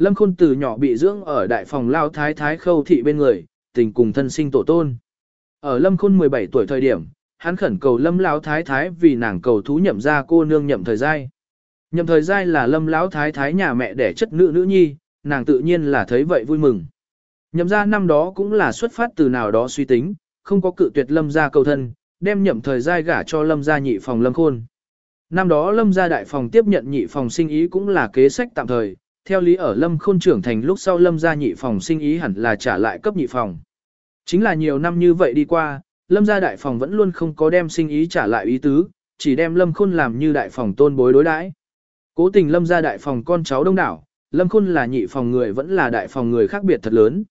Lâm Khôn từ nhỏ bị dưỡng ở đại phòng lao thái thái khâu thị bên người, tình cùng thân sinh tổ tôn. Ở Lâm Khôn 17 tuổi thời điểm, hắn khẩn cầu Lâm lão thái thái vì nàng cầu thú nhậm ra cô nương nhậm thời giai. Nhậm thời giai là Lâm lão thái thái nhà mẹ đẻ chất nữ nữ nhi, nàng tự nhiên là thấy vậy vui mừng. Nhậm ra năm đó cũng là xuất phát từ nào đó suy tính, không có cự tuyệt Lâm gia cầu thân, đem nhậm thời giai gả cho Lâm gia nhị phòng Lâm Khôn. Năm đó Lâm gia đại phòng tiếp nhận nhị phòng sinh ý cũng là kế sách tạm thời, theo lý ở Lâm Khôn trưởng thành lúc sau Lâm gia nhị phòng sinh ý hẳn là trả lại cấp nhị phòng. Chính là nhiều năm như vậy đi qua, Lâm gia đại phòng vẫn luôn không có đem sinh ý trả lại ý tứ, chỉ đem Lâm Khôn làm như đại phòng tôn bối đối đãi. Cố tình Lâm gia đại phòng con cháu đông đảo, Lâm Khôn là nhị phòng người vẫn là đại phòng người khác biệt thật lớn.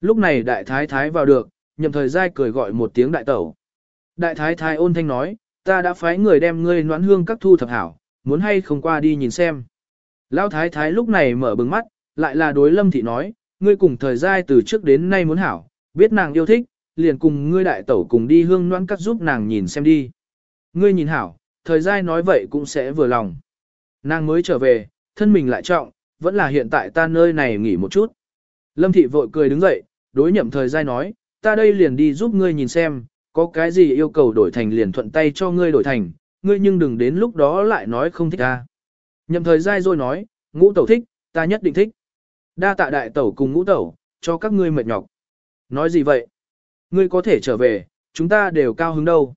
Lúc này đại thái thái vào được, nhậm thời giai cười gọi một tiếng đại tẩu. Đại thái thái ôn thanh nói, ta đã phái người đem ngươi noãn hương các thu thập hảo, muốn hay không qua đi nhìn xem. Lão thái thái lúc này mở bừng mắt, lại là đối lâm thị nói, ngươi cùng thời gian từ trước đến nay muốn hảo, biết nàng yêu thích, liền cùng ngươi đại tẩu cùng đi hương noãn cắt giúp nàng nhìn xem đi. Ngươi nhìn hảo, thời gian nói vậy cũng sẽ vừa lòng. Nàng mới trở về, thân mình lại trọng, vẫn là hiện tại ta nơi này nghỉ một chút. Lâm thị vội cười đứng dậy, đối nhậm thời gian nói, ta đây liền đi giúp ngươi nhìn xem, có cái gì yêu cầu đổi thành liền thuận tay cho ngươi đổi thành, ngươi nhưng đừng đến lúc đó lại nói không thích ta. Nhậm thời giai rồi nói, ngũ tẩu thích, ta nhất định thích. Đa tạ đại tẩu cùng ngũ tẩu, cho các ngươi mệt nhọc. Nói gì vậy? Ngươi có thể trở về, chúng ta đều cao hứng đâu.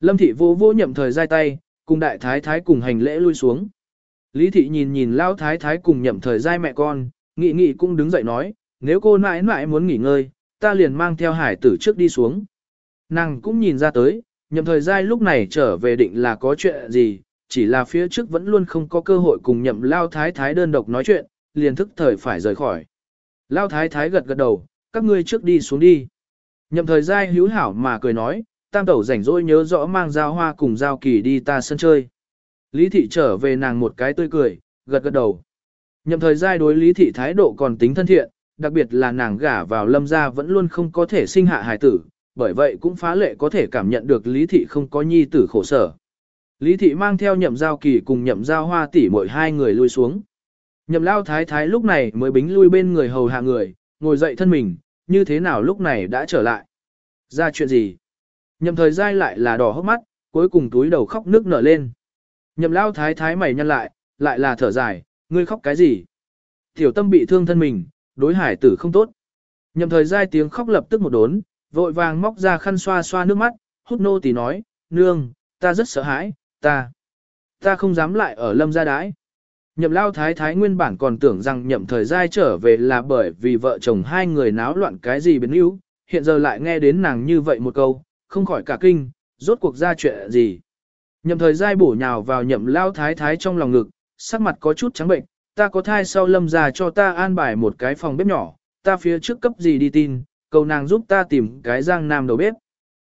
Lâm thị vô vô nhậm thời giai tay, cùng đại thái thái cùng hành lễ lui xuống. Lý thị nhìn nhìn lao thái thái cùng nhậm thời giai mẹ con, nghị nghị cũng đứng dậy nói, nếu cô mãi mãi muốn nghỉ ngơi, ta liền mang theo hải tử trước đi xuống. Nàng cũng nhìn ra tới, nhậm thời giai lúc này trở về định là có chuyện gì, chỉ là phía trước vẫn luôn không có cơ hội cùng nhậm lao thái thái đơn độc nói chuyện, liền thức thời phải rời khỏi. Lao thái thái gật gật đầu, các ngươi trước đi xuống đi. Nhậm thời giai hữu hảo mà cười nói, tam tẩu rảnh rỗi nhớ rõ mang dao hoa cùng dao kỳ đi ta sân chơi. Lý thị trở về nàng một cái tươi cười, gật gật đầu. Nhậm thời giai đối lý thị thái độ còn tính thân thiện, đặc biệt là nàng gả vào lâm gia vẫn luôn không có thể sinh hạ hài tử, bởi vậy cũng phá lệ có thể cảm nhận được lý thị không có nhi tử khổ sở. Lý thị mang theo nhậm giao kỳ cùng nhậm giao hoa tỷ mỗi hai người lui xuống. Nhậm lao thái thái lúc này mới bính lui bên người hầu hạ người, ngồi dậy thân mình, như thế nào lúc này đã trở lại. Ra chuyện gì? Nhậm thời gian lại là đỏ hốc mắt, cuối cùng túi đầu khóc nước nở lên. Nhậm lao thái thái mày nhăn lại, lại là thở dài, ngươi khóc cái gì? Tiểu tâm bị thương thân mình, đối hải tử không tốt. Nhậm thời gian tiếng khóc lập tức một đốn, vội vàng móc ra khăn xoa xoa nước mắt, hút nô tỳ nói, nương, ta rất sợ hãi, ta, ta không dám lại ở lâm gia đái. Nhậm lao thái thái nguyên bản còn tưởng rằng nhậm thời gian trở về là bởi vì vợ chồng hai người náo loạn cái gì biến yếu, hiện giờ lại nghe đến nàng như vậy một câu, không khỏi cả kinh, rốt cuộc ra chuyện gì. Nhậm thời gian bổ nhào vào nhậm lao thái thái trong lòng ngực, sắc mặt có chút trắng bệnh, ta có thai sau lâm già cho ta an bài một cái phòng bếp nhỏ, ta phía trước cấp gì đi tin, cầu nàng giúp ta tìm cái giang nam đầu bếp.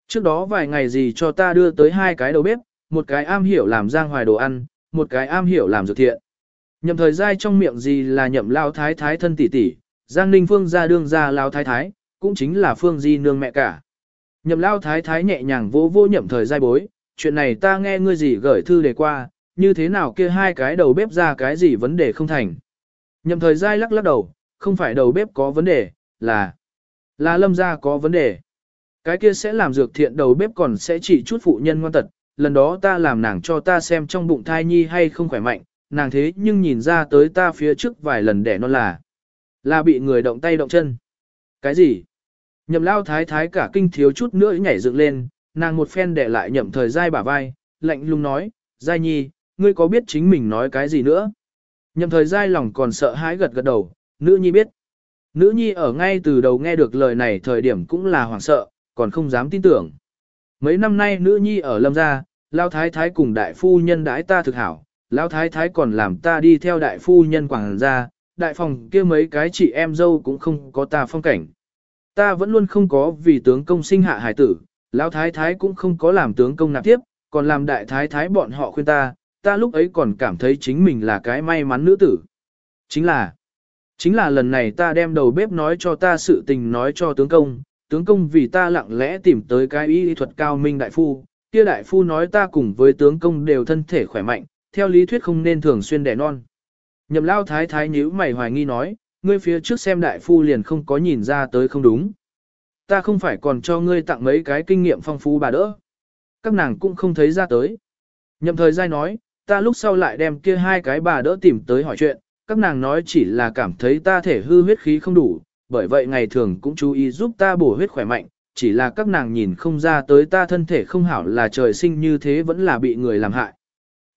Trước đó vài ngày gì cho ta đưa tới hai cái đầu bếp, một cái am hiểu làm giang hoài đồ ăn, một cái am hiểu làm dược thiện. Nhậm thời giai trong miệng gì là nhậm lao thái thái thân tỷ tỷ, giang ninh phương ra đương ra lao thái thái, cũng chính là phương di nương mẹ cả. Nhậm lao thái thái nhẹ nhàng vô vô nhậm thời giai bối, chuyện này ta nghe ngươi gì gửi thư đề qua, như thế nào kia hai cái đầu bếp ra cái gì vấn đề không thành. Nhậm thời giai lắc lắc đầu, không phải đầu bếp có vấn đề, là là lâm gia có vấn đề. Cái kia sẽ làm dược thiện đầu bếp còn sẽ chỉ chút phụ nhân ngoan tật, lần đó ta làm nàng cho ta xem trong bụng thai nhi hay không khỏe mạnh, nàng thế nhưng nhìn ra tới ta phía trước vài lần đẻ non là, là bị người động tay động chân. Cái gì? Nhậm lao thái thái cả kinh thiếu chút nữa nhảy dựng lên, nàng một phen đẻ lại nhậm thời giai bả vai, lạnh lùng nói, giai nhi, ngươi có biết chính mình nói cái gì nữa? Nhậm thời giai lòng còn sợ hãi gật gật đầu, nữ nhi biết. Nữ nhi ở ngay từ đầu nghe được lời này thời điểm cũng là hoảng sợ, còn không dám tin tưởng. Mấy năm nay nữ nhi ở lâm gia, lao thái thái cùng đại phu nhân đãi ta thực hảo, lao thái thái còn làm ta đi theo đại phu nhân quảng gia, đại phòng kia mấy cái chị em dâu cũng không có ta phong cảnh. Ta vẫn luôn không có vì tướng công sinh hạ hải tử, lao thái thái cũng không có làm tướng công nạp tiếp, còn làm đại thái thái bọn họ khuyên ta, ta lúc ấy còn cảm thấy chính mình là cái may mắn nữ tử. Chính là, chính là lần này ta đem đầu bếp nói cho ta sự tình nói cho tướng công, tướng công vì ta lặng lẽ tìm tới cái y thuật cao minh đại phu, kia đại phu nói ta cùng với tướng công đều thân thể khỏe mạnh, theo lý thuyết không nên thường xuyên đẻ non. Nhậm lao thái thái nhíu mày hoài nghi nói, ngươi phía trước xem đại phu liền không có nhìn ra tới không đúng. Ta không phải còn cho ngươi tặng mấy cái kinh nghiệm phong phú bà đỡ. Các nàng cũng không thấy ra tới. Nhậm thời giai nói, ta lúc sau lại đem kia hai cái bà đỡ tìm tới hỏi chuyện, các nàng nói chỉ là cảm thấy ta thể hư huyết khí không đủ, bởi vậy ngày thường cũng chú ý giúp ta bổ huyết khỏe mạnh, chỉ là các nàng nhìn không ra tới ta thân thể không hảo là trời sinh như thế vẫn là bị người làm hại.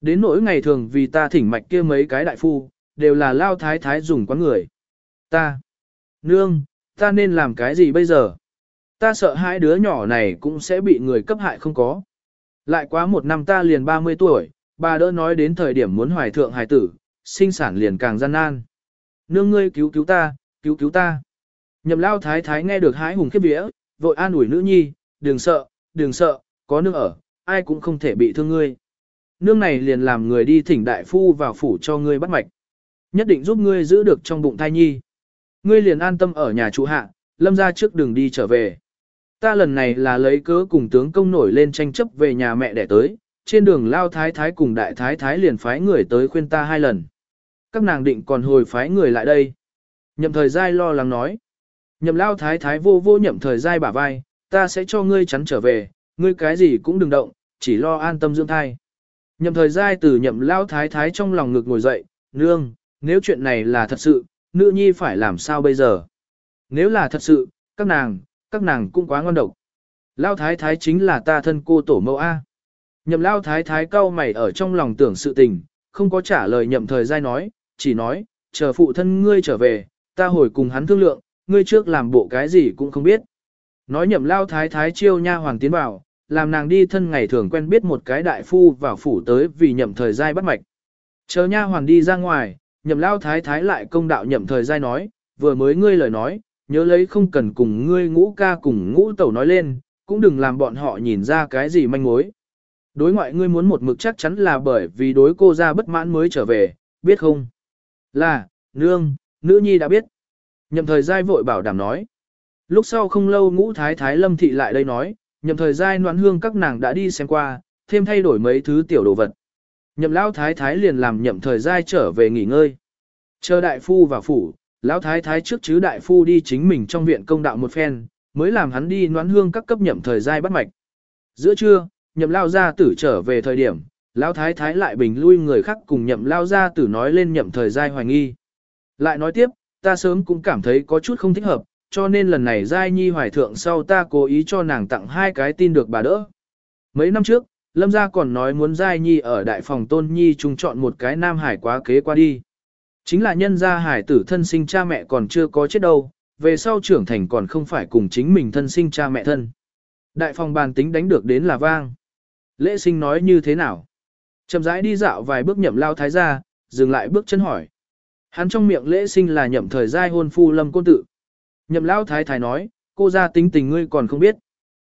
Đến nỗi ngày thường vì ta thỉnh mạch kia mấy cái đại phu, đều là lao thái thái dùng quán người. Ta, nương, ta nên làm cái gì bây giờ? Ta sợ hai đứa nhỏ này cũng sẽ bị người cấp hại không có. Lại quá một năm ta liền 30 tuổi, bà đỡ nói đến thời điểm muốn hoài thượng hài tử, sinh sản liền càng gian nan. Nương ngươi cứu cứu ta, cứu cứu ta. Nhậm lao thái thái nghe được hái hùng khiếp vía, vội an ủi nữ nhi, đừng sợ, đừng sợ, có nương ở, ai cũng không thể bị thương ngươi. Nương này liền làm người đi thỉnh đại phu vào phủ cho ngươi bắt mạch. Nhất định giúp ngươi giữ được trong bụng thai nhi. Ngươi liền an tâm ở nhà trụ hạ, lâm ra trước đường đi trở về. Ta lần này là lấy cớ cùng tướng công nổi lên tranh chấp về nhà mẹ đẻ tới, trên đường lao thái thái cùng đại thái thái liền phái người tới khuyên ta hai lần. Các nàng định còn hồi phái người lại đây. Nhậm thời giai lo lắng nói. Nhậm lao thái thái vô vô nhậm thời giai bả vai, ta sẽ cho ngươi chắn trở về, ngươi cái gì cũng đừng động, chỉ lo an tâm dưỡng thai. Nhậm thời giai từ nhậm lao thái thái trong lòng ngực ngồi dậy, nương, nếu chuyện này là thật sự, nữ nhi phải làm sao bây giờ? Nếu là thật sự, các nàng, các nàng cũng quá ngon độc. Lao thái thái chính là ta thân cô tổ mẫu A. Nhậm lao thái thái cau mày ở trong lòng tưởng sự tình, không có trả lời nhậm thời giai nói, chỉ nói, chờ phụ thân ngươi trở về, ta hồi cùng hắn thương lượng, ngươi trước làm bộ cái gì cũng không biết. Nói nhậm lao thái thái chiêu nha hoàng tiến vào, làm nàng đi thân ngày thường quen biết một cái đại phu vào phủ tới vì nhậm thời giai bắt mạch. Chờ nha hoàng đi ra ngoài, nhậm lao thái thái lại công đạo nhậm thời giai nói, vừa mới ngươi lời nói, nhớ lấy không cần cùng ngươi ngũ ca cùng ngũ tẩu nói lên, cũng đừng làm bọn họ nhìn ra cái gì manh mối. Đối ngoại ngươi muốn một mực chắc chắn là bởi vì đối cô ra bất mãn mới trở về, biết không? Là, nương, nữ nhi đã biết. Nhậm thời giai vội bảo đảm nói. Lúc sau không lâu ngũ thái thái lâm thị lại đây nói, nhậm thời giai noãn hương các nàng đã đi xem qua, thêm thay đổi mấy thứ tiểu đồ vật. Nhậm lão thái thái liền làm nhậm thời giai trở về nghỉ ngơi. Chờ đại phu vào phủ, lão thái thái trước chứ đại phu đi chính mình trong viện công đạo một phen, mới làm hắn đi noãn hương các cấp nhậm thời giai bắt mạch. Giữa trưa, nhậm lao gia tử trở về thời điểm, lão thái thái lại bình lui người khác cùng nhậm lao gia tử nói lên nhậm thời giai hoài nghi. Lại nói tiếp, ta sớm cũng cảm thấy có chút không thích hợp, cho nên lần này giai nhi hoài thượng sau ta cố ý cho nàng tặng hai cái tin được bà đỡ. Mấy năm trước, Lâm gia còn nói muốn giai nhi ở đại phòng tôn nhi chung chọn một cái nam hải quá kế qua đi. Chính là nhân gia hải tử thân sinh cha mẹ còn chưa có chết đâu, về sau trưởng thành còn không phải cùng chính mình thân sinh cha mẹ thân. Đại phòng bàn tính đánh được đến là vang. Lễ sinh nói như thế nào? Chậm rãi đi dạo vài bước nhậm lao thái gia, dừng lại bước chân hỏi. Hắn trong miệng lễ sinh là nhậm thời giai hôn phu lâm côn tự. Nhậm Lão thái thái nói, cô ra tính tình ngươi còn không biết.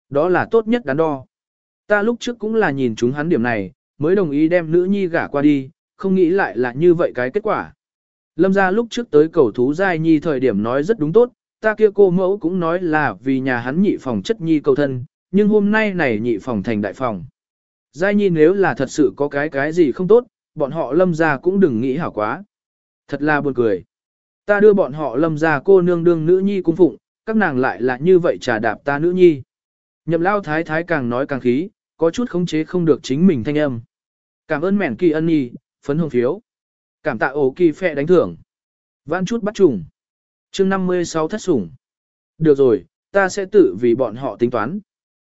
Đó là tốt nhất đắn đo. Ta lúc trước cũng là nhìn chúng hắn điểm này, mới đồng ý đem nữ nhi gả qua đi, không nghĩ lại là như vậy cái kết quả. Lâm ra lúc trước tới cầu thú giai nhi thời điểm nói rất đúng tốt, ta kia cô mẫu cũng nói là vì nhà hắn nhị phòng chất nhi cầu thân, nhưng hôm nay này nhị phòng thành đại phòng. Giai nhi nếu là thật sự có cái cái gì không tốt, bọn họ lâm ra cũng đừng nghĩ hảo quá. Thật là buồn cười. Ta đưa bọn họ lâm ra cô nương đương nữ nhi cung phụng, các nàng lại là như vậy trà đạp ta nữ nhi. Nhậm lao thái thái càng nói càng khí, có chút khống chế không được chính mình thanh âm. Cảm ơn mẻn kỳ ân nhi, phấn hồng phiếu. Cảm tạ ổ kỳ phẹ đánh thưởng. Vãn chút bắt trùng. chương 56 thất sủng. Được rồi, ta sẽ tự vì bọn họ tính toán.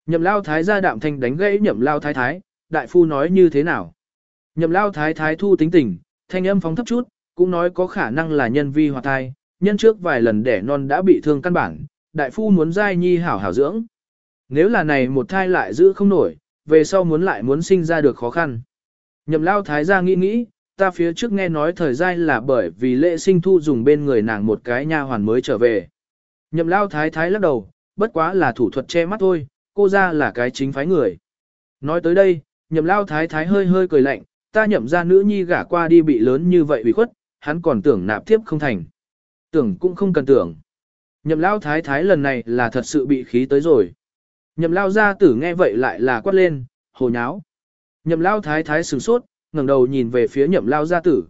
Nhậm lao thái gia đạm thanh đánh gãy nhậm lao thái thái, đại phu nói như thế nào. Nhậm lao thái thái thu tính tình, thanh âm phóng thấp chút, cũng nói có khả năng là nhân vi hoặc thai, nhân trước vài lần đẻ non đã bị thương căn bản, đại phu muốn giai nhi hảo hảo dưỡng. Nếu là này một thai lại giữ không nổi, về sau muốn lại muốn sinh ra được khó khăn. Nhậm lao thái gia nghĩ nghĩ, ta phía trước nghe nói thời gian là bởi vì lễ sinh thu dùng bên người nàng một cái nha hoàn mới trở về. Nhậm lao thái thái lắc đầu, bất quá là thủ thuật che mắt thôi, cô ra là cái chính phái người. Nói tới đây, nhậm lao thái thái hơi hơi cười lạnh, ta nhậm ra nữ nhi gả qua đi bị lớn như vậy bị khuất, hắn còn tưởng nạp tiếp không thành. Tưởng cũng không cần tưởng. Nhậm lao thái thái lần này là thật sự bị khí tới rồi. Nhậm lao gia tử nghe vậy lại là quát lên, hồ nháo. Nhậm lao thái thái sửng sốt, ngẩng đầu nhìn về phía nhậm lao gia tử.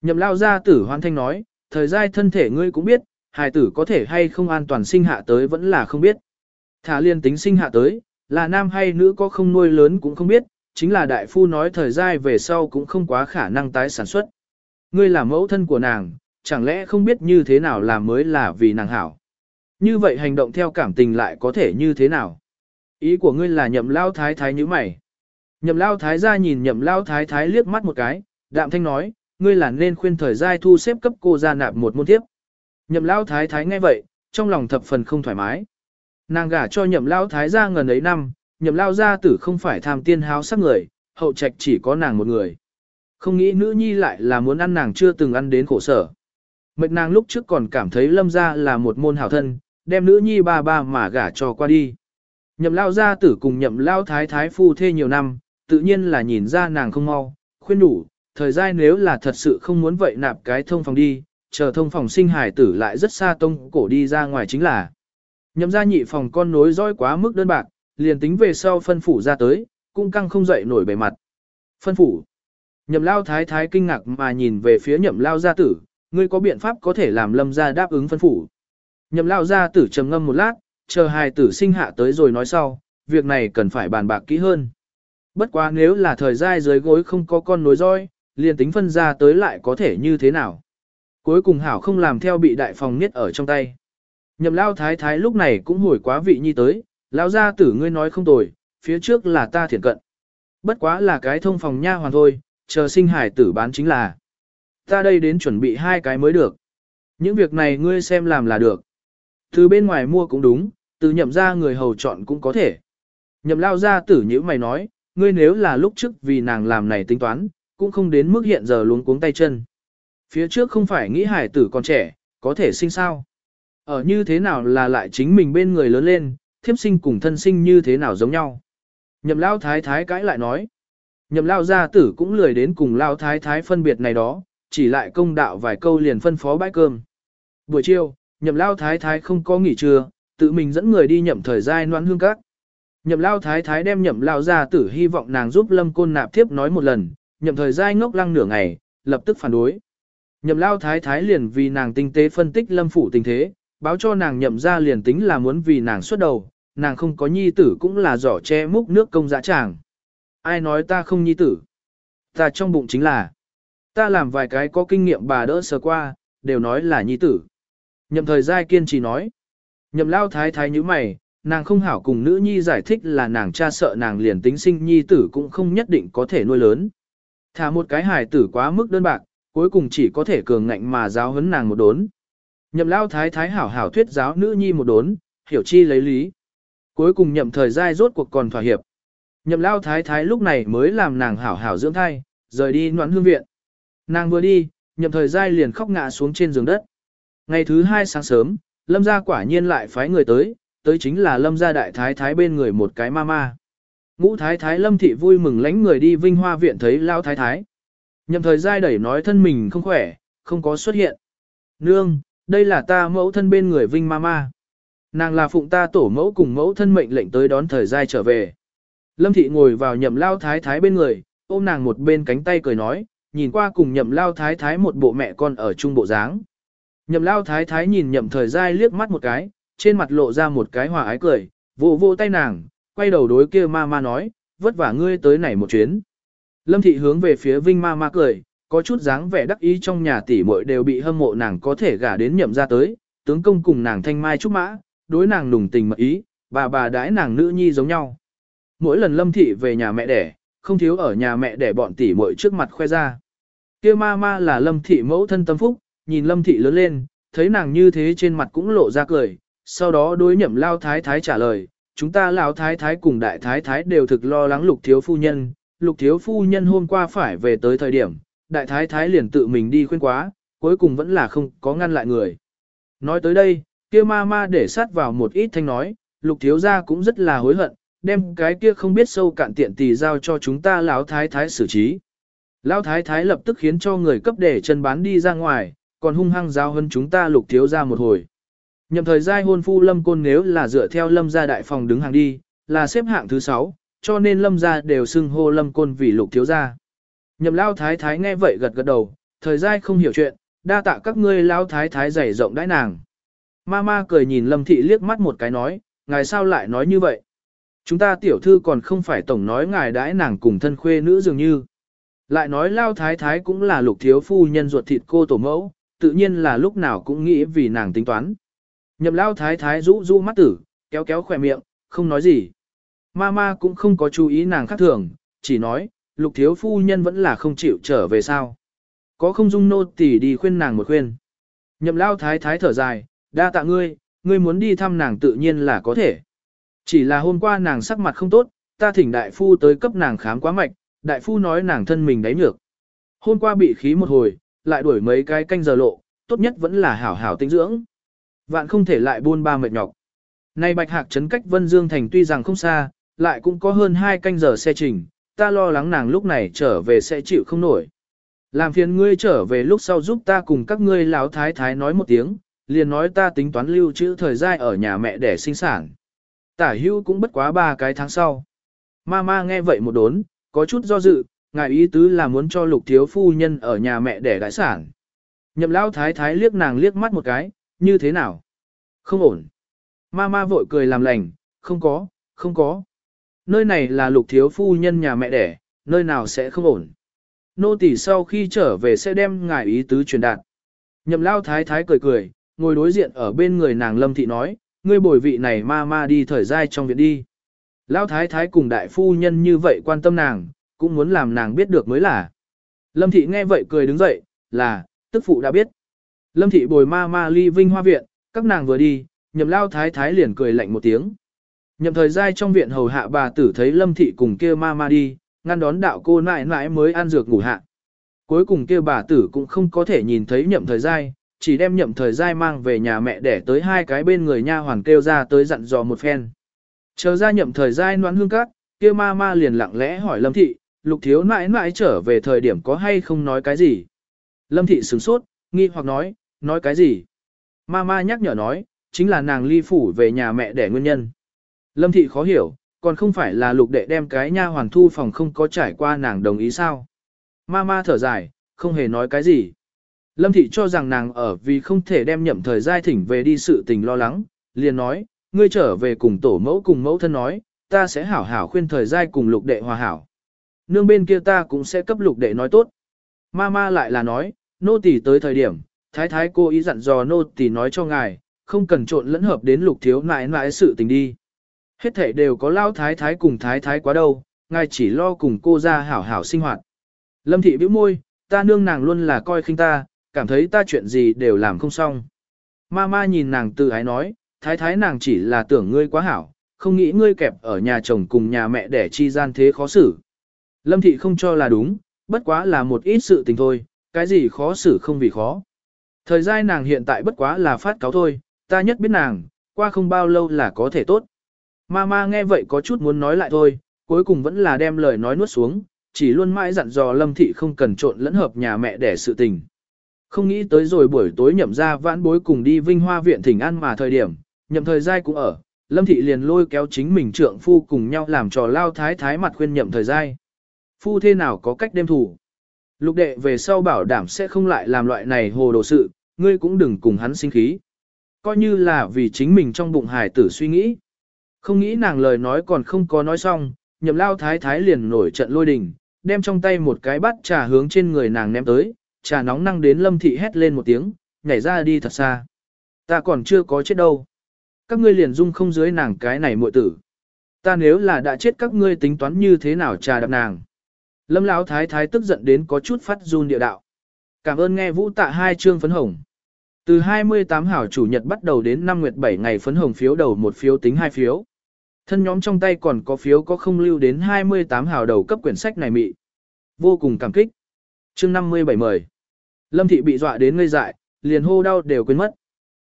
Nhậm lao gia tử hoan thanh nói, thời gian thân thể ngươi cũng biết, hài tử có thể hay không an toàn sinh hạ tới vẫn là không biết. Thả liên tính sinh hạ tới, là nam hay nữ có không nuôi lớn cũng không biết, chính là đại phu nói thời gian về sau cũng không quá khả năng tái sản xuất. Ngươi là mẫu thân của nàng, chẳng lẽ không biết như thế nào làm mới là vì nàng hảo. Như vậy hành động theo cảm tình lại có thể như thế nào? Ý của ngươi là nhậm lao thái thái như mày. Nhậm lao thái ra nhìn nhậm lao thái thái liếc mắt một cái, đạm thanh nói, ngươi là nên khuyên thời giai thu xếp cấp cô ra nạp một môn tiếp. Nhậm lao thái thái nghe vậy, trong lòng thập phần không thoải mái. Nàng gả cho nhậm lao thái ra ngần ấy năm, nhậm lao gia tử không phải tham tiên háo sắc người, hậu trạch chỉ có nàng một người. Không nghĩ nữ nhi lại là muốn ăn nàng chưa từng ăn đến khổ sở. Mệt nàng lúc trước còn cảm thấy lâm gia là một môn hảo thân, đem nữ nhi ba ba mà gả cho qua đi. Nhậm lao gia tử cùng nhậm lao thái thái phu thê nhiều năm, tự nhiên là nhìn ra nàng không mau, khuyên đủ, thời gian nếu là thật sự không muốn vậy nạp cái thông phòng đi, chờ thông phòng sinh hải tử lại rất xa tông cổ đi ra ngoài chính là. Nhậm gia nhị phòng con nối dõi quá mức đơn bạc, liền tính về sau phân phủ ra tới, cũng căng không dậy nổi bề mặt. Phân phủ. Nhậm lao thái thái kinh ngạc mà nhìn về phía nhậm lao gia tử, ngươi có biện pháp có thể làm lâm gia đáp ứng phân phủ. Nhậm lao gia tử trầm ngâm một lát, chờ hài tử sinh hạ tới rồi nói sau, việc này cần phải bàn bạc kỹ hơn. Bất quá nếu là thời gian dưới gối không có con nối roi, liền tính phân ra tới lại có thể như thế nào. Cuối cùng hảo không làm theo bị đại phòng niết ở trong tay. Nhậm lao thái thái lúc này cũng hồi quá vị nhi tới, lão gia tử ngươi nói không tồi, phía trước là ta thiện cận. Bất quá là cái thông phòng nha hoàn thôi, chờ sinh hải tử bán chính là. Ta đây đến chuẩn bị hai cái mới được. Những việc này ngươi xem làm là được. Từ bên ngoài mua cũng đúng, từ nhậm ra người hầu chọn cũng có thể. Nhậm lao gia tử nhữ mày nói, ngươi nếu là lúc trước vì nàng làm này tính toán, cũng không đến mức hiện giờ luống cuống tay chân. Phía trước không phải nghĩ hải tử còn trẻ, có thể sinh sao. Ở như thế nào là lại chính mình bên người lớn lên, thiếp sinh cùng thân sinh như thế nào giống nhau. Nhậm lao thái thái cãi lại nói. Nhậm lao gia tử cũng lười đến cùng lao thái thái phân biệt này đó, chỉ lại công đạo vài câu liền phân phó bãi cơm. Buổi chiều, nhậm lao thái thái không có nghỉ trưa, tự mình dẫn người đi nhậm thời gian noan hương các. Nhậm lao thái thái đem nhậm lao gia tử hy vọng nàng giúp lâm côn nạp thiếp nói một lần, nhậm thời gian ngốc lăng nửa ngày, lập tức phản đối. Nhậm lao thái thái liền vì nàng tinh tế phân tích lâm phủ tình thế, báo cho nàng nhậm ra liền tính là muốn vì nàng xuất đầu, nàng không có nhi tử cũng là giỏ che múc nước công dã tràng. Ai nói ta không nhi tử? Ta trong bụng chính là, ta làm vài cái có kinh nghiệm bà đỡ sờ qua, đều nói là nhi tử. Nhậm thời giai kiên trì nói, nhậm lao thái thái như mày, nàng không hảo cùng nữ nhi giải thích là nàng cha sợ nàng liền tính sinh nhi tử cũng không nhất định có thể nuôi lớn. Thả một cái hài tử quá mức đơn bạc, cuối cùng chỉ có thể cường ngạnh mà giáo huấn nàng một đốn. Nhậm lao thái thái hảo hảo thuyết giáo nữ nhi một đốn, hiểu chi lấy lý. Cuối cùng nhậm thời giai rốt cuộc còn thỏa hiệp. Nhậm lao thái thái lúc này mới làm nàng hảo hảo dưỡng thai, rời đi noãn hương viện. Nàng vừa đi, nhậm thời giai liền khóc ngã xuống trên giường đất. Ngày thứ hai sáng sớm, lâm gia quả nhiên lại phái người tới, tới chính là lâm gia đại thái thái bên người một cái ma ma. Ngũ thái thái lâm thị vui mừng lánh người đi vinh hoa viện thấy lao thái thái. Nhậm thời giai đẩy nói thân mình không khỏe, không có xuất hiện. Nương, đây là ta mẫu thân bên người Vinh Mama. Nàng là phụng ta tổ mẫu cùng mẫu thân mệnh lệnh tới đón thời giai trở về. Lâm thị ngồi vào nhậm lao thái thái bên người, ôm nàng một bên cánh tay cười nói, nhìn qua cùng nhậm lao thái thái một bộ mẹ con ở chung bộ dáng. Nhậm lao thái thái nhìn nhậm thời gian liếc mắt một cái, trên mặt lộ ra một cái hòa ái cười, vỗ vỗ tay nàng, quay đầu đối kia ma ma nói, vất vả ngươi tới này một chuyến. Lâm thị hướng về phía Vinh ma ma cười, có chút dáng vẻ đắc ý trong nhà tỷ muội đều bị hâm mộ nàng có thể gả đến nhậm ra tới, tướng công cùng nàng thanh mai trúc mã, đối nàng nùng tình mật ý, bà bà đãi nàng nữ nhi giống nhau. Mỗi lần lâm thị về nhà mẹ đẻ, không thiếu ở nhà mẹ đẻ bọn tỷ muội trước mặt khoe ra. Kia ma ma là lâm thị mẫu thân tâm phúc, nhìn lâm thị lớn lên, thấy nàng như thế trên mặt cũng lộ ra cười, sau đó đối nhậm lao thái thái trả lời, chúng ta lao thái thái cùng đại thái thái đều thực lo lắng lục thiếu phu nhân, lục thiếu phu nhân hôm qua phải về tới thời điểm, đại thái thái liền tự mình đi khuyên quá, cuối cùng vẫn là không có ngăn lại người. Nói tới đây, kia ma ma để sát vào một ít thanh nói, lục thiếu gia cũng rất là hối hận, đem cái kia không biết sâu cạn tiện tỳ giao cho chúng ta lão thái thái xử trí. Lão thái thái lập tức khiến cho người cấp để chân bán đi ra ngoài, còn hung hăng giao hơn chúng ta lục thiếu gia một hồi. Nhậm thời giai hôn phu lâm côn nếu là dựa theo lâm gia đại phòng đứng hàng đi, là xếp hạng thứ 6, cho nên lâm gia đều xưng hô lâm côn vì lục thiếu gia. Nhậm lao thái thái nghe vậy gật gật đầu, thời gian không hiểu chuyện, đa tạ các ngươi lao thái thái dày rộng đãi nàng. Mama cười nhìn Lâm Thị liếc mắt một cái nói, ngài sao lại nói như vậy? Chúng ta tiểu thư còn không phải tổng nói ngài đãi nàng cùng thân khuê nữ dường như. Lại nói lao thái thái cũng là lục thiếu phu nhân ruột thịt cô tổ mẫu, tự nhiên là lúc nào cũng nghĩ vì nàng tính toán. Nhậm lao thái thái rũ rũ mắt tử, kéo kéo khỏe miệng, không nói gì. Mama cũng không có chú ý nàng khác thường, chỉ nói, lục thiếu phu nhân vẫn là không chịu trở về sao. Có không dung nô tỉ đi khuyên nàng một khuyên. Nhậm lao thái thái thở dài, đa tạ ngươi, ngươi muốn đi thăm nàng tự nhiên là có thể. Chỉ là hôm qua nàng sắc mặt không tốt, ta thỉnh đại phu tới cấp nàng khám quá mạch, đại phu nói nàng thân mình đáy nhược. Hôm qua bị khí một hồi, lại đuổi mấy cái canh giờ lộ, tốt nhất vẫn là hảo hảo tinh dưỡng. Vạn không thể lại buôn ba mệt nhọc. Nay bạch hạc trấn cách Vân Dương Thành tuy rằng không xa, lại cũng có hơn hai canh giờ xe trình, ta lo lắng nàng lúc này trở về sẽ chịu không nổi. Làm phiền ngươi trở về lúc sau giúp ta cùng các ngươi lão thái thái nói một tiếng, liền nói ta tính toán lưu trữ thời gian ở nhà mẹ để sinh sản. Tả hưu cũng bất quá ba cái tháng sau. Mama nghe vậy một đốn, có chút do dự, ngài ý tứ là muốn cho lục thiếu phu nhân ở nhà mẹ để đại sản. Nhậm lão thái thái liếc nàng liếc mắt một cái, như thế nào? Không ổn. Mama vội cười làm lành, không có, không có. Nơi này là lục thiếu phu nhân nhà mẹ đẻ, nơi nào sẽ không ổn. Nô tỳ sau khi trở về sẽ đem ngài ý tứ truyền đạt. Nhậm lao thái thái cười cười, ngồi đối diện ở bên người nàng lâm thị nói, ngươi bồi vị này ma ma đi thời gian trong viện đi. Lão thái thái cùng đại phu nhân như vậy quan tâm nàng, cũng muốn làm nàng biết được mới là. Lâm thị nghe vậy cười đứng dậy, là, tức phụ đã biết. Lâm thị bồi ma ma ly vinh hoa viện, các nàng vừa đi, nhậm lao thái thái liền cười lạnh một tiếng. Nhậm thời gian trong viện hầu hạ bà tử thấy lâm thị cùng kia ma ma đi, ngăn đón đạo cô nãi nãi mới ăn dược ngủ hạ. Cuối cùng kia bà tử cũng không có thể nhìn thấy nhậm thời gian, chỉ đem nhậm thời gian mang về nhà mẹ để tới hai cái bên người nha hoàn kêu ra tới dặn dò một phen. Chờ ra nhậm thời gian noãn hương cát, kia ma ma liền lặng lẽ hỏi lâm thị, lục thiếu nãi nãi trở về thời điểm có hay không nói cái gì. Lâm thị sửng sốt, nghi hoặc nói, nói cái gì. Ma ma nhắc nhở nói, chính là nàng ly phủ về nhà mẹ để nguyên nhân. Lâm thị khó hiểu, còn không phải là lục đệ đem cái nha hoàn thu phòng không có trải qua nàng đồng ý sao. Ma ma thở dài, không hề nói cái gì. Lâm thị cho rằng nàng ở vì không thể đem nhậm thời giai thỉnh về đi sự tình lo lắng, liền nói, ngươi trở về cùng tổ mẫu cùng mẫu thân nói, ta sẽ hảo hảo khuyên thời giai cùng lục đệ hòa hảo. Nương bên kia ta cũng sẽ cấp lục đệ nói tốt. Ma ma lại là nói, nô tỳ tới thời điểm, thái thái cô ý dặn dò nô tỳ nói cho ngài, không cần trộn lẫn hợp đến lục thiếu nãi nãi sự tình đi. Hết thể đều có lao thái thái cùng thái thái quá đâu, ngài chỉ lo cùng cô ra hảo hảo sinh hoạt. Lâm thị bĩu môi, ta nương nàng luôn là coi khinh ta, cảm thấy ta chuyện gì đều làm không xong. Ma ma nhìn nàng tự ái nói, thái thái nàng chỉ là tưởng ngươi quá hảo, không nghĩ ngươi kẹp ở nhà chồng cùng nhà mẹ để chi gian thế khó xử. Lâm thị không cho là đúng, bất quá là một ít sự tình thôi, cái gì khó xử không vì khó. Thời gian nàng hiện tại bất quá là phát cáo thôi, ta nhất biết nàng, qua không bao lâu là có thể tốt. Mama nghe vậy có chút muốn nói lại thôi, cuối cùng vẫn là đem lời nói nuốt xuống, chỉ luôn mãi dặn dò Lâm Thị không cần trộn lẫn hợp nhà mẹ để sự tình. Không nghĩ tới rồi buổi tối nhậm ra vãn bối cùng đi Vinh Hoa viện thỉnh an mà thời điểm, nhậm thời giai cũng ở, Lâm Thị liền lôi kéo chính mình trượng phu cùng nhau làm trò lao thái thái mặt khuyên nhậm thời giai. Phu thế nào có cách đem thủ. Lục đệ về sau bảo đảm sẽ không lại làm loại này hồ đồ sự, ngươi cũng đừng cùng hắn sinh khí. Coi như là vì chính mình trong bụng hài tử suy nghĩ. Không nghĩ nàng lời nói còn không có nói xong, nhậm lao thái thái liền nổi trận lôi đình, đem trong tay một cái bát trà hướng trên người nàng ném tới, trà nóng năng đến lâm thị hét lên một tiếng, nhảy ra đi thật xa. Ta còn chưa có chết đâu. Các ngươi liền dung không dưới nàng cái này muội tử. Ta nếu là đã chết các ngươi tính toán như thế nào trà đập nàng. Lâm lão thái thái tức giận đến có chút phát run địa đạo. Cảm ơn nghe vũ tạ hai chương phấn hồng. Từ 28 hảo chủ nhật bắt đầu đến năm nguyệt 7 ngày phấn hồng phiếu đầu một phiếu tính hai phiếu. Thân nhóm trong tay còn có phiếu có không lưu đến 28 hào đầu cấp quyển sách này mị. Vô cùng cảm kích chương 57 mời. Lâm thị bị dọa đến ngây dại, liền hô đau đều quên mất.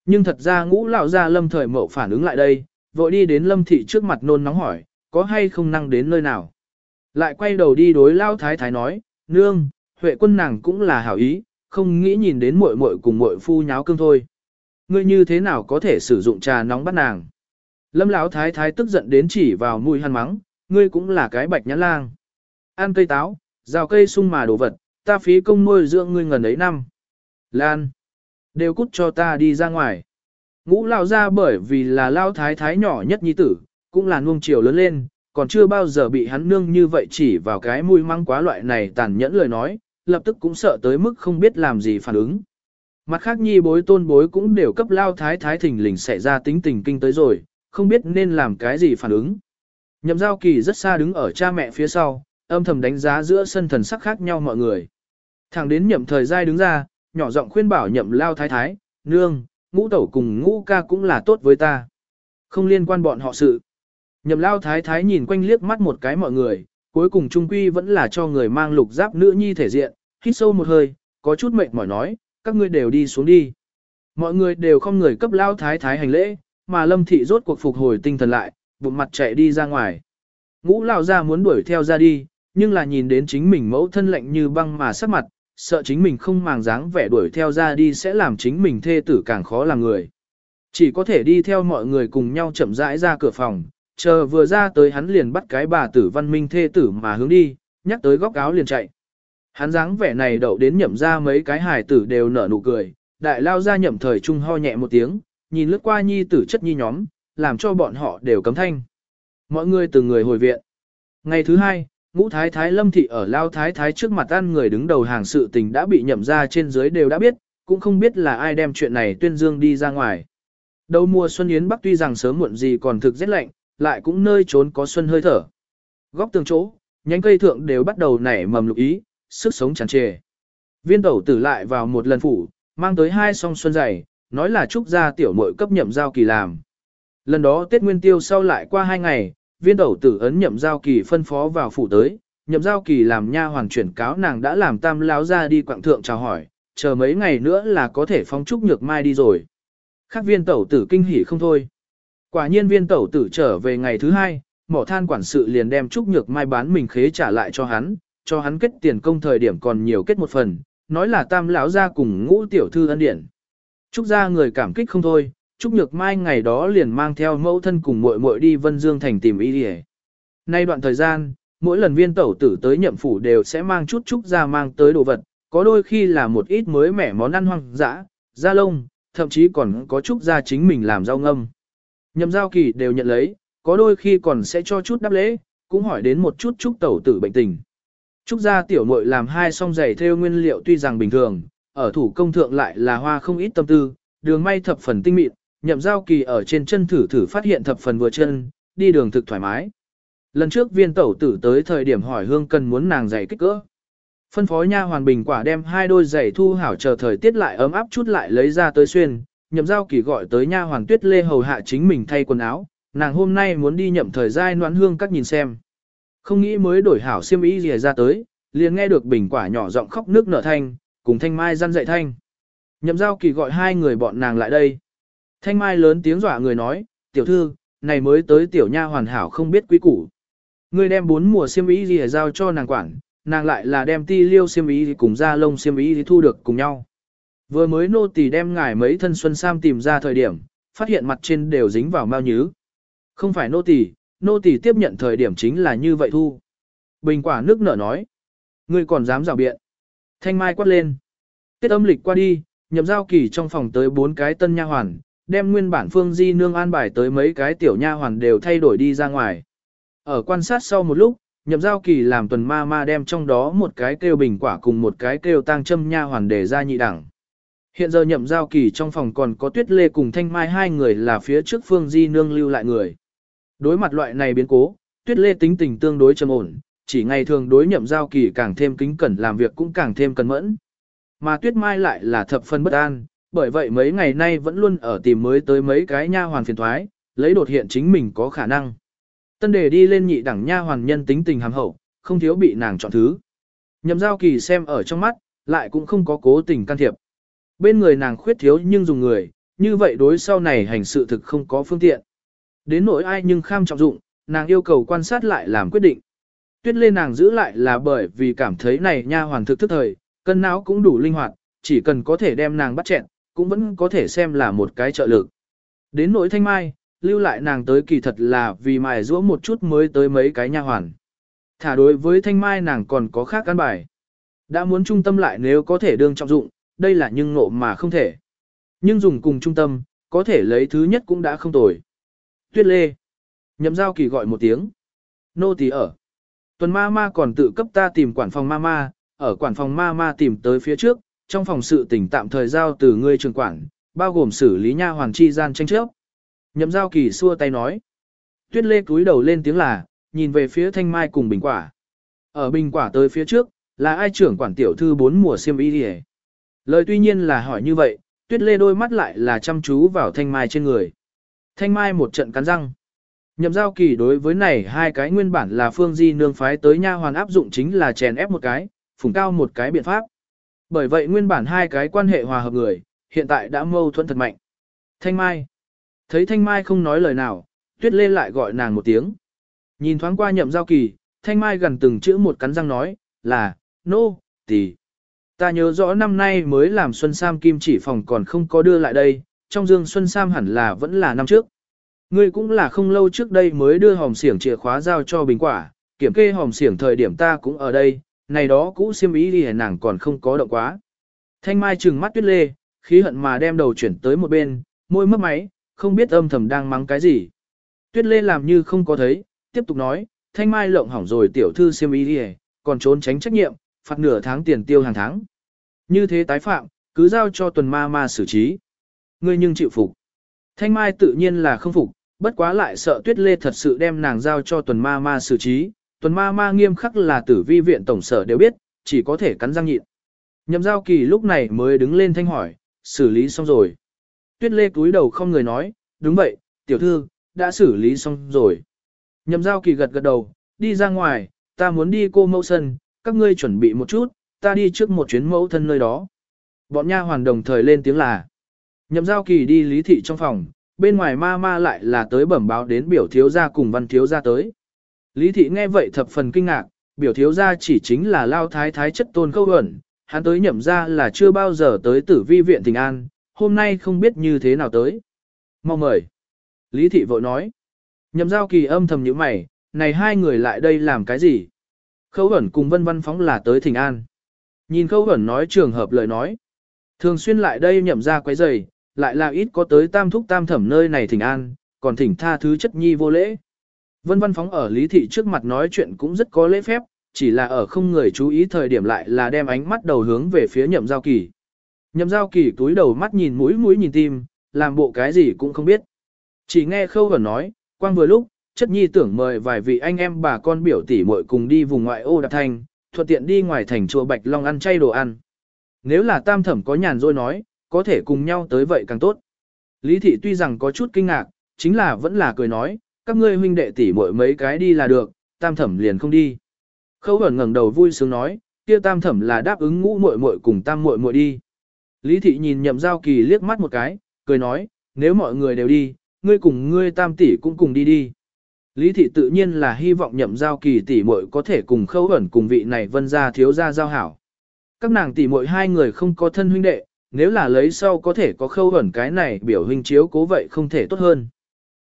Nhưng thật ra ngũ lão ra lâm thời mậu phản ứng lại đây, vội đi đến lâm thị trước mặt nôn nóng hỏi, có hay không năng đến nơi nào. Lại quay đầu đi đối lao thái thái nói, nương, huệ quân nàng cũng là hảo ý, không nghĩ nhìn đến muội muội cùng muội phu nháo cương thôi. Ngươi như thế nào có thể sử dụng trà nóng bắt nàng? Lâm Lão thái thái tức giận đến chỉ vào mũi hăn mắng, ngươi cũng là cái bạch nhãn lang. Ăn cây táo, rào cây sung mà đồ vật, ta phí công nuôi dưỡng ngươi ngần ấy năm. Lan, đều cút cho ta đi ra ngoài. Ngũ lao ra bởi vì là lao thái thái nhỏ nhất nhi tử, cũng là nuông chiều lớn lên, còn chưa bao giờ bị hắn nương như vậy chỉ vào cái mùi măng quá loại này tàn nhẫn lời nói, lập tức cũng sợ tới mức không biết làm gì phản ứng. Mặt khác nhi bối tôn bối cũng đều cấp lao thái thái thình lình xảy ra tính tình kinh tới rồi, không biết nên làm cái gì phản ứng. Nhậm giao kỳ rất xa đứng ở cha mẹ phía sau, âm thầm đánh giá giữa sân thần sắc khác nhau mọi người. Thẳng đến nhậm thời giai đứng ra, nhỏ giọng khuyên bảo nhậm lao thái thái, nương, ngũ tẩu cùng ngũ ca cũng là tốt với ta. Không liên quan bọn họ sự. Nhậm lao thái thái nhìn quanh liếc mắt một cái mọi người, cuối cùng trung quy vẫn là cho người mang lục giáp nữ nhi thể diện, hít sâu một hơi, có chút mệt mỏi nói, các ngươi đều đi xuống đi. Mọi người đều không người cấp lao thái thái hành lễ, mà lâm thị rốt cuộc phục hồi tinh thần lại, bụng mặt chạy đi ra ngoài. Ngũ lao ra muốn đuổi theo ra đi, nhưng là nhìn đến chính mình mẫu thân lạnh như băng mà sắc mặt, sợ chính mình không màng dáng vẻ đuổi theo ra đi sẽ làm chính mình thê tử càng khó làm người. Chỉ có thể đi theo mọi người cùng nhau chậm rãi ra cửa phòng, chờ vừa ra tới hắn liền bắt cái bà tử văn minh thê tử mà hướng đi, nhắc tới góc áo liền chạy. Hắn dáng vẻ này đậu đến nhậm ra mấy cái hài tử đều nở nụ cười, đại lao ra nhậm thời trung ho nhẹ một tiếng, nhìn lướt qua nhi tử chất nhi nhóm, làm cho bọn họ đều cấm thanh. Mọi người từng người hồi viện. Ngày thứ hai, ngũ thái thái lâm thị ở lao thái thái trước mặt ăn người đứng đầu hàng sự tình đã bị nhậm ra trên dưới đều đã biết, cũng không biết là ai đem chuyện này tuyên dương đi ra ngoài. Đầu mùa xuân yến bắc tuy rằng sớm muộn gì còn thực rét lạnh, lại cũng nơi trốn có xuân hơi thở. Góc tường chỗ, nhánh cây thượng đều bắt đầu nảy mầm lục ý, sức sống tràn trề. Viên tẩu tử lại vào một lần phủ, mang tới hai song xuân dày, nói là chúc gia tiểu muội cấp nhậm giao kỳ làm. Lần đó Tết Nguyên Tiêu sau lại qua hai ngày, viên tẩu tử ấn nhậm giao kỳ phân phó vào phủ tới, nhậm giao kỳ làm nha hoàn chuyển cáo nàng đã làm tam láo ra đi quạng thượng chào hỏi, chờ mấy ngày nữa là có thể phong trúc nhược mai đi rồi. Khác viên tẩu tử kinh hỉ không thôi. Quả nhiên viên tẩu tử trở về ngày thứ hai, mỏ than quản sự liền đem trúc nhược mai bán mình khế trả lại cho hắn, cho hắn kết tiền công thời điểm còn nhiều kết một phần, nói là tam lão ra cùng ngũ tiểu thư ân điển. Trúc gia người cảm kích không thôi, Trúc Nhược Mai ngày đó liền mang theo mẫu thân cùng muội muội đi Vân Dương thành tìm y đi Nay đoạn thời gian, mỗi lần viên tẩu tử tới nhậm phủ đều sẽ mang chút Trúc gia mang tới đồ vật, có đôi khi là một ít mới mẻ món ăn hoang dã, da lông, thậm chí còn có Trúc gia chính mình làm rau ngâm. Nhậm giao kỳ đều nhận lấy, có đôi khi còn sẽ cho chút đáp lễ, cũng hỏi đến một chút Trúc tẩu tử bệnh tình. Trúc gia tiểu muội làm hai song giày theo nguyên liệu tuy rằng bình thường, ở thủ công thượng lại là hoa không ít tâm tư, đường may thập phần tinh mịn, nhậm giao kỳ ở trên chân thử thử phát hiện thập phần vừa chân, đi đường thực thoải mái. Lần trước viên tẩu tử tới thời điểm hỏi hương cần muốn nàng giày kích cỡ. Phân phó nha hoàn bình quả đem hai đôi giày thu hảo chờ thời tiết lại ấm áp chút lại lấy ra tới xuyên, nhậm giao kỳ gọi tới nha hoàn tuyết lê hầu hạ chính mình thay quần áo, nàng hôm nay muốn đi nhậm thời gian noãn hương các nhìn xem. Không nghĩ mới đổi hảo xiêm y gì ra tới, liền nghe được bình quả nhỏ giọng khóc nước nở thanh, cùng thanh mai răn dậy thanh. Nhậm giao kỳ gọi hai người bọn nàng lại đây. Thanh mai lớn tiếng dọa người nói, tiểu thư, này mới tới tiểu nha hoàn hảo không biết quý củ. Ngươi đem bốn mùa xiêm y gì giao cho nàng quản, nàng lại là đem ti liêu xiêm y cùng da lông xiêm y thu được cùng nhau. Vừa mới nô tỳ đem ngải mấy thân xuân sam tìm ra thời điểm, phát hiện mặt trên đều dính vào mao nhứ. Không phải nô tỳ, nô tỳ tiếp nhận thời điểm chính là như vậy thu. Bình quả nước nở nói. Ngươi còn dám rào biện. Thanh mai quát lên. Tiết âm lịch qua đi, nhậm giao kỳ trong phòng tới bốn cái tân nha hoàn, đem nguyên bản phương di nương an bài tới mấy cái tiểu nha hoàn đều thay đổi đi ra ngoài. Ở quan sát sau một lúc, nhậm giao kỳ làm tuần ma ma đem trong đó một cái kêu bình quả cùng một cái kêu tang châm nha hoàn để ra nhị đẳng. Hiện giờ nhậm giao kỳ trong phòng còn có tuyết lê cùng thanh mai hai người là phía trước phương di nương lưu lại người. Đối mặt loại này biến cố, tuyết lê tính tình tương đối trầm ổn, chỉ ngày thường đối nhậm giao kỳ càng thêm kính cẩn làm việc cũng càng thêm cẩn mẫn. Mà tuyết mai lại là thập phân bất an, bởi vậy mấy ngày nay vẫn luôn ở tìm mới tới mấy cái nha hoàn phiền thoái, lấy đột hiện chính mình có khả năng. Tân đề đi lên nhị đẳng nha hoàn nhân tính tình hàm hậu, không thiếu bị nàng chọn thứ. Nhậm giao kỳ xem ở trong mắt, lại cũng không có cố tình can thiệp. Bên người nàng khuyết thiếu nhưng dùng người, như vậy đối sau này hành sự thực không có phương tiện. Đến nỗi ai nhưng kham trọng dụng, nàng yêu cầu quan sát lại làm quyết định. Tuyết lê nàng giữ lại là bởi vì cảm thấy này nha hoàn thực thức thời, cân não cũng đủ linh hoạt, chỉ cần có thể đem nàng bắt chẹn, cũng vẫn có thể xem là một cái trợ lực. Đến nỗi thanh mai, lưu lại nàng tới kỳ thật là vì mài rũa một chút mới tới mấy cái nha hoàn. Thả đối với thanh mai nàng còn có khác căn bài. Đã muốn trung tâm lại nếu có thể đương trọng dụng, đây là nhưng ngộ mà không thể. Nhưng dùng cùng trung tâm, có thể lấy thứ nhất cũng đã không tồi. Tuyết lê. Nhậm giao kỳ gọi một tiếng. Nô tỳ ở. Tuần ma ma còn tự cấp ta tìm quản phòng ma ma, ở quản phòng ma ma tìm tới phía trước, trong phòng sự tỉnh tạm thời giao từ ngươi trường quản, bao gồm xử lý nha hoàng chi gian tranh chấp. Nhậm giao kỳ xua tay nói. Tuyết lê cúi đầu lên tiếng là, nhìn về phía thanh mai cùng bình quả. Ở bình quả tới phía trước, là ai trưởng quản tiểu thư bốn mùa siêm y đi Lời tuy nhiên là hỏi như vậy, tuyết lê đôi mắt lại là chăm chú vào thanh mai trên người. Thanh mai một trận cắn răng. Nhậm giao kỳ đối với này hai cái nguyên bản là phương di nương phái tới nha hoàn áp dụng chính là chèn ép một cái, phủng cao một cái biện pháp. Bởi vậy nguyên bản hai cái quan hệ hòa hợp người, hiện tại đã mâu thuẫn thật mạnh. Thanh Mai. Thấy Thanh Mai không nói lời nào, Tuyết Lê lại gọi nàng một tiếng. Nhìn thoáng qua nhậm giao kỳ, Thanh Mai gần từng chữ một cắn răng nói, là, nô, no, tỷ. Ta nhớ rõ năm nay mới làm Xuân Sam kim chỉ phòng còn không có đưa lại đây, trong dương Xuân Sam hẳn là vẫn là năm trước. Ngươi cũng là không lâu trước đây mới đưa hòm xiển chìa khóa giao cho bình quả, kiểm kê hòm xiển thời điểm ta cũng ở đây, này đó cũ xiêm ý đi nàng còn không có động quá. Thanh Mai trừng mắt tuyết lê, khí hận mà đem đầu chuyển tới một bên, môi mấp máy, không biết âm thầm đang mắng cái gì. Tuyết lê làm như không có thấy, tiếp tục nói, Thanh Mai lộng hỏng rồi tiểu thư xiêm ý đi còn trốn tránh trách nhiệm, phạt nửa tháng tiền tiêu hàng tháng. Như thế tái phạm, cứ giao cho tuần ma ma xử trí. Ngươi nhưng chịu phục. Thanh Mai tự nhiên là không phục, bất quá lại sợ tuyết lê thật sự đem nàng giao cho tuần ma ma xử trí. Tuần ma ma nghiêm khắc là tử vi viện tổng sở đều biết, chỉ có thể cắn răng nhịn. Nhậm giao kỳ lúc này mới đứng lên thanh hỏi, xử lý xong rồi. Tuyết lê cúi đầu không người nói, đúng vậy, tiểu thư, đã xử lý xong rồi. Nhậm giao kỳ gật gật đầu, đi ra ngoài, ta muốn đi cô mẫu sân, các ngươi chuẩn bị một chút, ta đi trước một chuyến mẫu thân nơi đó. Bọn nha hoàn đồng thời lên tiếng là. Nhậm giao kỳ đi lý thị trong phòng, bên ngoài ma ma lại là tới bẩm báo đến biểu thiếu gia cùng văn thiếu gia tới. Lý thị nghe vậy thập phần kinh ngạc, biểu thiếu gia chỉ chính là lao thái thái chất tôn câu ẩn, hắn tới nhậm ra là chưa bao giờ tới tử vi viện tình an, hôm nay không biết như thế nào tới. Mau mời. Lý thị vội nói. Nhậm giao kỳ âm thầm như mày, này hai người lại đây làm cái gì? Khâu ẩn cùng vân văn phóng là tới thỉnh an. Nhìn khâu ẩn nói trường hợp lời nói. Thường xuyên lại đây nhậm ra quấy giày, lại là ít có tới tam thúc tam thẩm nơi này thỉnh an, còn thỉnh tha thứ chất nhi vô lễ. Vân văn phóng ở lý thị trước mặt nói chuyện cũng rất có lễ phép, chỉ là ở không người chú ý thời điểm lại là đem ánh mắt đầu hướng về phía nhậm giao kỳ. Nhậm giao kỳ túi đầu mắt nhìn mũi mũi nhìn tim, làm bộ cái gì cũng không biết. Chỉ nghe khâu vẩn nói, quang vừa lúc, chất nhi tưởng mời vài vị anh em bà con biểu tỷ muội cùng đi vùng ngoại ô đạp Thành, thuận tiện đi ngoài thành chùa Bạch Long ăn chay đồ ăn. Nếu là tam thẩm có nhàn rồi nói, có thể cùng nhau tới vậy càng tốt. Lý thị tuy rằng có chút kinh ngạc, chính là vẫn là cười nói, các ngươi huynh đệ tỷ muội mấy cái đi là được, tam thẩm liền không đi. Khâu ẩn ngẩng đầu vui sướng nói, kia tam thẩm là đáp ứng ngũ muội muội cùng tam muội muội đi. Lý thị nhìn nhậm giao kỳ liếc mắt một cái, cười nói, nếu mọi người đều đi, ngươi cùng ngươi tam tỷ cũng cùng đi đi. Lý thị tự nhiên là hy vọng nhậm giao kỳ tỷ muội có thể cùng khâu ẩn cùng vị này vân gia thiếu gia giao hảo. Các nàng tỷ muội hai người không có thân huynh đệ, nếu là lấy sau có thể có khâu ẩn cái này biểu huynh chiếu cố vậy không thể tốt hơn.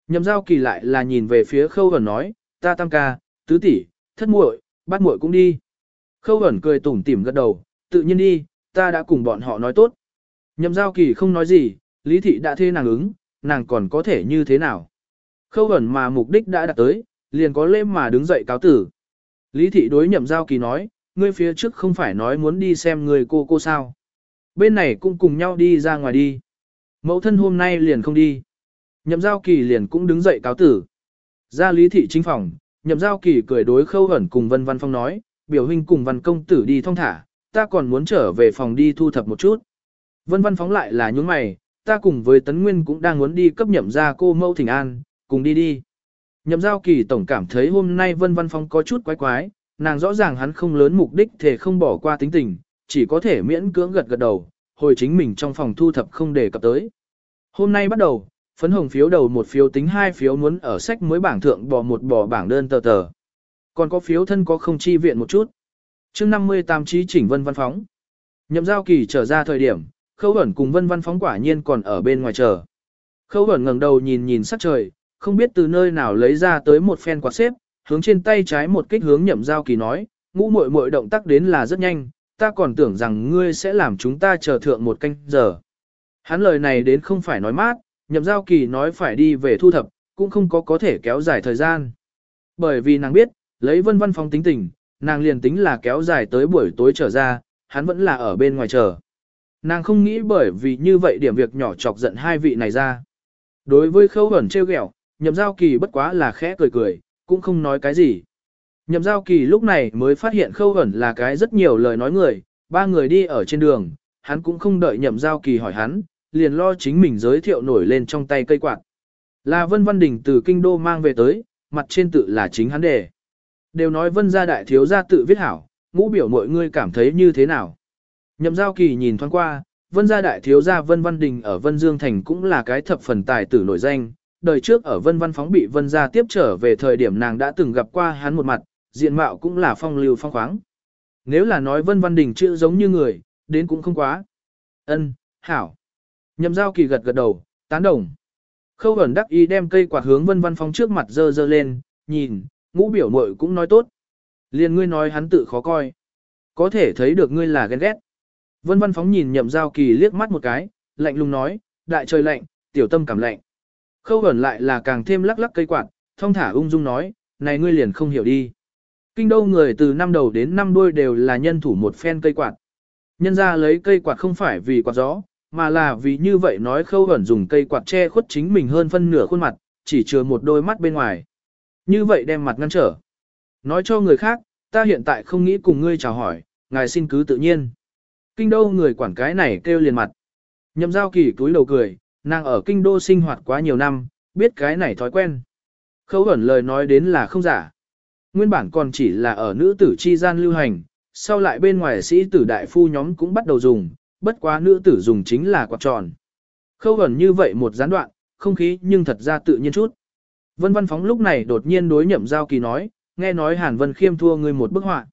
Nhậm giao kỳ lại là nhìn về phía khâu ẩn nói, ta tam ca, tứ tỷ, thất muội, bát muội cũng đi. Khâu ẩn cười tủm tỉm gật đầu, tự nhiên đi, ta đã cùng bọn họ nói tốt. Nhậm giao kỳ không nói gì, lý thị đã thê nàng ứng, nàng còn có thể như thế nào. Khâu ẩn mà mục đích đã đạt tới, liền có lêm mà đứng dậy cáo tử. Lý thị đối nhậm giao kỳ nói, ngươi phía trước không phải nói muốn đi xem người cô cô sao. Bên này cũng cùng nhau đi ra ngoài đi. Mẫu thân hôm nay liền không đi. Nhậm giao kỳ liền cũng đứng dậy cáo tử. Ra lý thị chính phòng, nhậm giao kỳ cười đối khâu ẩn cùng vân văn phong nói, biểu huynh cùng văn công tử đi thong thả, ta còn muốn trở về phòng đi thu thập một chút. Vân văn phóng lại là những mày, ta cùng với tấn nguyên cũng đang muốn đi cấp nhậm ra cô mâu thỉnh an, cùng đi đi. Nhậm giao kỳ tổng cảm thấy hôm nay vân văn phong có chút quái quái, nàng rõ ràng hắn không lớn mục đích thể không bỏ qua tính tình, chỉ có thể miễn cưỡng gật gật đầu, hồi chính mình trong phòng thu thập không để cập tới. Hôm nay bắt đầu, phấn hồng phiếu đầu một phiếu tính hai phiếu muốn ở sách mới bảng thượng bỏ một bỏ bảng đơn tờ tờ. Còn có phiếu thân có không chi viện một chút. chương 58 trí chỉnh vân văn phóng. Nhậm giao kỳ trở ra thời điểm, khâu ẩn cùng vân văn phóng quả nhiên còn ở bên ngoài chờ. Khâu ẩn ngẩng đầu nhìn nhìn sắc trời, không biết từ nơi nào lấy ra tới một phen quạt xếp, hướng trên tay trái một kích hướng nhậm giao kỳ nói, ngũ muội muội động tác đến là rất nhanh, ta còn tưởng rằng ngươi sẽ làm chúng ta chờ thượng một canh giờ. Hắn lời này đến không phải nói mát, nhậm giao kỳ nói phải đi về thu thập, cũng không có có thể kéo dài thời gian. Bởi vì nàng biết, lấy vân văn phong tính tình, nàng liền tính là kéo dài tới buổi tối trở ra, hắn vẫn là ở bên ngoài chờ. Nàng không nghĩ bởi vì như vậy điểm việc nhỏ chọc giận hai vị này ra. Đối với khâu ẩn trêu ghẹo, nhậm giao kỳ bất quá là khẽ cười cười, cũng không nói cái gì. Nhậm giao kỳ lúc này mới phát hiện khâu ẩn là cái rất nhiều lời nói người, ba người đi ở trên đường, hắn cũng không đợi nhậm giao kỳ hỏi hắn, liền lo chính mình giới thiệu nổi lên trong tay cây quạt. Là Vân Văn Đình từ kinh đô mang về tới, mặt trên tự là chính hắn đề. Đều nói Vân gia đại thiếu gia tự viết hảo, ngũ biểu mọi người cảm thấy như thế nào. Nhậm giao kỳ nhìn thoáng qua, Vân gia đại thiếu gia Vân Văn Đình ở Vân Dương Thành cũng là cái thập phần tài tử nổi danh. Đời trước ở Vân Văn Phóng bị Vân gia tiếp trở về thời điểm nàng đã từng gặp qua hắn một mặt, diện mạo cũng là phong lưu phong khoáng. Nếu là nói Vân Văn Đình chữ giống như người, đến cũng không quá. Ân, hảo. Nhậm giao kỳ gật gật đầu, tán đồng. Khâu ẩn đắc ý đem cây quạt hướng Vân Văn Phóng trước mặt dơ dơ lên, nhìn, ngũ biểu muội cũng nói tốt. Liền ngươi nói hắn tự khó coi. Có thể thấy được ngươi là ghen ghét. Vân Văn Phóng nhìn nhậm giao kỳ liếc mắt một cái, lạnh lùng nói, đại trời lạnh, tiểu tâm cảm lạnh. Khâu ẩn lại là càng thêm lắc lắc cây quạt, thông thả ung dung nói, này ngươi liền không hiểu đi. Kinh đô người từ năm đầu đến năm đuôi đều là nhân thủ một phen cây quạt. Nhân ra lấy cây quạt không phải vì quạt gió, mà là vì như vậy nói khâu ẩn dùng cây quạt che khuất chính mình hơn phân nửa khuôn mặt, chỉ chừa một đôi mắt bên ngoài. Như vậy đem mặt ngăn trở. Nói cho người khác, ta hiện tại không nghĩ cùng ngươi chào hỏi, ngài xin cứ tự nhiên. Kinh đô người quản cái này kêu liền mặt. Nhậm giao kỳ túi đầu cười, nàng ở kinh đô sinh hoạt quá nhiều năm, biết cái này thói quen. Khâu ẩn lời nói đến là không giả. Nguyên bản còn chỉ là ở nữ tử chi gian lưu hành, sau lại bên ngoài sĩ tử đại phu nhóm cũng bắt đầu dùng, bất quá nữ tử dùng chính là quạt tròn. Khâu ẩn như vậy một gián đoạn, không khí nhưng thật ra tự nhiên chút. Vân Văn Phóng lúc này đột nhiên đối nhậm giao kỳ nói, nghe nói Hàn Vân Khiêm thua ngươi một bức họa.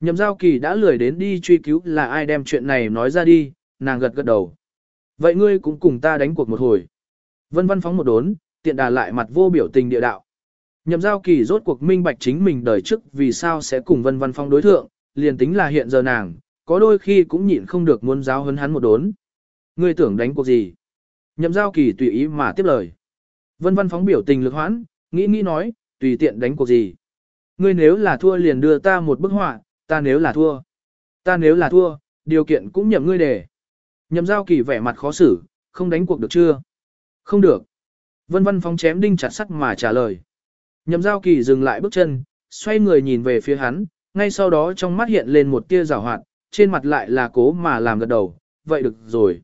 Nhậm giao kỳ đã lười đến đi truy cứu là ai đem chuyện này nói ra đi, nàng gật gật đầu. Vậy ngươi cũng cùng ta đánh cuộc một hồi. Vân Văn Phóng một đốn, tiện đà lại mặt vô biểu tình địa đạo. Nhậm giao kỳ rốt cuộc minh bạch chính mình đời trước vì sao sẽ cùng Vân Văn Phong đối thượng, liền tính là hiện giờ nàng, có đôi khi cũng nhịn không được muốn giáo hấn hắn một đốn. Ngươi tưởng đánh cuộc gì? Nhậm giao kỳ tùy ý mà tiếp lời. Vân Văn Phóng biểu tình lực hoãn, nghĩ nghĩ nói, tùy tiện đánh cuộc gì. Ngươi nếu là thua liền đưa ta một bức họa, ta nếu là thua. Ta nếu là thua, điều kiện cũng nhậm ngươi để. Nhậm giao kỳ vẻ mặt khó xử, không đánh cuộc được chưa? Không được. Vân Văn Phóng chém đinh chặt sắt mà trả lời. Nhậm giao kỳ dừng lại bước chân, xoay người nhìn về phía hắn, ngay sau đó trong mắt hiện lên một tia rào hoạt, trên mặt lại là cố mà làm gật đầu, vậy được rồi.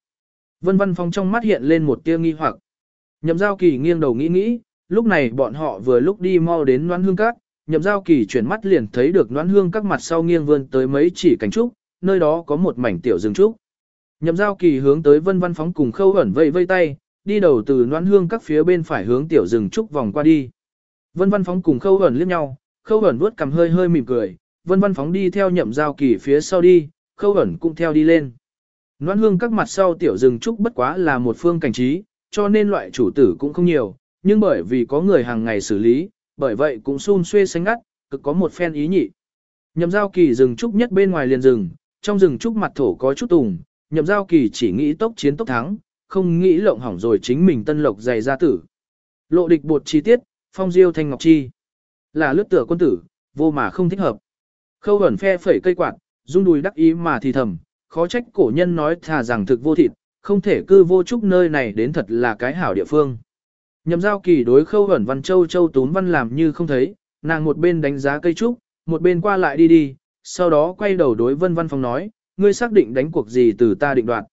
Vân Văn Phong trong mắt hiện lên một tia nghi hoặc. Nhậm giao kỳ nghiêng đầu nghĩ nghĩ, lúc này bọn họ vừa lúc đi mau đến Noãn hương các, nhậm giao kỳ chuyển mắt liền thấy được Noãn hương các mặt sau nghiêng vươn tới mấy chỉ cánh trúc, nơi đó có một mảnh tiểu rừng trúc. Nhậm giao kỳ hướng tới vân văn phóng cùng khâu ẩn vây vây tay, đi đầu từ Noãn hương các phía bên phải hướng tiểu rừng trúc vòng qua đi. Vân văn phóng cùng khâu ẩn liếc nhau, khâu ẩn vuốt cầm hơi hơi mỉm cười, vân văn phóng đi theo nhậm giao kỳ phía sau đi, khâu ẩn cũng theo đi lên. Noãn hương các mặt sau tiểu rừng trúc bất quá là một phương cảnh trí, cho nên loại chủ tử cũng không nhiều, nhưng bởi vì có người hàng ngày xử lý, bởi vậy cũng xun xuê xanh ngắt, cực có một phen ý nhị. Nhậm giao kỳ rừng trúc nhất bên ngoài liền rừng, trong rừng trúc mặt thổ có chút tùng, nhậm giao kỳ chỉ nghĩ tốc chiến tốc thắng, không nghĩ lộng hỏng rồi chính mình tân lộc dày ra tử. Lộ địch bột chi tiết, phong diêu thanh ngọc chi. Là lướt tựa quân tử, vô mà không thích hợp. Khâu ẩn phe phẩy cây quạt, rung đùi đắc ý mà thì thầm, khó trách cổ nhân nói thà rằng thực vô thịt, không thể cư vô trúc nơi này đến thật là cái hảo địa phương. Nhậm giao kỳ đối khâu ẩn văn châu châu tún văn làm như không thấy, nàng một bên đánh giá cây trúc, một bên qua lại đi đi, sau đó quay đầu đối vân văn phóng nói, ngươi xác định đánh cuộc gì từ ta định đoạt.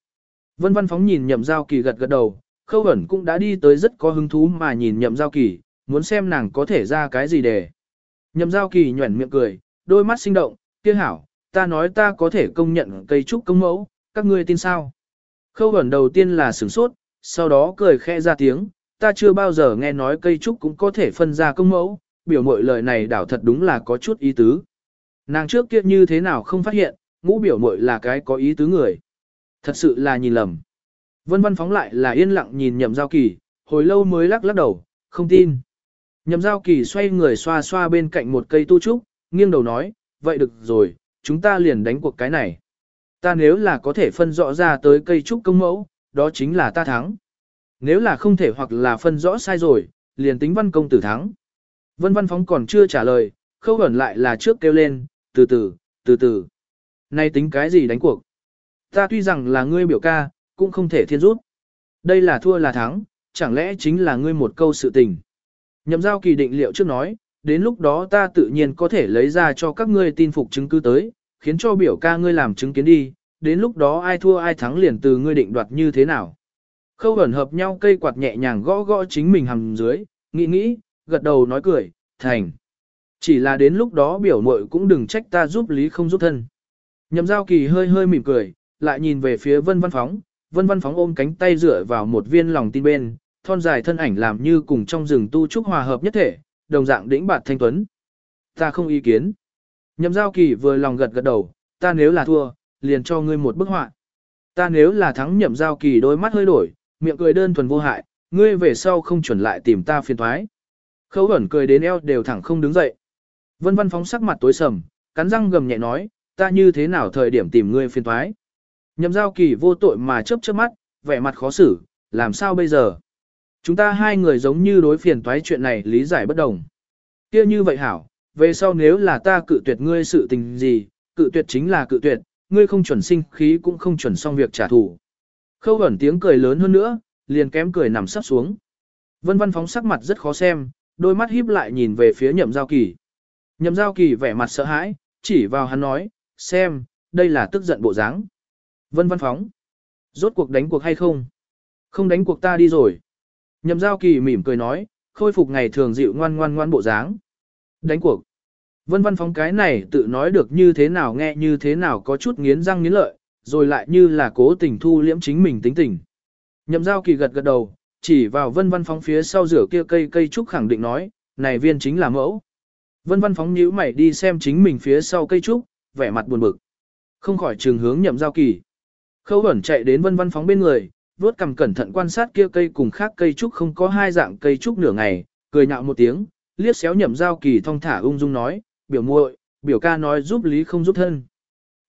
Vân văn phóng nhìn nhậm giao kỳ gật gật đầu, khâu ẩn cũng đã đi tới rất có hứng thú mà nhìn nhậm giao kỳ, muốn xem nàng có thể ra cái gì để. Nhậm giao kỳ nhuẩn miệng cười, đôi mắt sinh động, kia hảo, ta nói ta có thể công nhận cây trúc công mẫu, các ngươi tin sao? Khâu ẩn đầu tiên là sửng sốt, sau đó cười khẽ ra tiếng, ta chưa bao giờ nghe nói cây trúc cũng có thể phân ra công mẫu, biểu mội lời này đảo thật đúng là có chút ý tứ. Nàng trước kia như thế nào không phát hiện, ngũ biểu mội là cái có ý tứ người. Thật sự là nhìn lầm. Vân văn phóng lại là yên lặng nhìn nhậm giao kỳ, hồi lâu mới lắc lắc đầu, không tin. Nhậm giao kỳ xoay người xoa xoa bên cạnh một cây tu trúc, nghiêng đầu nói, vậy được rồi, chúng ta liền đánh cuộc cái này. ta nếu là có thể phân rõ ra tới cây trúc công mẫu, đó chính là ta thắng. Nếu là không thể hoặc là phân rõ sai rồi, liền tính văn công tử thắng. Vân văn phóng còn chưa trả lời, khâu ẩn lại là trước kêu lên, từ từ, từ từ. Nay tính cái gì đánh cuộc? Ta tuy rằng là ngươi biểu ca, cũng không thể thiên rút. Đây là thua là thắng, chẳng lẽ chính là ngươi một câu sự tình. Nhậm giao kỳ định liệu trước nói, đến lúc đó ta tự nhiên có thể lấy ra cho các ngươi tin phục chứng cứ tới, khiến cho biểu ca ngươi làm chứng kiến đi, đến lúc đó ai thua ai thắng liền từ ngươi định đoạt như thế nào. Khâu ẩn hợp nhau cây quạt nhẹ nhàng gõ gõ chính mình hầm dưới, nghĩ nghĩ, gật đầu nói cười, thành. Chỉ là đến lúc đó biểu muội cũng đừng trách ta giúp lý không giúp thân. Nhậm giao kỳ hơi hơi mỉm cười, lại nhìn về phía vân văn phóng, vân văn phóng ôm cánh tay dựa vào một viên lòng tin bên, thon dài thân ảnh làm như cùng trong rừng tu trúc hòa hợp nhất thể, đồng dạng đĩnh bạt thanh tuấn. Ta không ý kiến. Nhậm giao kỳ vừa lòng gật gật đầu, ta nếu là thua, liền cho ngươi một bức họa. Ta nếu là thắng nhậm giao kỳ đôi mắt hơi đổi, miệng cười đơn thuần vô hại, ngươi về sau không chuẩn lại tìm ta phiền thoái. Khấu ẩn cười đến eo đều thẳng không đứng dậy. Vân văn phóng sắc mặt tối sầm, cắn răng gầm nhẹ nói, ta như thế nào thời điểm tìm ngươi phiền thoái. Nhậm giao kỳ vô tội mà chớp chớp mắt, vẻ mặt khó xử, làm sao bây giờ? Chúng ta hai người giống như đối phiền toái chuyện này lý giải bất đồng. kia như vậy hảo, về sau nếu là ta cự tuyệt ngươi sự tình gì, cự tuyệt chính là cự tuyệt, ngươi không chuẩn sinh khí cũng không chuẩn xong việc trả thù. Khâu ẩn tiếng cười lớn hơn nữa, liền kém cười nằm sắp xuống. Vân văn phóng sắc mặt rất khó xem, đôi mắt híp lại nhìn về phía nhậm giao kỳ. Nhậm giao kỳ vẻ mặt sợ hãi, chỉ vào hắn nói, xem, đây là tức giận bộ dáng. Vân văn phóng. Rốt cuộc đánh cuộc hay không? Không đánh cuộc ta đi rồi. Nhậm giao kỳ mỉm cười nói, khôi phục ngày thường dịu ngoan ngoan ngoan bộ dáng. Đánh cuộc. Vân văn phóng cái này tự nói được như thế nào nghe như thế nào có chút nghiến răng nghiến lợi, rồi lại như là cố tình thu liễm chính mình tính tình. Nhậm giao kỳ gật gật đầu, chỉ vào vân văn phóng phía sau rửa kia cây cây trúc khẳng định nói, này viên chính là mẫu. Vân văn phóng nhíu mày đi xem chính mình phía sau cây trúc, vẻ mặt buồn bực. Không khỏi trường hướng nhậm giao kỳ. Khâu ẩn chạy đến vân văn phóng bên người, vuốt cầm cẩn thận quan sát kia cây cùng khác cây trúc không có hai dạng cây trúc nửa ngày, cười nhạo một tiếng, liếc xéo nhậm giao kỳ thong thả ung dung nói, biểu muội, biểu ca nói giúp lý không giúp thân.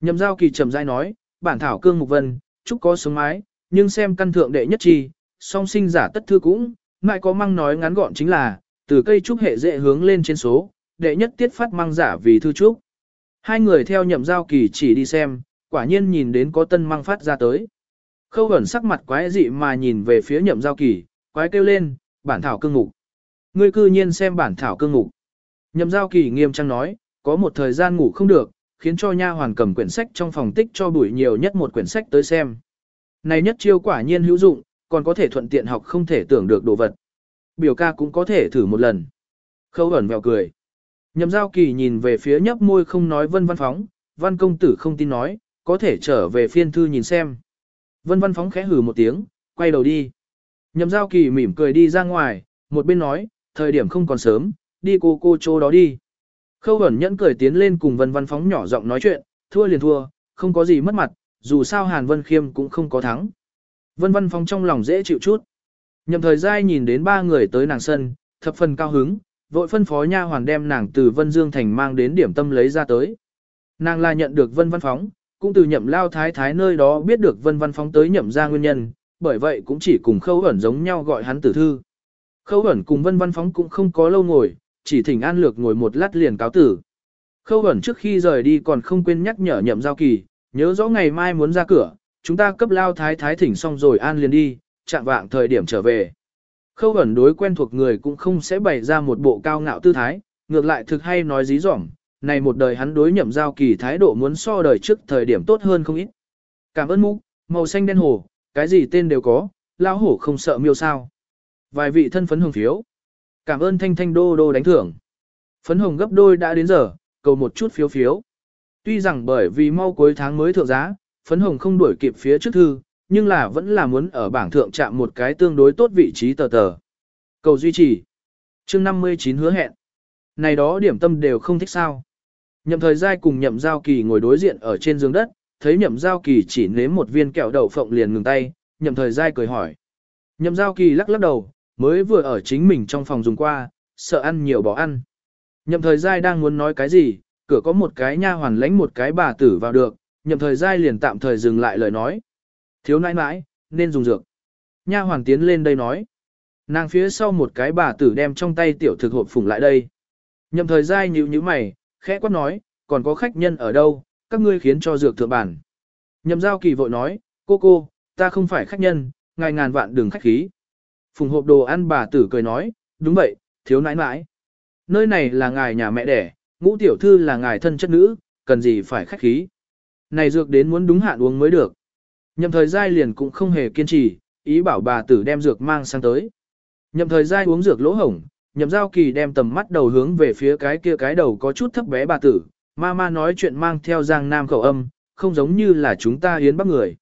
Nhậm giao kỳ trầm dai nói, bản thảo cương mục vân, trúc có sống mái, nhưng xem căn thượng đệ nhất chi, song sinh giả tất thư cũng, ngại có măng nói ngắn gọn chính là, từ cây trúc hệ dễ hướng lên trên số, đệ nhất tiết phát măng giả vì thư trúc. Hai người theo nhậm giao kỳ chỉ đi xem, quả nhiên nhìn đến có tân măng phát ra tới. Khâu ẩn sắc mặt quái dị mà nhìn về phía nhậm giao kỳ, quái kêu lên, bản thảo cương ngục. Ngươi cư nhiên xem bản thảo cương ngục. Nhậm giao kỳ nghiêm trang nói, có một thời gian ngủ không được, khiến cho nha hoàn cầm quyển sách trong phòng tích cho bụi nhiều nhất một quyển sách tới xem. Này nhất chiêu quả nhiên hữu dụng, còn có thể thuận tiện học không thể tưởng được đồ vật. Biểu ca cũng có thể thử một lần. Khâu ẩn vèo cười. Nhậm giao kỳ nhìn về phía nhấp môi không nói vân văn phóng, văn công tử không tin nói, có thể trở về phiên thư nhìn xem. Vân văn phóng khẽ hừ một tiếng, quay đầu đi. Nhậm giao kỳ mỉm cười đi ra ngoài, một bên nói, thời điểm không còn sớm, đi cô cô chỗ đó đi. Khâu ẩn nhẫn cười tiến lên cùng vân văn phóng nhỏ giọng nói chuyện, thua liền thua, không có gì mất mặt, dù sao Hàn Vân Khiêm cũng không có thắng. Vân văn phóng trong lòng dễ chịu chút. Nhậm thời giai nhìn đến ba người tới nàng sân, thập phần cao hứng, vội phân phó nha hoàn đem nàng từ Vân Dương Thành mang đến điểm tâm lấy ra tới. Nàng là nhận được Vân Văn Phóng, cũng từ nhậm lao thái thái nơi đó biết được Vân Văn Phóng tới nhậm ra nguyên nhân, bởi vậy cũng chỉ cùng khâu ẩn giống nhau gọi hắn tử thư. Khâu ẩn cùng Vân Văn Phóng cũng không có lâu ngồi, chỉ thỉnh an lược ngồi một lát liền cáo tử. Khâu ẩn trước khi rời đi còn không quên nhắc nhở nhậm giao kỳ, nhớ rõ ngày mai muốn ra cửa, chúng ta cấp lao thái thái thỉnh xong rồi an liền đi, chạm vạng thời điểm trở về. Khâu ẩn đối quen thuộc người cũng không sẽ bày ra một bộ cao ngạo tư thái, ngược lại thực hay nói dí dỏm, này một đời hắn đối nhậm giao kỳ thái độ muốn so đời trước thời điểm tốt hơn không ít. Cảm ơn mũ, màu xanh đen hổ cái gì tên đều có, lao hổ không sợ miêu sao. Vài vị thân phấn hồng phiếu. Cảm ơn thanh thanh đô đô đánh thưởng. Phấn hồng gấp đôi đã đến giờ, cầu một chút phiếu phiếu. Tuy rằng bởi vì mau cuối tháng mới thượng giá, phấn hồng không đuổi kịp phía trước thư, nhưng là vẫn là muốn ở bảng thượng chạm một cái tương đối tốt vị trí tờ tờ. Cầu duy trì. chương 59 hứa hẹn. Này đó điểm tâm đều không thích sao. Nhậm thời giai cùng nhậm giao kỳ ngồi đối diện ở trên giường đất, thấy nhậm giao kỳ chỉ nếm một viên kẹo đậu phộng liền ngừng tay, nhậm thời giai cười hỏi. Nhậm giao kỳ lắc lắc đầu, mới vừa ở chính mình trong phòng dùng qua, sợ ăn nhiều bỏ ăn. Nhậm thời giai đang muốn nói cái gì, cửa có một cái nha hoàn lánh một cái bà tử vào được, nhậm thời giai liền tạm thời dừng lại lời nói. Thiếu nãi nãi, nên dùng dược. Nha hoàn tiến lên đây nói. Nàng phía sau một cái bà tử đem trong tay tiểu thực hộp phủng lại đây. Nhậm thời giai nhíu nhíu mày, khẽ quát nói, còn có khách nhân ở đâu, các ngươi khiến cho dược thượng bản. Nhậm giao kỳ vội nói, cô cô, ta không phải khách nhân, ngài ngàn vạn đừng khách khí. Phùng hộp đồ ăn bà tử cười nói, đúng vậy, thiếu nãi nãi. Nơi này là ngài nhà mẹ đẻ, ngũ tiểu thư là ngài thân chất nữ, cần gì phải khách khí. Này dược đến muốn đúng hạn uống mới được. Nhậm thời giai liền cũng không hề kiên trì, ý bảo bà tử đem dược mang sang tới. Nhậm thời giai uống dược lỗ hổng, nhậm giao kỳ đem tầm mắt đầu hướng về phía cái kia cái đầu có chút thấp bé bà tử, ma ma nói chuyện mang theo giang nam khẩu âm, không giống như là chúng ta hiến bắc người.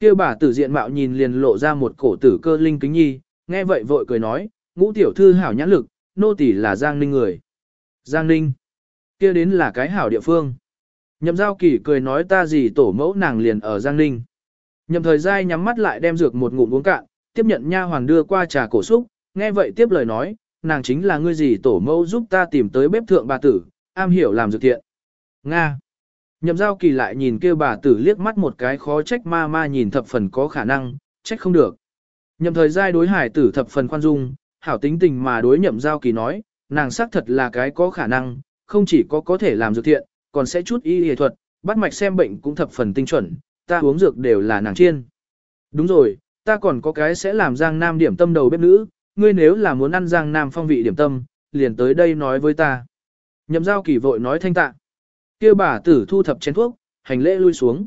Kia bà tử diện mạo nhìn liền lộ ra một cổ tử cơ linh kính nhi, nghe vậy vội cười nói, ngũ tiểu thư hảo nhãn lực, nô tỳ là Giang Ninh người. Giang Ninh, kia đến là cái hảo địa phương. Nhậm giao kỳ cười nói ta gì tổ mẫu nàng liền ở Giang Ninh. Nhậm thời gian nhắm mắt lại đem dược một ngụm uống cạn, tiếp nhận nha hoàn đưa qua trà cổ xúc, nghe vậy tiếp lời nói, nàng chính là ngươi gì tổ mẫu giúp ta tìm tới bếp thượng bà tử, am hiểu làm dược thiện. Nga. Nhậm giao kỳ lại nhìn kêu bà tử liếc mắt một cái khó trách ma ma nhìn thập phần có khả năng, trách không được. Nhậm thời giai đối hải tử thập phần khoan dung, hảo tính tình mà đối nhậm giao kỳ nói, nàng xác thật là cái có khả năng, không chỉ có có thể làm dược thiện, còn sẽ chút y y thuật, bắt mạch xem bệnh cũng thập phần tinh chuẩn, ta uống dược đều là nàng chiên. Đúng rồi, ta còn có cái sẽ làm giang nam điểm tâm đầu bếp nữ, ngươi nếu là muốn ăn giang nam phong vị điểm tâm, liền tới đây nói với ta. Nhậm giao kỳ vội nói thanh tạ. kia bà tử thu thập chén thuốc, hành lễ lui xuống.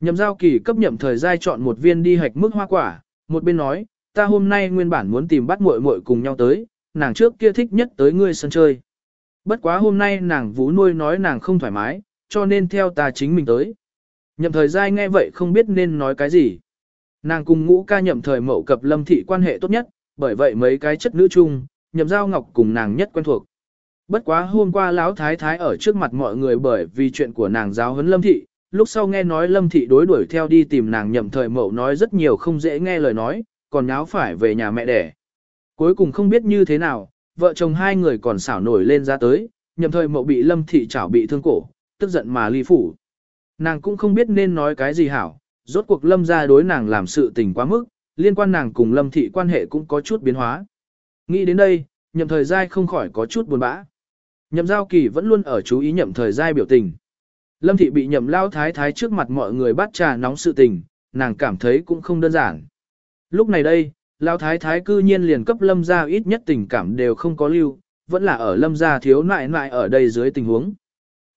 Nhậm giao kỳ cấp nhậm thời gian chọn một viên đi hạch mức hoa quả, một bên nói, ta hôm nay nguyên bản muốn tìm bắt muội muội cùng nhau tới, nàng trước kia thích nhất tới ngươi sân chơi. Bất quá hôm nay nàng vú nuôi nói nàng không thoải mái, cho nên theo ta chính mình tới. Nhậm thời gian nghe vậy không biết nên nói cái gì. Nàng cùng ngũ ca nhậm thời mậu cập lâm thị quan hệ tốt nhất, bởi vậy mấy cái chất nữ chung, nhậm giao ngọc cùng nàng nhất quen thuộc. Bất quá hôm qua lão thái thái ở trước mặt mọi người bởi vì chuyện của nàng giáo huấn lâm thị, lúc sau nghe nói lâm thị đối đuổi theo đi tìm nàng nhậm thời mậu nói rất nhiều không dễ nghe lời nói, còn nháo phải về nhà mẹ đẻ. Cuối cùng không biết như thế nào, vợ chồng hai người còn xảo nổi lên ra tới, nhậm thời mậu bị lâm thị chảo bị thương cổ, tức giận mà ly phủ. Nàng cũng không biết nên nói cái gì hảo, rốt cuộc lâm gia đối nàng làm sự tình quá mức, liên quan nàng cùng lâm thị quan hệ cũng có chút biến hóa. Nghĩ đến đây, nhậm thời giai không khỏi có chút buồn bã. Nhậm giao kỳ vẫn luôn ở chú ý nhậm thời giai biểu tình. Lâm thị bị nhậm lao thái thái trước mặt mọi người bắt trà nóng sự tình, nàng cảm thấy cũng không đơn giản. Lúc này đây, lao thái thái cư nhiên liền cấp lâm gia ít nhất tình cảm đều không có lưu, vẫn là ở lâm gia thiếu nại nại ở đây dưới tình huống.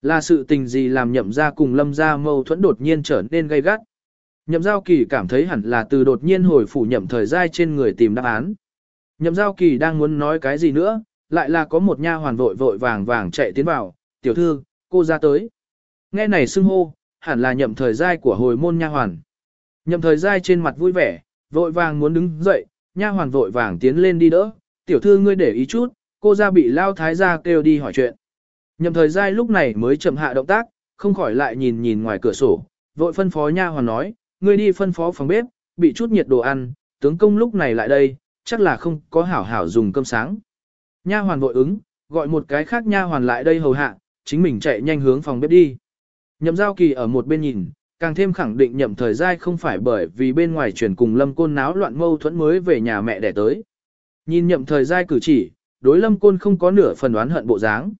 Là sự tình gì làm nhậm gia cùng lâm gia mâu thuẫn đột nhiên trở nên gay gắt. Nhậm giao kỳ cảm thấy hẳn là từ đột nhiên hồi phủ nhậm thời gian trên người tìm đáp án. Nhậm giao kỳ đang muốn nói cái gì nữa, lại là có một nha hoàn vội vội vàng vàng chạy tiến vào, tiểu thư, cô ra tới. Nghe này xưng hô, hẳn là nhậm thời giai của hồi môn nha hoàn. Nhậm thời giai trên mặt vui vẻ, vội vàng muốn đứng dậy, nha hoàn vội vàng tiến lên đi đỡ, tiểu thư ngươi để ý chút, cô ra bị lao thái gia kêu đi hỏi chuyện. Nhậm thời giai lúc này mới chậm hạ động tác, không khỏi lại nhìn nhìn ngoài cửa sổ, vội phân phó nha hoàn nói, ngươi đi phân phó phòng bếp, bị chút nhiệt đồ ăn, tướng công lúc này lại đây, chắc là không có hảo hảo dùng cơm sáng. Nha hoàn vội ứng, gọi một cái khác nha hoàn lại đây hầu hạ, chính mình chạy nhanh hướng phòng bếp đi. Nhậm giao kỳ ở một bên nhìn, càng thêm khẳng định nhậm thời gian không phải bởi vì bên ngoài chuyển cùng lâm côn náo loạn mâu thuẫn mới về nhà mẹ đẻ tới. Nhìn nhậm thời gian cử chỉ, đối lâm côn không có nửa phần đoán hận bộ dáng.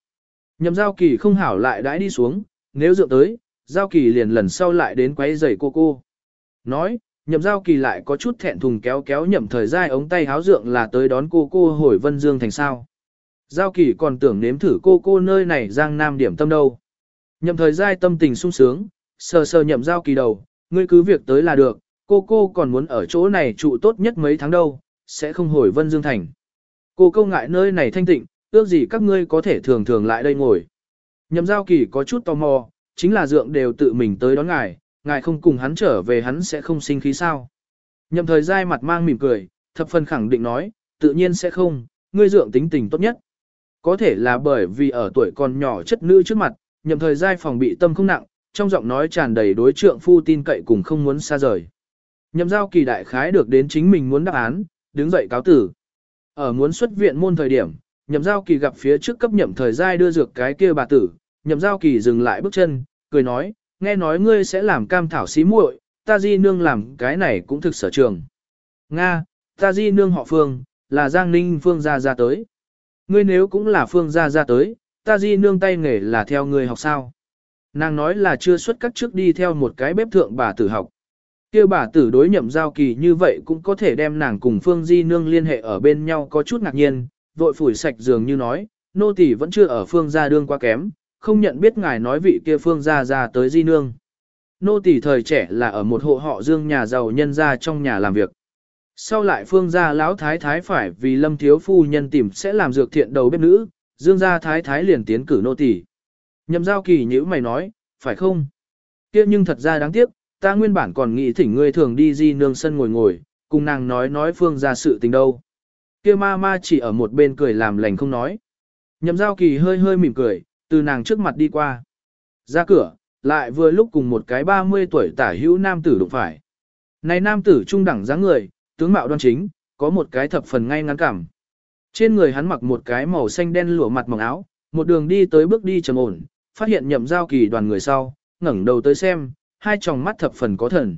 Nhậm giao kỳ không hảo lại đãi đi xuống, nếu dựa tới, giao kỳ liền lần sau lại đến quấy rầy cô cô. Nói, nhậm giao kỳ lại có chút thẹn thùng kéo kéo nhậm thời gian ống tay háo dượng là tới đón cô cô hồi Vân Dương thành sao. Giao kỳ còn tưởng nếm thử cô cô nơi này giang nam điểm tâm đâu. Nhậm thời gian tâm tình sung sướng, sờ sờ nhậm giao kỳ đầu, ngươi cứ việc tới là được, cô cô còn muốn ở chỗ này trụ tốt nhất mấy tháng đâu, sẽ không hồi Vân Dương Thành. Cô câu ngại nơi này thanh tịnh, ước gì các ngươi có thể thường thường lại đây ngồi. Nhậm giao kỳ có chút tò mò, chính là dượng đều tự mình tới đón ngài, ngài không cùng hắn trở về hắn sẽ không sinh khí sao. Nhậm thời giai mặt mang mỉm cười, thập phần khẳng định nói, tự nhiên sẽ không, ngươi dưỡng tính tình tốt nhất. Có thể là bởi vì ở tuổi còn nhỏ chất nữ trước mặt, nhậm thời giai phòng bị tâm không nặng, trong giọng nói tràn đầy đối trượng phu tin cậy cùng không muốn xa rời. Nhậm giao kỳ đại khái được đến chính mình muốn đáp án, đứng dậy cáo tử. Ở muốn xuất viện môn thời điểm, nhậm giao kỳ gặp phía trước cấp nhậm thời giai đưa dược cái kia bà tử, nhậm giao kỳ dừng lại bước chân, cười nói, nghe nói ngươi sẽ làm cam thảo xí muội, ta di nương làm cái này cũng thực sở trường. Nga, ta di nương họ Phương, là Giang Ninh Phương gia gia tới. Ngươi nếu cũng là Phương gia gia tới, ta di nương tay nghề là theo ngươi học sao. Nàng nói là chưa xuất các trước đi theo một cái bếp thượng bà tử học. kia bà tử đối nhậm giao kỳ như vậy cũng có thể đem nàng cùng Phương Di Nương liên hệ ở bên nhau có chút ngạc nhiên, vội phủi sạch dường như nói, nô tỳ vẫn chưa ở Phương gia đương quá kém, không nhận biết ngài nói vị kia Phương gia ra tới Di Nương. Nô tỳ thời trẻ là ở một hộ họ dương nhà giàu nhân gia trong nhà làm việc. Sau lại Phương gia lão thái thái phải vì lâm thiếu phu nhân tìm sẽ làm dược thiện đầu bếp nữ, dương gia thái thái liền tiến cử nô tỳ. Nhậm giao kỳ nhữ mày nói, phải không? kia nhưng thật ra đáng tiếc, ta nguyên bản còn nghĩ thỉnh ngươi thường đi di nương sân ngồi ngồi, cùng nàng nói nói phương ra sự tình đâu. kia ma ma chỉ ở một bên cười làm lành không nói. Nhậm giao kỳ hơi hơi mỉm cười, từ nàng trước mặt đi qua. Ra cửa, lại vừa lúc cùng một cái 30 tuổi tả hữu nam tử đụng phải. Này nam tử trung đẳng dáng người, tướng mạo đoan chính, có một cái thập phần ngay ngắn cảm. Trên người hắn mặc một cái màu xanh đen lụa mặt mỏng áo, một đường đi tới bước đi trầm ổn, phát hiện nhậm giao kỳ đoàn người sau, ngẩng đầu tới xem, hai tròng mắt thập phần có thần.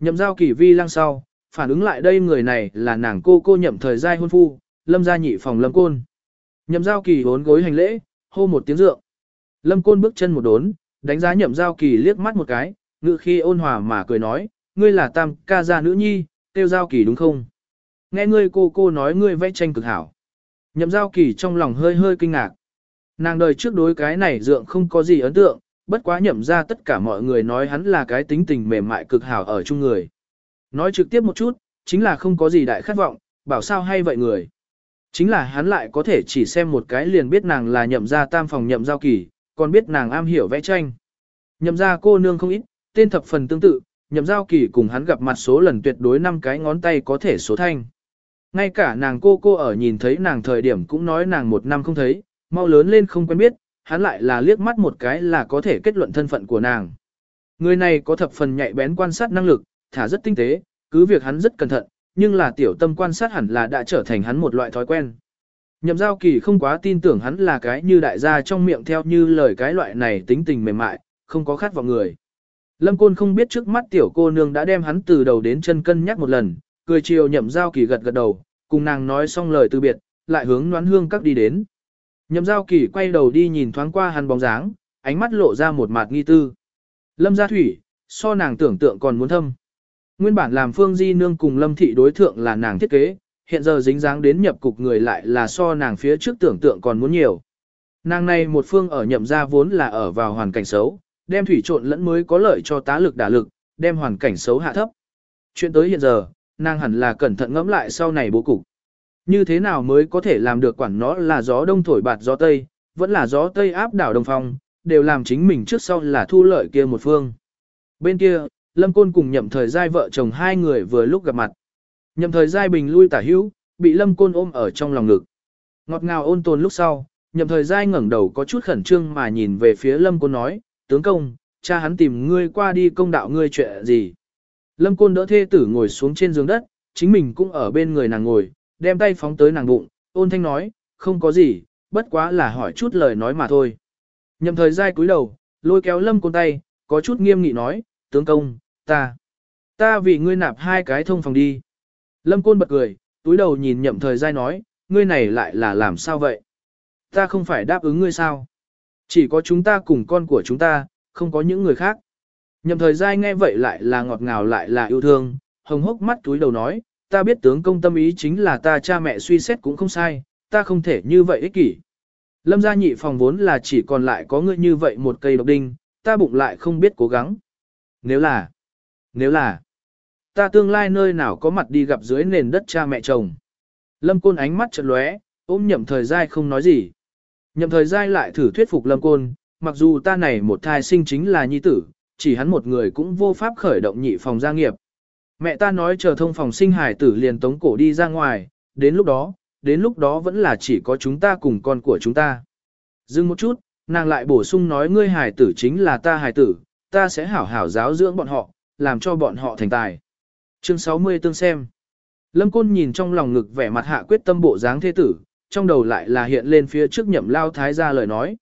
Nhậm giao kỳ vi lăng sau, phản ứng lại đây người này là nàng cô cô nhậm thời giai hôn phu, lâm gia nhị phòng lâm côn. Nhậm giao kỳ bốn gối hành lễ, hô một tiếng rượng. Lâm côn bước chân một đốn, đánh giá nhậm giao kỳ liếc mắt một cái, ngự khi ôn hòa mà cười nói, ngươi là tam ca gia nữ nhi, tiêu giao kỳ đúng không? Nghe ngươi cô cô nói ngươi vẽ tranh cực hảo. Nhậm giao kỳ trong lòng hơi hơi kinh ngạc. Nàng đời trước đối cái này dượng không có gì ấn tượng, bất quá nhậm ra tất cả mọi người nói hắn là cái tính tình mềm mại cực hảo ở chung người. Nói trực tiếp một chút, chính là không có gì đại khát vọng, bảo sao hay vậy người. Chính là hắn lại có thể chỉ xem một cái liền biết nàng là nhậm gia tam phòng nhậm giao kỳ, còn biết nàng am hiểu vẽ tranh. Nhậm gia cô nương không ít, tên thập phần tương tự, nhậm giao kỳ cùng hắn gặp mặt số lần tuyệt đối năm cái ngón tay có thể số thanh. Ngay cả nàng cô cô ở nhìn thấy nàng thời điểm cũng nói nàng một năm không thấy, mau lớn lên không quen biết, hắn lại là liếc mắt một cái là có thể kết luận thân phận của nàng. Người này có thập phần nhạy bén quan sát năng lực, thả rất tinh tế, cứ việc hắn rất cẩn thận, nhưng là tiểu tâm quan sát hẳn là đã trở thành hắn một loại thói quen. Nhậm giao kỳ không quá tin tưởng hắn là cái như đại gia trong miệng theo như lời cái loại này tính tình mềm mại, không có khát vọng người. Lâm Côn không biết trước mắt tiểu cô nương đã đem hắn từ đầu đến chân cân nhắc một lần, cười chiều nhậm giao kỳ gật gật đầu, cùng nàng nói xong lời từ biệt, lại hướng noán hương các đi đến. Nhậm giao kỳ quay đầu đi nhìn thoáng qua hắn bóng dáng, ánh mắt lộ ra một mặt nghi tư. Lâm gia thủy, so nàng tưởng tượng còn muốn thâm. Nguyên bản làm phương di nương cùng lâm thị đối thượng là nàng thiết kế, hiện giờ dính dáng đến nhập cục người lại là so nàng phía trước tưởng tượng còn muốn nhiều. Nàng này một phương ở nhậm gia vốn là ở vào hoàn cảnh xấu, đem thủy trộn lẫn mới có lợi cho tá lực đả lực, đem hoàn cảnh xấu hạ thấp. Chuyện tới hiện giờ, nàng hẳn là cẩn thận ngẫm lại sau này bố cục. Như thế nào mới có thể làm được quản nó là gió đông thổi bạt gió tây, vẫn là gió tây áp đảo đồng phong, đều làm chính mình trước sau là thu lợi kia một phương. Bên kia, Lâm Côn cùng nhậm thời giai vợ chồng hai người vừa lúc gặp mặt. Nhậm thời giai bình lui tả hữu, bị Lâm Côn ôm ở trong lòng ngực. Ngọt ngào ôn tồn lúc sau, nhậm thời giai ngẩng đầu có chút khẩn trương mà nhìn về phía Lâm Côn nói, tướng công, cha hắn tìm ngươi qua đi công đạo ngươi chuyện gì. Lâm Côn đỡ thê tử ngồi xuống trên giường đất, chính mình cũng ở bên người nàng ngồi, đem tay phóng tới nàng bụng, ôn thanh nói, không có gì, bất quá là hỏi chút lời nói mà thôi. Nhậm thời giai cúi đầu, lôi kéo lâm côn tay, có chút nghiêm nghị nói, tướng công, ta, ta vì ngươi nạp hai cái thông phòng đi. Lâm côn bật cười, túi đầu nhìn nhậm thời giai nói, ngươi này lại là làm sao vậy? Ta không phải đáp ứng ngươi sao? Chỉ có chúng ta cùng con của chúng ta, không có những người khác. Nhậm thời giai nghe vậy lại là ngọt ngào lại là yêu thương, hồng hốc mắt túi đầu nói, ta biết tướng công tâm ý chính là ta cha mẹ suy xét cũng không sai, ta không thể như vậy ích kỷ. Lâm gia nhị phòng vốn là chỉ còn lại có ngươi như vậy một cây độc đinh, ta bụng lại không biết cố gắng. Nếu là, nếu là, ta tương lai nơi nào có mặt đi gặp dưới nền đất cha mẹ chồng. Lâm Côn ánh mắt chợt lóe, ôm nhậm thời giai không nói gì. Nhậm thời giai lại thử thuyết phục Lâm Côn, mặc dù ta này một thai sinh chính là nhi tử, chỉ hắn một người cũng vô pháp khởi động nhị phòng gia nghiệp. Mẹ ta nói chờ thông phòng sinh hải tử liền tống cổ đi ra ngoài, đến lúc đó, đến lúc đó vẫn là chỉ có chúng ta cùng con của chúng ta. Dừng một chút, nàng lại bổ sung nói ngươi hải tử chính là ta hải tử, ta sẽ hảo hảo giáo dưỡng bọn họ, làm cho bọn họ thành tài. Chương 60 tương xem. Lâm Côn nhìn trong lòng ngực vẻ mặt hạ quyết tâm bộ dáng thế tử, trong đầu lại là hiện lên phía trước nhậm lao thái ra lời nói.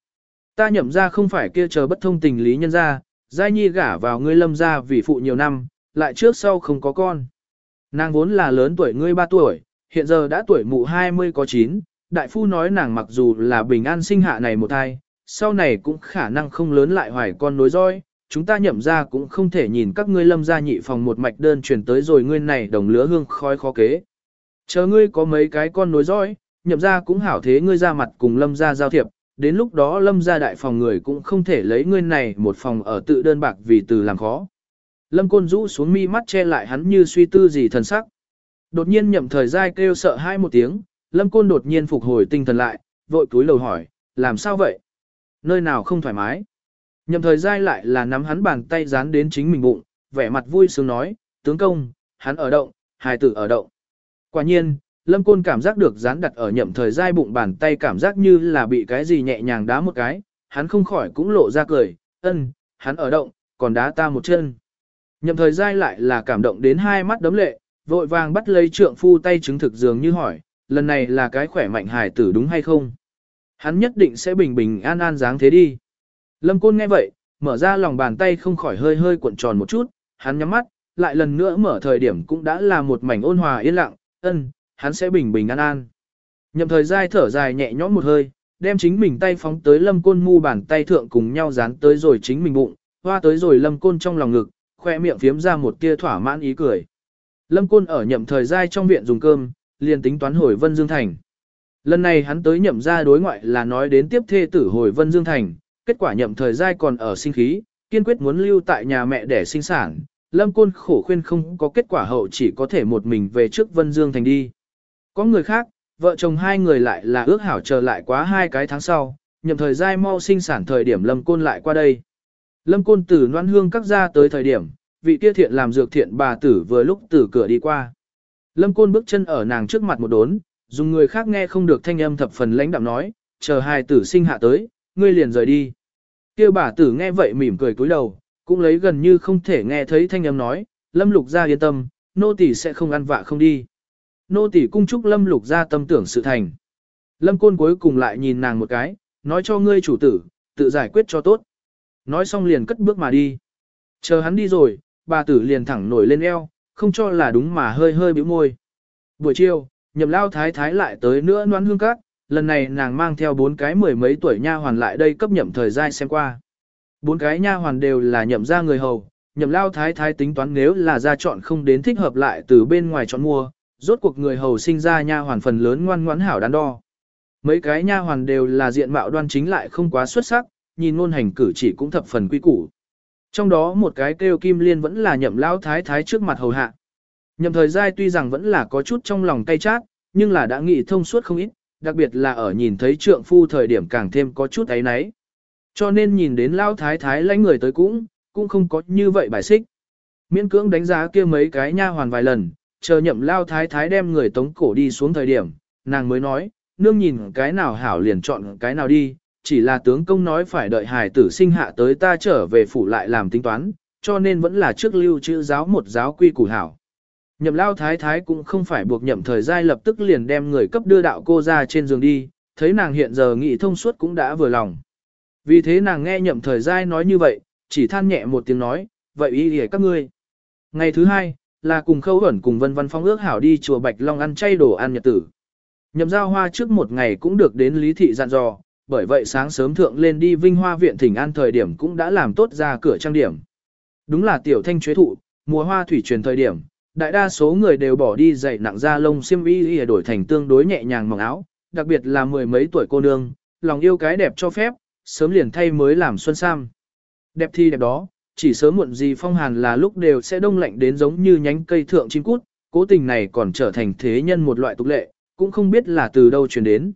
Ta nhậm ra không phải kia chờ bất thông tình lý nhân ra, Giai Nhi gả vào ngươi lâm gia vì phụ nhiều năm, lại trước sau không có con. Nàng vốn là lớn tuổi ngươi 3 tuổi, hiện giờ đã tuổi mụ 20 có 9, đại phu nói nàng mặc dù là bình an sinh hạ này một thai, sau này cũng khả năng không lớn lại hoài con nối roi, chúng ta nhậm ra cũng không thể nhìn các ngươi lâm gia nhị phòng một mạch đơn truyền tới rồi ngươi này đồng lứa hương khói khó kế. Chờ ngươi có mấy cái con nối dõi, nhậm ra cũng hảo thế ngươi ra mặt cùng lâm gia giao thiệp, đến lúc đó lâm gia đại phòng người cũng không thể lấy ngươi này một phòng ở tự đơn bạc vì từ làm khó. Lâm côn rũ xuống mi mắt che lại hắn như suy tư gì thần sắc. Đột nhiên nhậm thời gian kêu sợ hai một tiếng, lâm côn đột nhiên phục hồi tinh thần lại, vội túi lầu hỏi, làm sao vậy? Nơi nào không thoải mái? Nhậm thời giai lại là nắm hắn bàn tay dán đến chính mình bụng, vẻ mặt vui sướng nói, tướng công, hắn ở động, hài tử ở động. Quả nhiên, Lâm Côn cảm giác được dán đặt ở nhậm thời giai bụng bàn tay cảm giác như là bị cái gì nhẹ nhàng đá một cái, hắn không khỏi cũng lộ ra cười, ân, hắn ở động, còn đá ta một chân. Nhậm thời giai lại là cảm động đến hai mắt đấm lệ, vội vàng bắt lấy trượng phu tay chứng thực dường như hỏi, lần này là cái khỏe mạnh hài tử đúng hay không? Hắn nhất định sẽ bình bình an an dáng thế đi. Lâm Côn nghe vậy, mở ra lòng bàn tay không khỏi hơi hơi cuộn tròn một chút, hắn nhắm mắt, lại lần nữa mở thời điểm cũng đã là một mảnh ôn hòa yên lặng, ân, hắn sẽ bình bình an an. Nhậm thời giai thở dài nhẹ nhõm một hơi, đem chính mình tay phóng tới lâm côn mu bàn tay thượng cùng nhau dán tới rồi chính mình bụng, hoa tới rồi lâm côn trong lòng ngực, khoe miệng phiếm ra một tia thỏa mãn ý cười. Lâm côn ở nhậm thời giai trong viện dùng cơm, liền tính toán hồi Vân Dương Thành. Lần này hắn tới nhậm ra đối ngoại là nói đến tiếp thê tử hồi Vân Dương Thành, kết quả nhậm thời giai còn ở sinh khí, kiên quyết muốn lưu tại nhà mẹ để sinh sản. Lâm Côn khổ khuyên không có kết quả hậu chỉ có thể một mình về trước Vân Dương Thành đi. Có người khác, vợ chồng hai người lại là ước hảo chờ lại quá hai cái tháng sau, nhậm thời giai mau sinh sản thời điểm Lâm Côn lại qua đây. Lâm Côn từ noan hương các ra tới thời điểm, vị kia thiện làm dược thiện bà tử vừa lúc từ cửa đi qua. Lâm Côn bước chân ở nàng trước mặt một đốn, dùng người khác nghe không được thanh âm thập phần lãnh đạm nói, chờ hai tử sinh hạ tới, ngươi liền rời đi. Kia bà tử nghe vậy mỉm cười cúi đầu, cũng lấy gần như không thể nghe thấy thanh âm nói, Lâm Lục gia yên tâm, nô tỳ sẽ không ăn vạ không đi. Nô tỳ cung chúc Lâm Lục gia tâm tưởng sự thành. Lâm Côn cuối cùng lại nhìn nàng một cái, nói cho ngươi chủ tử, tự giải quyết cho tốt. Nói xong liền cất bước mà đi. Chờ hắn đi rồi, bà tử liền thẳng nổi lên eo, không cho là đúng mà hơi hơi bĩu môi. Buổi chiều, nhậm lao thái thái lại tới nữa noan hương cát, lần này nàng mang theo bốn cái mười mấy tuổi nha hoàn lại đây cấp nhậm thời gian xem qua. Bốn cái nha hoàn đều là nhậm ra người hầu, nhậm lao thái thái tính toán nếu là ra chọn không đến thích hợp lại từ bên ngoài chọn mua, rốt cuộc người hầu sinh ra nha hoàn phần lớn ngoan ngoãn hảo đắn đo. Mấy cái nha hoàn đều là diện mạo đoan chính lại không quá xuất sắc, nhìn ngôn hành cử chỉ cũng thập phần quy củ. Trong đó một cái kêu kim liên vẫn là nhậm lao thái thái trước mặt hầu hạ. Nhậm thời giai tuy rằng vẫn là có chút trong lòng cay chát, nhưng là đã nghĩ thông suốt không ít, đặc biệt là ở nhìn thấy trượng phu thời điểm càng thêm có chút ấy náy. Cho nên nhìn đến lao thái thái lãnh người tới cũng, cũng không có như vậy bài xích. Miễn cưỡng đánh giá kia mấy cái nha hoàn vài lần, chờ nhậm lao thái thái đem người tống cổ đi xuống thời điểm, nàng mới nói, nương nhìn cái nào hảo liền chọn cái nào đi, chỉ là tướng công nói phải đợi hài tử sinh hạ tới ta trở về phủ lại làm tính toán, cho nên vẫn là trước lưu chữ giáo một giáo quy củ hảo. Nhậm lao thái thái cũng không phải buộc nhậm thời giai lập tức liền đem người cấp đưa đạo cô ra trên giường đi, thấy nàng hiện giờ nghị thông suốt cũng đã vừa lòng. Vì thế nàng nghe nhậm thời giai nói như vậy, chỉ than nhẹ một tiếng nói, vậy ý để các ngươi. Ngày thứ hai, là cùng khâu ẩn cùng vân văn phong ước hảo đi chùa Bạch Long ăn chay đồ ăn nhật tử. Nhậm giao hoa trước một ngày cũng được đến lý thị dặn dò, bởi vậy sáng sớm thượng lên đi vinh hoa viện thỉnh an thời điểm cũng đã làm tốt ra cửa trang điểm. Đúng là tiểu thanh chế thụ, mùa hoa thủy truyền thời điểm, đại đa số người đều bỏ đi dày nặng da lông xiêm y để đổi thành tương đối nhẹ nhàng mỏng áo, đặc biệt là mười mấy tuổi cô nương, lòng yêu cái đẹp cho phép, sớm liền thay mới làm xuân sam. Đẹp thì đẹp đó, chỉ sớm muộn gì phong hàn là lúc đều sẽ đông lạnh đến giống như nhánh cây thượng chim cút, cố tình này còn trở thành thế nhân một loại tục lệ, cũng không biết là từ đâu truyền đến.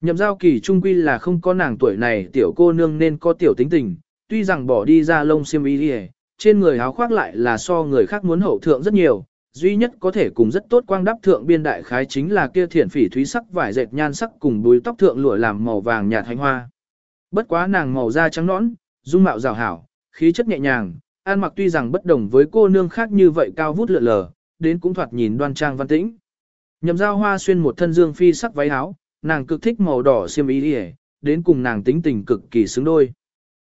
Nhậm giao kỳ trung quy là không có nàng tuổi này tiểu cô nương nên có tiểu tính tình, tuy rằng bỏ đi ra lông xiêm y đi trên người áo khoác lại là so người khác muốn hậu thượng rất nhiều, duy nhất có thể cùng rất tốt quang đắp thượng biên đại khái chính là kia thiển phỉ thúy sắc vải dệt nhan sắc cùng đuôi tóc thượng lụa làm màu vàng nhạt hành hoa. Bất quá nàng màu da trắng nõn, dung mạo rào hảo, khí chất nhẹ nhàng, an mặc tuy rằng bất đồng với cô nương khác như vậy cao vút lượn lờ, đến cũng thoạt nhìn đoan trang văn tĩnh. Nhậm giao hoa xuyên một thân dương phi sắc váy áo, nàng cực thích màu đỏ xiêm y đến cùng nàng tính tình cực kỳ xứng đôi.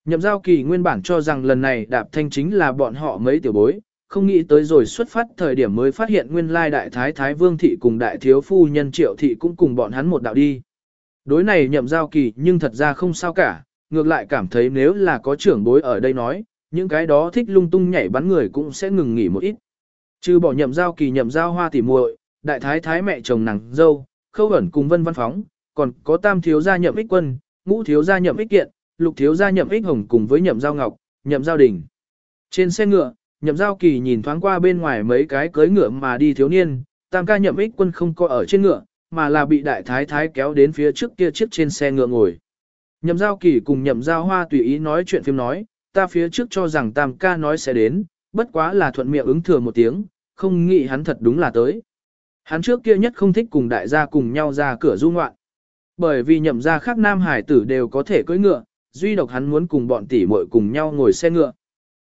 Nhậm giao kỳ nguyên bản cho rằng lần này đạp thanh chính là bọn họ mấy tiểu bối, không nghĩ tới rồi xuất phát thời điểm mới phát hiện nguyên lai đại thái thái vương thị cùng đại thiếu phu nhân triệu thị cũng cùng bọn hắn một đạo đi. Đối này nhậm giao kỳ nhưng thật ra không sao cả, ngược lại cảm thấy nếu là có trưởng bối ở đây nói, những cái đó thích lung tung nhảy bắn người cũng sẽ ngừng nghỉ một ít. Chứ bỏ nhậm giao kỳ nhậm giao hoa tỉ muội, đại thái thái mẹ chồng nàng dâu, khâu ẩn cùng vân văn phóng, còn có tam thiếu gia nhậm ích quân, ngũ thiếu gia nhậm ích kiện, lục thiếu gia nhậm ích hồng cùng với nhậm giao ngọc, nhậm giao đình. Trên xe ngựa, nhậm giao kỳ nhìn thoáng qua bên ngoài mấy cái cưới ngựa mà đi thiếu niên, tam ca nhậm ích quân không có ở trên ngựa, mà là bị đại thái thái kéo đến phía trước kia chiếc trên xe ngựa ngồi. Nhậm giao kỳ cùng nhậm giao hoa tùy ý nói chuyện phim nói, ta phía trước cho rằng tam ca nói sẽ đến, bất quá là thuận miệng ứng thừa một tiếng, không nghĩ hắn thật đúng là tới. Hắn trước kia nhất không thích cùng đại gia cùng nhau ra cửa du ngoạn. Bởi vì nhậm gia khác nam hải tử đều có thể cưỡi ngựa, duy độc hắn muốn cùng bọn tỷ muội cùng nhau ngồi xe ngựa.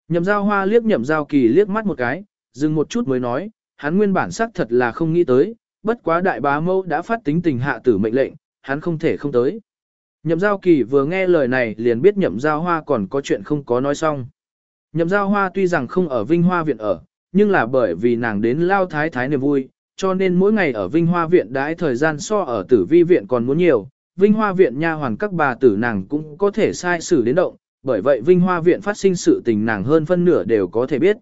Nhậm giao hoa liếc nhậm giao kỳ liếc mắt một cái, dừng một chút mới nói, hắn nguyên bản xác thật là không nghĩ tới, bất quá đại bá mâu đã phát tính tình hạ tử mệnh lệnh, hắn không thể không tới. Nhậm giao kỳ vừa nghe lời này liền biết nhậm giao hoa còn có chuyện không có nói xong. Nhậm giao hoa tuy rằng không ở Vinh Hoa Viện ở, nhưng là bởi vì nàng đến lao thái thái niềm vui, cho nên mỗi ngày ở Vinh Hoa Viện đãi thời gian so ở tử vi viện còn muốn nhiều. Vinh Hoa Viện nha hoàn các bà tử nàng cũng có thể sai xử đến động, bởi vậy Vinh Hoa Viện phát sinh sự tình nàng hơn phân nửa đều có thể biết.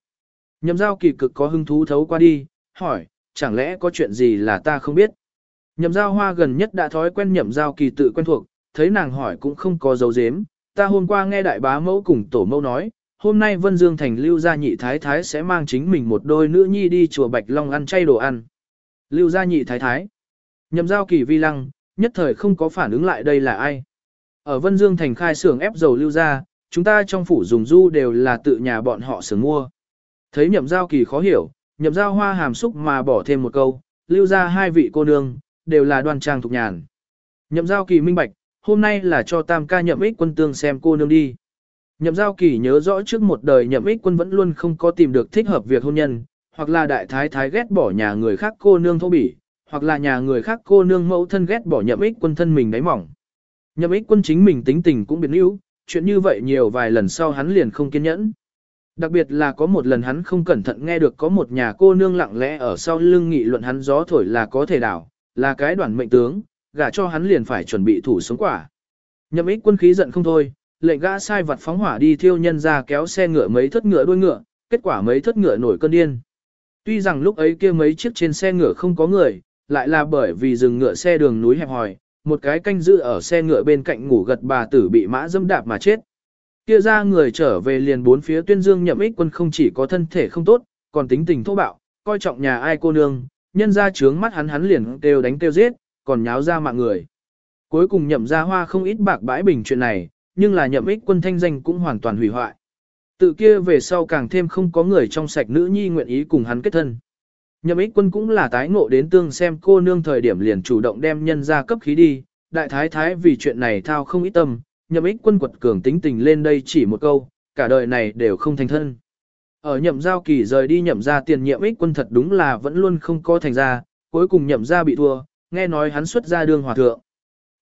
Nhậm giao kỳ cực có hứng thú thấu qua đi, hỏi, chẳng lẽ có chuyện gì là ta không biết? Nhậm giao hoa gần nhất đã thói quen nhậm giao kỳ tự quen thuộc, thấy nàng hỏi cũng không có dấu dếm. Ta hôm qua nghe đại bá mẫu cùng tổ mẫu nói, hôm nay Vân Dương Thành lưu gia nhị thái thái sẽ mang chính mình một đôi nữ nhi đi chùa Bạch Long ăn chay đồ ăn. Lưu gia nhị thái thái. Nhậm giao kỳ vi lăng, nhất thời không có phản ứng lại đây là ai. Ở Vân Dương Thành khai xưởng ép dầu lưu gia, chúng ta trong phủ dùng du đều là tự nhà bọn họ xưởng mua. Thấy nhậm giao kỳ khó hiểu, nhậm giao hoa hàm xúc mà bỏ thêm một câu, lưu ra hai vị cô nương, đều là đoan trang thục nhàn. Nhậm giao kỳ minh bạch, hôm nay là cho tam ca nhậm ích quân tương xem cô nương đi. Nhậm giao kỳ nhớ rõ trước một đời nhậm ích quân vẫn luôn không có tìm được thích hợp việc hôn nhân, hoặc là đại thái thái ghét bỏ nhà người khác cô nương thô bỉ, hoặc là nhà người khác cô nương mẫu thân ghét bỏ nhậm ích quân thân mình đáy mỏng. Nhậm ích quân chính mình tính tình cũng biến yếu, chuyện như vậy nhiều vài lần sau hắn liền không kiên nhẫn. Đặc biệt là có một lần hắn không cẩn thận nghe được có một nhà cô nương lặng lẽ ở sau lưng nghị luận hắn gió thổi là có thể đảo, là cái đoàn mệnh tướng, gả cho hắn liền phải chuẩn bị thủ sống quả. Nhậm ích quân khí giận không thôi, lệnh gã sai vật phóng hỏa đi thiêu nhân ra kéo xe ngựa mấy thất ngựa đuôi ngựa, kết quả mấy thất ngựa nổi cơn điên. Tuy rằng lúc ấy kia mấy chiếc trên xe ngựa không có người, lại là bởi vì dừng ngựa xe đường núi hẹp hòi, một cái canh giữ ở xe ngựa bên cạnh ngủ gật bà tử bị mã dâm đạp mà chết. Kia ra người trở về liền bốn phía tuyên dương nhậm ích quân không chỉ có thân thể không tốt, còn tính tình thô bạo, coi trọng nhà ai cô nương, nhân ra trướng mắt hắn hắn liền kêu đánh kêu giết, còn nháo ra mạng người. Cuối cùng nhậm ra hoa không ít bạc bãi bình chuyện này, nhưng là nhậm ích quân thanh danh cũng hoàn toàn hủy hoại. Tự kia về sau càng thêm không có người trong sạch nữ nhi nguyện ý cùng hắn kết thân. Nhậm ích quân cũng là tái ngộ đến tương xem cô nương thời điểm liền chủ động đem nhân ra cấp khí đi, đại thái thái vì chuyện này thao không ít tâm, nhậm ích quân quật cường tính tình lên đây chỉ một câu, cả đời này đều không thành thân. Ở nhậm giao kỳ rời đi nhậm ra tiền nhiệm ích quân thật đúng là vẫn luôn không có thành ra, cuối cùng nhậm ra bị thua, nghe nói hắn xuất ra đương hòa thượng.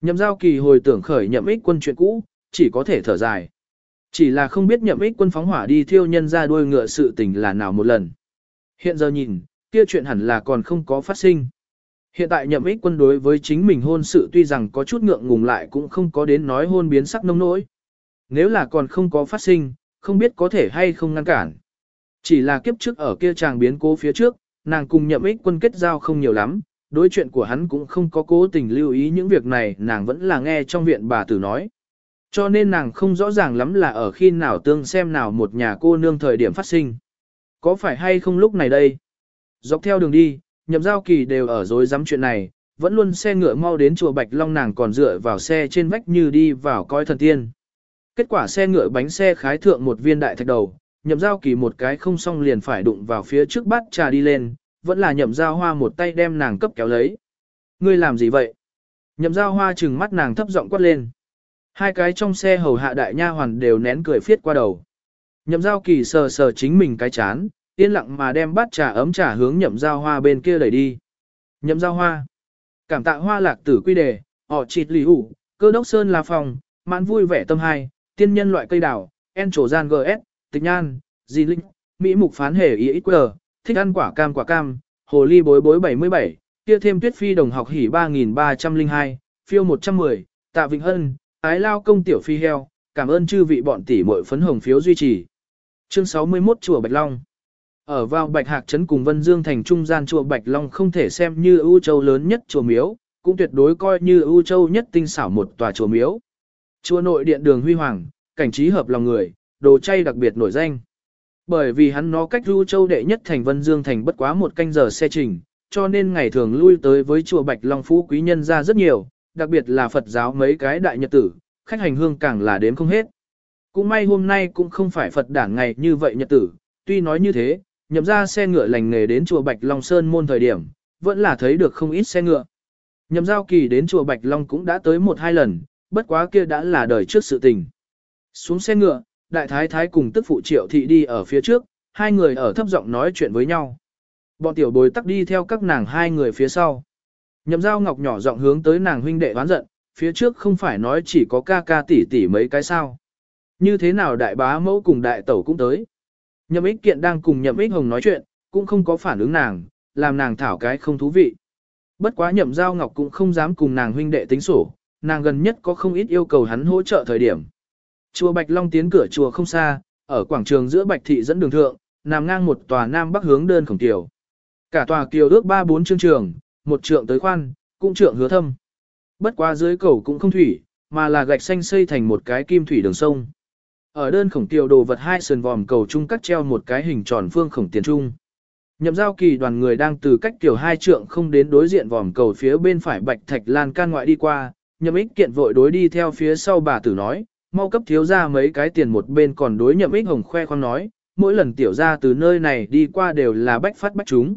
Nhậm giao kỳ hồi tưởng khởi nhậm ích quân chuyện cũ, chỉ có thể thở dài. Chỉ là không biết nhậm ích quân phóng hỏa đi thiêu nhân ra đuôi ngựa sự tình là nào một lần. Hiện giờ nhìn, kia chuyện hẳn là còn không có phát sinh. Hiện tại nhậm ích quân đối với chính mình hôn sự tuy rằng có chút ngượng ngùng lại cũng không có đến nói hôn biến sắc nông nỗi. Nếu là còn không có phát sinh, không biết có thể hay không ngăn cản. Chỉ là kiếp trước ở kia chàng biến cố phía trước, nàng cùng nhậm ích quân kết giao không nhiều lắm, đối chuyện của hắn cũng không có cố tình lưu ý những việc này nàng vẫn là nghe trong viện bà tử nói. Cho nên nàng không rõ ràng lắm là ở khi nào tương xem nào một nhà cô nương thời điểm phát sinh. Có phải hay không lúc này đây? Dọc theo đường đi, nhậm giao kỳ đều ở dối dám chuyện này, vẫn luôn xe ngựa mau đến chùa Bạch Long nàng còn dựa vào xe trên vách như đi vào coi thần tiên. Kết quả xe ngựa bánh xe khái thượng một viên đại thạch đầu, nhậm giao kỳ một cái không xong liền phải đụng vào phía trước bát trà đi lên, vẫn là nhậm giao hoa một tay đem nàng cấp kéo lấy. Ngươi làm gì vậy? Nhậm giao hoa trừng mắt nàng thấp giọng quát lên. Hai cái trong xe hầu hạ đại nha hoàn đều nén cười phiết qua đầu. Nhậm giao kỳ sờ sờ chính mình cái chán, yên lặng mà đem bát trà ấm trà hướng nhậm giao hoa bên kia đẩy đi. Nhậm giao hoa. Cảm tạ hoa lạc tử quy đề, họ chịt lì ủ, cơ đốc sơn là phòng, mãn vui vẻ tâm hai, tiên nhân loại cây đào, en trổ gian GS, tịch nhan, di linh, mỹ mục phán hề ý ít quờ, thích ăn quả cam quả cam, hồ ly bối bối 77, kia thêm tuyết phi đồng học hỉ 3302, phiêu 110, tạ vịnh hân, ái lao công tiểu phi heo, cảm ơn chư vị bọn tỷ muội phấn hồng phiếu duy trì. Chương 61 Chùa Bạch Long ở vào Bạch Hạc Trấn cùng Vân Dương thành trung gian chùa Bạch Long không thể xem như ưu châu lớn nhất chùa miếu, cũng tuyệt đối coi như ưu châu nhất tinh xảo một tòa chùa miếu. Chùa nội điện đường huy hoàng, cảnh trí hợp lòng người, đồ chay đặc biệt nổi danh. Bởi vì hắn nó cách ưu châu đệ nhất thành Vân Dương thành bất quá một canh giờ xe trình, cho nên ngày thường lui tới với chùa Bạch Long Phú quý nhân ra rất nhiều, đặc biệt là Phật giáo mấy cái đại nhật tử, khách hành hương càng là đếm không hết. Cũng may hôm nay cũng không phải Phật đản ngày như vậy nhật tử, tuy nói như thế, nhậm ra xe ngựa lành nghề đến chùa Bạch Long Sơn môn thời điểm, vẫn là thấy được không ít xe ngựa. Nhậm giao kỳ đến chùa Bạch Long cũng đã tới một hai lần, bất quá kia đã là đời trước sự tình. Xuống xe ngựa, đại thái thái cùng tức phụ triệu thị đi ở phía trước, hai người ở thấp giọng nói chuyện với nhau. Bọn tiểu bối tắc đi theo các nàng hai người phía sau. Nhậm giao ngọc nhỏ giọng hướng tới nàng huynh đệ oán giận, phía trước không phải nói chỉ có ca ca tỷ tỷ mấy cái sao. Như thế nào đại bá mẫu cùng đại tẩu cũng tới. Nhậm ích kiện đang cùng nhậm ích hồng nói chuyện, cũng không có phản ứng nàng, làm nàng thảo cái không thú vị. Bất quá nhậm giao ngọc cũng không dám cùng nàng huynh đệ tính sổ, nàng gần nhất có không ít yêu cầu hắn hỗ trợ thời điểm. Chùa Bạch Long tiến cửa chùa không xa, ở quảng trường giữa Bạch Thị dẫn đường thượng, nằm ngang một tòa nam bắc hướng đơn khổng tiểu. Cả tòa kiều ước ba bốn chương trường, một trượng tới khoan, cũng trượng hứa thâm. Bất quá dưới cầu cũng không thủy, mà là gạch xanh xây thành một cái kim thủy đường sông. Ở đơn khổng tiểu đồ vật hai sườn vòm cầu trung cắt treo một cái hình tròn phương khổng tiền trung. Nhậm giao kỳ đoàn người đang từ cách tiểu hai trượng không đến đối diện vòm cầu phía bên phải bạch thạch lan can ngoại đi qua, nhậm ích kiện vội đối đi theo phía sau bà tử nói, mau cấp thiếu ra mấy cái tiền một bên còn đối nhậm ích hồng khoe khoang nói, mỗi lần tiểu ra từ nơi này đi qua đều là bách phát bách chúng.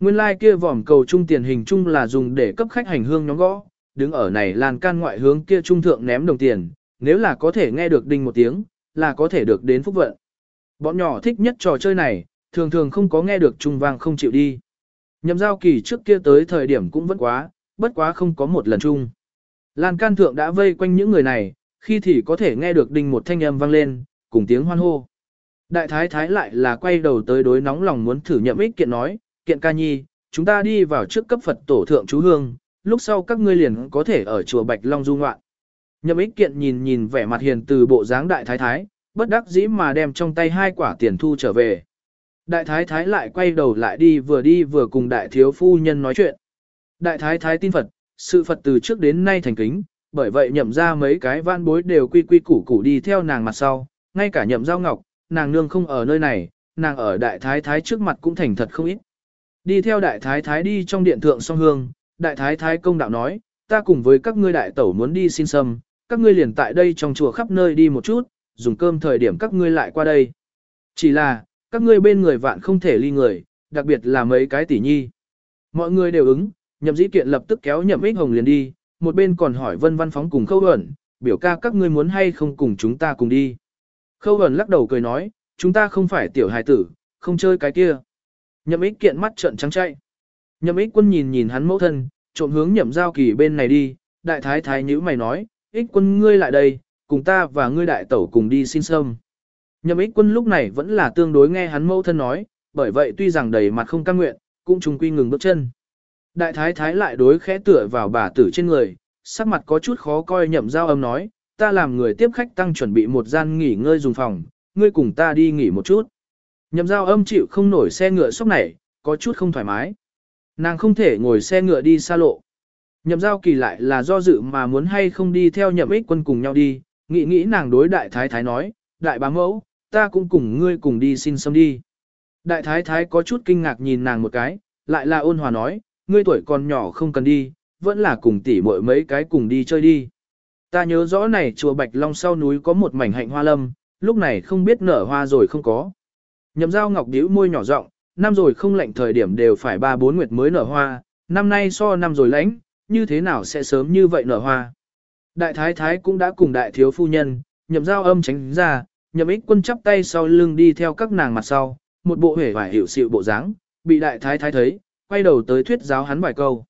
Nguyên lai like kia vòm cầu trung tiền hình trung là dùng để cấp khách hành hương nhóm gõ, đứng ở này lan can ngoại hướng kia trung thượng ném đồng tiền, nếu là có thể nghe được đinh một tiếng, là có thể được đến phúc vận. Bọn nhỏ thích nhất trò chơi này, thường thường không có nghe được trung vang không chịu đi. Nhậm giao kỳ trước kia tới thời điểm cũng vẫn quá, bất quá không có một lần chung. Lan can thượng đã vây quanh những người này, khi thì có thể nghe được đinh một thanh âm vang lên, cùng tiếng hoan hô. Đại thái thái lại là quay đầu tới đối nóng lòng muốn thử nhậm ích kiện nói, kiện ca nhi, chúng ta đi vào trước cấp Phật tổ thượng chú hương, lúc sau các ngươi liền có thể ở chùa Bạch Long du ngoạn. Nhậm ích kiện nhìn nhìn vẻ mặt hiền từ bộ dáng đại thái thái, bất đắc dĩ mà đem trong tay hai quả tiền thu trở về. Đại thái thái lại quay đầu lại đi vừa đi vừa cùng đại thiếu phu nhân nói chuyện. Đại thái thái tin Phật, sự Phật từ trước đến nay thành kính, bởi vậy nhậm ra mấy cái van bối đều quy quy củ củ đi theo nàng mặt sau, ngay cả nhậm giao ngọc, nàng nương không ở nơi này, nàng ở đại thái thái trước mặt cũng thành thật không ít. Đi theo đại thái thái đi trong điện thượng song hương, đại thái thái công đạo nói, ta cùng với các ngươi đại tẩu muốn đi xin sâm, các ngươi liền tại đây trong chùa khắp nơi đi một chút, dùng cơm thời điểm các ngươi lại qua đây. Chỉ là, các ngươi bên người vạn không thể ly người, đặc biệt là mấy cái tỷ nhi. Mọi người đều ứng, nhậm dĩ kiện lập tức kéo nhậm ích hồng liền đi, một bên còn hỏi vân văn phóng cùng khâu ẩn, biểu ca các ngươi muốn hay không cùng chúng ta cùng đi. Khâu ẩn lắc đầu cười nói, chúng ta không phải tiểu hài tử, không chơi cái kia. Nhậm ích kiện mắt trợn trắng chạy. Nhậm ích quân nhìn nhìn hắn mẫu thân, trộm hướng nhậm giao kỳ bên này đi, đại thái thái nhữ mày nói, ích quân ngươi lại đây, cùng ta và ngươi đại tẩu cùng đi xin sâm. Nhậm ích quân lúc này vẫn là tương đối nghe hắn mẫu thân nói, bởi vậy tuy rằng đầy mặt không căng nguyện, cũng trùng quy ngừng bước chân. Đại thái thái lại đối khẽ tựa vào bà tử trên người, sắc mặt có chút khó coi nhậm giao âm nói, ta làm người tiếp khách tăng chuẩn bị một gian nghỉ ngơi dùng phòng, ngươi cùng ta đi nghỉ một chút. Nhậm giao âm chịu không nổi xe ngựa sốc này, có chút không thoải mái. Nàng không thể ngồi xe ngựa đi xa lộ. Nhậm giao kỳ lại là do dự mà muốn hay không đi theo nhậm ích quân cùng nhau đi, nghĩ nghĩ nàng đối đại thái thái nói, đại bá mẫu, ta cũng cùng ngươi cùng đi xin xâm đi. Đại thái thái có chút kinh ngạc nhìn nàng một cái, lại là ôn hòa nói, ngươi tuổi còn nhỏ không cần đi, vẫn là cùng tỷ muội mấy cái cùng đi chơi đi. Ta nhớ rõ này chùa Bạch Long sau núi có một mảnh hạnh hoa lâm, lúc này không biết nở hoa rồi không có. Nhậm giao ngọc điếu môi nhỏ rộng, năm rồi không lạnh thời điểm đều phải ba bốn nguyệt mới nở hoa, năm nay so năm rồi lãnh, như thế nào sẽ sớm như vậy nở hoa. Đại thái thái cũng đã cùng đại thiếu phu nhân, nhậm giao âm tránh ra, nhậm ích quân chắp tay sau lưng đi theo các nàng mặt sau, một bộ hể vải hiểu sự bộ dáng, bị đại thái thái thấy, quay đầu tới thuyết giáo hắn vài câu.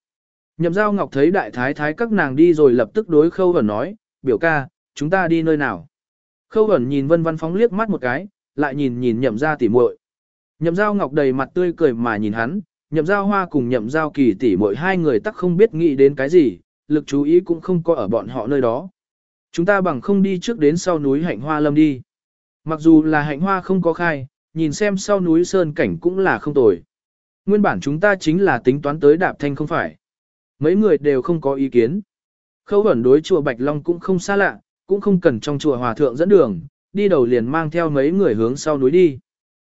Nhậm giao ngọc thấy đại thái thái các nàng đi rồi lập tức đối khâu và nói, biểu ca, chúng ta đi nơi nào. Khâu ẩn nhìn vân văn phóng liếc mắt một cái, lại nhìn nhìn nhậm ra tỉ muội. Nhậm giao ngọc đầy mặt tươi cười mà nhìn hắn, nhậm giao hoa cùng nhậm giao kỳ tỷ mỗi hai người tắc không biết nghĩ đến cái gì, lực chú ý cũng không có ở bọn họ nơi đó. Chúng ta bằng không đi trước đến sau núi hạnh hoa lâm đi. Mặc dù là hạnh hoa không có khai, nhìn xem sau núi sơn cảnh cũng là không tồi. Nguyên bản chúng ta chính là tính toán tới đạp thanh không phải. Mấy người đều không có ý kiến. Khâu ẩn đối chùa Bạch Long cũng không xa lạ, cũng không cần trong chùa hòa thượng dẫn đường, đi đầu liền mang theo mấy người hướng sau núi đi.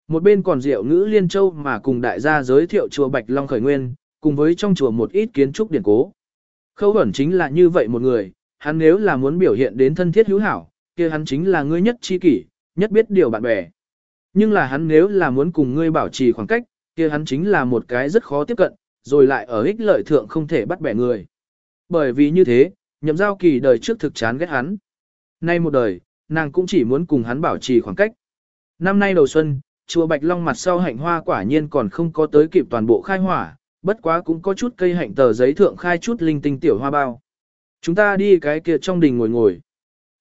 Một bên còn diệu ngữ liên châu mà cùng đại gia giới thiệu chùa Bạch Long khởi nguyên, cùng với trong chùa một ít kiến trúc điển cố. Khâu ẩn chính là như vậy một người, hắn nếu là muốn biểu hiện đến thân thiết hữu hảo, kia hắn chính là người nhất chi kỷ, nhất biết điều bạn bè. Nhưng là hắn nếu là muốn cùng ngươi bảo trì khoảng cách, kia hắn chính là một cái rất khó tiếp cận, rồi lại ở ích lợi thượng không thể bắt bẻ người. Bởi vì như thế, nhậm giao kỳ đời trước thực chán ghét hắn. Nay một đời, nàng cũng chỉ muốn cùng hắn bảo trì khoảng cách. Năm nay đầu xuân, chùa Bạch Long mặt sau hạnh hoa quả nhiên còn không có tới kịp toàn bộ khai hỏa, bất quá cũng có chút cây hạnh tờ giấy thượng khai chút linh tinh tiểu hoa bao. Chúng ta đi cái kia trong đình ngồi ngồi.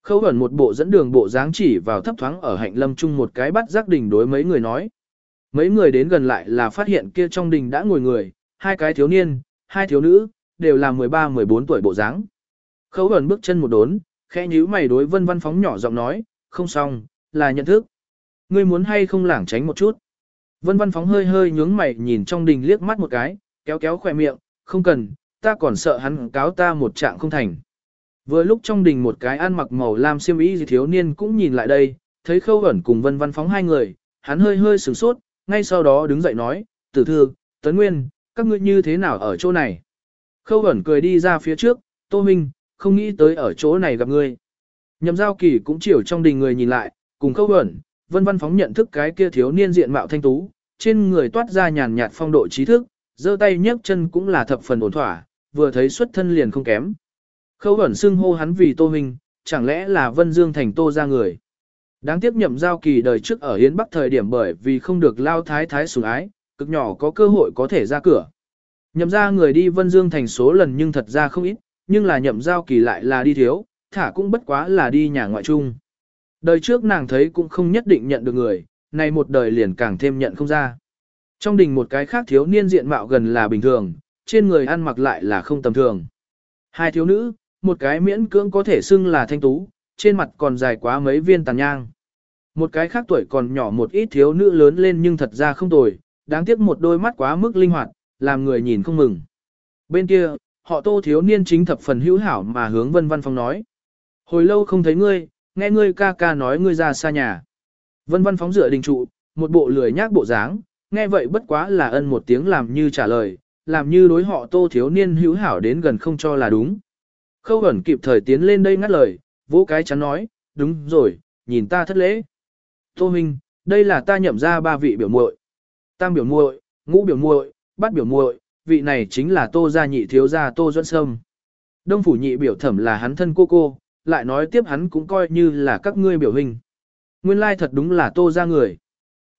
Khâu ẩn một bộ dẫn đường bộ dáng chỉ vào thấp thoáng ở hạnh lâm chung một cái bắt giác đình đối mấy người nói. Mấy người đến gần lại là phát hiện kia trong đình đã ngồi người, hai cái thiếu niên, hai thiếu nữ, đều là 13-14 tuổi bộ dáng. Khâu ẩn bước chân một đốn, khẽ nhíu mày đối vân văn phóng nhỏ giọng nói, không xong, là nhận thức. Ngươi muốn hay không lảng tránh một chút. Vân văn phóng hơi hơi nhướng mày nhìn trong đình liếc mắt một cái, kéo kéo khỏe miệng, không cần, ta còn sợ hắn cáo ta một trạng không thành. Vừa lúc trong đình một cái ăn mặc màu lam xiêm y gì thiếu niên cũng nhìn lại đây, thấy khâu ẩn cùng vân văn phóng hai người, hắn hơi hơi sửng sốt, ngay sau đó đứng dậy nói, tử thư, tấn nguyên, các ngươi như thế nào ở chỗ này? Khâu ẩn cười đi ra phía trước, tô minh, không nghĩ tới ở chỗ này gặp ngươi. Nhậm giao kỳ cũng chiều trong đình người nhìn lại, cùng khâu ẩn, vân văn phóng nhận thức cái kia thiếu niên diện mạo thanh tú, trên người toát ra nhàn nhạt phong độ trí thức, giơ tay nhấc chân cũng là thập phần ổn thỏa, vừa thấy xuất thân liền không kém. Khâu ẩn xưng hô hắn vì Tô hình, chẳng lẽ là Vân Dương thành Tô ra người. Đáng tiếc nhậm giao kỳ đời trước ở Yến Bắc thời điểm bởi vì không được lao thái thái sủng ái, cực nhỏ có cơ hội có thể ra cửa. Nhậm ra người đi Vân Dương thành số lần nhưng thật ra không ít, nhưng là nhậm giao kỳ lại là đi thiếu, thả cũng bất quá là đi nhà ngoại trung. Đời trước nàng thấy cũng không nhất định nhận được người, nay một đời liền càng thêm nhận không ra. Trong đình một cái khác thiếu niên diện mạo gần là bình thường, trên người ăn mặc lại là không tầm thường. Hai thiếu nữ, một cái miễn cưỡng có thể xưng là thanh tú, trên mặt còn dài quá mấy viên tàn nhang. Một cái khác tuổi còn nhỏ một ít thiếu nữ lớn lên nhưng thật ra không tồi, đáng tiếc một đôi mắt quá mức linh hoạt, làm người nhìn không mừng. Bên kia, họ tô thiếu niên chính thập phần hữu hảo mà hướng vân văn phong nói. Hồi lâu không thấy ngươi, nghe ngươi ca ca nói ngươi ra xa nhà. Vân văn phóng dựa đình trụ, một bộ lười nhác bộ dáng, nghe vậy bất quá là ân một tiếng làm như trả lời, làm như đối họ tô thiếu niên hữu hảo đến gần không cho là đúng. Khâu ẩn kịp thời tiến lên đây ngắt lời, vỗ cái chắn nói, đúng rồi, nhìn ta thất lễ. Tô Minh, đây là ta nhậm ra ba vị biểu muội, tam biểu muội, ngũ biểu muội, bát biểu muội, vị này chính là tô gia nhị thiếu gia tô duẫn sâm. Đông phủ nhị biểu thẩm là hắn thân cô cô, lại nói tiếp hắn cũng coi như là các ngươi biểu hình. Nguyên lai thật đúng là tô ra người.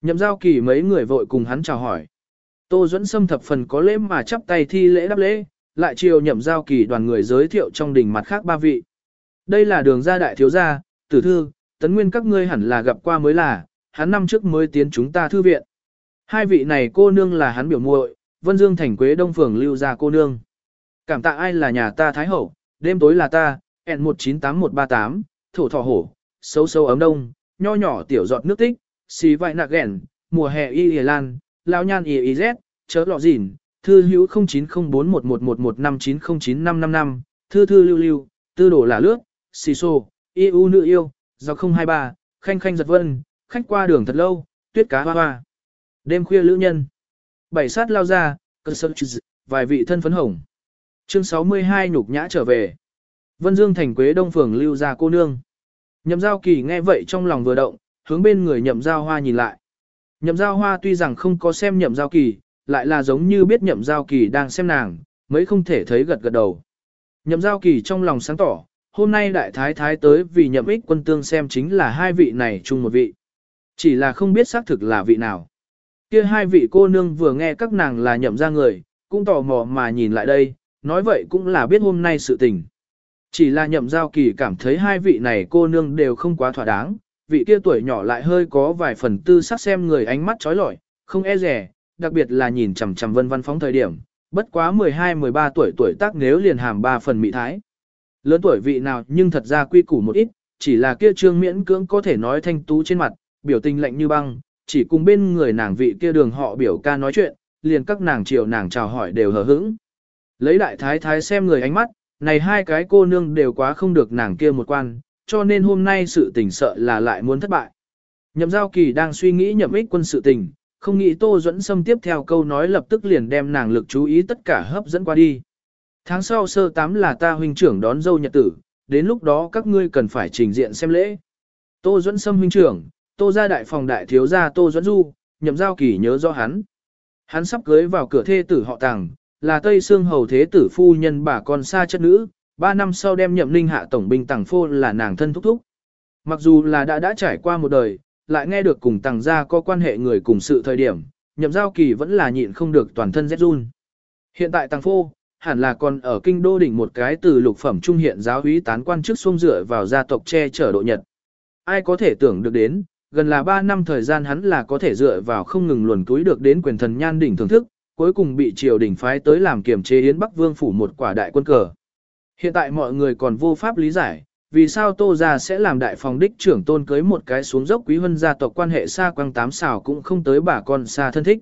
Nhậm giao kỳ mấy người vội cùng hắn chào hỏi. Tô dẫn xâm thập phần có lễ mà chắp tay thi lễ đáp lễ, lại chiều nhậm giao kỳ đoàn người giới thiệu trong đình mặt khác ba vị. Đây là đường gia đại thiếu gia, tử thư, tấn nguyên các ngươi hẳn là gặp qua mới là, hắn năm trước mới tiến chúng ta thư viện. Hai vị này cô nương là hắn biểu muội, Vân Dương thành Quế Đông Phường lưu gia cô nương. Cảm tạ ai là nhà ta Thái Hậu, đêm tối là ta, N198138, thổ thỏ hổ, sâu sâu ấm đông, nho nhỏ tiểu giọt nước tích, xì vai nạc gẻn mùa hè y y lan, lao nhan y y z, chớ lọ gìn, thư hữu 09041115909555, thư thư lưu lưu, tư đổ là lướt, xì xô, yêu nữ yêu, do 023, khanh khanh giật vân, khách qua đường thật lâu, tuyết cá hoa hoa. Đêm khuya lữ nhân. Bảy sát lao ra, cơ sơ vài vị thân phấn hồng. Chương 62 nhục nhã trở về. Vân Dương thành quế đông phường lưu ra cô nương. Nhậm giao kỳ nghe vậy trong lòng vừa động, hướng bên người nhậm giao hoa nhìn lại. Nhậm giao hoa tuy rằng không có xem nhậm giao kỳ, lại là giống như biết nhậm giao kỳ đang xem nàng, mới không thể thấy gật gật đầu. Nhậm giao kỳ trong lòng sáng tỏ, hôm nay đại thái thái tới vì nhậm ích quân tương xem chính là hai vị này chung một vị. Chỉ là không biết xác thực là vị nào. Kia hai vị cô nương vừa nghe các nàng là nhậm ra người, cũng tò mò mà nhìn lại đây, nói vậy cũng là biết hôm nay sự tình. Chỉ là nhậm giao kỳ cảm thấy hai vị này cô nương đều không quá thỏa đáng, vị kia tuổi nhỏ lại hơi có vài phần tư sắc xem người ánh mắt trói lọi, không e rẻ, đặc biệt là nhìn chằm chằm vân văn phóng thời điểm, bất quá 12-13 tuổi tuổi tác nếu liền hàm ba phần mỹ thái. Lớn tuổi vị nào nhưng thật ra quy củ một ít, chỉ là kia trương miễn cưỡng có thể nói thanh tú trên mặt, biểu tình lạnh như băng, chỉ cùng bên người nàng vị kia đường họ biểu ca nói chuyện, liền các nàng chiều nàng chào hỏi đều hờ hững. Lấy đại thái thái xem người ánh mắt, này hai cái cô nương đều quá không được nàng kia một quan, cho nên hôm nay sự tình sợ là lại muốn thất bại. Nhậm giao kỳ đang suy nghĩ nhậm ích quân sự tình, không nghĩ Tô Duẫn Sâm tiếp theo câu nói lập tức liền đem nàng lực chú ý tất cả hấp dẫn qua đi. Tháng sau sơ tám là ta huynh trưởng đón dâu nhật tử, đến lúc đó các ngươi cần phải trình diện xem lễ. Tô Duẫn Sâm huynh trưởng, Tô gia đại phòng đại thiếu gia Tô Duẫn Du, nhậm giao kỳ nhớ do hắn. Hắn sắp cưới vào cửa thê tử họ tàng, là Tây Sương Hầu Thế tử phu nhân bà con xa chất nữ, ba năm sau đem nhậm ninh hạ tổng binh tàng phô là nàng thân thúc thúc. Mặc dù là đã đã trải qua một đời, lại nghe được cùng tàng gia có quan hệ người cùng sự thời điểm, nhậm giao kỳ vẫn là nhịn không được toàn thân rét run. Hiện tại tàng phô, hẳn là còn ở kinh đô đỉnh một cái từ lục phẩm trung hiện giáo úy tán quan chức xuông dựa vào gia tộc che chở độ nhật. Ai có thể tưởng được đến, gần là 3 năm thời gian hắn là có thể dựa vào không ngừng luồn túi được đến quyền thần nhan đỉnh thưởng thức, cuối cùng bị triều đình phái tới làm kiểm chế Yến Bắc Vương phủ một quả đại quân cờ. Hiện tại mọi người còn vô pháp lý giải, vì sao Tô gia sẽ làm đại phòng đích trưởng tôn cưới một cái xuống dốc quý hân gia tộc quan hệ xa quang tám xào cũng không tới bà con xa thân thích.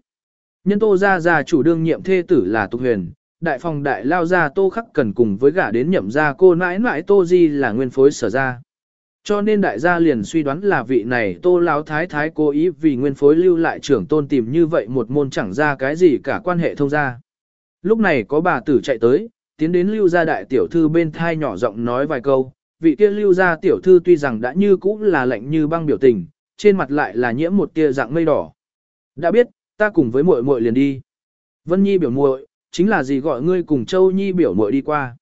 Nhân Tô gia gia chủ đương nhiệm thê tử là Tục Huyền, đại phòng đại lao gia Tô Khắc cần cùng với gả đến nhậm gia cô nãi nãi Tô Di là nguyên phối sở gia. Cho nên đại gia liền suy đoán là vị này Tô láo thái thái cố ý vì nguyên phối lưu lại trưởng tôn tìm như vậy một môn chẳng ra cái gì cả quan hệ thông gia. Lúc này có bà tử chạy tới, tiến đến lưu gia đại tiểu thư bên thai nhỏ giọng nói vài câu, vị kia lưu gia tiểu thư tuy rằng đã như cũ là lạnh như băng biểu tình, trên mặt lại là nhiễm một tia dạng mây đỏ. Đã biết, ta cùng với muội muội liền đi. Vân Nhi biểu muội, chính là gì gọi ngươi cùng Châu Nhi biểu muội đi qua.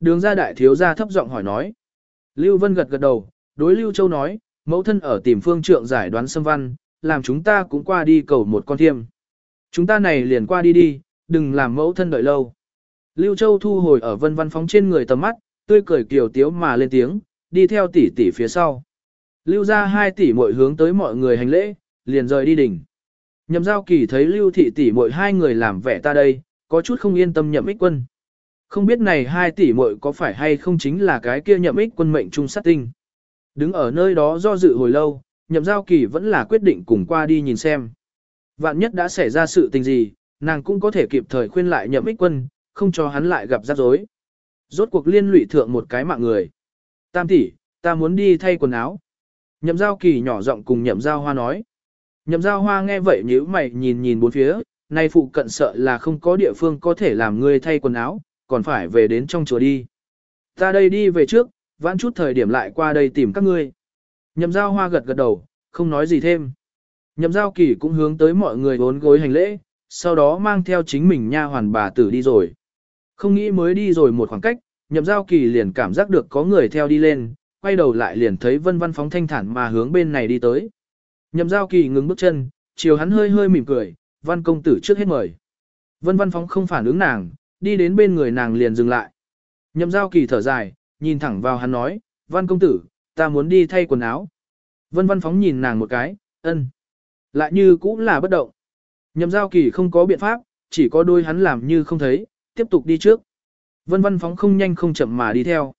Đường gia đại thiếu gia thấp giọng hỏi nói. Lưu Vân gật gật đầu, đối Lưu Châu nói, mẫu thân ở tìm phương trượng giải đoán xâm văn, làm chúng ta cũng qua đi cầu một con thiêm. Chúng ta này liền qua đi đi, đừng làm mẫu thân đợi lâu. Lưu Châu thu hồi ở vân văn phóng trên người tầm mắt, tươi cười kiều tiếu mà lên tiếng, đi theo tỷ tỷ phía sau. Lưu ra hai tỷ muội hướng tới mọi người hành lễ, liền rời đi đỉnh. Nhậm giao kỳ thấy lưu thị tỷ muội hai người làm vẻ ta đây, có chút không yên tâm nhậm ích quân. Không biết này hai tỷ muội có phải hay không chính là cái kia nhậm ích quân mệnh trung sát tinh. Đứng ở nơi đó do dự hồi lâu, nhậm giao kỳ vẫn là quyết định cùng qua đi nhìn xem. Vạn nhất đã xảy ra sự tình gì, nàng cũng có thể kịp thời khuyên lại nhậm ích quân, không cho hắn lại gặp rắc rối. Rốt cuộc liên lụy thượng một cái mạng người. Tam tỷ, ta muốn đi thay quần áo. Nhậm giao kỳ nhỏ giọng cùng nhậm giao hoa nói. Nhậm giao hoa nghe vậy nhíu mày nhìn nhìn bốn phía, nay phụ cận sợ là không có địa phương có thể làm ngươi thay quần áo, còn phải về đến trong chùa đi. Ta đây đi về trước, vãn chút thời điểm lại qua đây tìm các ngươi. Nhậm giao hoa gật gật đầu, không nói gì thêm. Nhậm giao kỳ cũng hướng tới mọi người bốn gối hành lễ, sau đó mang theo chính mình nha hoàn bà tử đi rồi. Không nghĩ mới đi rồi một khoảng cách, nhậm giao kỳ liền cảm giác được có người theo đi lên, quay đầu lại liền thấy vân văn phóng thanh thản mà hướng bên này đi tới. Nhậm giao kỳ ngừng bước chân, chiều hắn hơi hơi mỉm cười, văn công tử trước hết mời. Vân văn phóng không phản ứng nàng, đi đến bên người nàng liền dừng lại. Nhậm giao kỳ thở dài, nhìn thẳng vào hắn nói, văn công tử, ta muốn đi thay quần áo. Vân văn phóng nhìn nàng một cái, ân. Lại như cũng là bất động. Nhậm giao kỳ không có biện pháp, chỉ có đôi hắn làm như không thấy, tiếp tục đi trước. Vân văn phóng không nhanh không chậm mà đi theo.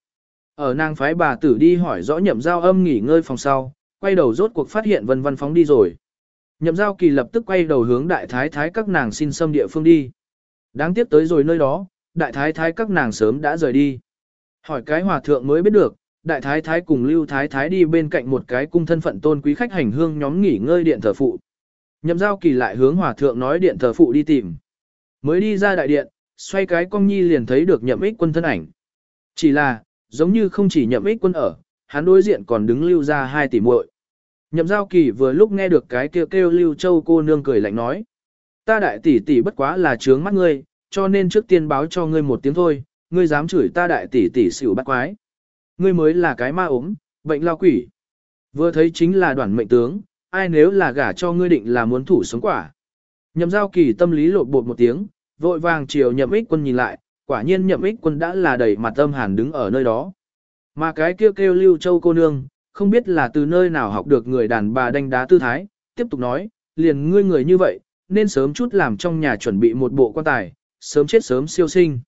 Ở nàng phái bà tử đi hỏi rõ nhậm giao âm nghỉ ngơi phòng sau, quay đầu rốt cuộc phát hiện vân văn phóng đi rồi. Nhậm giao kỳ lập tức quay đầu hướng đại thái thái các nàng xin xâm địa phương đi. Đáng tiếc tới rồi nơi đó, đại thái thái các nàng sớm đã rời đi. Hỏi cái hòa thượng mới biết được, đại thái thái cùng lưu thái thái đi bên cạnh một cái cung thân phận tôn quý khách hành hương nhóm nghỉ ngơi điện thờ phụ. Nhậm giao kỳ lại hướng hòa thượng nói điện thờ phụ đi tìm. Mới đi ra đại điện, xoay cái cong nhi liền thấy được nhậm ích quân thân ảnh. Chỉ là, giống như không chỉ nhậm ích quân ở, hắn đối diện còn đứng lưu ra hai tỷ muội. Nhậm giao kỳ vừa lúc nghe được cái kêu kêu lưu châu cô nương cười lạnh nói. Ta đại tỷ tỷ bất quá là trướng mắt ngươi, cho nên trước tiên báo cho ngươi một tiếng thôi, ngươi dám chửi ta đại tỷ tỷ xỉu bắt quái. Ngươi mới là cái ma ốm, bệnh lao quỷ. Vừa thấy chính là đoàn mệnh tướng, ai nếu là gả cho ngươi định là muốn thủ sống quả. Nhậm giao kỳ tâm lý lột bột một tiếng, vội vàng chiều nhậm ích quân nhìn lại, quả nhiên nhậm ích quân đã là đầy mặt âm hàn đứng ở nơi đó. Mà cái kêu kêu lưu châu cô nương, không biết là từ nơi nào học được người đàn bà đánh đá tư thái, tiếp tục nói, liền ngươi người như vậy, nên sớm chút làm trong nhà chuẩn bị một bộ quan tài, sớm chết sớm siêu sinh.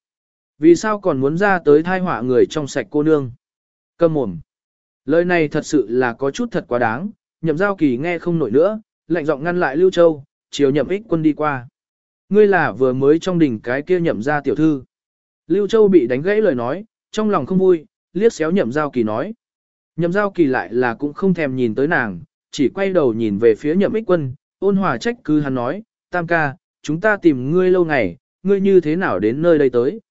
Vì sao còn muốn ra tới thai họa người trong sạch cô nương? Cầm mồm. Lời này thật sự là có chút thật quá đáng, nhậm giao kỳ nghe không nổi nữa, lạnh giọng ngăn lại Lưu Châu, chiều nhậm ích quân đi qua. Ngươi là vừa mới trong đỉnh cái kia nhậm ra tiểu thư. Lưu Châu bị đánh gãy lời nói, trong lòng không vui, liếc xéo nhậm giao kỳ nói. Nhậm giao kỳ lại là cũng không thèm nhìn tới nàng, chỉ quay đầu nhìn về phía nhậm ích quân, ôn hòa trách cứ hắn nói, tam ca, chúng ta tìm ngươi lâu ngày, ngươi như thế nào đến nơi đây tới.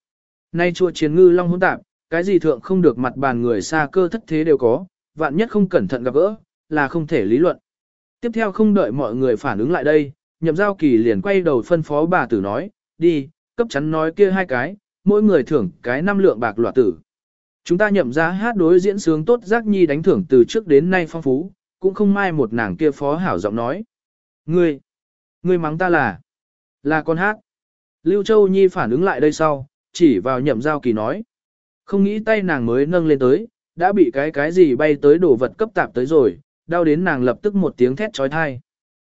Nay chùa chiến ngư long hỗn tạp, cái gì thượng không được mặt bàn người xa cơ thất thế đều có, vạn nhất không cẩn thận gặp gỡ, là không thể lý luận. Tiếp theo không đợi mọi người phản ứng lại đây, nhậm giao kỳ liền quay đầu phân phó bà tử nói, đi, cấp chắn nói kia hai cái, mỗi người thưởng cái năm lượng bạc loạt tử. Chúng ta nhậm ra hát đối diễn sướng tốt giác nhi đánh thưởng từ trước đến nay phong phú, cũng không mai một nàng kia phó hảo giọng nói. Ngươi, ngươi mắng ta là, là con hát. Lưu Châu Nhi phản ứng lại đây sau, chỉ vào nhậm giao kỳ nói. Không nghĩ tay nàng mới nâng lên tới, đã bị cái cái gì bay tới đổ vật cấp tạp tới rồi, đau đến nàng lập tức một tiếng thét trói thai.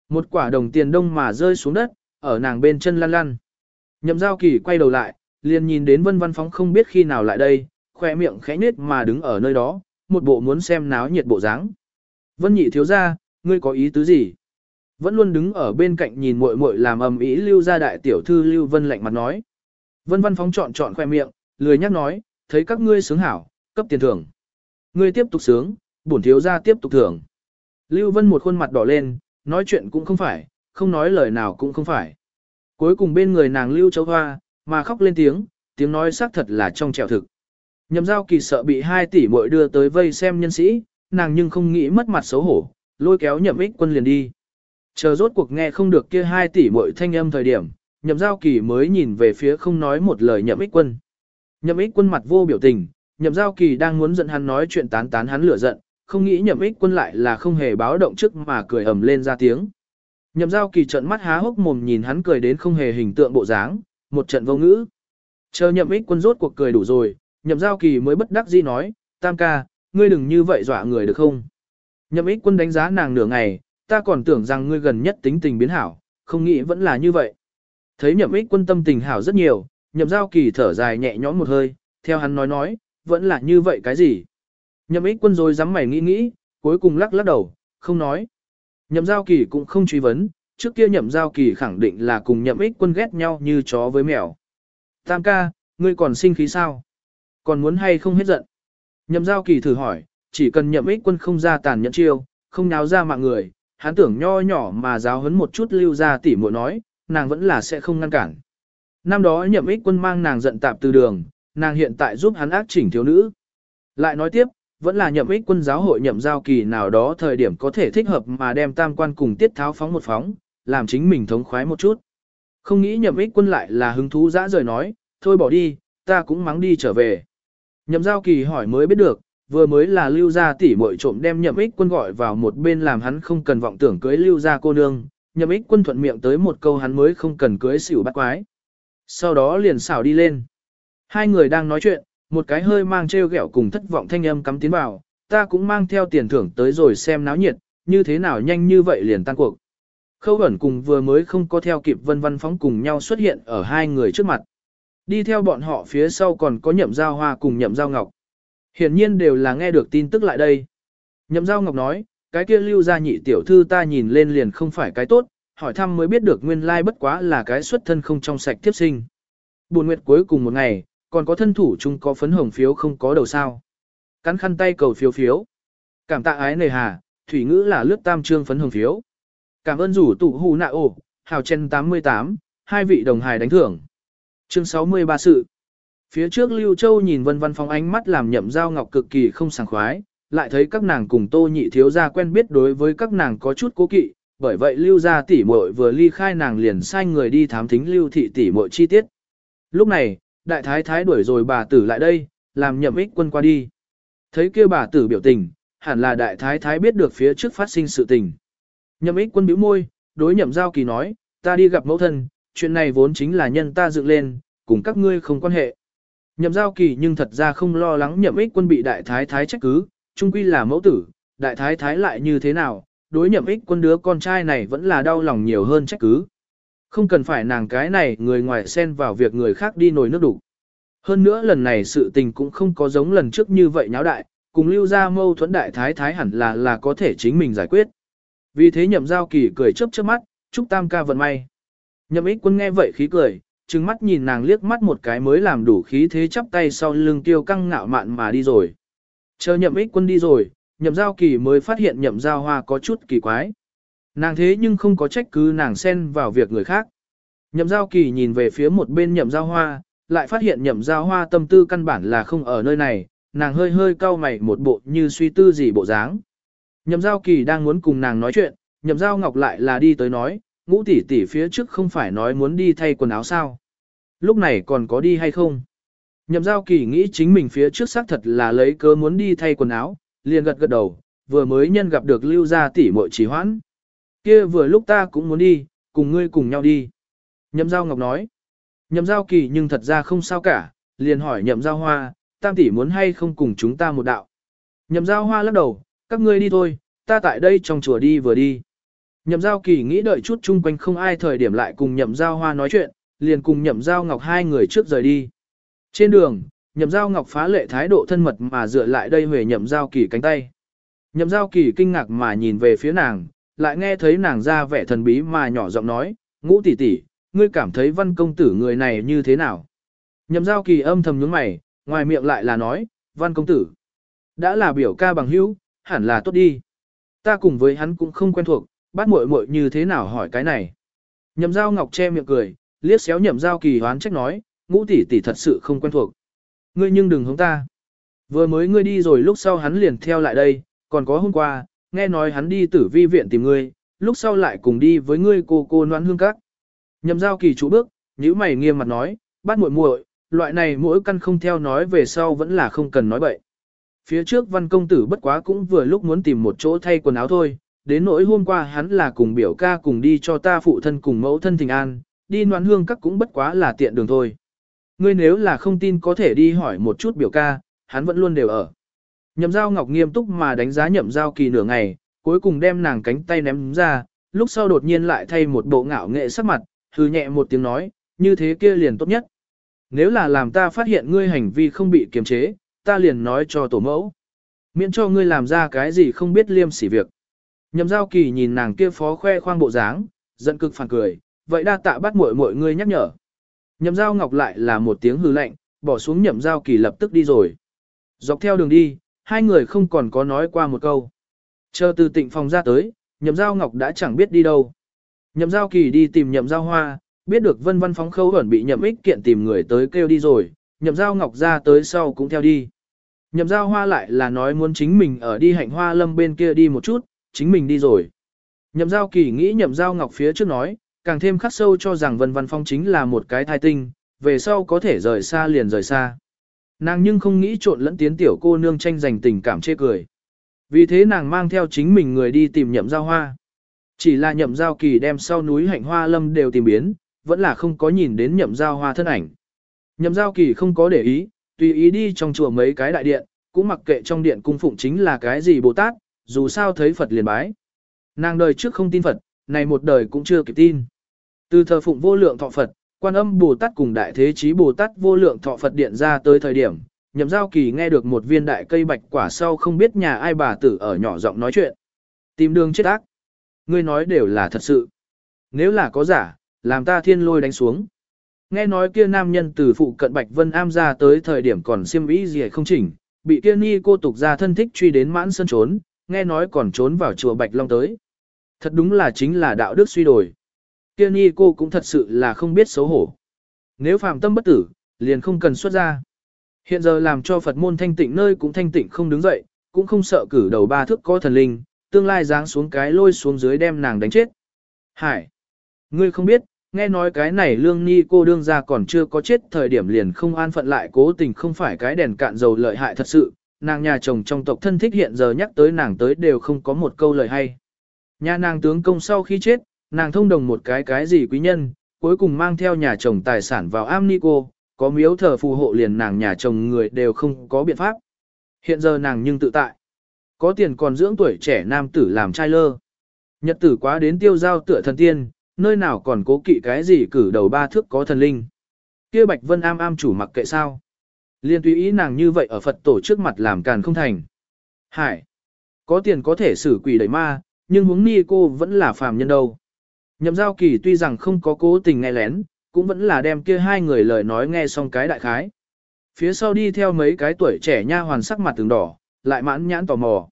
Một quả đồng tiền đông mà rơi xuống đất, ở nàng bên chân lăn lăn. Nhậm giao kỳ quay đầu lại, liền nhìn đến vân văn phóng không biết khi nào lại đây, khoe miệng khẽ nết mà đứng ở nơi đó, một bộ muốn xem náo nhiệt bộ dáng. Vân nhị thiếu ra, ngươi có ý tứ gì? Vẫn luôn đứng ở bên cạnh nhìn muội muội làm ầm ĩ lưu ra đại tiểu thư lưu vân lạnh mặt nói. Vân văn phóng chọn chọn khoe miệng, lười nhắc nói, thấy các ngươi sướng hảo, cấp tiền thưởng. Ngươi tiếp tục sướng, bổn thiếu ra tiếp tục thưởng. Lưu vân một khuôn mặt đỏ lên, nói chuyện cũng không phải, không nói lời nào cũng không phải. Cuối cùng bên người nàng lưu châu hoa, mà khóc lên tiếng, tiếng nói xác thật là trong trẻo thực. Nhậm giao kỳ sợ bị hai tỷ muội đưa tới vây xem nhân sĩ, nàng nhưng không nghĩ mất mặt xấu hổ, lôi kéo nhậm ích quân liền đi. Chờ rốt cuộc nghe không được kia hai tỷ muội thanh âm thời điểm, nhậm giao kỳ mới nhìn về phía không nói một lời nhậm ích quân. Nhậm ích quân mặt vô biểu tình, nhậm giao kỳ đang muốn giận hắn nói chuyện tán tán hắn lửa giận, không nghĩ nhậm ích quân lại là không hề báo động trước mà cười ầm lên ra tiếng. Nhậm giao kỳ trận mắt há hốc mồm nhìn hắn cười đến không hề hình tượng bộ dáng, một trận vô ngữ. Chờ nhậm ích quân rốt cuộc cười đủ rồi, nhậm giao kỳ mới bất đắc dĩ nói, tam ca, ngươi đừng như vậy dọa người được không? Nhậm ích quân đánh giá nàng nửa ngày, ta còn tưởng rằng ngươi gần nhất tính tình biến hảo, không nghĩ vẫn là như vậy. Thấy nhậm ích quân tâm tình hảo rất nhiều, nhậm giao kỳ thở dài nhẹ nhõm một hơi, theo hắn nói nói, vẫn là như vậy cái gì? Nhậm ích quân rồi dám mày nghĩ nghĩ, cuối cùng lắc lắc đầu, không nói. Nhậm giao kỳ cũng không truy vấn, trước kia nhậm giao kỳ khẳng định là cùng nhậm ích quân ghét nhau như chó với mèo. Tam ca, ngươi còn sinh khí sao? Còn muốn hay không hết giận? Nhậm giao kỳ thử hỏi, chỉ cần nhậm ích quân không ra tàn nhẫn chiêu, không náo ra mạng người, hắn tưởng nho nhỏ mà giáo hấn một chút lưu ra tỉ muội nói, nàng vẫn là sẽ không ngăn cản. Năm đó nhậm ích quân mang nàng giận tạp từ đường, nàng hiện tại giúp hắn ác chỉnh thiếu nữ. Lại nói tiếp, vẫn là nhậm ích quân giáo hội nhậm giao kỳ nào đó thời điểm có thể thích hợp mà đem tam quan cùng tiết tháo phóng một phóng, làm chính mình thống khoái một chút. Không nghĩ nhậm ích quân lại là hứng thú dã rời nói, thôi bỏ đi, ta cũng mắng đi trở về. Nhậm giao kỳ hỏi mới biết được, vừa mới là lưu gia tỷ muội trộm đem nhậm ích quân gọi vào một bên làm hắn không cần vọng tưởng cưới lưu gia cô nương, nhậm ích quân thuận miệng tới một câu hắn mới không cần cưới xỉu bắt quái. Sau đó liền xảo đi lên. Hai người đang nói chuyện, một cái hơi mang treo gẹo cùng thất vọng thanh âm cắm tiến vào, ta cũng mang theo tiền thưởng tới rồi xem náo nhiệt, như thế nào nhanh như vậy liền tan cuộc. Khâu ẩn cùng vừa mới không có theo kịp vân văn phóng cùng nhau xuất hiện ở hai người trước mặt. Đi theo bọn họ phía sau còn có nhậm giao hoa cùng nhậm giao ngọc. Hiển nhiên đều là nghe được tin tức lại đây. Nhậm giao ngọc nói, cái kia lưu gia nhị tiểu thư ta nhìn lên liền không phải cái tốt, hỏi thăm mới biết được nguyên lai bất quá là cái xuất thân không trong sạch tiếp sinh. Buồn nguyệt cuối cùng một ngày, còn có thân thủ chung có phấn hồng phiếu không có đầu sao. Cắn khăn tay cầu phiếu phiếu. Cảm tạ ái nề hà, thủy ngữ là lướt tam trương phấn hồng phiếu. Cảm ơn rủ tụ hù nạ ổ, hào chen 88, hai vị đồng hài đánh thưởng. Chương 63 sự. Phía trước Lưu Châu nhìn vân văn phong ánh mắt làm nhậm giao ngọc cực kỳ không sảng khoái, lại thấy các nàng cùng tô nhị thiếu gia quen biết đối với các nàng có chút cố kỵ, bởi vậy Lưu gia tỷ muội vừa ly khai nàng liền sai người đi thám thính Lưu thị tỷ muội chi tiết. Lúc này, đại thái thái đuổi rồi bà tử lại đây, làm nhậm ích quân qua đi. Thấy kia bà tử biểu tình, hẳn là đại thái thái biết được phía trước phát sinh sự tình. Nhậm ích quân bĩu môi, đối nhậm giao kỳ nói, ta đi gặp mẫu thân, chuyện này vốn chính là nhân ta dựng lên, cùng các ngươi không quan hệ. Nhậm giao kỳ nhưng thật ra không lo lắng nhậm ích quân bị đại thái thái trách cứ, Trung quy là mẫu tử, đại thái thái lại như thế nào, đối nhậm ích quân đứa con trai này vẫn là đau lòng nhiều hơn trách cứ. Không cần phải nàng cái này người ngoài xen vào việc người khác đi nồi nước đủ. Hơn nữa lần này sự tình cũng không có giống lần trước như vậy nháo đại, cùng lưu ra mâu thuẫn đại thái thái hẳn là là có thể chính mình giải quyết. Vì thế nhậm giao kỳ cười chớp chớp mắt, chúc tam ca vận may. Nhậm ích quân nghe vậy khí cười, trừng mắt nhìn nàng liếc mắt một cái mới làm đủ khí thế chắp tay sau lưng tiêu căng ngạo mạn mà đi rồi. Chờ nhậm ích quân đi rồi, nhậm giao kỳ mới phát hiện nhậm giao hoa có chút kỳ quái. Nàng thế nhưng không có trách cứ nàng xen vào việc người khác. Nhậm giao kỳ nhìn về phía một bên nhậm giao hoa, lại phát hiện nhậm giao hoa tâm tư căn bản là không ở nơi này, nàng hơi hơi cau mày một bộ như suy tư gì bộ dáng. Nhậm giao kỳ đang muốn cùng nàng nói chuyện, nhậm giao ngọc lại là đi tới nói, ngũ tỷ tỷ phía trước không phải nói muốn đi thay quần áo sao. Lúc này còn có đi hay không? Nhậm giao kỳ nghĩ chính mình phía trước xác thật là lấy cớ muốn đi thay quần áo, liền gật gật đầu, vừa mới nhân gặp được lưu gia tỷ muội trì hoãn. kia vừa lúc ta cũng muốn đi, cùng ngươi cùng nhau đi. Nhậm giao ngọc nói. Nhậm giao kỳ nhưng thật ra không sao cả, liền hỏi nhậm giao hoa, tam tỷ muốn hay không cùng chúng ta một đạo. Nhậm giao hoa lắc đầu, các ngươi đi thôi, ta tại đây trong chùa đi vừa đi. Nhậm giao kỳ nghĩ đợi chút chung quanh không ai thời điểm lại cùng nhậm giao hoa nói chuyện, liền cùng nhậm giao ngọc hai người trước rời đi. Trên đường, nhậm giao ngọc phá lệ thái độ thân mật mà dựa lại đây về nhậm giao kỳ cánh tay. Nhậm giao kỳ kinh ngạc mà nhìn về phía nàng, lại nghe thấy nàng ra vẻ thần bí mà nhỏ giọng nói, ngũ tỷ tỷ, ngươi cảm thấy văn công tử người này như thế nào? Nhậm giao kỳ âm thầm nhướng mày, ngoài miệng lại là nói, văn công tử. Đã là biểu ca bằng hữu, hẳn là tốt đi. Ta cùng với hắn cũng không quen thuộc, bắt muội muội như thế nào hỏi cái này. Nhậm giao ngọc che miệng cười, liếc xéo nhậm giao kỳ hoán trách nói, ngũ tỷ tỷ thật sự không quen thuộc. Ngươi nhưng đừng hướng ta. Vừa mới ngươi đi rồi lúc sau hắn liền theo lại đây, còn có hôm qua, nghe nói hắn đi tử vi viện tìm ngươi, lúc sau lại cùng đi với ngươi cô cô noan hương các. Nhậm giao kỳ chủ bước, nhíu mày nghiêm mặt nói, bắt muội muội, loại này mỗi căn không theo nói về sau vẫn là không cần nói bậy. Phía trước văn công tử bất quá cũng vừa lúc muốn tìm một chỗ thay quần áo thôi, đến nỗi hôm qua hắn là cùng biểu ca cùng đi cho ta phụ thân cùng mẫu thân thình an, đi noan hương các cũng bất quá là tiện đường thôi. Ngươi nếu là không tin có thể đi hỏi một chút biểu ca, hắn vẫn luôn đều ở. Nhậm giao ngọc nghiêm túc mà đánh giá nhậm giao kỳ nửa ngày, cuối cùng đem nàng cánh tay ném ra, lúc sau đột nhiên lại thay một bộ ngạo nghệ sắc mặt, hư nhẹ một tiếng nói, như thế kia liền tốt nhất. Nếu là làm ta phát hiện ngươi hành vi không bị kiềm chế, ta liền nói cho tổ mẫu. Miễn cho ngươi làm ra cái gì không biết liêm sỉ việc. Nhậm giao kỳ nhìn nàng kia phó khoe khoang bộ dáng, giận cực phản cười, vậy đa tạ bắt muội muội ngươi nhắc nhở. Nhậm giao ngọc lại là một tiếng hư lạnh, bỏ xuống nhậm giao kỳ lập tức đi rồi. Dọc theo đường đi, hai người không còn có nói qua một câu. Chờ từ tịnh phòng ra tới, nhậm giao ngọc đã chẳng biết đi đâu. Nhậm giao kỳ đi tìm nhậm giao hoa, biết được vân văn phóng khâu ẩn bị nhậm ích kiện tìm người tới kêu đi rồi, nhậm giao ngọc ra tới sau cũng theo đi. Nhậm giao hoa lại là nói muốn chính mình ở đi hạnh hoa lâm bên kia đi một chút, chính mình đi rồi. Nhậm giao kỳ nghĩ nhậm giao ngọc phía trước nói, càng thêm khắc sâu cho rằng vân văn phong chính là một cái thai tinh, về sau có thể rời xa liền rời xa. Nàng nhưng không nghĩ trộn lẫn tiến tiểu cô nương tranh giành tình cảm chê cười. Vì thế nàng mang theo chính mình người đi tìm nhậm giao hoa. Chỉ là nhậm giao kỳ đem sau núi hạnh hoa lâm đều tìm biến, vẫn là không có nhìn đến nhậm giao hoa thân ảnh. Nhậm giao kỳ không có để ý, tùy ý đi trong chùa mấy cái đại điện, cũng mặc kệ trong điện cung phụng chính là cái gì Bồ Tát, dù sao thấy Phật liền bái. Nàng đời trước không tin Phật, này một đời cũng chưa kịp tin. Từ thờ phụng vô lượng thọ Phật, quan âm Bồ Tát cùng đại thế chí Bồ Tát vô lượng thọ Phật điện ra tới thời điểm, nhậm giao kỳ nghe được một viên đại cây bạch quả sau không biết nhà ai bà tử ở nhỏ giọng nói chuyện. Tìm đường chết ác. Ngươi nói đều là thật sự. Nếu là có giả, làm ta thiên lôi đánh xuống. Nghe nói kia nam nhân từ phụ cận Bạch Vân Am ra tới thời điểm còn xiêm ý gì không chỉnh, bị kia ni cô tục ra thân thích truy đến mãn sân trốn, nghe nói còn trốn vào chùa Bạch Long tới. Thật đúng là chính là đạo đức suy đổi. Kia ni cô cũng thật sự là không biết xấu hổ. Nếu phàm tâm bất tử, liền không cần xuất ra. Hiện giờ làm cho Phật môn thanh tịnh nơi cũng thanh tịnh không đứng dậy, cũng không sợ cử đầu ba thước có thần linh, tương lai giáng xuống cái lôi xuống dưới đem nàng đánh chết. Hải! Ngươi không biết, nghe nói cái này lương ni cô đương ra còn chưa có chết thời điểm liền không an phận lại cố tình không phải cái đèn cạn dầu lợi hại thật sự, nàng nhà chồng trong tộc thân thích hiện giờ nhắc tới nàng tới đều không có một câu lời hay. Nhà nàng tướng công sau khi chết, nàng thông đồng một cái cái gì quý nhân, cuối cùng mang theo nhà chồng tài sản vào am ni cô, có miếu thờ phù hộ liền nàng nhà chồng người đều không có biện pháp. Hiện giờ nàng nhưng tự tại. Có tiền còn dưỡng tuổi trẻ nam tử làm trai lơ. Nhật tử quá đến tiêu giao tựa thần tiên, nơi nào còn cố kỵ cái gì cử đầu ba thước có thần linh. Kia Bạch Vân am am chủ mặc kệ sao. Liên tùy ý nàng như vậy ở Phật tổ trước mặt làm càn không thành. Hải. Có tiền có thể xử quỷ đẩy ma, nhưng huống ni cô vẫn là phàm nhân đâu. Nhậm giao kỳ tuy rằng không có cố tình nghe lén, cũng vẫn là đem kia hai người lời nói nghe xong cái đại khái. Phía sau đi theo mấy cái tuổi trẻ nha hoàn sắc mặt từng đỏ, lại mãn nhãn tò mò.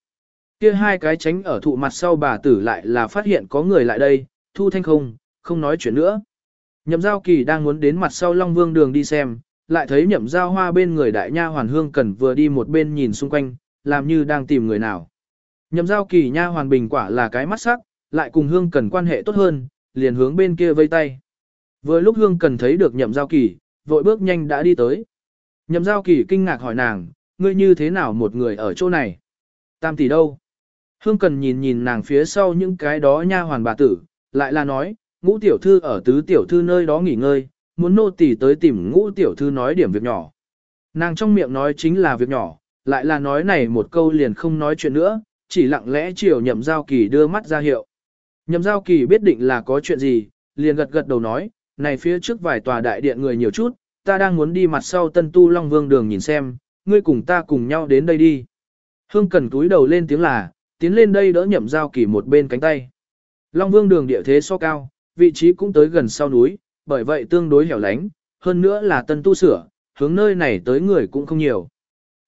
Kia hai cái tránh ở thụ mặt sau bà tử lại là phát hiện có người lại đây, thu thanh không, không nói chuyện nữa. Nhậm giao kỳ đang muốn đến mặt sau Long Vương đường đi xem, lại thấy nhậm giao hoa bên người đại nha hoàn hương cần vừa đi một bên nhìn xung quanh, làm như đang tìm người nào. Nhậm giao kỳ nha hoàn bình quả là cái mắt sắc, lại cùng hương cần quan hệ tốt hơn, liền hướng bên kia vây tay. Vừa lúc hương cần thấy được nhậm giao kỳ, vội bước nhanh đã đi tới. Nhậm giao kỳ kinh ngạc hỏi nàng, ngươi như thế nào một người ở chỗ này? Tam tỷ đâu? Hương cần nhìn nhìn nàng phía sau những cái đó nha hoàn bà tử, lại là nói, ngũ tiểu thư ở tứ tiểu thư nơi đó nghỉ ngơi, muốn nô tỷ tới tìm ngũ tiểu thư nói điểm việc nhỏ. Nàng trong miệng nói chính là việc nhỏ, lại là nói này một câu liền không nói chuyện nữa, chỉ lặng lẽ chiều nhậm giao kỳ đưa mắt ra hiệu. Nhậm giao kỳ biết định là có chuyện gì, liền gật gật đầu nói, này phía trước vài tòa đại điện người nhiều chút, ta đang muốn đi mặt sau tân tu Long Vương đường nhìn xem, ngươi cùng ta cùng nhau đến đây đi. Hương cần túi đầu lên tiếng là, tiến lên đây đỡ nhậm giao kỳ một bên cánh tay. Long Vương đường địa thế so cao, vị trí cũng tới gần sau núi, bởi vậy tương đối hẻo lánh, hơn nữa là tân tu sửa, hướng nơi này tới người cũng không nhiều.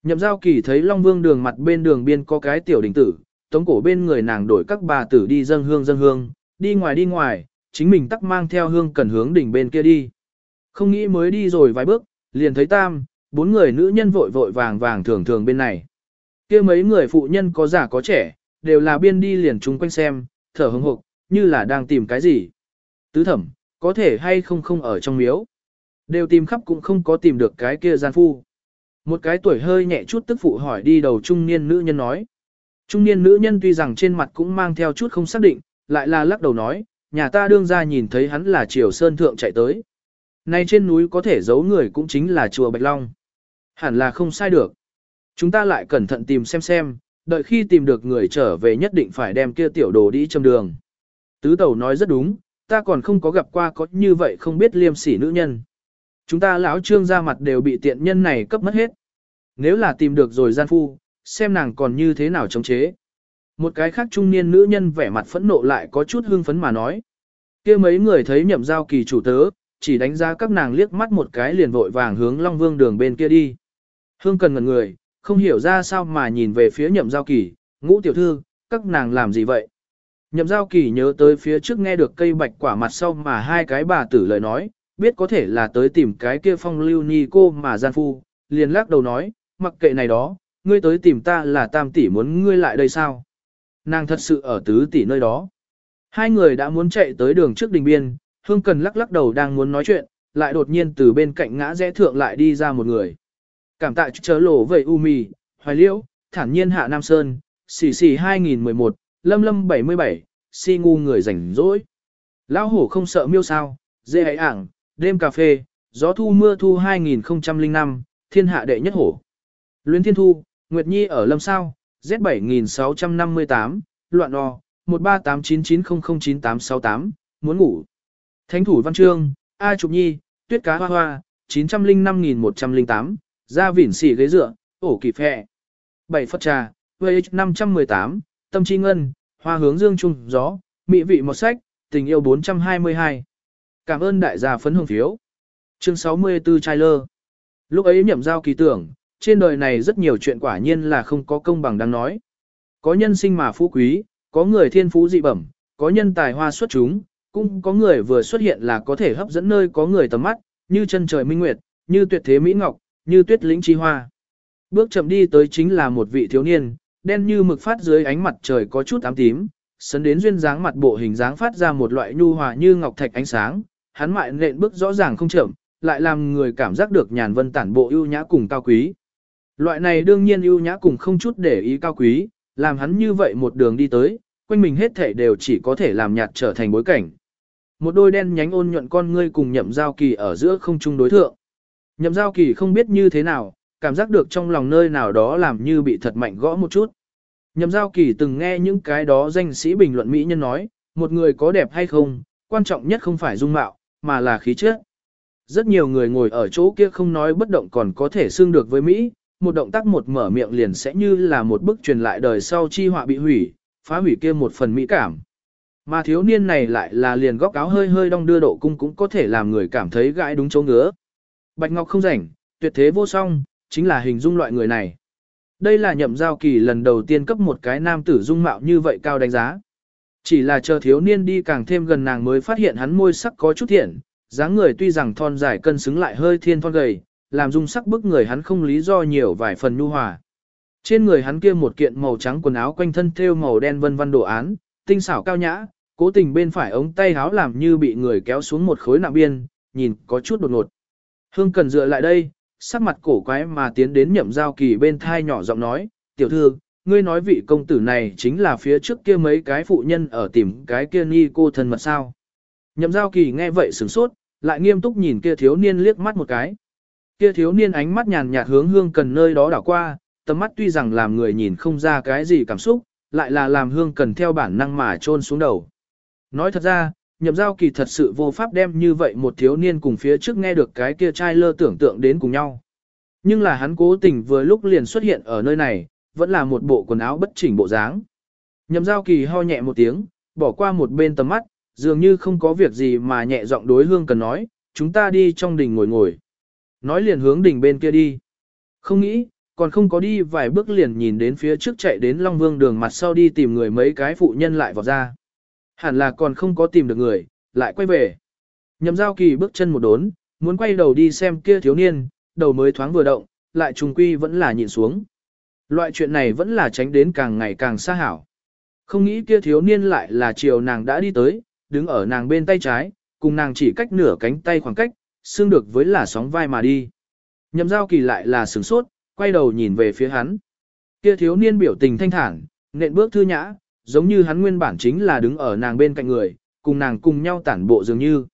Nhậm giao kỳ thấy Long Vương đường mặt bên đường biên có cái tiểu đình tử, tống cổ bên người nàng đổi các bà tử đi dâng hương dâng hương, đi ngoài đi ngoài, chính mình tắc mang theo hương cần hướng đỉnh bên kia đi. Không nghĩ mới đi rồi vài bước, liền thấy tam, bốn người nữ nhân vội vội vàng vàng thường thường bên này. kia mấy người phụ nhân có già có trẻ, đều là biên đi liền chung quanh xem, thở hững hộp, như là đang tìm cái gì. Tứ thẩm, có thể hay không không ở trong miếu. Đều tìm khắp cũng không có tìm được cái kia gian phu. Một cái tuổi hơi nhẹ chút tức phụ hỏi đi đầu trung niên nữ nhân nói. Trung niên nữ nhân tuy rằng trên mặt cũng mang theo chút không xác định, lại là lắc đầu nói, nhà ta đương ra nhìn thấy hắn là triều sơn thượng chạy tới. Nay trên núi có thể giấu người cũng chính là chùa Bạch Long. Hẳn là không sai được. Chúng ta lại cẩn thận tìm xem xem, đợi khi tìm được người trở về nhất định phải đem kia tiểu đồ đi trong đường. Tứ tẩu nói rất đúng, ta còn không có gặp qua có như vậy không biết liêm sỉ nữ nhân. Chúng ta lão trương ra mặt đều bị tiện nhân này cấp mất hết. Nếu là tìm được rồi gian phu, xem nàng còn như thế nào chống chế. Một cái khác trung niên nữ nhân vẻ mặt phẫn nộ lại có chút hưng phấn mà nói. kia mấy người thấy nhậm giao kỳ chủ tớ, chỉ đánh giá các nàng liếc mắt một cái liền vội vàng hướng Long Vương đường bên kia đi. Hương cần ngẩn người, không hiểu ra sao mà nhìn về phía nhậm giao kỳ, ngũ tiểu thư, các nàng làm gì vậy? Nhậm giao kỳ nhớ tới phía trước nghe được cây bạch quả mặt sau mà hai cái bà tử lời nói, biết có thể là tới tìm cái kia phong lưu ni cô mà gian phu, liền lắc đầu nói, mặc kệ này đó, ngươi tới tìm ta là tam tỷ muốn ngươi lại đây sao? Nàng thật sự ở tứ tỷ nơi đó. Hai người đã muốn chạy tới đường trước đình biên, hương cần lắc lắc đầu đang muốn nói chuyện, lại đột nhiên từ bên cạnh ngã rẽ thượng lại đi ra một người. Cảm tạ chớ lộ về u mì, hoài liễu, thản nhiên hạ Nam Sơn, xì xì 2011, lâm lâm 77, si ngu người rảnh rỗi. Lão hổ không sợ miêu sao, dê hãy ảng, đêm cà phê, gió thu mưa thu 2005, thiên hạ đệ nhất hổ. Luyến thiên thu, Nguyệt Nhi ở lâm sao, Z7658, loạn o, 13899009868, muốn ngủ. Thánh thủ văn chương, A Trục Nhi, Tuyết Cá Hoa Hoa, 905108, ra Vỉn Xỉ Ghế Dựa, Ổ Kỳ Phẹ. 7 Phật Trà, VH 518, Tâm Chi Ngân, Hoa Hướng Dương Trung Gió, Mỹ Vị Một Sách, Tình Yêu 422. Cảm ơn đại gia phấn hương phiếu. Chương 64 Trailer. Lúc ấy nhậm giao kỳ tưởng, trên đời này rất nhiều chuyện quả nhiên là không có công bằng đáng nói. Có nhân sinh mà phú quý, có người thiên phú dị bẩm, có nhân tài hoa xuất chúng, cũng có người vừa xuất hiện là có thể hấp dẫn nơi có người tầm mắt, như chân trời minh nguyệt, như tuyệt thế mỹ ngọc, như tuyết lĩnh chi hoa. Bước chậm đi tới chính là một vị thiếu niên, đen như mực phát dưới ánh mặt trời có chút ám tím, sấn đến duyên dáng mặt bộ hình dáng phát ra một loại nhu hòa như ngọc thạch ánh sáng, hắn mại nện bước rõ ràng không chậm, lại làm người cảm giác được nhàn vân tản bộ ưu nhã cùng cao quý. Loại này đương nhiên ưu nhã cùng không chút để ý cao quý, làm hắn như vậy một đường đi tới, quanh mình hết thể đều chỉ có thể làm nhạt trở thành bối cảnh. Một đôi đen nhánh ôn nhuận con ngươi cùng nhậm giao kỳ ở giữa không chung đối thượng. Nhậm giao kỳ không biết như thế nào, cảm giác được trong lòng nơi nào đó làm như bị thật mạnh gõ một chút. Nhậm giao kỳ từng nghe những cái đó danh sĩ bình luận Mỹ nhân nói, một người có đẹp hay không, quan trọng nhất không phải dung mạo, mà là khí chất. Rất nhiều người ngồi ở chỗ kia không nói bất động còn có thể xương được với Mỹ, một động tác một mở miệng liền sẽ như là một bức truyền lại đời sau chi họa bị hủy, phá hủy kia một phần mỹ cảm. Mà thiếu niên này lại là liền góc áo hơi hơi đong đưa độ cung cũng có thể làm người cảm thấy gãi đúng chỗ ngứa. Bạch Ngọc không rảnh, tuyệt thế vô song, chính là hình dung loại người này. Đây là nhậm giao kỳ lần đầu tiên cấp một cái nam tử dung mạo như vậy cao đánh giá. Chỉ là chờ thiếu niên đi càng thêm gần nàng mới phát hiện hắn môi sắc có chút thiện, dáng người tuy rằng thon dài cân xứng lại hơi thiên thon gầy, làm dung sắc bức người hắn không lý do nhiều vài phần nhu hòa. Trên người hắn kia một kiện màu trắng quần áo quanh thân thêu màu đen vân vân đồ án, tinh xảo cao nhã, cố tình bên phải ống tay áo làm như bị người kéo xuống một khối nặng biên, nhìn có chút đột ngột. Hương cần dựa lại đây, sắc mặt cổ quái mà tiến đến nhậm giao kỳ bên thai nhỏ giọng nói, tiểu thư, ngươi nói vị công tử này chính là phía trước kia mấy cái phụ nhân ở tìm cái kia ni cô thân mật sao. Nhậm giao kỳ nghe vậy sửng sốt, lại nghiêm túc nhìn kia thiếu niên liếc mắt một cái. Kia thiếu niên ánh mắt nhàn nhạt hướng hương cần nơi đó đảo qua, tầm mắt tuy rằng làm người nhìn không ra cái gì cảm xúc, lại là làm hương cần theo bản năng mà trôn xuống đầu. Nói thật ra, nhậm giao kỳ thật sự vô pháp đem như vậy một thiếu niên cùng phía trước nghe được cái kia trai lơ tưởng tượng đến cùng nhau. Nhưng là hắn cố tình vừa lúc liền xuất hiện ở nơi này, vẫn là một bộ quần áo bất chỉnh bộ dáng. Nhậm giao kỳ ho nhẹ một tiếng, bỏ qua một bên tầm mắt, dường như không có việc gì mà nhẹ giọng đối hương cần nói, chúng ta đi trong đình ngồi ngồi. Nói liền hướng đỉnh bên kia đi. Không nghĩ, còn không có đi vài bước liền nhìn đến phía trước chạy đến Long Vương đường mặt sau đi tìm người mấy cái phụ nhân lại vào ra. Hẳn là còn không có tìm được người, lại quay về. Nhậm giao kỳ bước chân một đốn, muốn quay đầu đi xem kia thiếu niên, đầu mới thoáng vừa động, lại trùng quy vẫn là nhìn xuống. Loại chuyện này vẫn là tránh đến càng ngày càng xa hảo. Không nghĩ kia thiếu niên lại là chiều nàng đã đi tới, đứng ở nàng bên tay trái, cùng nàng chỉ cách nửa cánh tay khoảng cách, xương được với là sóng vai mà đi. Nhậm giao kỳ lại là sửng sốt, quay đầu nhìn về phía hắn. Kia thiếu niên biểu tình thanh thản, nện bước thư nhã, giống như hắn nguyên bản chính là đứng ở nàng bên cạnh người, cùng nàng cùng nhau tản bộ dường như.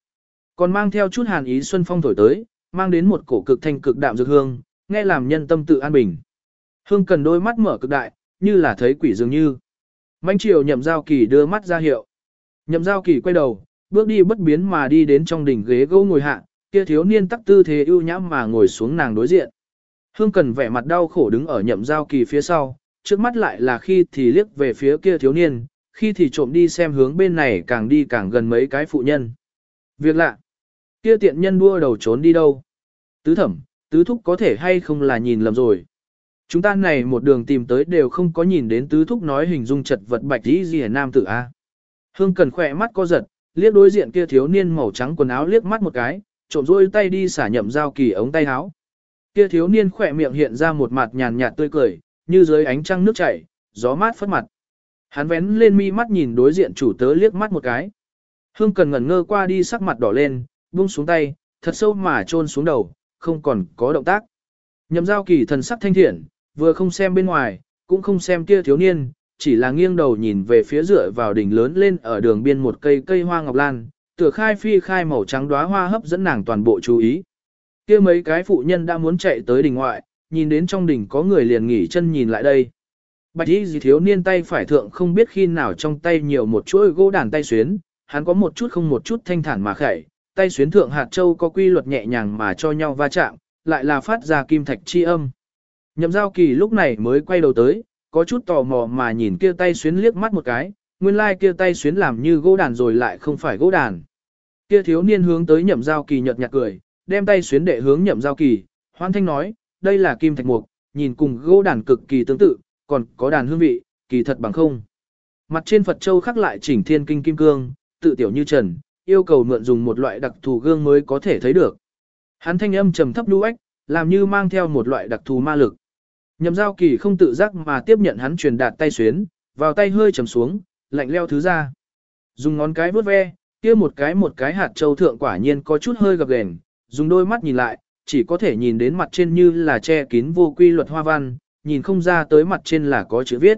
Còn mang theo chút hàn ý xuân phong thổi tới, mang đến một cổ cực thanh cực đạm dược hương, nghe làm nhân tâm tự an bình. Hương cần đôi mắt mở cực đại, như là thấy quỷ dường như. Manh triều nhậm giao kỳ đưa mắt ra hiệu. Nhậm giao kỳ quay đầu, bước đi bất biến mà đi đến trong đỉnh ghế gỗ ngồi hạ, kia thiếu niên tắc tư thế ưu nhãm mà ngồi xuống nàng đối diện. Hương cần vẻ mặt đau khổ đứng ở nhậm giao kỳ phía sau, trước mắt lại là khi thì liếc về phía kia thiếu niên, khi thì trộm đi xem hướng bên này càng đi càng gần mấy cái phụ nhân. Việc lạ, kia tiện nhân đua đầu trốn đi đâu? Tứ thẩm, tứ thúc có thể hay không là nhìn lầm rồi. Chúng ta này một đường tìm tới đều không có nhìn đến tứ thúc nói hình dung chật vật bạch dĩ gì nam tử A. Hương cần khỏe mắt co giật, liếc đối diện kia thiếu niên màu trắng quần áo liếc mắt một cái, trộm rôi tay đi xả nhậm giao kỳ ống tay áo. Kia thiếu niên khỏe miệng hiện ra một mặt nhàn nhạt tươi cười, như dưới ánh trăng nước chảy, gió mát phất mặt. Hắn vén lên mi mắt nhìn đối diện chủ tớ liếc mắt một cái. Hương cần ngẩn ngơ qua đi sắc mặt đỏ lên, buông xuống tay, thật sâu mà chôn xuống đầu, không còn có động tác. Nhậm giao kỳ thần sắc thanh thiện, vừa không xem bên ngoài, cũng không xem kia thiếu niên, chỉ là nghiêng đầu nhìn về phía dựa vào đỉnh lớn lên ở đường biên một cây cây hoa ngọc lan, tựa khai phi khai màu trắng đóa hoa hấp dẫn nàng toàn bộ chú ý. Kia mấy cái phụ nhân đã muốn chạy tới đỉnh ngoại, nhìn đến trong đỉnh có người liền nghỉ chân nhìn lại đây. Bạch y gì thiếu niên tay phải thượng không biết khi nào trong tay nhiều một chuỗi gỗ đàn tay xuyến, hắn có một chút không một chút thanh thản mà khẩy, tay xuyến thượng hạt châu có quy luật nhẹ nhàng mà cho nhau va chạm, lại là phát ra kim thạch chi âm. Nhậm giao kỳ lúc này mới quay đầu tới, có chút tò mò mà nhìn kia tay xuyến liếc mắt một cái, nguyên lai like kia tay xuyến làm như gỗ đàn rồi lại không phải gỗ đàn. Kia thiếu niên hướng tới nhậm giao kỳ nhợt nhạt cười, đem tay xuyến đệ hướng nhậm giao kỳ, hoan thanh nói, đây là kim thạch mục, nhìn cùng gỗ đàn cực kỳ tương tự, còn có đàn hương vị, kỳ thật bằng không. Mặt trên Phật Châu khắc lại chỉnh thiên kinh kim cương, tự tiểu như trần, yêu cầu mượn dùng một loại đặc thù gương mới có thể thấy được. Hắn thanh âm trầm thấp lưu ếch, làm như mang theo một loại đặc thù ma lực. Nhậm giao kỳ không tự giác mà tiếp nhận hắn truyền đạt tay xuyến, vào tay hơi trầm xuống, lạnh leo thứ ra. Dùng ngón cái vuốt ve, kia một cái một cái hạt châu thượng quả nhiên có chút hơi gập ghềnh, dùng đôi mắt nhìn lại, chỉ có thể nhìn đến mặt trên như là che kín vô quy luật hoa văn, nhìn không ra tới mặt trên là có chữ viết.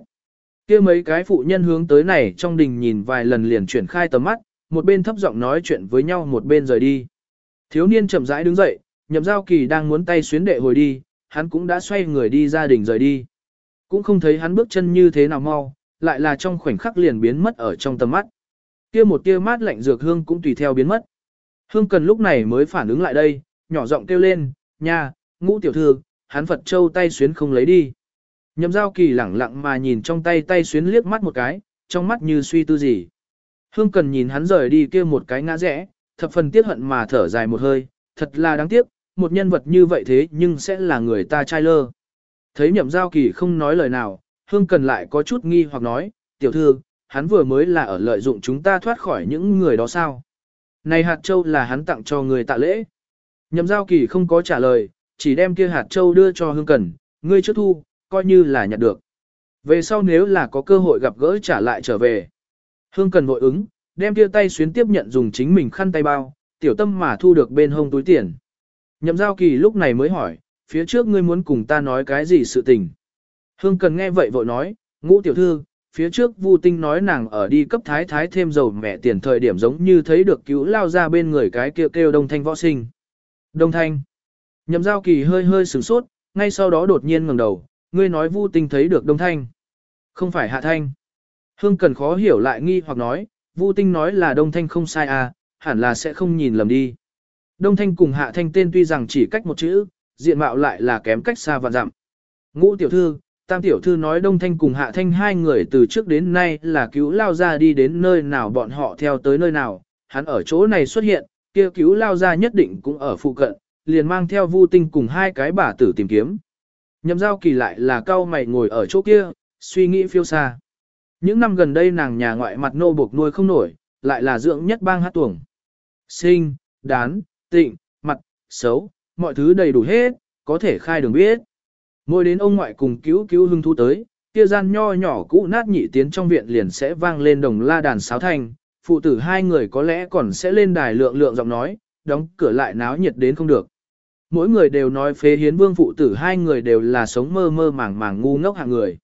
kia mấy cái phụ nhân hướng tới này trong đình nhìn vài lần liền chuyển khai tầm mắt, một bên thấp giọng nói chuyện với nhau một bên rời đi. Thiếu niên chậm rãi đứng dậy, nhậm giao kỳ đang muốn tay xuyến đệ hồi đi, hắn cũng đã xoay người đi ra đình rời đi. Cũng không thấy hắn bước chân như thế nào mau, lại là trong khoảnh khắc liền biến mất ở trong tầm mắt. Kia một tia mát lạnh dược hương cũng tùy theo biến mất. Hương cần lúc này mới phản ứng lại đây, nhỏ giọng kêu lên, nha, ngũ tiểu thư, hắn Phật Châu tay xuyến không lấy đi. Nhậm giao kỳ lẳng lặng mà nhìn trong tay tay xuyến liếc mắt một cái, trong mắt như suy tư gì. Hương cần nhìn hắn rời đi kia một cái ngã rẽ, thập phần tiếc hận mà thở dài một hơi, thật là đáng tiếc, một nhân vật như vậy thế nhưng sẽ là người ta trai lơ. Thấy nhậm giao kỳ không nói lời nào, Hương cần lại có chút nghi hoặc nói, tiểu thư, hắn vừa mới là ở lợi dụng chúng ta thoát khỏi những người đó sao. Này hạt châu là hắn tặng cho người tạ lễ. Nhậm giao kỳ không có trả lời, chỉ đem kia hạt châu đưa cho Hương cần, ngươi trước thu, coi như là nhận được. Về sau nếu là có cơ hội gặp gỡ trả lại trở về. Hương cần vội ứng, đem kia tay xuyến tiếp nhận dùng chính mình khăn tay bao, tiểu tâm mà thu được bên hông túi tiền. Nhậm giao kỳ lúc này mới hỏi, phía trước ngươi muốn cùng ta nói cái gì sự tình. Hương cần nghe vậy vội nói, ngũ tiểu thư, phía trước Vu Tinh nói nàng ở đi cấp thái thái thêm dầu mẹ tiền thời điểm giống như thấy được cứu lao ra bên người cái kêu kêu đông thanh võ sinh. Đông thanh. Nhậm giao kỳ hơi hơi sửng sốt, ngay sau đó đột nhiên ngẩng đầu, ngươi nói Vu Tinh thấy được đông thanh. Không phải hạ thanh. Hương cần khó hiểu lại nghi hoặc nói, Vu Tinh nói là đông thanh không sai à, hẳn là sẽ không nhìn lầm đi. Đông thanh cùng hạ thanh tên tuy rằng chỉ cách một chữ, diện mạo lại là kém cách xa vạn dặm. Ngũ tiểu thư, tam tiểu thư nói đông thanh cùng hạ thanh hai người từ trước đến nay là cứu lao ra đi đến nơi nào bọn họ theo tới nơi nào, hắn ở chỗ này xuất hiện, kia cứu lao ra nhất định cũng ở phụ cận, liền mang theo vu tinh cùng hai cái bà tử tìm kiếm. Nhậm giao kỳ lại là cao mày ngồi ở chỗ kia, suy nghĩ phiêu xa. Những năm gần đây nàng nhà ngoại mặt nô buộc nuôi không nổi, lại là dưỡng nhất bang hát tuồng. Sinh, đán, tịnh, mặt, xấu, mọi thứ đầy đủ hết, có thể khai đường biết. Mỗi đến ông ngoại cùng cứu cứu hưng thu tới, kia gian nho nhỏ cũ nát nhị tiến trong viện liền sẽ vang lên đồng la đàn sáo thành, phụ tử hai người có lẽ còn sẽ lên đài lượng lượng giọng nói, đóng cửa lại náo nhiệt đến không được. Mỗi người đều nói phế hiến vương phụ tử hai người đều là sống mơ mơ màng màng ngu ngốc hạng người.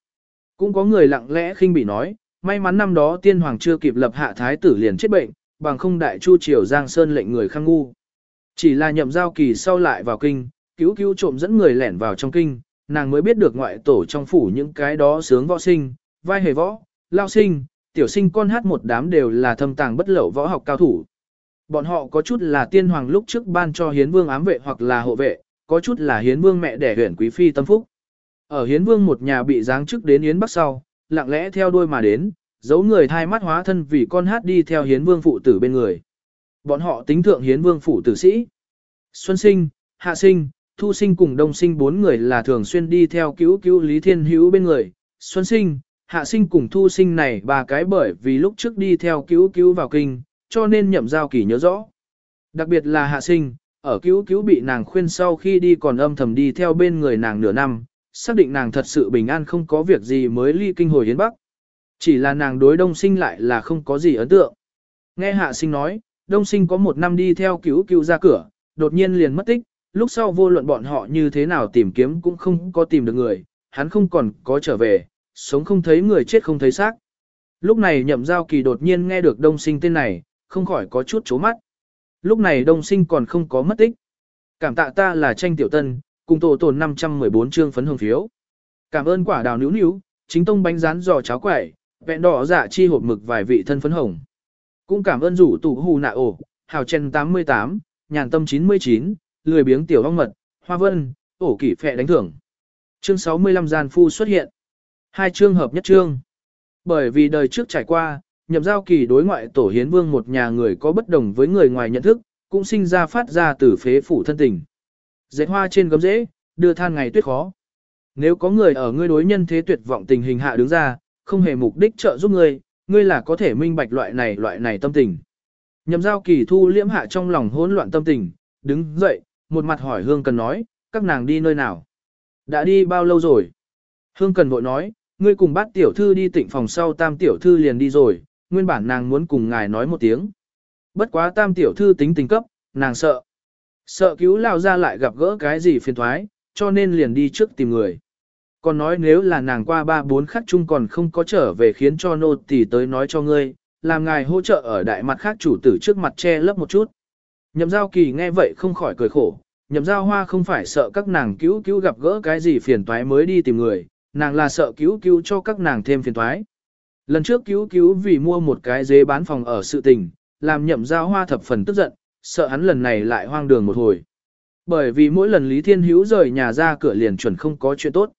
Cũng có người lặng lẽ khinh bị nói, may mắn năm đó tiên hoàng chưa kịp lập hạ thái tử liền chết bệnh, bằng không đại chu triều giang sơn lệnh người khăng ngu. Chỉ là nhậm giao kỳ sau lại vào kinh, cứu cứu trộm dẫn người lẻn vào trong kinh, nàng mới biết được ngoại tổ trong phủ những cái đó sướng võ sinh, vai hề võ, lao sinh, tiểu sinh con hát một đám đều là thâm tàng bất lậu võ học cao thủ. Bọn họ có chút là tiên hoàng lúc trước ban cho hiến vương ám vệ hoặc là hộ vệ, có chút là hiến vương mẹ đẻ huyện quý phi tâm phúc. Ở hiến vương một nhà bị giáng chức đến yến bắc sau, lặng lẽ theo đuôi mà đến, giấu người thai mắt hóa thân vì con hát đi theo hiến vương phụ tử bên người. Bọn họ tính thượng hiến vương phụ tử sĩ. Xuân sinh, hạ sinh, thu sinh cùng đông sinh bốn người là thường xuyên đi theo cứu cứu Lý Thiên Hữu bên người. Xuân sinh, hạ sinh cùng thu sinh này ba cái bởi vì lúc trước đi theo cứu cứu vào kinh, cho nên nhậm giao kỳ nhớ rõ. Đặc biệt là hạ sinh, ở cứu cứu bị nàng khuyên sau khi đi còn âm thầm đi theo bên người nàng nửa năm, xác định nàng thật sự bình an không có việc gì mới ly kinh hồi hiến bắc. Chỉ là nàng đối đông sinh lại là không có gì ấn tượng. Nghe hạ sinh nói, đông sinh có một năm đi theo cứu cứu ra cửa, đột nhiên liền mất tích, lúc sau vô luận bọn họ như thế nào tìm kiếm cũng không có tìm được người, hắn không còn có trở về, sống không thấy người chết không thấy xác. Lúc này nhậm giao kỳ đột nhiên nghe được đông sinh tên này, không khỏi có chút chố mắt. Lúc này đông sinh còn không có mất tích. Cảm tạ ta là tranh tiểu tân, cùng tổ tồn 514 chương phấn hồng phiếu. Cảm ơn quả đào níu níu, chính tông bánh rán giò cháo quẩy, vẹn đỏ dạ chi hộp mực vài vị thân phấn hồng. Cũng cảm ơn rủ tủ hù nạ ổ, hào chen 88, nhàn tâm 99, lười biếng tiểu ong mật, hoa vân, ổ kỷ phệ đánh thưởng. Chương 65 gian phu xuất hiện. Hai chương hợp nhất chương. Bởi vì đời trước trải qua, nhậm giao kỳ đối ngoại tổ hiến vương một nhà người có bất đồng với người ngoài nhận thức, cũng sinh ra phát ra từ phế phủ thân tình. Dệt hoa trên gấm rễ, đưa than ngày tuyết khó. Nếu có người ở ngươi đối nhân thế tuyệt vọng tình hình hạ đứng ra, không hề mục đích trợ giúp ngươi, ngươi là có thể minh bạch loại này loại này tâm tình. Nhậm giao kỳ thu liễm hạ trong lòng hỗn loạn tâm tình, đứng dậy, một mặt hỏi Hương Cần nói, các nàng đi nơi nào? Đã đi bao lâu rồi? Hương Cần vội nói, ngươi cùng bát tiểu thư đi tịnh phòng sau tam tiểu thư liền đi rồi, nguyên bản nàng muốn cùng ngài nói một tiếng. Bất quá tam tiểu thư tính tình cấp, nàng sợ. Sợ cứu lao ra lại gặp gỡ cái gì phiền thoái, cho nên liền đi trước tìm người. Còn nói nếu là nàng qua ba bốn khắc chung còn không có trở về khiến cho nô tỳ tới nói cho ngươi, làm ngài hỗ trợ ở đại mặt khác chủ tử trước mặt che lấp một chút. Nhậm giao kỳ nghe vậy không khỏi cười khổ, nhậm giao hoa không phải sợ các nàng cứu cứu gặp gỡ cái gì phiền toái mới đi tìm người, nàng là sợ cứu cứu cho các nàng thêm phiền toái. Lần trước cứu cứu vì mua một cái dế bán phòng ở sự tình, làm nhậm giao hoa thập phần tức giận, sợ hắn lần này lại hoang đường một hồi. Bởi vì mỗi lần Lý Thiên Hữu rời nhà ra cửa liền chuẩn không có chuyện tốt.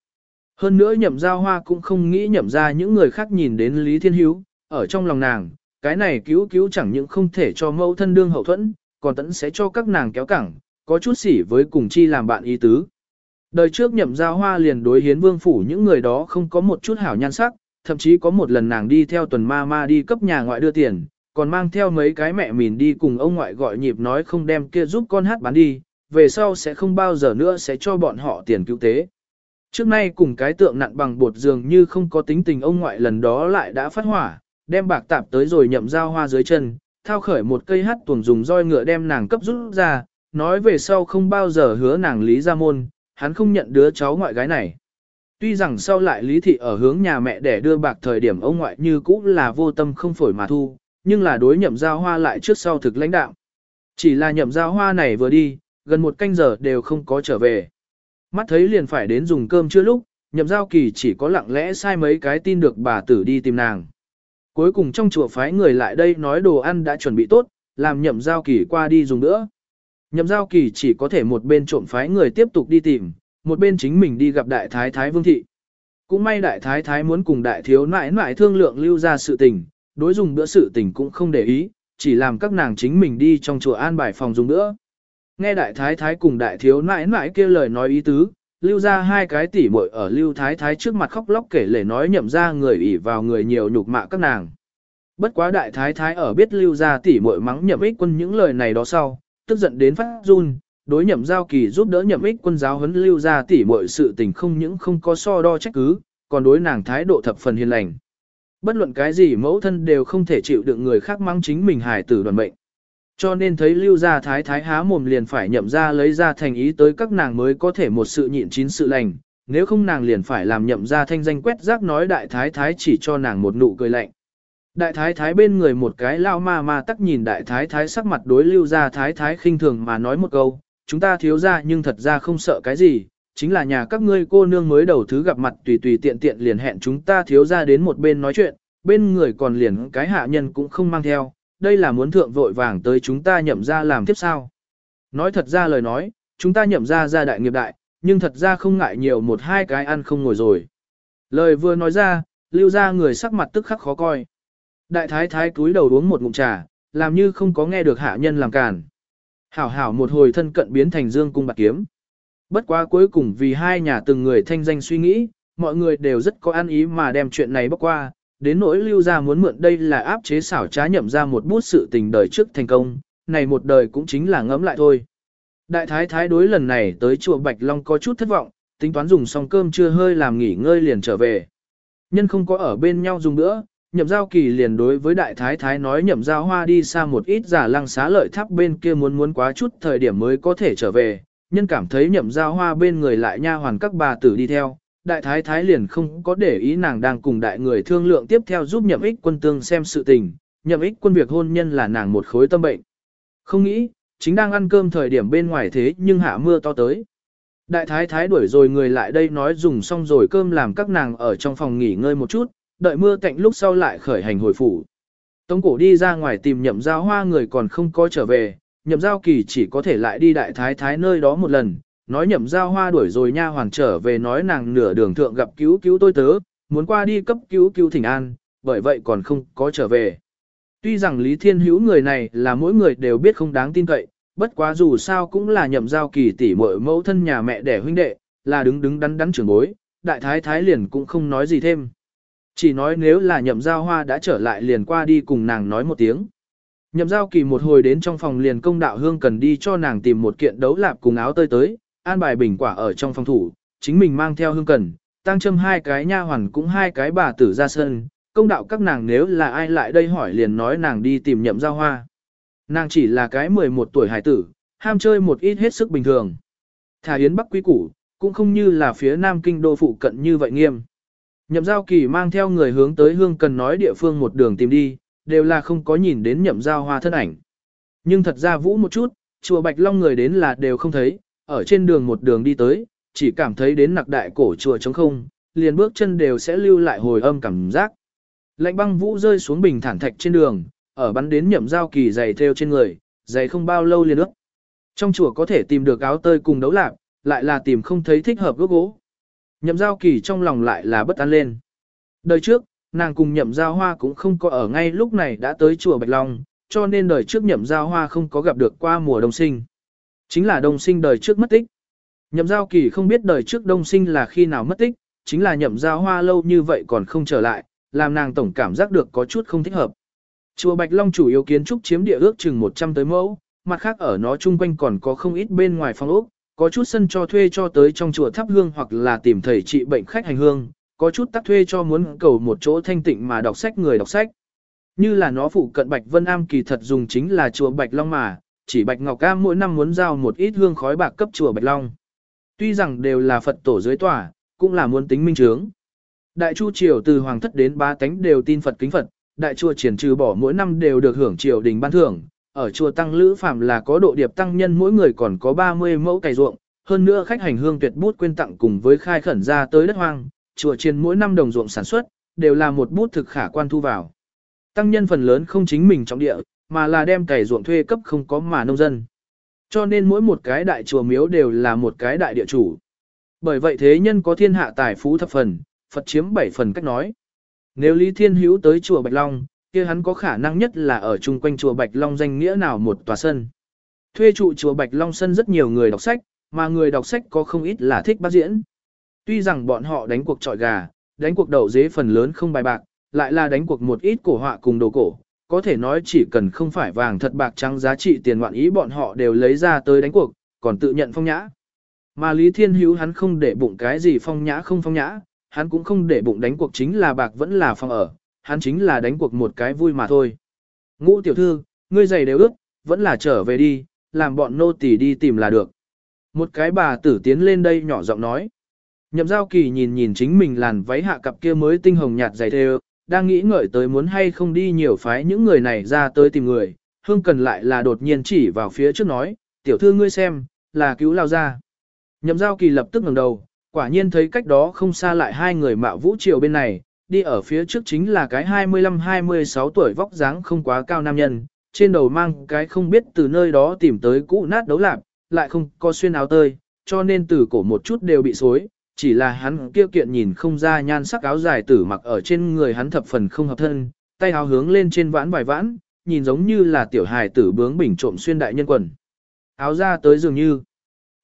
Hơn nữa nhậm giao hoa cũng không nghĩ nhậm ra những người khác nhìn đến Lý Thiên Hữu, ở trong lòng nàng, cái này cứu cứu chẳng những không thể cho mẫu thân đương hậu thuẫn, còn tẫn sẽ cho các nàng kéo cẳng, có chút xỉ với cùng chi làm bạn ý tứ. Đời trước nhậm giao hoa liền đối hiến vương phủ những người đó không có một chút hảo nhan sắc, thậm chí có một lần nàng đi theo tuần ma ma đi cấp nhà ngoại đưa tiền, còn mang theo mấy cái mẹ mìn đi cùng ông ngoại gọi nhịp nói không đem kia giúp con hát bán đi, về sau sẽ không bao giờ nữa sẽ cho bọn họ tiền cứu tế. Trước nay cùng cái tượng nặn bằng bột dường như không có tính tình ông ngoại lần đó lại đã phát hỏa, đem bạc tạp tới rồi nhậm giao hoa dưới chân, thao khởi một cây hát tuồng dùng roi ngựa đem nàng cấp rút ra, nói về sau không bao giờ hứa nàng lý ra môn, hắn không nhận đứa cháu ngoại gái này. Tuy rằng sau lại lý thị ở hướng nhà mẹ để đưa bạc thời điểm ông ngoại như cũ là vô tâm không phổi mà thu, nhưng là đối nhậm giao hoa lại trước sau thực lãnh đạo. Chỉ là nhậm giao hoa này vừa đi, gần một canh giờ đều không có trở về. Mắt thấy liền phải đến dùng cơm chưa lúc, nhậm giao kỳ chỉ có lặng lẽ sai mấy cái tin được bà tử đi tìm nàng. Cuối cùng trong chùa phái người lại đây nói đồ ăn đã chuẩn bị tốt, làm nhậm giao kỳ qua đi dùng nữa. Nhậm giao kỳ chỉ có thể một bên trộm phái người tiếp tục đi tìm, một bên chính mình đi gặp đại thái thái vương thị. Cũng may đại thái thái muốn cùng đại thiếu nãi nãi thương lượng lưu ra sự tình, đối dùng bữa sự tình cũng không để ý, chỉ làm các nàng chính mình đi trong chùa an bài phòng dùng bữa. Nghe đại thái thái cùng đại thiếu nãi nãi kia lời nói ý tứ, lưu ra hai cái tỉ muội ở lưu thái thái trước mặt khóc lóc kể lể nói nhậm ra người ỉ vào người nhiều nhục mạ các nàng. Bất quá đại thái thái ở biết lưu ra tỉ muội mắng nhậm ích quân những lời này đó sau, tức giận đến phát run, đối nhậm giao kỳ giúp đỡ nhậm ích quân giáo huấn lưu ra tỉ muội sự tình không những không có so đo trách cứ, còn đối nàng thái độ thập phần hiền lành. Bất luận cái gì mẫu thân đều không thể chịu được người khác mắng chính mình hài tử đoàn mệnh. Cho nên thấy lưu gia thái thái há mồm liền phải nhậm ra lấy ra thành ý tới các nàng mới có thể một sự nhịn chín sự lành, nếu không nàng liền phải làm nhậm ra thanh danh quét rác nói đại thái thái chỉ cho nàng một nụ cười lạnh. Đại thái thái bên người một cái lao ma ma tắc nhìn đại thái thái sắc mặt đối lưu gia thái thái khinh thường mà nói một câu, chúng ta thiếu ra nhưng thật ra không sợ cái gì, chính là nhà các ngươi cô nương mới đầu thứ gặp mặt tùy tùy tiện tiện liền hẹn chúng ta thiếu ra đến một bên nói chuyện, bên người còn liền cái hạ nhân cũng không mang theo, đây là muốn thượng vội vàng tới chúng ta nhậm ra làm tiếp sao. Nói thật ra lời nói, chúng ta nhậm ra ra đại nghiệp đại, nhưng thật ra không ngại nhiều một hai cái ăn không ngồi rồi. Lời vừa nói ra, lưu ra người sắc mặt tức khắc khó coi. Đại thái thái túi đầu uống một ngụm trà, làm như không có nghe được hạ nhân làm cản. Hảo hảo một hồi thân cận biến thành dương cung bạc kiếm. Bất quá cuối cùng vì hai nhà từng người thanh danh suy nghĩ, mọi người đều rất có ăn ý mà đem chuyện này bóc qua, đến nỗi lưu ra muốn mượn đây là áp chế xảo trá nhậm ra một bút sự tình đời trước thành công, này một đời cũng chính là ngẫm lại thôi. Đại thái thái đối lần này tới chùa Bạch Long có chút thất vọng, tính toán dùng xong cơm chưa hơi làm nghỉ ngơi liền trở về. Nhân không có ở bên nhau dùng nữa, nhậm giao kỳ liền đối với đại thái thái nói nhậm giao hoa đi xa một ít giả lăng xá lợi tháp bên kia muốn muốn quá chút thời điểm mới có thể trở về, nhân cảm thấy nhậm giao hoa bên người lại nha hoàn các bà tử đi theo, đại thái thái liền không có để ý nàng đang cùng đại người thương lượng tiếp theo giúp nhậm ích quân tương xem sự tình, nhậm ích quân việc hôn nhân là nàng một khối tâm bệnh. Không nghĩ, chính đang ăn cơm thời điểm bên ngoài thế nhưng hạ mưa to tới. Đại thái thái đuổi rồi người lại đây nói dùng xong rồi cơm làm các nàng ở trong phòng nghỉ ngơi một chút, đợi mưa cạnh lúc sau lại khởi hành hồi phủ. Tống cổ đi ra ngoài tìm nhậm giao hoa người còn không có trở về, nhậm giao kỳ chỉ có thể lại đi đại thái thái nơi đó một lần, nói nhậm giao hoa đuổi rồi nha hoàng trở về nói nàng nửa đường thượng gặp cứu cứu tôi tớ, muốn qua đi cấp cứu cứu thỉnh an, bởi vậy còn không có trở về. Tuy rằng Lý Thiên Hữu người này là mỗi người đều biết không đáng tin cậy, bất quá dù sao cũng là nhậm giao kỳ tỷ muội mẫu thân nhà mẹ đẻ huynh đệ, là đứng đứng đắn đắn trưởng bối, đại thái thái liền cũng không nói gì thêm. Chỉ nói nếu là nhậm giao hoa đã trở lại liền qua đi cùng nàng nói một tiếng. Nhậm giao kỳ một hồi đến trong phòng liền công đạo hương cần đi cho nàng tìm một kiện đấu lạp cùng áo tơi tới, an bài bình quả ở trong phòng thủ, chính mình mang theo hương cần, tăng châm hai cái nha hoàn cũng hai cái bà tử ra sân, công đạo các nàng nếu là ai lại đây hỏi liền nói nàng đi tìm nhậm giao hoa. Nàng chỉ là cái 11 tuổi hải tử, ham chơi một ít hết sức bình thường. Thả yến bắc quý củ, cũng không như là phía nam kinh đô phụ cận như vậy nghiêm. Nhậm giao kỳ mang theo người hướng tới hương cần nói địa phương một đường tìm đi, đều là không có nhìn đến nhậm giao hoa thân ảnh. Nhưng thật ra vũ một chút, chùa Bạch Long người đến là đều không thấy, ở trên đường một đường đi tới, chỉ cảm thấy đến nặc đại cổ chùa trống không, liền bước chân đều sẽ lưu lại hồi âm cảm giác. Lạnh băng vũ rơi xuống bình thản thạch trên đường, ở bắn đến nhậm giao kỳ giày theo trên người, giày không bao lâu liền ướt. Trong chùa có thể tìm được áo tơi cùng đấu lạc, lại là tìm không thấy thích hợp gốc gỗ. Nhậm giao kỳ trong lòng lại là bất an lên. Đời trước, nàng cùng nhậm giao hoa cũng không có ở ngay lúc này đã tới chùa Bạch Long, cho nên đời trước nhậm giao hoa không có gặp được qua mùa đông sinh. Chính là đông sinh đời trước mất tích. Nhậm giao kỳ không biết đời trước đông sinh là khi nào mất tích, chính là nhậm giao hoa lâu như vậy còn không trở lại, làm nàng tổng cảm giác được có chút không thích hợp. Chùa Bạch Long chủ yếu kiến trúc chiếm địa ước chừng 100 tới mẫu, mặt khác ở nó chung quanh còn có không ít bên ngoài phòng ốc, có chút sân cho thuê cho tới trong chùa thắp hương hoặc là tìm thầy trị bệnh khách hành hương, có chút tắc thuê cho muốn cầu một chỗ thanh tịnh mà đọc sách người đọc sách. Như là nó phụ cận Bạch Vân Am kỳ thật dùng chính là chùa Bạch Long mà, chỉ Bạch Ngọc Cam mỗi năm muốn giao một ít hương khói bạc cấp chùa Bạch Long. Tuy rằng đều là Phật tổ dưới tòa, cũng là muốn tính minh chứng Đại chu triều từ hoàng thất đến ba tánh đều tin Phật kính Phật, đại chùa triển trừ bỏ mỗi năm đều được hưởng triều đình ban thưởng, ở chùa Tăng Lữ Phạm là có độ điệp tăng nhân mỗi người còn có 30 mẫu cày ruộng, hơn nữa khách hành hương tuyệt bút quên tặng cùng với khai khẩn ra tới đất hoang, chùa trên mỗi năm đồng ruộng sản xuất, đều là một bút thực khả quan thu vào. Tăng nhân phần lớn không chính mình trong địa, mà là đem cày ruộng thuê cấp không có mà nông dân. Cho nên mỗi một cái đại chùa miếu đều là một cái đại địa chủ. Bởi vậy thế nhân có thiên hạ tài phú thập phần, Phật chiếm bảy phần cách nói. Nếu Lý Thiên Hữu tới chùa Bạch Long, kia hắn có khả năng nhất là ở chung quanh chùa Bạch Long danh nghĩa nào một tòa sân. Thuê trụ chùa Bạch Long sân rất nhiều người đọc sách, mà người đọc sách có không ít là thích bác diễn. Tuy rằng bọn họ đánh cuộc trọi gà, đánh cuộc đầu dế phần lớn không bài bạc, lại là đánh cuộc một ít cổ họa cùng đồ cổ, có thể nói chỉ cần không phải vàng thật bạc trắng giá trị tiền ngoạn ý bọn họ đều lấy ra tới đánh cuộc, còn tự nhận phong nhã. Mà Lý Thiên Hữu hắn không để bụng cái gì phong nhã không phong nhã, hắn cũng không để bụng đánh cuộc chính là bạc vẫn là phong ở, hắn chính là đánh cuộc một cái vui mà thôi. Ngũ tiểu thư, ngươi giày đều ướt, vẫn là trở về đi, làm bọn nô tỳ đi tìm là được. Một cái bà tử tiến lên đây nhỏ giọng nói. Nhậm giao kỳ nhìn nhìn chính mình làn váy hạ cặp kia mới tinh hồng nhạt dày thêu, đang nghĩ ngợi tới muốn hay không đi nhiều phái những người này ra tới tìm người, hương cần lại là đột nhiên chỉ vào phía trước nói, tiểu thư ngươi xem, là cứu lao ra. Nhậm giao kỳ lập tức ngẩng đầu, quả nhiên thấy cách đó không xa lại hai người mạo vũ triều bên này, đi ở phía trước chính là cái 25-26 tuổi vóc dáng không quá cao nam nhân, trên đầu mang cái không biết từ nơi đó tìm tới cũ nát đấu lạc, lại không có xuyên áo tơi, cho nên từ cổ một chút đều bị xối, chỉ là hắn kia kiện nhìn không ra nhan sắc áo dài tử mặc ở trên người hắn thập phần không hợp thân, tay áo hướng lên trên vãn vài vãn, nhìn giống như là tiểu hài tử bướng bỉnh trộm xuyên đại nhân quần. Áo ra tới dường như,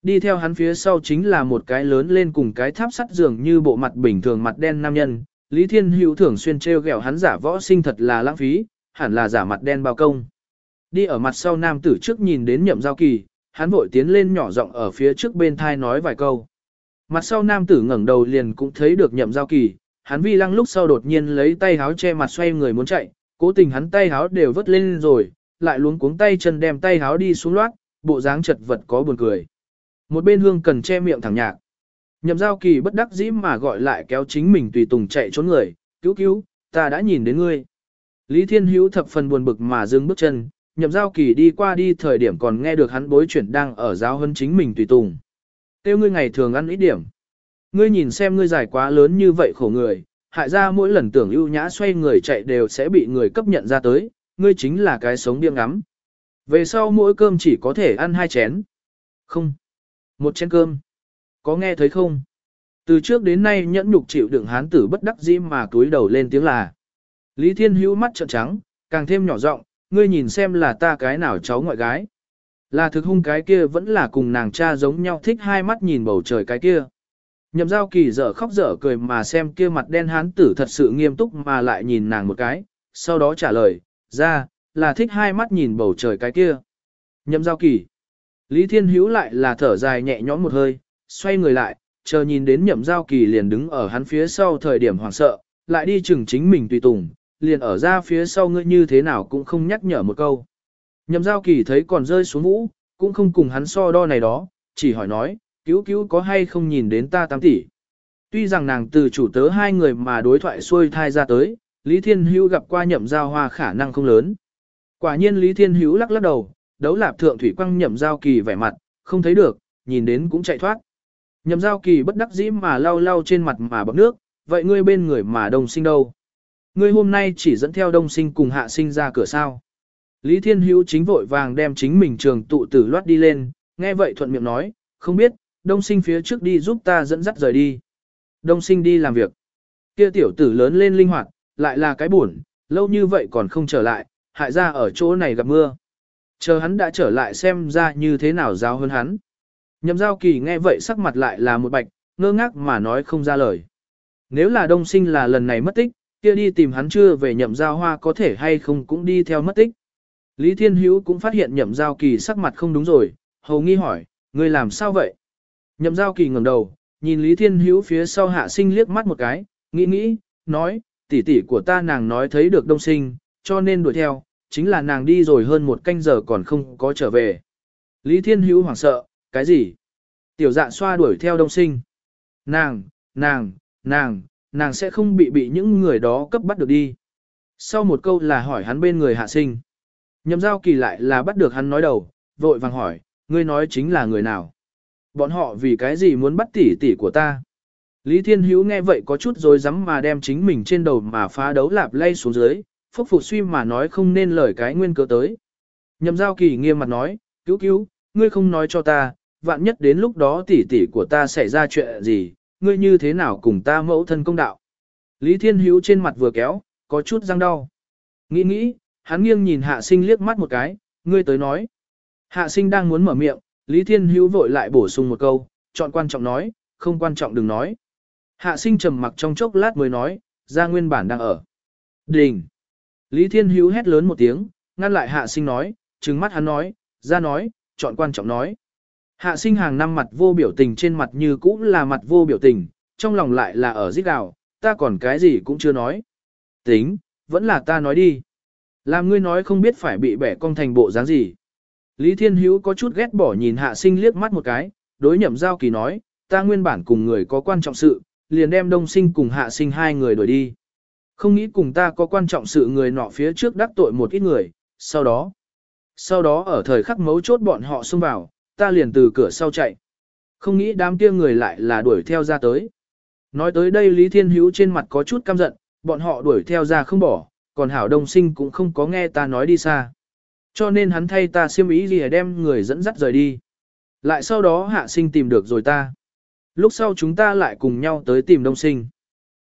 đi theo hắn phía sau chính là một cái lớn lên cùng cái tháp sắt dường như bộ mặt bình thường mặt đen nam nhân, Lý Thiên Hữu thường xuyên treo gẹo hắn giả võ sinh thật là lãng phí, hẳn là giả mặt đen bao công. Đi ở mặt sau nam tử trước nhìn đến nhậm giao kỳ, hắn vội tiến lên nhỏ giọng ở phía trước bên thai nói vài câu. Mặt sau nam tử ngẩng đầu liền cũng thấy được nhậm giao kỳ, hắn vi lăng lúc sau đột nhiên lấy tay háo che mặt xoay người muốn chạy, cố tình hắn tay háo đều vứt lên rồi, lại luống cuống tay chân đem tay háo đi xuống loát, bộ dáng chật vật có buồn cười. Một bên hương cần che miệng thẳng nhạc. Nhậm giao kỳ bất đắc dĩ mà gọi lại kéo chính mình tùy tùng chạy trốn người, cứu cứu, ta đã nhìn đến ngươi. Lý Thiên Hữu thập phần buồn bực mà dừng bước chân, nhậm giao kỳ đi qua đi thời điểm còn nghe được hắn bối chuyển đang ở giáo hơn chính mình tùy tùng. Tiêu ngươi ngày thường ăn ít điểm. Ngươi nhìn xem ngươi giải quá lớn như vậy khổ người, hại ra mỗi lần tưởng ưu nhã xoay người chạy đều sẽ bị người cấp nhận ra tới, ngươi chính là cái sống điên ngắm. Về sau mỗi cơm chỉ có thể ăn hai chén. Không. Một chén cơm. Có nghe thấy không? Từ trước đến nay nhẫn nhục chịu đựng hán tử bất đắc dĩ mà túi đầu lên tiếng là. Lý Thiên Hữu mắt trợn trắng, càng thêm nhỏ giọng, ngươi nhìn xem là ta cái nào cháu ngoại gái. Là thực hung cái kia vẫn là cùng nàng cha giống nhau thích hai mắt nhìn bầu trời cái kia. Nhậm giao kỳ dở khóc dở cười mà xem kia mặt đen hán tử thật sự nghiêm túc mà lại nhìn nàng một cái, sau đó trả lời, ra, là thích hai mắt nhìn bầu trời cái kia. Nhậm giao kỳ. Lý Thiên Hữu lại là thở dài nhẹ nhõm một hơi, xoay người lại, chờ nhìn đến nhậm giao kỳ liền đứng ở hắn phía sau thời điểm hoảng sợ, lại đi chừng chính mình tùy tùng, liền ở ra phía sau ngươi như thế nào cũng không nhắc nhở một câu. Nhậm giao kỳ thấy còn rơi xuống vũ, cũng không cùng hắn so đo này đó, chỉ hỏi nói, cứu cứu có hay không nhìn đến ta tam tỷ. Tuy rằng nàng từ chủ tớ hai người mà đối thoại xuôi thai ra tới, Lý Thiên Hữu gặp qua nhậm giao hoa khả năng không lớn. Quả nhiên Lý Thiên Hữu lắc lắc đầu, đấu lạp thượng thủy quăng nhậm giao kỳ vẻ mặt, không thấy được, nhìn đến cũng chạy thoát. Nhậm giao kỳ bất đắc dĩ mà lau lau trên mặt mà bọc nước, vậy ngươi bên người mà đông sinh đâu? Ngươi hôm nay chỉ dẫn theo đông sinh cùng hạ sinh ra cửa sao? Lý Thiên Hữu chính vội vàng đem chính mình trường tụ tử loát đi lên, nghe vậy thuận miệng nói, không biết, đông sinh phía trước đi giúp ta dẫn dắt rời đi. Đông sinh đi làm việc. Kia tiểu tử lớn lên linh hoạt, lại là cái buồn, lâu như vậy còn không trở lại, hại ra ở chỗ này gặp mưa. Chờ hắn đã trở lại xem ra như thế nào giáo hơn hắn. Nhậm giao kỳ nghe vậy sắc mặt lại là một bạch, ngơ ngác mà nói không ra lời. Nếu là đông sinh là lần này mất tích, kia đi tìm hắn chưa về nhậm giao hoa có thể hay không cũng đi theo mất tích. Lý Thiên Hữu cũng phát hiện nhậm giao kỳ sắc mặt không đúng rồi, hầu nghi hỏi, người làm sao vậy? Nhậm giao kỳ ngẩng đầu, nhìn Lý Thiên Hữu phía sau hạ sinh liếc mắt một cái, nghĩ nghĩ, nói, tỷ tỷ của ta nàng nói thấy được đông sinh, cho nên đuổi theo, chính là nàng đi rồi hơn một canh giờ còn không có trở về. Lý Thiên Hữu hoảng sợ, cái gì? Tiểu dạ xoa đuổi theo đông sinh. Nàng, nàng, nàng, nàng sẽ không bị bị những người đó cấp bắt được đi. Sau một câu là hỏi hắn bên người hạ sinh. Nhậm giao kỳ lại là bắt được hắn nói đầu, vội vàng hỏi, ngươi nói chính là người nào? Bọn họ vì cái gì muốn bắt tỷ tỷ của ta? Lý Thiên Hữu nghe vậy có chút rồi dám mà đem chính mình trên đầu mà phá đấu lạp lay xuống dưới, phúc phục suy mà nói không nên lời cái nguyên cớ tới. Nhậm giao kỳ nghiêm mặt nói, cứu cứu, ngươi không nói cho ta, vạn nhất đến lúc đó tỷ tỷ của ta xảy ra chuyện gì, ngươi như thế nào cùng ta mẫu thân công đạo. Lý Thiên Hữu trên mặt vừa kéo, có chút răng đau. Nghĩ nghĩ, hắn nghiêng nhìn hạ sinh liếc mắt một cái, ngươi tới nói. Hạ sinh đang muốn mở miệng, Lý Thiên Hữu vội lại bổ sung một câu, chọn quan trọng nói, không quan trọng đừng nói. Hạ sinh trầm mặc trong chốc lát mới nói, ra nguyên bản đang ở. Đình! Lý Thiên Hữu hét lớn một tiếng, ngăn lại hạ sinh nói, trừng mắt hắn nói, ra nói, chọn quan trọng nói. Hạ sinh hàng năm mặt vô biểu tình trên mặt như cũ là mặt vô biểu tình, trong lòng lại là ở giết gào, ta còn cái gì cũng chưa nói. Tính, vẫn là ta nói đi. Làm ngươi nói không biết phải bị bẻ cong thành bộ dáng gì. Lý Thiên Hữu có chút ghét bỏ nhìn hạ sinh liếc mắt một cái, đối nhậm giao kỳ nói, ta nguyên bản cùng người có quan trọng sự, liền đem đông sinh cùng hạ sinh hai người đuổi đi. Không nghĩ cùng ta có quan trọng sự người nọ phía trước đắc tội một ít người, sau đó. Sau đó ở thời khắc mấu chốt bọn họ xông vào, ta liền từ cửa sau chạy. Không nghĩ đám kia người lại là đuổi theo ra tới. Nói tới đây Lý Thiên Hữu trên mặt có chút căm giận, bọn họ đuổi theo ra không bỏ, còn Hảo Đông Sinh cũng không có nghe ta nói đi xa. Cho nên hắn thay ta siêm ý gì đem người dẫn dắt rời đi. Lại sau đó hạ sinh tìm được rồi ta. Lúc sau chúng ta lại cùng nhau tới tìm đông sinh.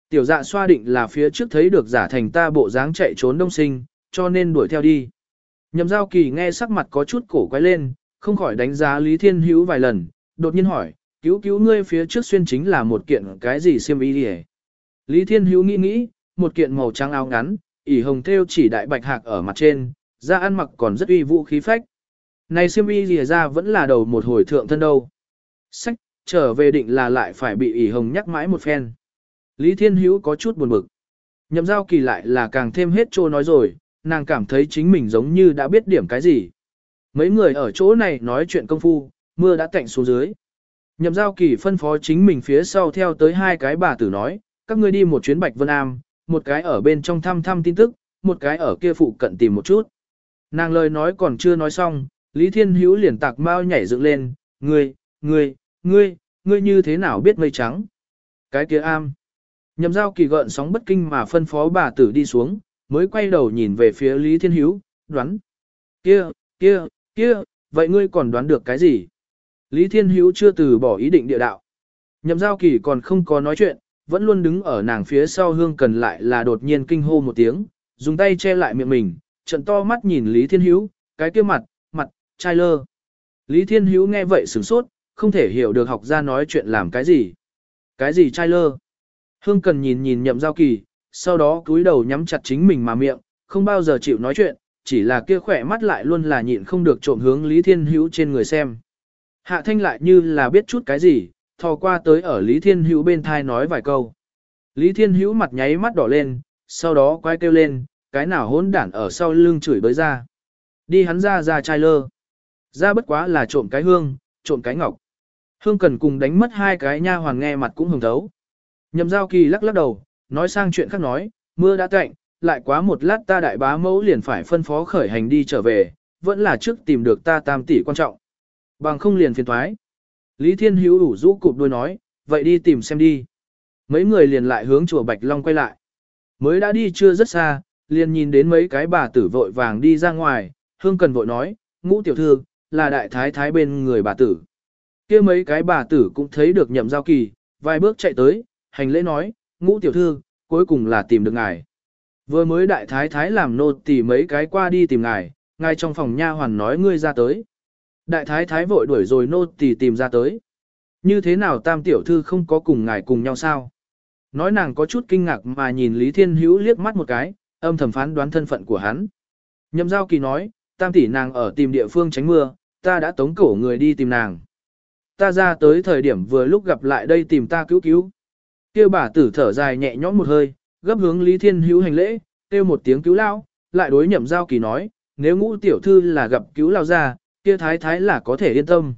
Tiểu dạ xoa định là phía trước thấy được giả thành ta bộ dáng chạy trốn đông sinh, cho nên đuổi theo đi. Nhậm giao kỳ nghe sắc mặt có chút cổ quay lên, không khỏi đánh giá Lý Thiên Hữu vài lần, đột nhiên hỏi, cứu cứu ngươi phía trước xuyên chính là một kiện cái gì xiêm y đi Lý Thiên Hữu nghĩ nghĩ, một kiện màu trắng áo ngắn, ỉ hồng thêu chỉ đại bạch hạc ở mặt trên, da ăn mặc còn rất uy vũ khí phách. Này xiêm y lìa ra vẫn là đầu một hồi thượng thân đâu. Sách, trở về định là lại phải bị ỉ hồng nhắc mãi một phen. Lý Thiên Hữu có chút buồn bực. Nhậm giao kỳ lại là càng thêm hết trô nói rồi, nàng cảm thấy chính mình giống như đã biết điểm cái gì. Mấy người ở chỗ này nói chuyện công phu, mưa đã tạnh xuống dưới. Nhậm giao kỳ phân phó chính mình phía sau theo tới hai cái bà tử nói, các ngươi đi một chuyến Bạch Vân Am, một cái ở bên trong thăm thăm tin tức, một cái ở kia phụ cận tìm một chút. Nàng lời nói còn chưa nói xong, Lý Thiên Hữu liền tạc mau nhảy dựng lên, ngươi, ngươi, ngươi, ngươi như thế nào biết mây trắng? Cái kia am. Nhậm giao kỳ gợn sóng bất kinh mà phân phó bà tử đi xuống, mới quay đầu nhìn về phía Lý Thiên Hữu, đoán. Kia, kia, kia, vậy ngươi còn đoán được cái gì? Lý Thiên Hữu chưa từ bỏ ý định địa đạo. Nhậm giao kỳ còn không có nói chuyện, vẫn luôn đứng ở nàng phía sau hương cần lại là đột nhiên kinh hô một tiếng, dùng tay che lại miệng mình, trận to mắt nhìn Lý Thiên Hữu, cái kia mặt, mặt, trai lơ. Lý Thiên Hữu nghe vậy sửng sốt, không thể hiểu được học ra nói chuyện làm cái gì. Cái gì trai lơ? Hương cần nhìn nhìn nhậm giao kỳ, sau đó cúi đầu nhắm chặt chính mình mà miệng, không bao giờ chịu nói chuyện, chỉ là kia khỏe mắt lại luôn là nhịn không được trộm hướng Lý Thiên Hữu trên người xem. Hạ thanh lại như là biết chút cái gì, thò qua tới ở Lý Thiên Hữu bên thai nói vài câu. Lý Thiên Hữu mặt nháy mắt đỏ lên, sau đó quay kêu lên, cái nào hỗn đản ở sau lưng chửi bới ra. Đi hắn ra ra chai lơ. Ra bất quá là trộm cái hương, trộm cái ngọc. Hương cần cùng đánh mất hai cái nha hoàng nghe mặt cũng hồng thấu. Nhậm giao kỳ lắc lắc đầu, nói sang chuyện khác nói, mưa đã tạnh, lại quá một lát ta đại bá mẫu liền phải phân phó khởi hành đi trở về, vẫn là trước tìm được ta tam tỷ quan trọng. Bằng không liền phiền thoái. Lý Thiên Hữu ủ rũ cụp đôi nói, vậy đi tìm xem đi. Mấy người liền lại hướng chùa Bạch Long quay lại. Mới đã đi chưa rất xa, liền nhìn đến mấy cái bà tử vội vàng đi ra ngoài, hương cần vội nói, ngũ tiểu thư, là đại thái thái bên người bà tử. kia mấy cái bà tử cũng thấy được nhậm giao kỳ, vài bước chạy tới, hành lễ nói, ngũ tiểu thư, cuối cùng là tìm được ngài. Vừa mới đại thái thái làm nô tỳ mấy cái qua đi tìm ngài, ngài trong phòng nha hoàn nói ngươi ra tới. Đại thái thái vội đuổi rồi nô tỳ tìm ra tới. Như thế nào tam tiểu thư không có cùng ngài cùng nhau sao? Nói nàng có chút kinh ngạc mà nhìn Lý Thiên Hữu liếc mắt một cái, âm thầm phán đoán thân phận của hắn. Nhậm giao kỳ nói, tam tỷ nàng ở tìm địa phương tránh mưa, ta đã tống cổ người đi tìm nàng. Ta ra tới thời điểm vừa lúc gặp lại đây tìm ta cứu cứu. Kêu bà tử thở dài nhẹ nhõm một hơi, gấp hướng Lý Thiên Hữu hành lễ, kêu một tiếng cứu lao, lại đối nhậm giao kỳ nói, nếu ngũ tiểu thư là gặp cứu lao ra, kia thái thái là có thể yên tâm.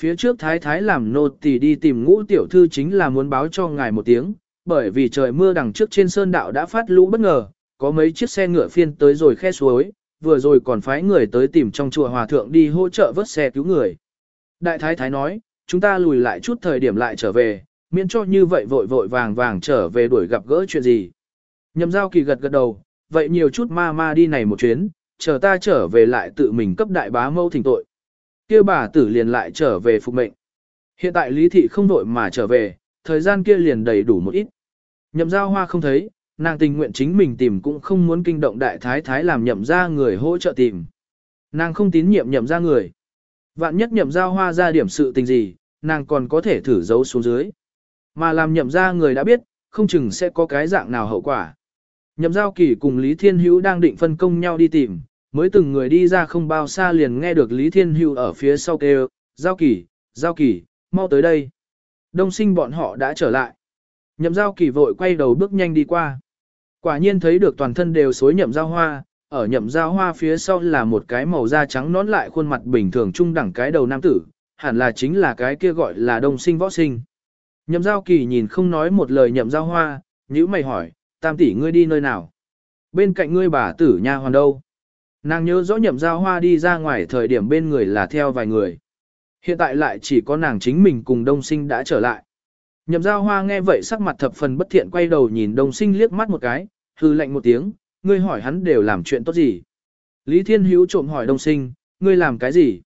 Phía trước thái thái làm nô tỳ đi tìm ngũ tiểu thư chính là muốn báo cho ngài một tiếng, bởi vì trời mưa đằng trước trên sơn đạo đã phát lũ bất ngờ, có mấy chiếc xe ngựa phiên tới rồi khe suối, vừa rồi còn phái người tới tìm trong chùa hòa thượng đi hỗ trợ vớt xe cứu người. Đại thái thái nói, chúng ta lùi lại chút thời điểm lại trở về, miễn cho như vậy vội vội vàng vàng trở về đuổi gặp gỡ chuyện gì. nhầm giao kỳ gật gật đầu, vậy nhiều chút ma ma đi này một chuyến, chờ ta trở về lại tự mình cấp đại bá mâu thỉnh tội. kia bà tử liền lại trở về phục mệnh. Hiện tại lý thị không đội mà trở về, thời gian kia liền đầy đủ một ít. Nhậm giao hoa không thấy, nàng tình nguyện chính mình tìm cũng không muốn kinh động đại thái thái làm nhậm ra người hỗ trợ tìm. Nàng không tín nhiệm nhậm ra người. Vạn nhất nhậm giao hoa ra điểm sự tình gì, nàng còn có thể thử giấu xuống dưới. Mà làm nhậm ra người đã biết, không chừng sẽ có cái dạng nào hậu quả. Nhậm giao kỳ cùng Lý Thiên Hữu đang định phân công nhau đi tìm, mới từng người đi ra không bao xa liền nghe được Lý Thiên Hữu ở phía sau kêu, giao kỳ, giao kỳ, mau tới đây. Đông sinh bọn họ đã trở lại. Nhậm giao kỳ vội quay đầu bước nhanh đi qua. Quả nhiên thấy được toàn thân đều xối nhậm giao hoa, ở nhậm giao hoa phía sau là một cái màu da trắng nón lại khuôn mặt bình thường trung đẳng cái đầu nam tử, hẳn là chính là cái kia gọi là đông sinh võ sinh. Nhậm giao kỳ nhìn không nói một lời nhậm giao hoa, nhữ mày hỏi, tam tỷ ngươi đi nơi nào? Bên cạnh ngươi bà tử nha hoàn đâu? Nàng nhớ rõ nhậm giao hoa đi ra ngoài thời điểm bên người là theo vài người. Hiện tại lại chỉ có nàng chính mình cùng đông sinh đã trở lại. Nhậm giao hoa nghe vậy sắc mặt thập phần bất thiện quay đầu nhìn đông sinh liếc mắt một cái, hư lạnh một tiếng, ngươi hỏi hắn đều làm chuyện tốt gì. Lý Thiên Hữu trộm hỏi đông sinh, ngươi làm cái gì?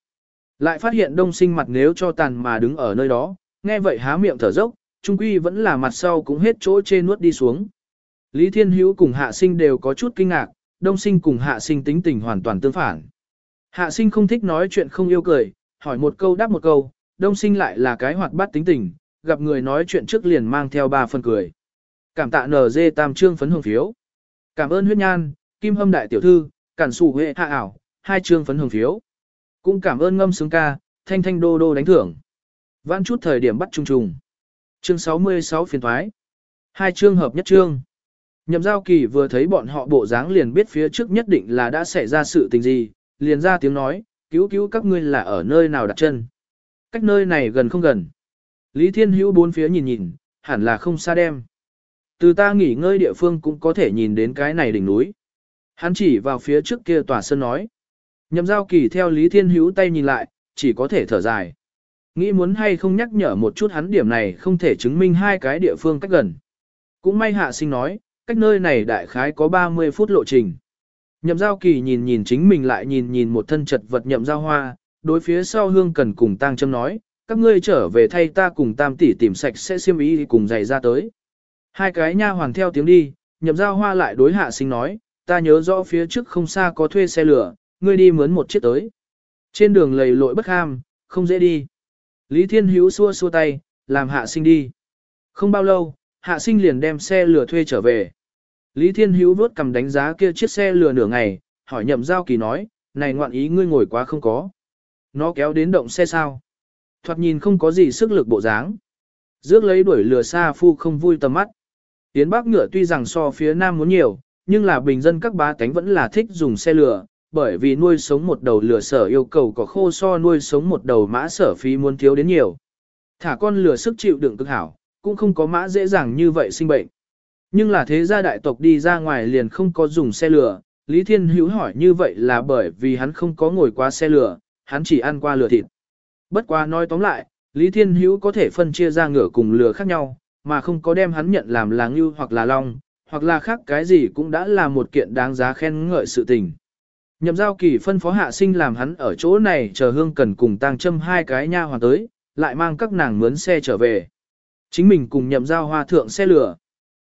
Lại phát hiện đông sinh mặt nếu cho tàn mà đứng ở nơi đó, nghe vậy há miệng thở dốc, trung quy vẫn là mặt sau cũng hết chỗ chê nuốt đi xuống. Lý Thiên Hữu cùng hạ sinh đều có chút kinh ngạc, đông sinh cùng hạ sinh tính tình hoàn toàn tương phản. Hạ sinh không thích nói chuyện không yêu cười, hỏi một câu đáp một câu, đông sinh lại là cái hoạt bát tính tình, gặp người nói chuyện trước liền mang theo ba phần cười. Cảm tạ NG tam trương phấn hồng phiếu. Cảm ơn huyết nhan, kim hâm đại tiểu thư, cản Sụ Huệ hạ ảo, hai trương phấn hồng phiếu. Cũng cảm ơn ngâm sướng ca, thanh thanh đô đô đánh thưởng. Vãn chút thời điểm bắt trùng trùng. Chương 66 phiên thoái. Hai chương hợp nhất chương. Nhậm giao kỳ vừa thấy bọn họ bộ dáng liền biết phía trước nhất định là đã xảy ra sự tình gì, liền ra tiếng nói, cứu cứu các ngươi là ở nơi nào đặt chân. Cách nơi này gần không gần. Lý Thiên Hữu bốn phía nhìn nhìn, hẳn là không xa đem. Từ ta nghỉ ngơi địa phương cũng có thể nhìn đến cái này đỉnh núi. Hắn chỉ vào phía trước kia tòa sơn nói. Nhậm giao kỳ theo Lý Thiên Hữu tay nhìn lại, chỉ có thể thở dài. Nghĩ muốn hay không nhắc nhở một chút hắn điểm này không thể chứng minh hai cái địa phương cách gần. Cũng may hạ sinh nói, cách nơi này đại khái có 30 phút lộ trình. Nhậm giao kỳ nhìn nhìn chính mình lại nhìn nhìn một thân chật vật nhậm giao hoa, đối phía sau hương cần cùng tang châm nói, các ngươi trở về thay ta cùng tam tỷ tìm sạch sẽ xiêm ý cùng giày ra tới. Hai cái nha hoàng theo tiếng đi, nhậm giao hoa lại đối hạ sinh nói, ta nhớ rõ phía trước không xa có thuê xe lửa, ngươi đi mướn một chiếc tới. Trên đường lầy lội bất ham, không dễ đi. Lý Thiên Hữu xua xua tay, làm hạ sinh đi. Không bao lâu, hạ sinh liền đem xe lửa thuê trở về. Lý Thiên Hữu vuốt cầm đánh giá kia chiếc xe lừa nửa ngày, hỏi nhậm giao kỳ nói, này ngoạn ý ngươi ngồi quá không có. Nó kéo đến động xe sao? Thoạt nhìn không có gì sức lực bộ dáng. Dước lấy đuổi lừa xa phu không vui tầm mắt. Tiến Bắc ngựa tuy rằng so phía Nam muốn nhiều, nhưng là bình dân các bá tánh vẫn là thích dùng xe lửa, bởi vì nuôi sống một đầu lửa sở yêu cầu có khô so nuôi sống một đầu mã sở phí muốn thiếu đến nhiều. Thả con lửa sức chịu đựng cực hảo, cũng không có mã dễ dàng như vậy sinh bệnh. Nhưng là thế gia đại tộc đi ra ngoài liền không có dùng xe lửa, Lý Thiên Hữu hỏi như vậy là bởi vì hắn không có ngồi qua xe lửa, hắn chỉ ăn qua lửa thịt. Bất quá nói tóm lại, Lý Thiên Hữu có thể phân chia ra ngựa cùng lừa khác nhau, mà không có đem hắn nhận làm là ngưu hoặc là long, hoặc là khác cái gì cũng đã là một kiện đáng giá khen ngợi sự tình. Nhậm giao kỳ phân phó hạ sinh làm hắn ở chỗ này chờ hương cần cùng tang châm hai cái nha hoàn tới, lại mang các nàng mướn xe trở về. Chính mình cùng nhậm giao hoa thượng xe lửa.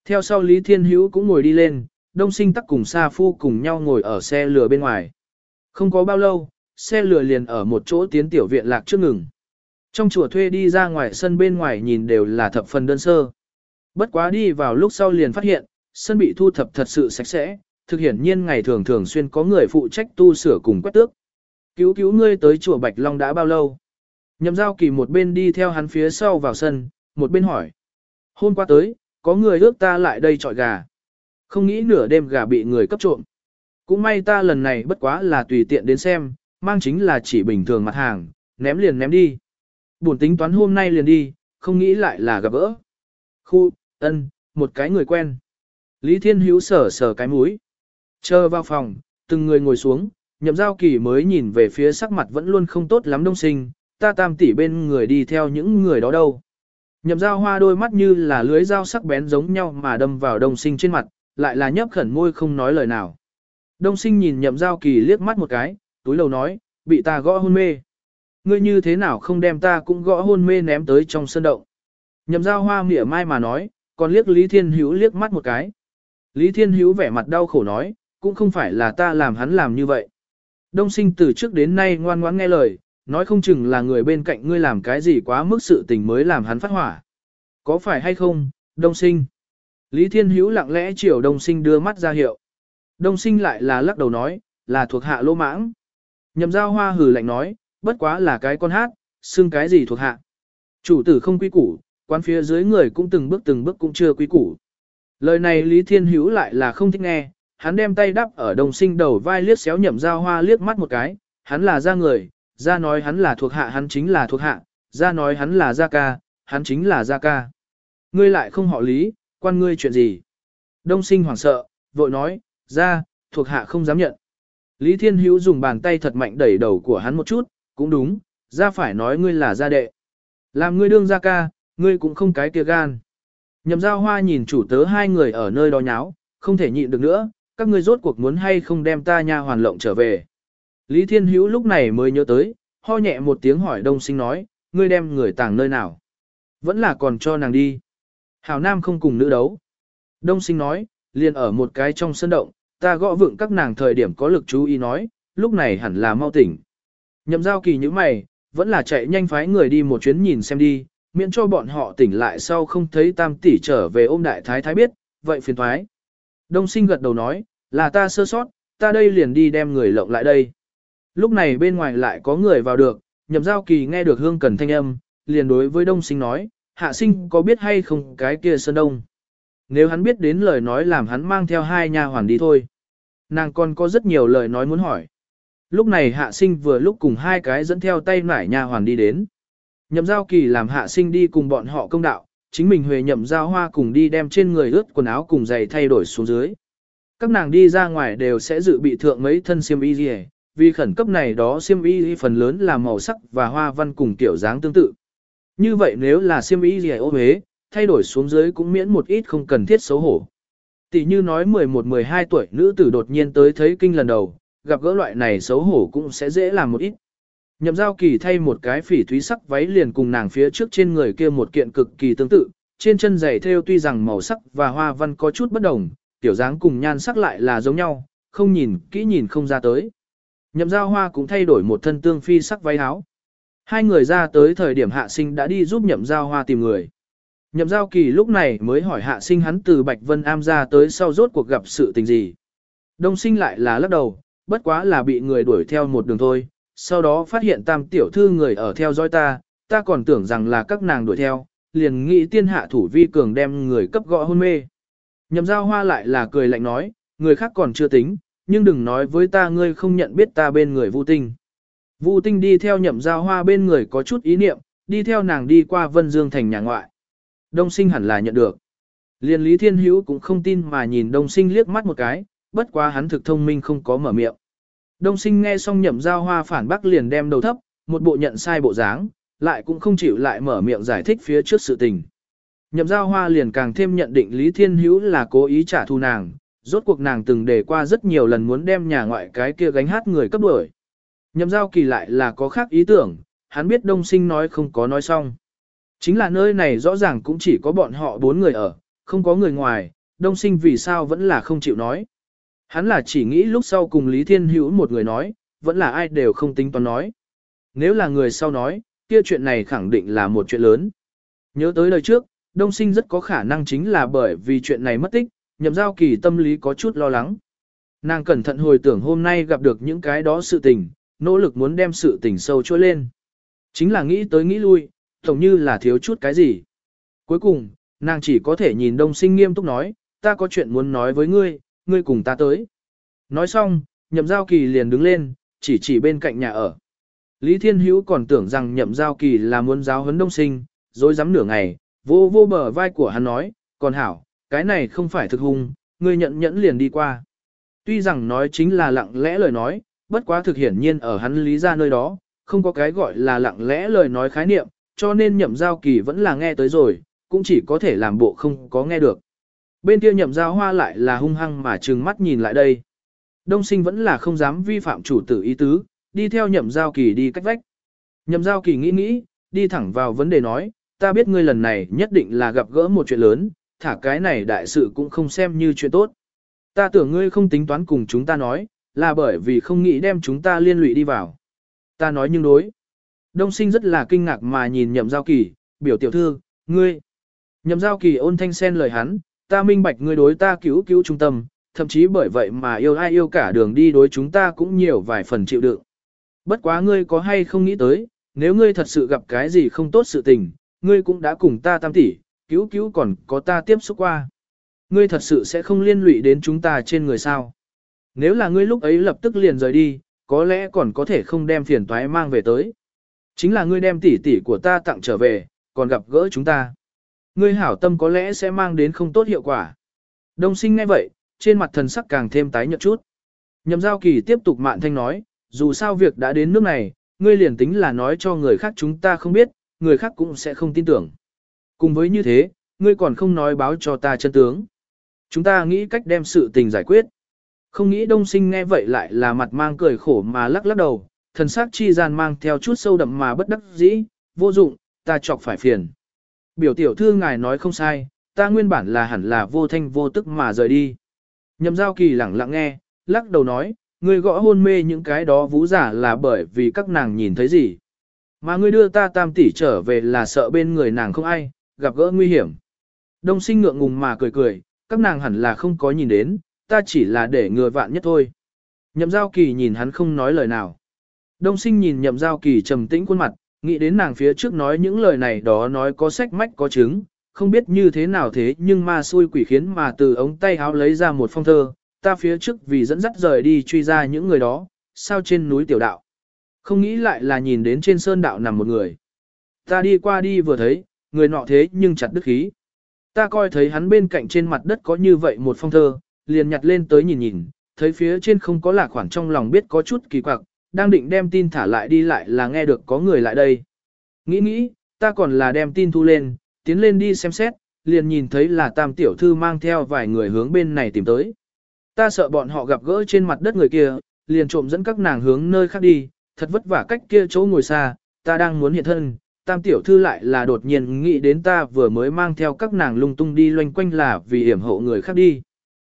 Theo sau Lý Thiên Hữu cũng ngồi đi lên, đông sinh tắc cùng Sa Phu cùng nhau ngồi ở xe lửa bên ngoài. Không có bao lâu, xe lửa liền ở một chỗ tiến tiểu viện lạc trước ngừng. Trong chùa thuê đi ra ngoài sân bên ngoài nhìn đều là thập phần đơn sơ. Bất quá đi vào lúc sau liền phát hiện, sân bị thu thập thật sự sạch sẽ, thực hiển nhiên ngày thường thường xuyên có người phụ trách tu sửa cùng quét tước. Cứu cứu ngươi tới chùa Bạch Long đã bao lâu? Nhậm giao kỳ một bên đi theo hắn phía sau vào sân, một bên hỏi. Hôm qua tới, có người ước ta lại đây trọi gà. Không nghĩ nửa đêm gà bị người cấp trộm. Cũng may ta lần này bất quá là tùy tiện đến xem, mang chính là chỉ bình thường mặt hàng, ném liền ném đi. Buồn tính toán hôm nay liền đi, không nghĩ lại là gặp gỡ. Khu, ân, một cái người quen. Lý Thiên Hữu sở sở cái mũi. Chờ vào phòng, từng người ngồi xuống, nhậm giao kỳ mới nhìn về phía sắc mặt vẫn luôn không tốt lắm đông sinh, ta tam tỷ bên người đi theo những người đó đâu. Nhậm giao hoa đôi mắt như là lưới dao sắc bén giống nhau mà đâm vào đông sinh trên mặt, lại là nhấp khẩn môi không nói lời nào. Đông sinh nhìn nhậm giao kỳ liếc mắt một cái, túi lầu nói, bị ta gõ hôn mê. Ngươi như thế nào không đem ta cũng gõ hôn mê ném tới trong sân động. Nhậm giao hoa mỉa mai mà nói, còn liếc Lý Thiên Hữu liếc mắt một cái. Lý Thiên Hữu vẻ mặt đau khổ nói, cũng không phải là ta làm hắn làm như vậy. Đông sinh từ trước đến nay ngoan ngoãn nghe lời, nói không chừng là người bên cạnh ngươi làm cái gì quá mức sự tình mới làm hắn phát hỏa. Có phải hay không, đông sinh? Lý Thiên Hữu lặng lẽ chiều đông sinh đưa mắt ra hiệu. Đông sinh lại là lắc đầu nói, là thuộc hạ lô mãng. Nhậm giao hoa hừ lạnh nói, bất quá là cái con hát, xưng cái gì thuộc hạ. Chủ tử không quy củ, quan phía dưới người cũng từng bước từng bước cũng chưa quy củ. Lời này Lý Thiên Hữu lại là không thích nghe, hắn đem tay đắp ở đồng sinh đầu vai liếc xéo nhậm giao hoa liếc mắt một cái, hắn là ra người, ra nói hắn là thuộc hạ hắn chính là thuộc hạ, ra nói hắn là gia ca, hắn chính là gia ca. Ngươi lại không họ lý, quan ngươi chuyện gì? Đông sinh hoảng sợ, vội nói, ra, thuộc hạ không dám nhận. Lý Thiên Hữu dùng bàn tay thật mạnh đẩy đầu của hắn một chút, cũng đúng, ra phải nói ngươi là gia đệ. Làm ngươi đương gia ca, ngươi cũng không cái kia gan. Nhậm giao hoa nhìn chủ tớ hai người ở nơi đó nháo, không thể nhịn được nữa, các ngươi rốt cuộc muốn hay không đem ta nha hoàn lộng trở về. Lý Thiên Hữu lúc này mới nhớ tới, ho nhẹ một tiếng hỏi đông sinh nói, ngươi đem người tàng nơi nào. Vẫn là còn cho nàng đi. Hảo Nam không cùng nữ đấu. Đông sinh nói, liền ở một cái trong sân động, ta gõ vượng các nàng thời điểm có lực chú ý nói, lúc này hẳn là mau tỉnh. Nhậm giao kỳ như mày, vẫn là chạy nhanh phái người đi một chuyến nhìn xem đi, miễn cho bọn họ tỉnh lại sau không thấy tam tỷ trở về ôm đại thái thái biết, vậy phiền thoái. Đông sinh gật đầu nói, là ta sơ sót, ta đây liền đi đem người lộng lại đây. Lúc này bên ngoài lại có người vào được, nhậm giao kỳ nghe được hương cần thanh âm, liền đối với đông sinh nói, hạ sinh có biết hay không cái kia sơn đông. Nếu hắn biết đến lời nói làm hắn mang theo hai nha hoàn đi thôi. Nàng còn có rất nhiều lời nói muốn hỏi. Lúc này hạ sinh vừa lúc cùng hai cái dẫn theo tay nải nha hoàn đi đến. Nhậm giao kỳ làm hạ sinh đi cùng bọn họ công đạo, chính mình huề nhậm giao hoa cùng đi đem trên người ướt quần áo cùng giày thay đổi xuống dưới. Các nàng đi ra ngoài đều sẽ dự bị thượng mấy thân xiêm y gì vì khẩn cấp này đó xiêm y phần lớn là màu sắc và hoa văn cùng kiểu dáng tương tự. Như vậy nếu là xiêm y gì ô huế, thay đổi xuống dưới cũng miễn một ít không cần thiết xấu hổ. Tỷ như nói 11-12 tuổi nữ tử đột nhiên tới thấy kinh lần đầu, gặp gỡ loại này xấu hổ cũng sẽ dễ làm một ít. Nhậm giao kỳ thay một cái phỉ thúy sắc váy liền cùng nàng phía trước trên người kia một kiện cực kỳ tương tự, trên chân giày thêu tuy rằng màu sắc và hoa văn có chút bất đồng, tiểu dáng cùng nhan sắc lại là giống nhau, không nhìn kỹ nhìn không ra tới. Nhậm giao hoa cũng thay đổi một thân tương phi sắc váy áo. Hai người ra tới thời điểm hạ sinh đã đi giúp nhậm giao hoa tìm người. Nhậm giao kỳ lúc này mới hỏi hạ sinh hắn từ Bạch Vân Am ra tới sau rốt cuộc gặp sự tình gì. Đông sinh lại là lắc đầu, bất quá là bị người đuổi theo một đường thôi, sau đó phát hiện tam tiểu thư người ở theo dõi ta, ta còn tưởng rằng là các nàng đuổi theo, liền nghĩ tiên hạ thủ vi cường đem người cấp gõ hôn mê. Nhậm giao hoa lại là cười lạnh nói, người khác còn chưa tính, nhưng đừng nói với ta ngươi không nhận biết ta bên người Vu Tinh. Vu Tinh đi theo nhậm giao hoa bên người có chút ý niệm, đi theo nàng đi qua Vân Dương thành nhà ngoại. Đông sinh hẳn là nhận được. Liên Lý Thiên Hữu cũng không tin mà nhìn Đông sinh liếc mắt một cái, bất quá hắn thực thông minh không có mở miệng. Đông sinh nghe xong nhậm giao hoa phản bác liền đem đầu thấp, một bộ nhận sai bộ dáng, lại cũng không chịu lại mở miệng giải thích phía trước sự tình. Nhậm giao hoa liền càng thêm nhận định Lý Thiên Hữu là cố ý trả thù nàng, rốt cuộc nàng từng đề qua rất nhiều lần muốn đem nhà ngoại cái kia gánh hát người cấp đuổi. Nhậm giao kỳ lại là có khác ý tưởng, hắn biết đông sinh nói không có nói xong. Chính là nơi này rõ ràng cũng chỉ có bọn họ bốn người ở, không có người ngoài, đông sinh vì sao vẫn là không chịu nói. Hắn là chỉ nghĩ lúc sau cùng Lý Thiên Hữu một người nói, vẫn là ai đều không tính toán nói. Nếu là người sau nói, kia chuyện này khẳng định là một chuyện lớn. Nhớ tới lời trước, đông sinh rất có khả năng chính là bởi vì chuyện này mất tích, nhậm giao kỳ tâm lý có chút lo lắng. Nàng cẩn thận hồi tưởng hôm nay gặp được những cái đó sự tình, nỗ lực muốn đem sự tình sâu trôi lên. Chính là nghĩ tới nghĩ lui, tổng như là thiếu chút cái gì. Cuối cùng, nàng chỉ có thể nhìn đông sinh nghiêm túc nói, ta có chuyện muốn nói với ngươi, ngươi cùng ta tới. Nói xong, nhậm giao kỳ liền đứng lên, chỉ chỉ bên cạnh nhà ở. Lý Thiên Hữu còn tưởng rằng nhậm giao kỳ là muốn giáo huấn đông sinh, rồi dám nửa ngày, vô vô bờ vai của hắn nói, còn hảo, cái này không phải thực hung, ngươi nhận nhẫn liền đi qua. Tuy rằng nói chính là lặng lẽ lời nói, bất quá thực hiển nhiên ở hắn lý ra nơi đó, không có cái gọi là lặng lẽ lời nói khái niệm, cho nên nhậm giao kỳ vẫn là nghe tới rồi, cũng chỉ có thể làm bộ không có nghe được. Bên kia nhậm giao hoa lại là hung hăng mà trừng mắt nhìn lại đây. Đông sinh vẫn là không dám vi phạm chủ tử ý tứ, đi theo nhậm giao kỳ đi cách vách. Nhậm giao kỳ nghĩ nghĩ, đi thẳng vào vấn đề nói, ta biết ngươi lần này nhất định là gặp gỡ một chuyện lớn, thả cái này đại sự cũng không xem như chuyện tốt. Ta tưởng ngươi không tính toán cùng chúng ta nói, là bởi vì không nghĩ đem chúng ta liên lụy đi vào. Ta nói nhưng đối. Đông sinh rất là kinh ngạc mà nhìn nhậm giao kỳ, biểu tiểu thư, ngươi. Nhậm giao kỳ ôn thanh sen lời hắn, ta minh bạch ngươi đối ta cứu cứu trung tâm, thậm chí bởi vậy mà yêu ai yêu cả đường đi đối chúng ta cũng nhiều vài phần chịu đựng. Bất quá ngươi có hay không nghĩ tới, nếu ngươi thật sự gặp cái gì không tốt sự tình, ngươi cũng đã cùng ta tam tỷ, cứu cứu còn có ta tiếp xúc qua. Ngươi thật sự sẽ không liên lụy đến chúng ta trên người sao. Nếu là ngươi lúc ấy lập tức liền rời đi, có lẽ còn có thể không đem phiền toái mang về tới. Chính là ngươi đem tỷ tỷ của ta tặng trở về, còn gặp gỡ chúng ta. Ngươi hảo tâm có lẽ sẽ mang đến không tốt hiệu quả. Đông sinh ngay vậy, trên mặt thần sắc càng thêm tái nhợt chút. Nhậm giao kỳ tiếp tục mạn thanh nói, dù sao việc đã đến nước này, ngươi liền tính là nói cho người khác chúng ta không biết, người khác cũng sẽ không tin tưởng. Cùng với như thế, ngươi còn không nói báo cho ta chân tướng. Chúng ta nghĩ cách đem sự tình giải quyết. Không nghĩ đông sinh nghe vậy lại là mặt mang cười khổ mà lắc lắc đầu, thần sắc chi gian mang theo chút sâu đậm mà bất đắc dĩ, vô dụng, ta chọc phải phiền. Biểu tiểu thư ngài nói không sai, ta nguyên bản là hẳn là vô thanh vô tức mà rời đi. Nhậm giao kỳ lẳng lặng nghe, lắc đầu nói, ngươi gõ hôn mê những cái đó vũ giả là bởi vì các nàng nhìn thấy gì. Mà ngươi đưa ta tam tỷ trở về là sợ bên người nàng không ai, gặp gỡ nguy hiểm. Đông sinh ngượng ngùng mà cười cười, các nàng hẳn là không có nhìn đến, ta chỉ là để ngừa vạn nhất thôi. Nhậm giao kỳ nhìn hắn không nói lời nào. Đông sinh nhìn nhậm giao kỳ trầm tĩnh khuôn mặt, nghĩ đến nàng phía trước nói những lời này đó nói có sách mách có chứng, không biết như thế nào thế nhưng ma xui quỷ khiến mà từ ống tay háo lấy ra một phong thơ, ta phía trước vì dẫn dắt rời đi truy ra những người đó, sao trên núi tiểu đạo. Không nghĩ lại là nhìn đến trên sơn đạo nằm một người. Ta đi qua đi vừa thấy, người nọ thế nhưng chặt đứt khí. Ta coi thấy hắn bên cạnh trên mặt đất có như vậy một phong thơ, liền nhặt lên tới nhìn nhìn, thấy phía trên không có lạc khoảng trong lòng biết có chút kỳ quặc, đang định đem tin thả lại đi lại là nghe được có người lại đây. Nghĩ nghĩ, ta còn là đem tin thu lên, tiến lên đi xem xét, liền nhìn thấy là tam tiểu thư mang theo vài người hướng bên này tìm tới. Ta sợ bọn họ gặp gỡ trên mặt đất người kia, liền trộm dẫn các nàng hướng nơi khác đi, thật vất vả cách kia chỗ ngồi xa, ta đang muốn hiện thân, tam tiểu thư lại là đột nhiên nghĩ đến ta vừa mới mang theo các nàng lung tung đi loanh quanh là vì hiểm hộ người khác đi.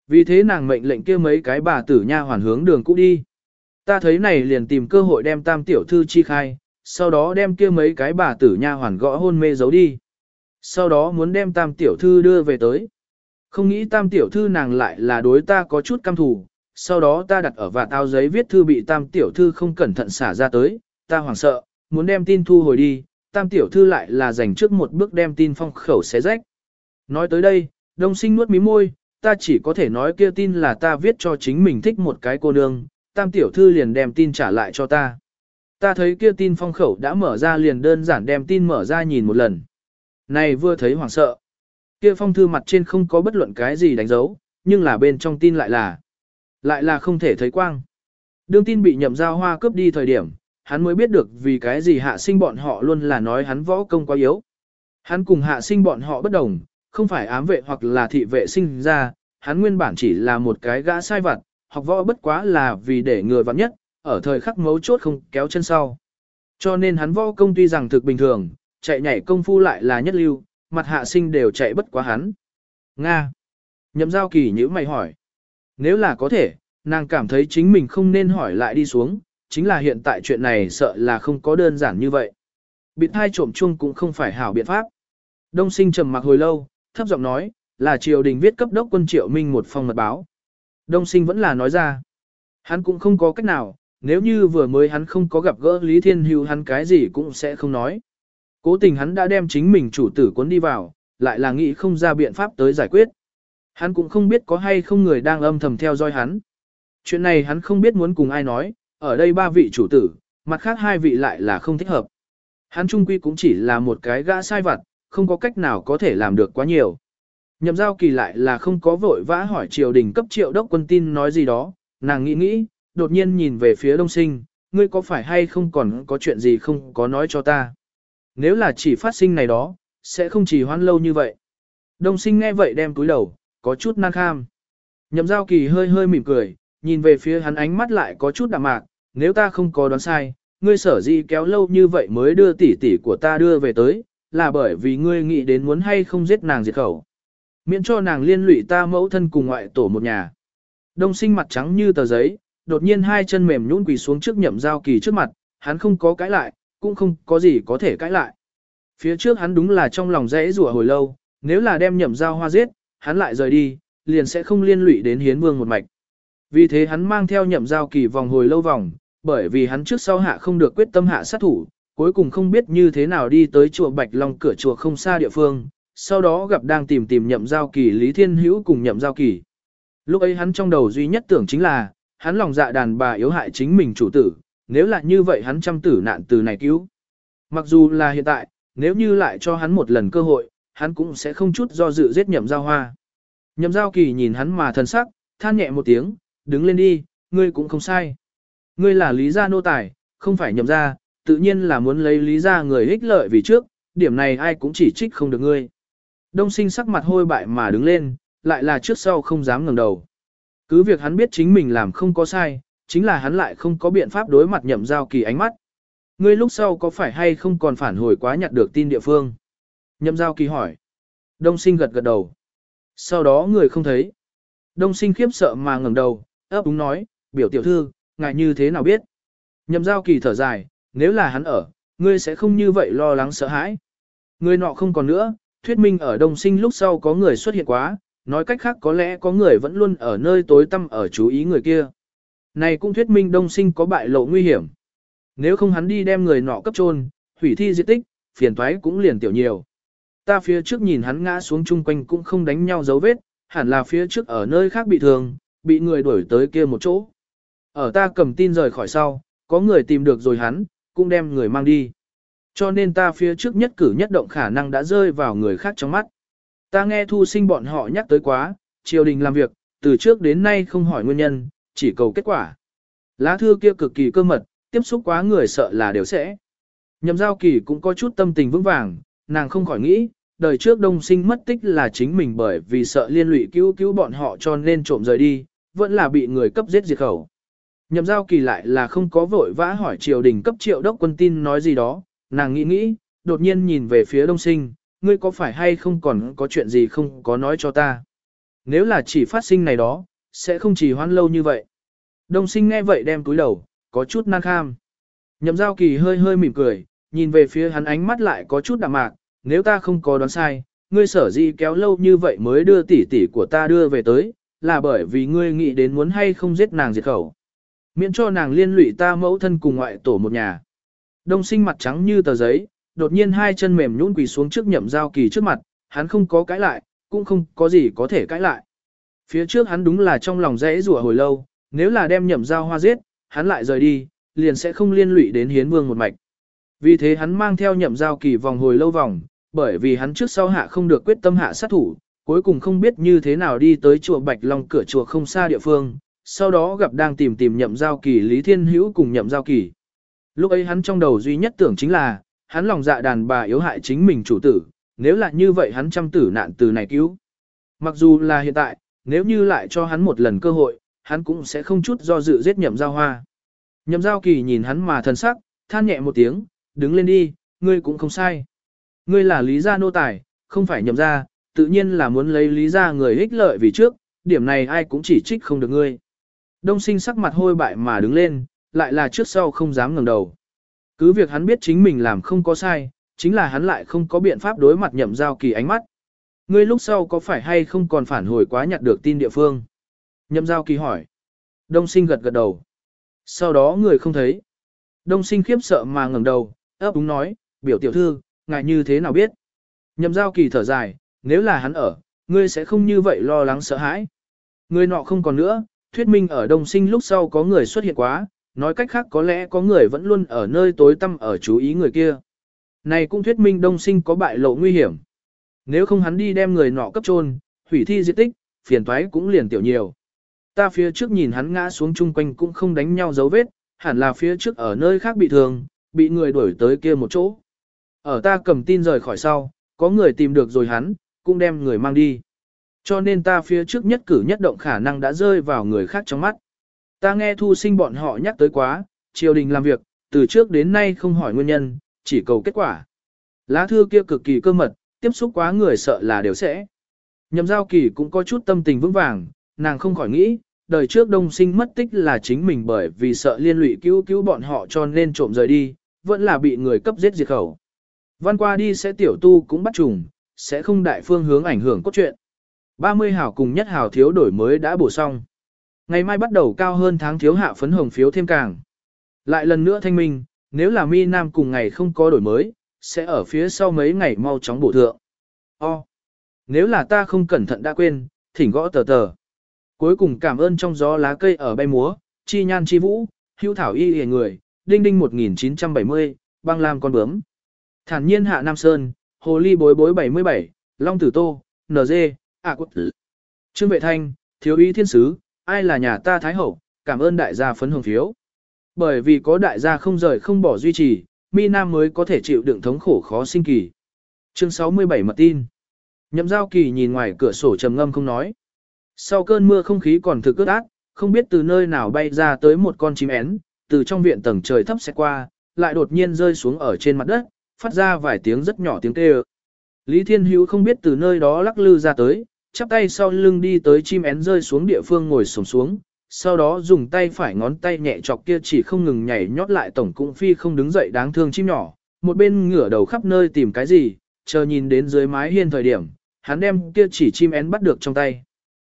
Vì thế nàng mệnh lệnh kia mấy cái bà tử nha hoàn hướng đường cũ đi. Ta thấy này liền tìm cơ hội đem tam tiểu thư chi khai, sau đó đem kia mấy cái bà tử nha hoàn gõ hôn mê giấu đi. Sau đó muốn đem tam tiểu thư đưa về tới. Không nghĩ tam tiểu thư nàng lại là đối ta có chút căm thù, sau đó ta đặt ở vạt áo giấy viết thư bị tam tiểu thư không cẩn thận xả ra tới, ta hoảng sợ, muốn đem tin thu hồi đi, tam tiểu thư lại là dành trước một bước đem tin phong khẩu xé rách. Nói tới đây, đông sinh nuốt mí môi, ta chỉ có thể nói kia tin là ta viết cho chính mình thích một cái cô nương, tam tiểu thư liền đem tin trả lại cho ta. Ta thấy kia tin phong khẩu đã mở ra liền đơn giản đem tin mở ra nhìn một lần. Này vừa thấy hoảng sợ. Kia phong thư mặt trên không có bất luận cái gì đánh dấu, nhưng là bên trong tin lại là lại là không thể thấy quang. Đương tin bị nhậm giao hoa cướp đi thời điểm, hắn mới biết được vì cái gì hạ sinh bọn họ luôn là nói hắn võ công quá yếu. Hắn cùng hạ sinh bọn họ bất đồng, không phải ám vệ hoặc là thị vệ sinh ra, hắn nguyên bản chỉ là một cái gã sai vặt, học võ bất quá là vì để người vặn nhất, ở thời khắc mấu chốt không kéo chân sau. Cho nên hắn võ công tuy rằng thực bình thường, chạy nhảy công phu lại là nhất lưu, mặt hạ sinh đều chạy bất quá hắn. Nga. Nhậm giao kỳ nhữ mày hỏi. Nếu là có thể, nàng cảm thấy chính mình không nên hỏi lại đi xuống, chính là hiện tại chuyện này sợ là không có đơn giản như vậy. Bịt hai trộm chung cũng không phải hảo biện pháp. Đông sinh trầm mặc hồi lâu, thấp giọng nói, là triều đình viết cấp đốc quân triệu minh một phong mật báo. Đông sinh vẫn là nói ra. Hắn cũng không có cách nào, nếu như vừa mới hắn không có gặp gỡ Lý Thiên Hưu hắn cái gì cũng sẽ không nói. Cố tình hắn đã đem chính mình chủ tử cuốn đi vào, lại là nghĩ không ra biện pháp tới giải quyết. Hắn cũng không biết có hay không người đang âm thầm theo dõi hắn. Chuyện này hắn không biết muốn cùng ai nói, ở đây ba vị chủ tử, mặt khác hai vị lại là không thích hợp. Hắn trung quy cũng chỉ là một cái gã sai vặt, không có cách nào có thể làm được quá nhiều. Nhậm giao kỳ lại là không có vội vã hỏi triều đình cấp triệu đốc quân tin nói gì đó, nàng nghĩ nghĩ, đột nhiên nhìn về phía đông sinh, ngươi có phải hay không còn có chuyện gì không có nói cho ta. Nếu là chỉ phát sinh này đó, sẽ không chỉ hoan lâu như vậy. Đông sinh nghe vậy đem túi đầu, có chút năng kham. Nhậm giao kỳ hơi hơi mỉm cười, nhìn về phía hắn ánh mắt lại có chút đạm mạc, nếu ta không có đoán sai, ngươi sở gì kéo lâu như vậy mới đưa tỷ tỷ của ta đưa về tới, là bởi vì ngươi nghĩ đến muốn hay không giết nàng diệt khẩu. Miễn cho nàng liên lụy ta mẫu thân cùng ngoại tổ một nhà. Đông sinh mặt trắng như tờ giấy, đột nhiên hai chân mềm nhũn quỳ xuống trước nhậm giao kỳ trước mặt, hắn không có cãi lại, cũng không có gì có thể cãi lại. Phía trước hắn đúng là trong lòng dễ rủa hồi lâu, nếu là đem nhậm giao hoa giết, hắn lại rời đi, liền sẽ không liên lụy đến hiến vương một mạch. Vì thế hắn mang theo nhậm giao kỳ vòng hồi lâu vòng, bởi vì hắn trước sau hạ không được quyết tâm hạ sát thủ, cuối cùng không biết như thế nào đi tới chùa Bạch Long cửa chùa không xa địa phương, sau đó gặp đang tìm tìm nhậm giao kỳ Lý Thiên Hữu cùng nhậm giao kỳ. Lúc ấy hắn trong đầu duy nhất tưởng chính là, hắn lòng dạ đàn bà yếu hại chính mình chủ tử, nếu là như vậy hắn trăm tử nạn từ này cứu. Mặc dù là hiện tại, nếu như lại cho hắn một lần cơ hội, hắn cũng sẽ không chút do dự giết nhậm giao hoa. Nhậm giao kỳ nhìn hắn mà thần sắc, than nhẹ một tiếng, đứng lên đi, ngươi cũng không sai. Ngươi là lý gia nô tài, không phải nhậm gia, tự nhiên là muốn lấy lý gia người ích lợi vì trước, điểm này ai cũng chỉ trích không được ngươi. Đông sinh sắc mặt hôi bại mà đứng lên, lại là trước sau không dám ngẩng đầu. Cứ việc hắn biết chính mình làm không có sai, chính là hắn lại không có biện pháp đối mặt nhậm giao kỳ ánh mắt. Ngươi lúc sau có phải hay không còn phản hồi quá nhặt được tin địa phương? Nhậm giao kỳ hỏi. Đông sinh gật gật đầu. Sau đó người không thấy. Đông sinh khiếp sợ mà ngẩng đầu, ấp úng nói, biểu tiểu thư, ngài như thế nào biết? Nhậm giao kỳ thở dài, nếu là hắn ở, ngươi sẽ không như vậy lo lắng sợ hãi. Người nọ không còn nữa, thuyết minh ở đồng sinh lúc sau có người xuất hiện quá, nói cách khác có lẽ có người vẫn luôn ở nơi tối tăm ở chú ý người kia. Này cũng thuyết minh đông sinh có bại lộ nguy hiểm. Nếu không hắn đi đem người nọ cấp trôn, hủy thi di tích, phiền thoái cũng liền tiểu nhiều. Ta phía trước nhìn hắn ngã xuống chung quanh cũng không đánh nhau dấu vết, hẳn là phía trước ở nơi khác bị thương, bị người đuổi tới kia một chỗ. Ở ta cầm tin rời khỏi sau, có người tìm được rồi hắn, cũng đem người mang đi. Cho nên ta phía trước nhất cử nhất động khả năng đã rơi vào người khác trong mắt. Ta nghe thu sinh bọn họ nhắc tới quá, triều đình làm việc, từ trước đến nay không hỏi nguyên nhân, chỉ cầu kết quả. Lá thư kia cực kỳ cơ mật, tiếp xúc quá người sợ là đều sẽ. Nhậm giao kỳ cũng có chút tâm tình vững vàng, nàng không khỏi nghĩ, đời trước đông sinh mất tích là chính mình bởi vì sợ liên lụy cứu cứu bọn họ cho nên trộm rời đi, vẫn là bị người cấp giết diệt khẩu. Nhậm giao kỳ lại là không có vội vã hỏi triều đình cấp triệu đốc quân tin nói gì đó, nàng nghĩ nghĩ, đột nhiên nhìn về phía đông sinh, ngươi có phải hay không còn có chuyện gì không có nói cho ta. Nếu là chỉ phát sinh này đó, sẽ không chỉ hoan lâu như vậy. Đông sinh nghe vậy đem túi đầu, có chút năng kham. Nhậm giao kỳ hơi hơi mỉm cười, nhìn về phía hắn ánh mắt lại có chút đạm mạc, nếu ta không có đoán sai, ngươi sở gì kéo lâu như vậy mới đưa tỷ tỷ của ta đưa về tới, là bởi vì ngươi nghĩ đến muốn hay không giết nàng diệt khẩu. Miễn cho nàng liên lụy ta mẫu thân cùng ngoại tổ một nhà. Đông sinh mặt trắng như tờ giấy, đột nhiên hai chân mềm nhũn quỳ xuống trước nhậm giao kỳ trước mặt, hắn không có cãi lại, cũng không có gì có thể cãi lại. Phía trước hắn đúng là trong lòng dễ rủa hồi lâu, nếu là đem nhậm giao hoa giết, hắn lại rời đi, liền sẽ không liên lụy đến hiến vương một mạch. Vì thế hắn mang theo nhậm giao kỳ vòng hồi lâu vòng, bởi vì hắn trước sau hạ không được quyết tâm hạ sát thủ, cuối cùng không biết như thế nào đi tới chùa Bạch Long cửa chùa không xa địa phương, sau đó gặp đang tìm tìm nhậm giao kỳ Lý Thiên Hữu cùng nhậm giao kỳ. Lúc ấy hắn trong đầu duy nhất tưởng chính là, hắn lòng dạ đàn bà yếu hại chính mình chủ tử, nếu là như vậy hắn trăm tử nạn từ này cứu. Mặc dù là hiện tại, nếu như lại cho hắn một lần cơ hội, hắn cũng sẽ không chút do dự giết nhậm giao hoa. Nhậm giao kỳ nhìn hắn mà thần sắc, than nhẹ một tiếng, đứng lên đi, ngươi cũng không sai. Ngươi là lý gia nô tài, không phải nhậm gia, tự nhiên là muốn lấy lý ra người ích lợi vì trước, điểm này ai cũng chỉ trích không được ngươi. Đông sinh sắc mặt hôi bại mà đứng lên, lại là trước sau không dám ngẩng đầu. Cứ việc hắn biết chính mình làm không có sai, chính là hắn lại không có biện pháp đối mặt nhậm giao kỳ ánh mắt. Ngươi lúc sau có phải hay không còn phản hồi quá nhặt được tin địa phương? Nhậm giao kỳ hỏi. Đông sinh gật gật đầu. Sau đó người không thấy. Đông sinh khiếp sợ mà ngẩng đầu, ấp úng nói, biểu tiểu thư, ngài như thế nào biết? Nhậm giao kỳ thở dài, nếu là hắn ở, ngươi sẽ không như vậy lo lắng sợ hãi. Người nọ không còn nữa, thuyết minh ở đồng sinh lúc sau có người xuất hiện quá, nói cách khác có lẽ có người vẫn luôn ở nơi tối tăm ở chú ý người kia. Này cũng thuyết minh đông sinh có bại lộ nguy hiểm. Nếu không hắn đi đem người nọ cấp trôn, hủy thi di tích, phiền toái cũng liền tiểu nhiều. Ta phía trước nhìn hắn ngã xuống chung quanh cũng không đánh nhau dấu vết, hẳn là phía trước ở nơi khác bị thương, bị người đuổi tới kia một chỗ. Ở ta cầm tin rời khỏi sau, có người tìm được rồi hắn, cũng đem người mang đi. Cho nên ta phía trước nhất cử nhất động khả năng đã rơi vào người khác trong mắt. Ta nghe thu sinh bọn họ nhắc tới quá, triều đình làm việc, từ trước đến nay không hỏi nguyên nhân, chỉ cầu kết quả. Lá thư kia cực kỳ cơ mật, tiếp xúc quá người sợ là đều sẽ. Nhậm giao kỳ cũng có chút tâm tình vững vàng, nàng không khỏi nghĩ, đời trước đông sinh mất tích là chính mình bởi vì sợ liên lụy cứu cứu bọn họ cho nên trộm rời đi, vẫn là bị người cấp giết diệt khẩu. Văn qua đi sẽ tiểu tu cũng bắt trùng, sẽ không đại phương hướng ảnh hưởng cốt truyện. 30 hảo cùng nhất hảo thiếu đổi mới đã bổ xong. Ngày mai bắt đầu cao hơn tháng thiếu hạ phấn hồng phiếu thêm càng. Lại lần nữa thanh minh, nếu là mi nam cùng ngày không có đổi mới, sẽ ở phía sau mấy ngày mau chóng bổ thượng. O. Nếu là ta không cẩn thận đã quên, thỉnh gõ tờ tờ. Cuối cùng cảm ơn trong gió lá cây ở bay múa, chi nhan chi vũ, hưu thảo y hề người, đinh đinh 1970, băng lam con bướm. Thản nhiên hạ Nam Sơn, hồ ly bối bối 77, long tử tô, NG, ạ quốc tử. Trương Vệ Thanh, thiếu ý thiên sứ, ai là nhà ta Thái Hậu, cảm ơn đại gia phấn hồng phiếu. Bởi vì có đại gia không rời không bỏ duy trì, Mi Nam mới có thể chịu đựng thống khổ khó sinh kỳ. Chương 67 mật tin. Nhậm giao kỳ nhìn ngoài cửa sổ trầm ngâm không nói. Sau cơn mưa không khí còn thực ướt át, không biết từ nơi nào bay ra tới một con chim én, từ trong viện tầng trời thấp sẽ qua, lại đột nhiên rơi xuống ở trên mặt đất, phát ra vài tiếng rất nhỏ tiếng kêu. Lý Thiên Hữu không biết từ nơi đó lắc lư ra tới, chắp tay sau lưng đi tới chim én rơi xuống địa phương ngồi sổng xuống, sau đó dùng tay phải ngón tay nhẹ chọc kia chỉ không ngừng nhảy nhót lại tổng cũng phi không đứng dậy đáng thương chim nhỏ, một bên ngửa đầu khắp nơi tìm cái gì, chờ nhìn đến dưới mái hiên thời điểm, hắn đem kia chỉ chim én bắt được trong tay.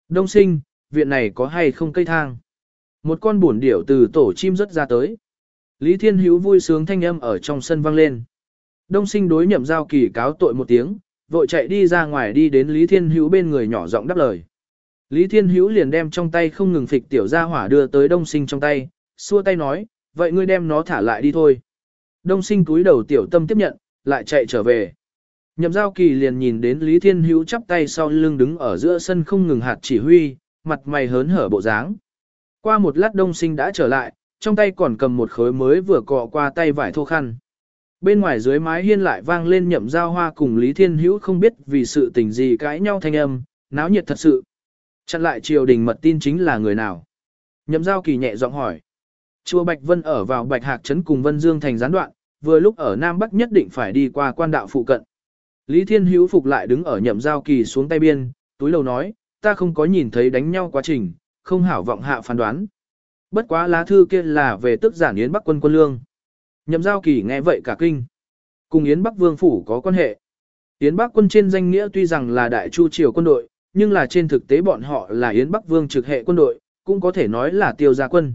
Đông sinh, viện này có hay không cây thang? Một con buồn điểu từ tổ chim rất ra tới. Lý Thiên Hữu vui sướng thanh âm ở trong sân vang lên. Đông sinh đối nhậm giao kỳ cáo tội một tiếng, vội chạy đi ra ngoài đi đến Lý Thiên Hữu bên người nhỏ giọng đáp lời. Lý Thiên Hữu liền đem trong tay không ngừng phịch tiểu gia hỏa đưa tới đông sinh trong tay, xua tay nói, vậy ngươi đem nó thả lại đi thôi. Đông sinh túi đầu tiểu tâm tiếp nhận, lại chạy trở về. Nhậm giao kỳ liền nhìn đến Lý Thiên Hữu chắp tay sau lưng đứng ở giữa sân không ngừng hạt chỉ huy, mặt mày hớn hở bộ dáng. Qua một lát đông sinh đã trở lại, trong tay còn cầm một khối mới vừa cọ qua tay vải thô khăn. Bên ngoài dưới mái hiên lại vang lên nhậm giao hoa cùng Lý Thiên Hữu không biết vì sự tình gì cãi nhau thanh âm, náo nhiệt thật sự. Chặn lại triều đình mật tin chính là người nào? Nhậm giao kỳ nhẹ giọng hỏi. Chùa Bạch Vân ở vào Bạch Hạc Trấn cùng Vân Dương thành gián đoạn, vừa lúc ở Nam Bắc nhất định phải đi qua quan đạo phụ cận. Lý Thiên Hữu phục lại đứng ở nhậm giao kỳ xuống tay biên, túi lầu nói, ta không có nhìn thấy đánh nhau quá trình, không hảo vọng hạ phán đoán. Bất quá lá thư kia là về tức giản Yến Bắc quân quân lương. Nhậm giao kỳ nghe vậy cả kinh. Cùng Yến Bắc Vương Phủ có quan hệ. Yến Bắc quân trên danh nghĩa tuy rằng là đại chu triều quân đội, nhưng là trên thực tế bọn họ là Yến Bắc Vương trực hệ quân đội, cũng có thể nói là tiêu gia quân.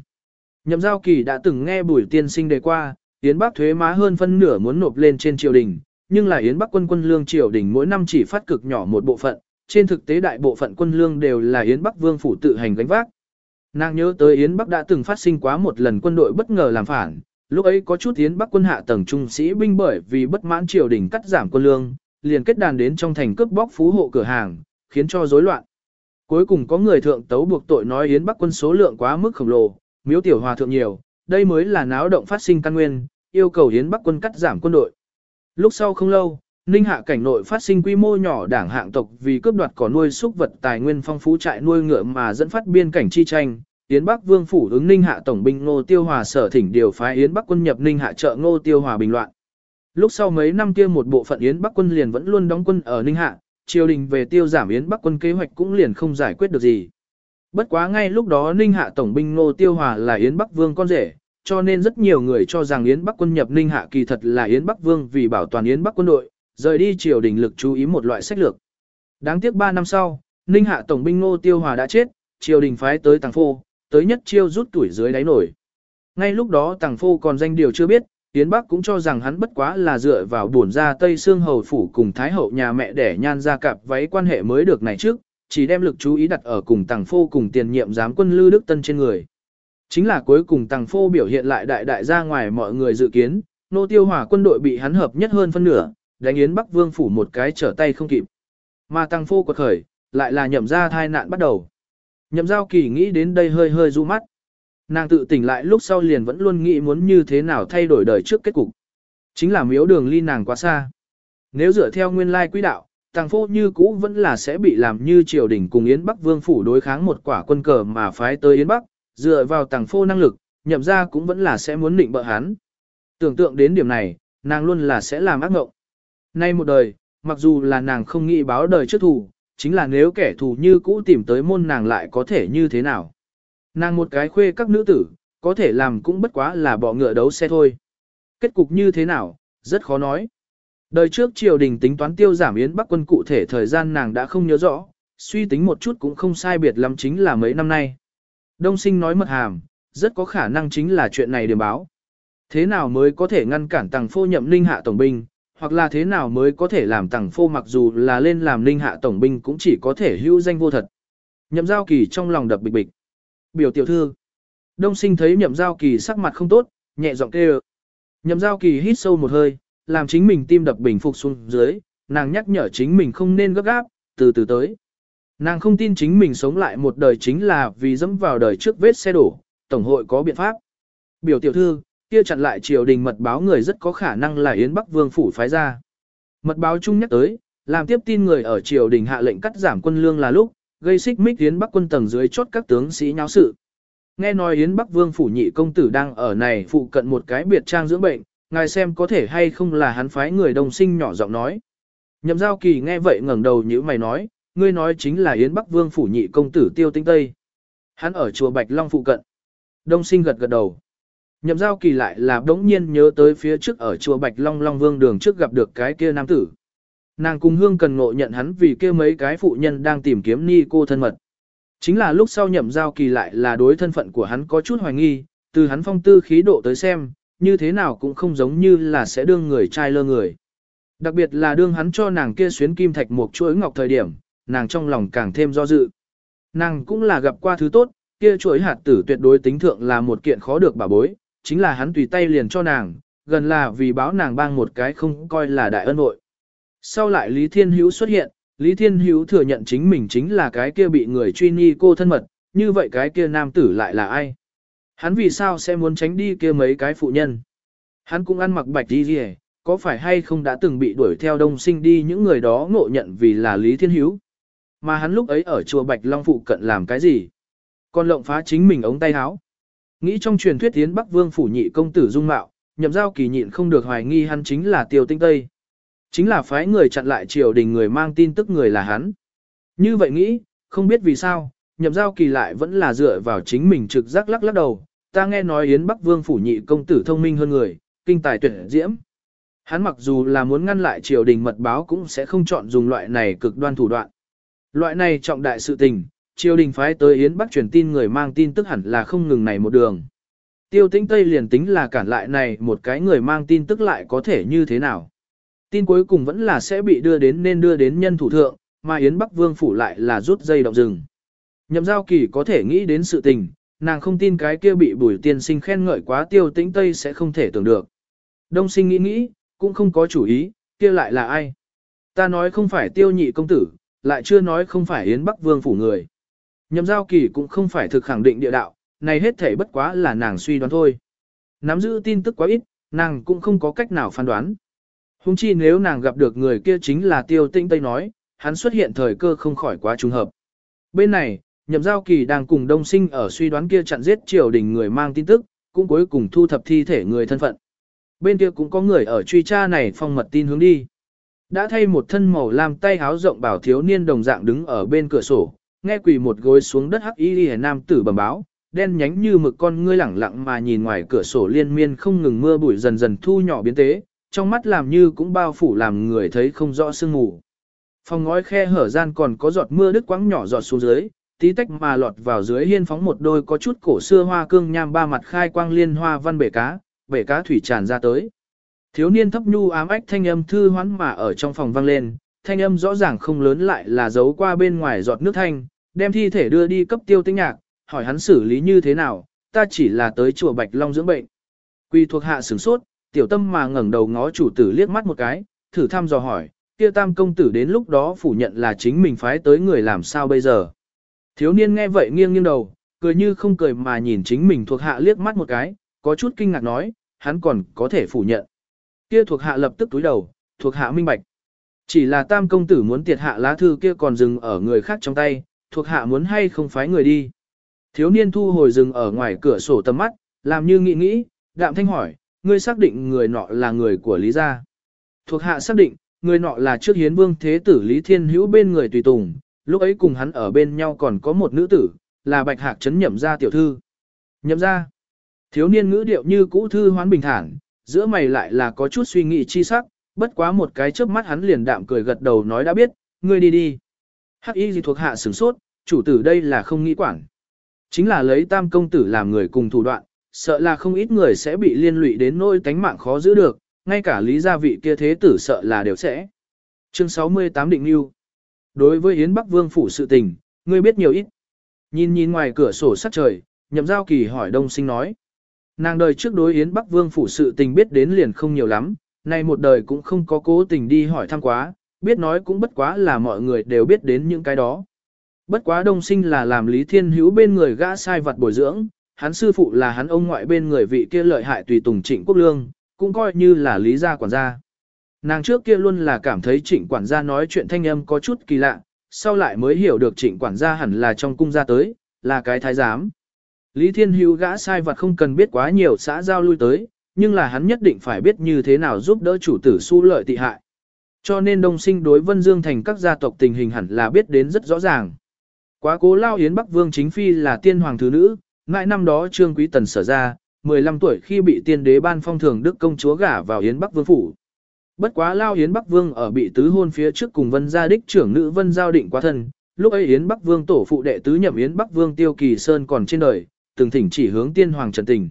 Nhậm giao kỳ đã từng nghe bùi tiên sinh đề qua, Yến Bắc thuế má hơn phân nửa muốn nộp lên trên triều đình, nhưng là Yến Bắc quân quân lương triều đình mỗi năm chỉ phát cực nhỏ một bộ phận, trên thực tế đại bộ phận quân lương đều là Yến Bắc Vương phủ tự hành gánh vác. Nàng nhớ tới Yến Bắc đã từng phát sinh quá một lần quân đội bất ngờ làm phản, lúc ấy có chút Yến Bắc quân hạ tầng trung sĩ binh bởi vì bất mãn triều đình cắt giảm quân lương, liền kết đàn đến trong thành cướp bóc phú hộ cửa hàng, khiến cho rối loạn. Cuối cùng có người thượng tấu buộc tội nói Yến Bắc quân số lượng quá mức khổng lồ, miếu tiểu hòa thượng nhiều, đây mới là náo động phát sinh căn nguyên, yêu cầu Yến Bắc quân cắt giảm quân đội. Lúc sau không lâu, Ninh Hạ cảnh nội phát sinh quy mô nhỏ đảng hạng tộc vì cướp đoạt cỏ nuôi súc vật tài nguyên phong phú trại nuôi ngựa mà dẫn phát biên cảnh chi tranh. Yến Bắc Vương phủ ứng Ninh Hạ tổng binh Ngô Tiêu Hòa sở thỉnh điều phái Yến Bắc quân nhập Ninh Hạ trợ Ngô Tiêu Hòa bình loạn. Lúc sau mấy năm kia một bộ phận Yến Bắc quân liền vẫn luôn đóng quân ở Ninh Hạ, triều đình về tiêu giảm Yến Bắc quân kế hoạch cũng liền không giải quyết được gì. Bất quá ngay lúc đó Ninh Hạ tổng binh Ngô Tiêu Hòa là Yến Bắc Vương con rể, cho nên rất nhiều người cho rằng Yến Bắc quân nhập Ninh Hạ kỳ thật là Yến Bắc Vương vì bảo toàn Yến Bắc quân đội, rời đi triều đình lực chú ý một loại sách lược. Đáng tiếc 3 năm sau, Ninh Hạ tổng binh Ngô Tiêu Hòa đã chết, triều đình phái tới Tàng Phô, tới nhất chiêu rút tuổi dưới đáy nổi. Ngay lúc đó Tàng Phô còn danh điều chưa biết, Yến Bắc cũng cho rằng hắn bất quá là dựa vào bổn ra Tây Sương Hầu Phủ cùng Thái Hậu nhà mẹ để nhan ra cặp váy quan hệ mới được này trước, chỉ đem lực chú ý đặt ở cùng Tàng Phô cùng tiền nhiệm giám quân Lư Đức Tân trên người. Chính là cuối cùng Tàng Phô biểu hiện lại đại đại ra ngoài mọi người dự kiến, nô tiêu hỏa quân đội bị hắn hợp nhất hơn phân nửa, đánh Yến Bắc Vương phủ một cái trở tay không kịp. Mà Tàng Phô quật khởi, lại là nhậm ra thai nạn bắt đầu. Nhậm giao kỳ nghĩ đến đây hơi hơi ru mắt. Nàng tự tỉnh lại lúc sau liền vẫn luôn nghĩ muốn như thế nào thay đổi đời trước kết cục. Chính là miếu đường ly nàng quá xa. Nếu dựa theo nguyên lai quỹ đạo, tàng phô như cũ vẫn là sẽ bị làm như triều đình cùng Yến Bắc Vương phủ đối kháng một quả quân cờ mà phái tới Yến Bắc, dựa vào tàng phô năng lực, nhậm ra cũng vẫn là sẽ muốn định bợ hắn. Tưởng tượng đến điểm này, nàng luôn là sẽ làm ác ngộng. Nay một đời, mặc dù là nàng không nghĩ báo đời trước thủ chính là nếu kẻ thù như cũ tìm tới môn nàng lại có thể như thế nào. Nàng một cái khuê các nữ tử, có thể làm cũng bất quá là bỏ ngựa đấu xe thôi. Kết cục như thế nào, rất khó nói. Đời trước triều đình tính toán tiêu giảm Yến Bắc quân cụ thể thời gian nàng đã không nhớ rõ, suy tính một chút cũng không sai biệt lắm chính là mấy năm nay. Đông sinh nói mật hàm, rất có khả năng chính là chuyện này điểm báo. Thế nào mới có thể ngăn cản tàng phô nhậm ninh hạ tổng binh, hoặc là thế nào mới có thể làm tàng phô mặc dù là lên làm ninh hạ tổng binh cũng chỉ có thể hữu danh vô thật. Nhậm giao kỳ trong lòng đập bịch bịch. Biểu tiểu thư. Đông sinh thấy nhậm giao kỳ sắc mặt không tốt, nhẹ giọng kêu. Nhậm giao kỳ hít sâu một hơi, làm chính mình tim đập bình phục xuống dưới, nàng nhắc nhở chính mình không nên gấp gáp, từ từ tới. Nàng không tin chính mình sống lại một đời chính là vì dẫm vào đời trước vết xe đổ, tổng hội có biện pháp. Biểu tiểu thư, kia chặn lại triều đình mật báo người rất có khả năng là Yến Bắc Vương phủ phái ra. Mật báo chung nhắc tới, làm tiếp tin người ở triều đình hạ lệnh cắt giảm quân lương là lúc, gây xích mích Yến Bắc quân tầng dưới chốt các tướng sĩ nháo sự. Nghe nói Yến Bắc Vương phủ nhị công tử đang ở này phụ cận một cái biệt trang dưỡng bệnh, ngài xem có thể hay không là hắn phái người đồng sinh nhỏ giọng nói. Nhậm giao kỳ nghe vậy ngẩng đầu như mày nói, ngươi nói chính là Yến Bắc Vương phủ nhị công tử tiêu tinh tây. Hắn ở chùa Bạch Long phụ cận. Đông sinh gật gật đầu. Nhậm giao kỳ lại là đống nhiên nhớ tới phía trước ở chùa Bạch Long Long Vương đường trước gặp được cái kia nam tử. Nàng cùng hương cần ngộ nhận hắn vì kia mấy cái phụ nhân đang tìm kiếm ni cô thân mật. Chính là lúc sau nhậm giao kỳ lại là đối thân phận của hắn có chút hoài nghi, từ hắn phong tư khí độ tới xem, như thế nào cũng không giống như là sẽ đương người trai lơ người. Đặc biệt là đương hắn cho nàng kia xuyến kim thạch một chuỗi ngọc thời điểm, nàng trong lòng càng thêm do dự. Nàng cũng là gặp qua thứ tốt, kia chuỗi hạt tử tuyệt đối tính thượng là một kiện khó được bà bối, chính là hắn tùy tay liền cho nàng, gần là vì báo nàng bang một cái không coi là đại ân hội. Sau lại Lý Thiên Hữu xuất hiện, Lý Thiên Hữu thừa nhận chính mình chính là cái kia bị người truy nghi cô thân mật, như vậy cái kia nam tử lại là ai? Hắn vì sao sẽ muốn tránh đi kia mấy cái phụ nhân? Hắn cũng ăn mặc bạch đi gì, có phải hay không đã từng bị đuổi theo đông sinh đi những người đó ngộ nhận vì là Lý Thiên Hữu? Mà hắn lúc ấy ở chùa Bạch Long phụ cận làm cái gì? Còn lộng phá chính mình ống tay áo. Nghĩ trong truyền thuyết tiến Bắc Vương phủ nhị công tử dung mạo, nhậm giao kỳ nhịn không được hoài nghi hắn chính là Tiêu Tinh Tây. Chính là phái người chặn lại triều đình người mang tin tức người là hắn. Như vậy nghĩ, không biết vì sao, nhậm giao kỳ lại vẫn là dựa vào chính mình trực giác lắc lắc đầu. Ta nghe nói Yến Bắc Vương phủ nhị công tử thông minh hơn người, kinh tài tuyệt diễm. Hắn mặc dù là muốn ngăn lại triều đình mật báo cũng sẽ không chọn dùng loại này cực đoan thủ đoạn. Loại này trọng đại sự tình, triều đình phái tới Yến Bắc truyền tin người mang tin tức hẳn là không ngừng này một đường. Tiêu tĩnh Tây liền tính là cản lại này một cái người mang tin tức lại có thể như thế nào. Tin cuối cùng vẫn là sẽ bị đưa đến nên đưa đến nhân thủ thượng, mà Yến Bắc Vương phủ lại là rút dây động rừng. Nhậm giao kỳ có thể nghĩ đến sự tình, nàng không tin cái kia bị bùi tiên sinh khen ngợi quá tiêu tĩnh Tây sẽ không thể tưởng được. Đông sinh nghĩ nghĩ, cũng không có chủ ý, kia lại là ai. Ta nói không phải tiêu nhị công tử, lại chưa nói không phải Yến Bắc Vương phủ người. Nhậm giao kỳ cũng không phải thực khẳng định địa đạo, này hết thể bất quá là nàng suy đoán thôi. Nắm giữ tin tức quá ít, Nàng cũng không có cách nào phán đoán. Hùng chi nếu nàng gặp được người kia chính là tiêu tinh tây nói, hắn xuất hiện thời cơ không khỏi quá trùng hợp. Bên này, nhậm giao kỳ đang cùng đông sinh ở suy đoán kia chặn giết triều đình người mang tin tức, cũng cuối cùng thu thập thi thể người thân phận. Bên kia cũng có người ở truy tra này phong mật tin hướng đi. Đã thay một thân màu làm tay háo rộng bảo thiếu niên đồng dạng đứng ở bên cửa sổ, nghe quỳ một gối xuống đất hắc y hề nam tử bẩm báo, đen nhánh như mực con ngươi lẳng lặng mà nhìn ngoài cửa sổ liên miên không ngừng mưa bụi dần dần thu nhỏ biến tế, trong mắt làm như cũng bao phủ làm người thấy không rõ sương mù. Phòng ngói khe hở gian còn có giọt mưa đứt quãng nhỏ giọt xuống dưới, tí tách mà lọt vào dưới hiên phóng một đôi có chút cổ xưa hoa cương nham ba mặt khai quang liên hoa văn bể cá, bể cá thủy tràn ra tới. Thiếu niên thấp nhu ám ách thanh âm thư hoán mà ở trong phòng vang lên, thanh âm rõ ràng không lớn lại là giấu qua bên ngoài giọt nước thanh, đem thi thể đưa đi cấp tiêu tinh nhạc, hỏi hắn xử lý như thế nào, ta chỉ là tới chùa Bạch Long dưỡng bệnh. Quy thuộc hạ sửng sốt, tiểu tâm mà ngẩng đầu ngó chủ tử liếc mắt một cái, thử thăm dò hỏi, kia tam công tử đến lúc đó phủ nhận là chính mình phái tới người làm sao bây giờ. Thiếu niên nghe vậy nghiêng nghiêng đầu, cười như không cười mà nhìn chính mình thuộc hạ liếc mắt một cái, có chút kinh ngạc nói, hắn còn có thể phủ nhận. Kia thuộc hạ lập tức túi đầu, thuộc hạ minh bạch. Chỉ là tam công tử muốn tiệt hạ lá thư kia còn dừng ở người khác trong tay, thuộc hạ muốn hay không phái người đi. Thiếu niên thu hồi dừng ở ngoài cửa sổ tầm mắt, làm như nghĩ nghĩ, đạm thanh hỏi, ngươi xác định người nọ là người của Lý gia. Thuộc hạ xác định, người nọ là trước hiến vương thế tử Lý Thiên Hữu bên người tùy tùng, lúc ấy cùng hắn ở bên nhau còn có một nữ tử, là bạch hạc Trấn nhậm gia tiểu thư. Nhậm gia. Thiếu niên ngữ điệu như cũ thư hoán bình thản, giữa mày lại là có chút suy nghĩ chi sắc, bất quá một cái chớp mắt hắn liền đạm cười gật đầu nói đã biết, ngươi đi đi. Hắc y gì thuộc hạ sửng sốt, chủ tử đây là không nghĩ quản. Chính là lấy tam công tử làm người cùng thủ đoạn, sợ là không ít người sẽ bị liên lụy đến nỗi tánh mạng khó giữ được, ngay cả lý gia vị kia thế tử sợ là đều sẽ. Chương 68 định lưu. Đối với Yến Bắc Vương phủ sự tình, ngươi biết nhiều ít. Nhìn nhìn ngoài cửa sổ sắc trời, nhậm giao kỳ hỏi đông sinh nói. Nàng đời trước đối Yến Bắc Vương phủ sự tình biết đến liền không nhiều lắm, nay một đời cũng không có cố tình đi hỏi thăm quá, biết nói cũng bất quá là mọi người đều biết đến những cái đó. Bất quá đông sinh là làm Lý Thiên Hữu bên người gã sai vật bồi dưỡng, hắn sư phụ là hắn ông ngoại bên người vị kia lợi hại tùy tùng trịnh quốc lương, cũng coi như là lý gia quản gia. Nàng trước kia luôn là cảm thấy trịnh quản gia nói chuyện thanh âm có chút kỳ lạ, sau lại mới hiểu được trịnh quản gia hẳn là trong cung gia tới, là cái thái giám. Lý Thiên Hữu gã sai vật không cần biết quá nhiều xã giao lui tới, nhưng là hắn nhất định phải biết như thế nào giúp đỡ chủ tử su lợi tị hại. Cho nên đông sinh đối Vân Dương thành các gia tộc tình hình hẳn là biết đến rất rõ ràng. Quá cố lao Yến Bắc Vương chính phi là tiên hoàng thứ nữ, ngại năm đó Trương Quý Tần sở ra, 15 tuổi khi bị tiên đế ban phong thường đức công chúa gả vào Yến Bắc Vương phủ. Bất quá lao Yến Bắc Vương ở bị tứ hôn phía trước cùng Vân gia đích trưởng nữ Vân giao định quá thân, lúc ấy Yến Bắc Vương tổ phụ đệ tứ nhậm Yến Bắc Vương Tiêu Kỳ Sơn còn trên đời, từng thỉnh chỉ hướng tiên hoàng trần tình.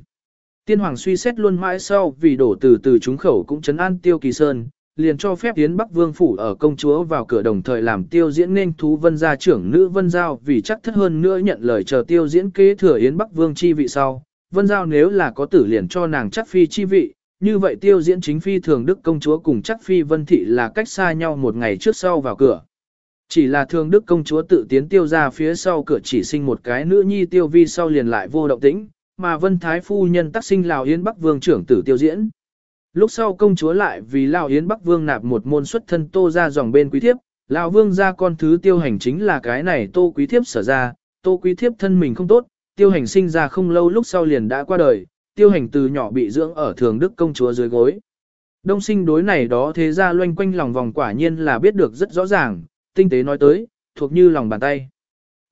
Tiên hoàng suy xét luôn mãi sau vì đổ từ từ chúng khẩu cũng chấn an Tiêu Kỳ Sơn, liền cho phép Yến Bắc Vương phủ ở công chúa vào cửa đồng thời làm tiêu diễn nên thú vân gia trưởng nữ vân giao vì chắc thất hơn nữa nhận lời chờ tiêu diễn kế thừa Yến Bắc Vương chi vị sau. Vân giao nếu là có tử liền cho nàng chắc phi chi vị, như vậy tiêu diễn chính phi thường đức công chúa cùng chắc phi vân thị là cách xa nhau một ngày trước sau vào cửa. Chỉ là thường đức công chúa tự tiến tiêu ra phía sau cửa chỉ sinh một cái nữ nhi tiêu vi sau liền lại vô động tĩnh, mà vân thái phu nhân tác sinh lào Yến Bắc Vương trưởng tử tiêu diễn. Lúc sau công chúa lại vì Lão Yến Bắc Vương nạp một môn xuất thân tô ra dòng bên quý thiếp, Lão Vương ra con thứ tiêu hành chính là cái này tô quý thiếp sở ra, tô quý thiếp thân mình không tốt, tiêu hành sinh ra không lâu lúc sau liền đã qua đời, tiêu hành từ nhỏ bị dưỡng ở thường đức công chúa dưới gối. Đông sinh đối này đó thế ra loanh quanh lòng vòng quả nhiên là biết được rất rõ ràng, tinh tế nói tới, thuộc như lòng bàn tay.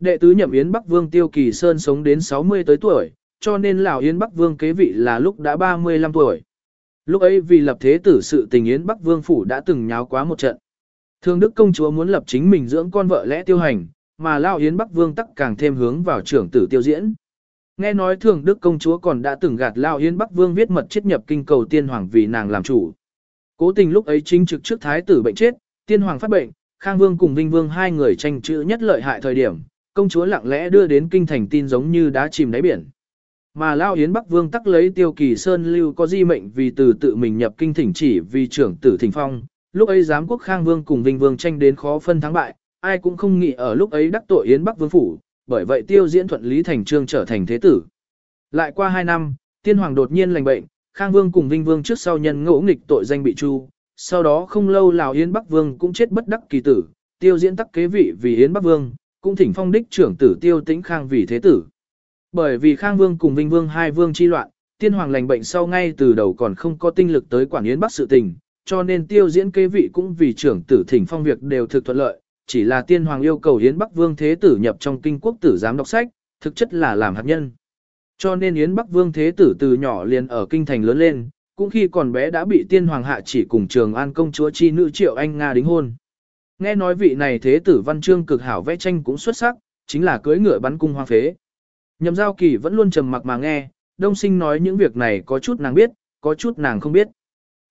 Đệ tứ nhậm Yến Bắc Vương Tiêu Kỳ Sơn sống đến 60 tới tuổi, cho nên lão Yến Bắc Vương kế vị là lúc đã 35 tuổi. Lúc ấy vì lập thế tử sự tình Yến Bắc Vương Phủ đã từng nháo quá một trận. Thương Đức Công Chúa muốn lập chính mình dưỡng con vợ lẽ tiêu hành, mà Lao Yến Bắc Vương tắc càng thêm hướng vào trưởng tử tiêu diễn. Nghe nói Thường Đức Công Chúa còn đã từng gạt Lao Yến Bắc Vương viết mật chết nhập kinh cầu tiên hoàng vì nàng làm chủ. Cố tình lúc ấy chính trực trước thái tử bệnh chết, tiên hoàng phát bệnh, Khang Vương cùng Vinh Vương hai người tranh chữ nhất lợi hại thời điểm, công chúa lặng lẽ đưa đến kinh thành tin giống như đá chìm đáy biển. Mà Lao Yến Bắc Vương tắc lấy tiêu kỳ Sơn Lưu có di mệnh vì từ tự mình nhập kinh thỉnh chỉ vì trưởng tử thỉnh phong, lúc ấy giám quốc Khang Vương cùng Vinh Vương tranh đến khó phân thắng bại, ai cũng không nghĩ ở lúc ấy đắc tội Yến Bắc Vương Phủ, bởi vậy tiêu diễn thuận lý thành trương trở thành thế tử. Lại qua hai năm, tiên hoàng đột nhiên lành bệnh, Khang Vương cùng Vinh Vương trước sau nhân ngỗ nghịch tội danh bị chu, sau đó không lâu Lào Yến Bắc Vương cũng chết bất đắc kỳ tử, tiêu diễn tắc kế vị vì Yến Bắc Vương, cũng thỉnh phong đích trưởng tử tiêu tĩnh Khang vì thế tử. Bởi vì Khang Vương cùng Vinh Vương hai vương chi loạn, tiên hoàng lành bệnh sau ngay từ đầu còn không có tinh lực tới quản Yến Bắc sự tình, cho nên tiêu diễn kế vị cũng vì trưởng tử thỉnh phong việc đều thực thuận lợi, chỉ là tiên hoàng yêu cầu Yến Bắc Vương thế tử nhập trong kinh quốc tử giám đọc sách, thực chất là làm hạt nhân. Cho nên Yến Bắc Vương thế tử từ nhỏ liền ở kinh thành lớn lên, cũng khi còn bé đã bị tiên hoàng hạ chỉ cùng trường an công chúa chi nữ triệu anh Nga đính hôn. Nghe nói vị này thế tử văn chương cực hảo vẽ tranh cũng xuất sắc, chính là cưới ngựa bắn cung hoa phế. Nhậm giao kỳ vẫn luôn trầm mặc mà nghe, đông sinh nói những việc này có chút nàng biết, có chút nàng không biết.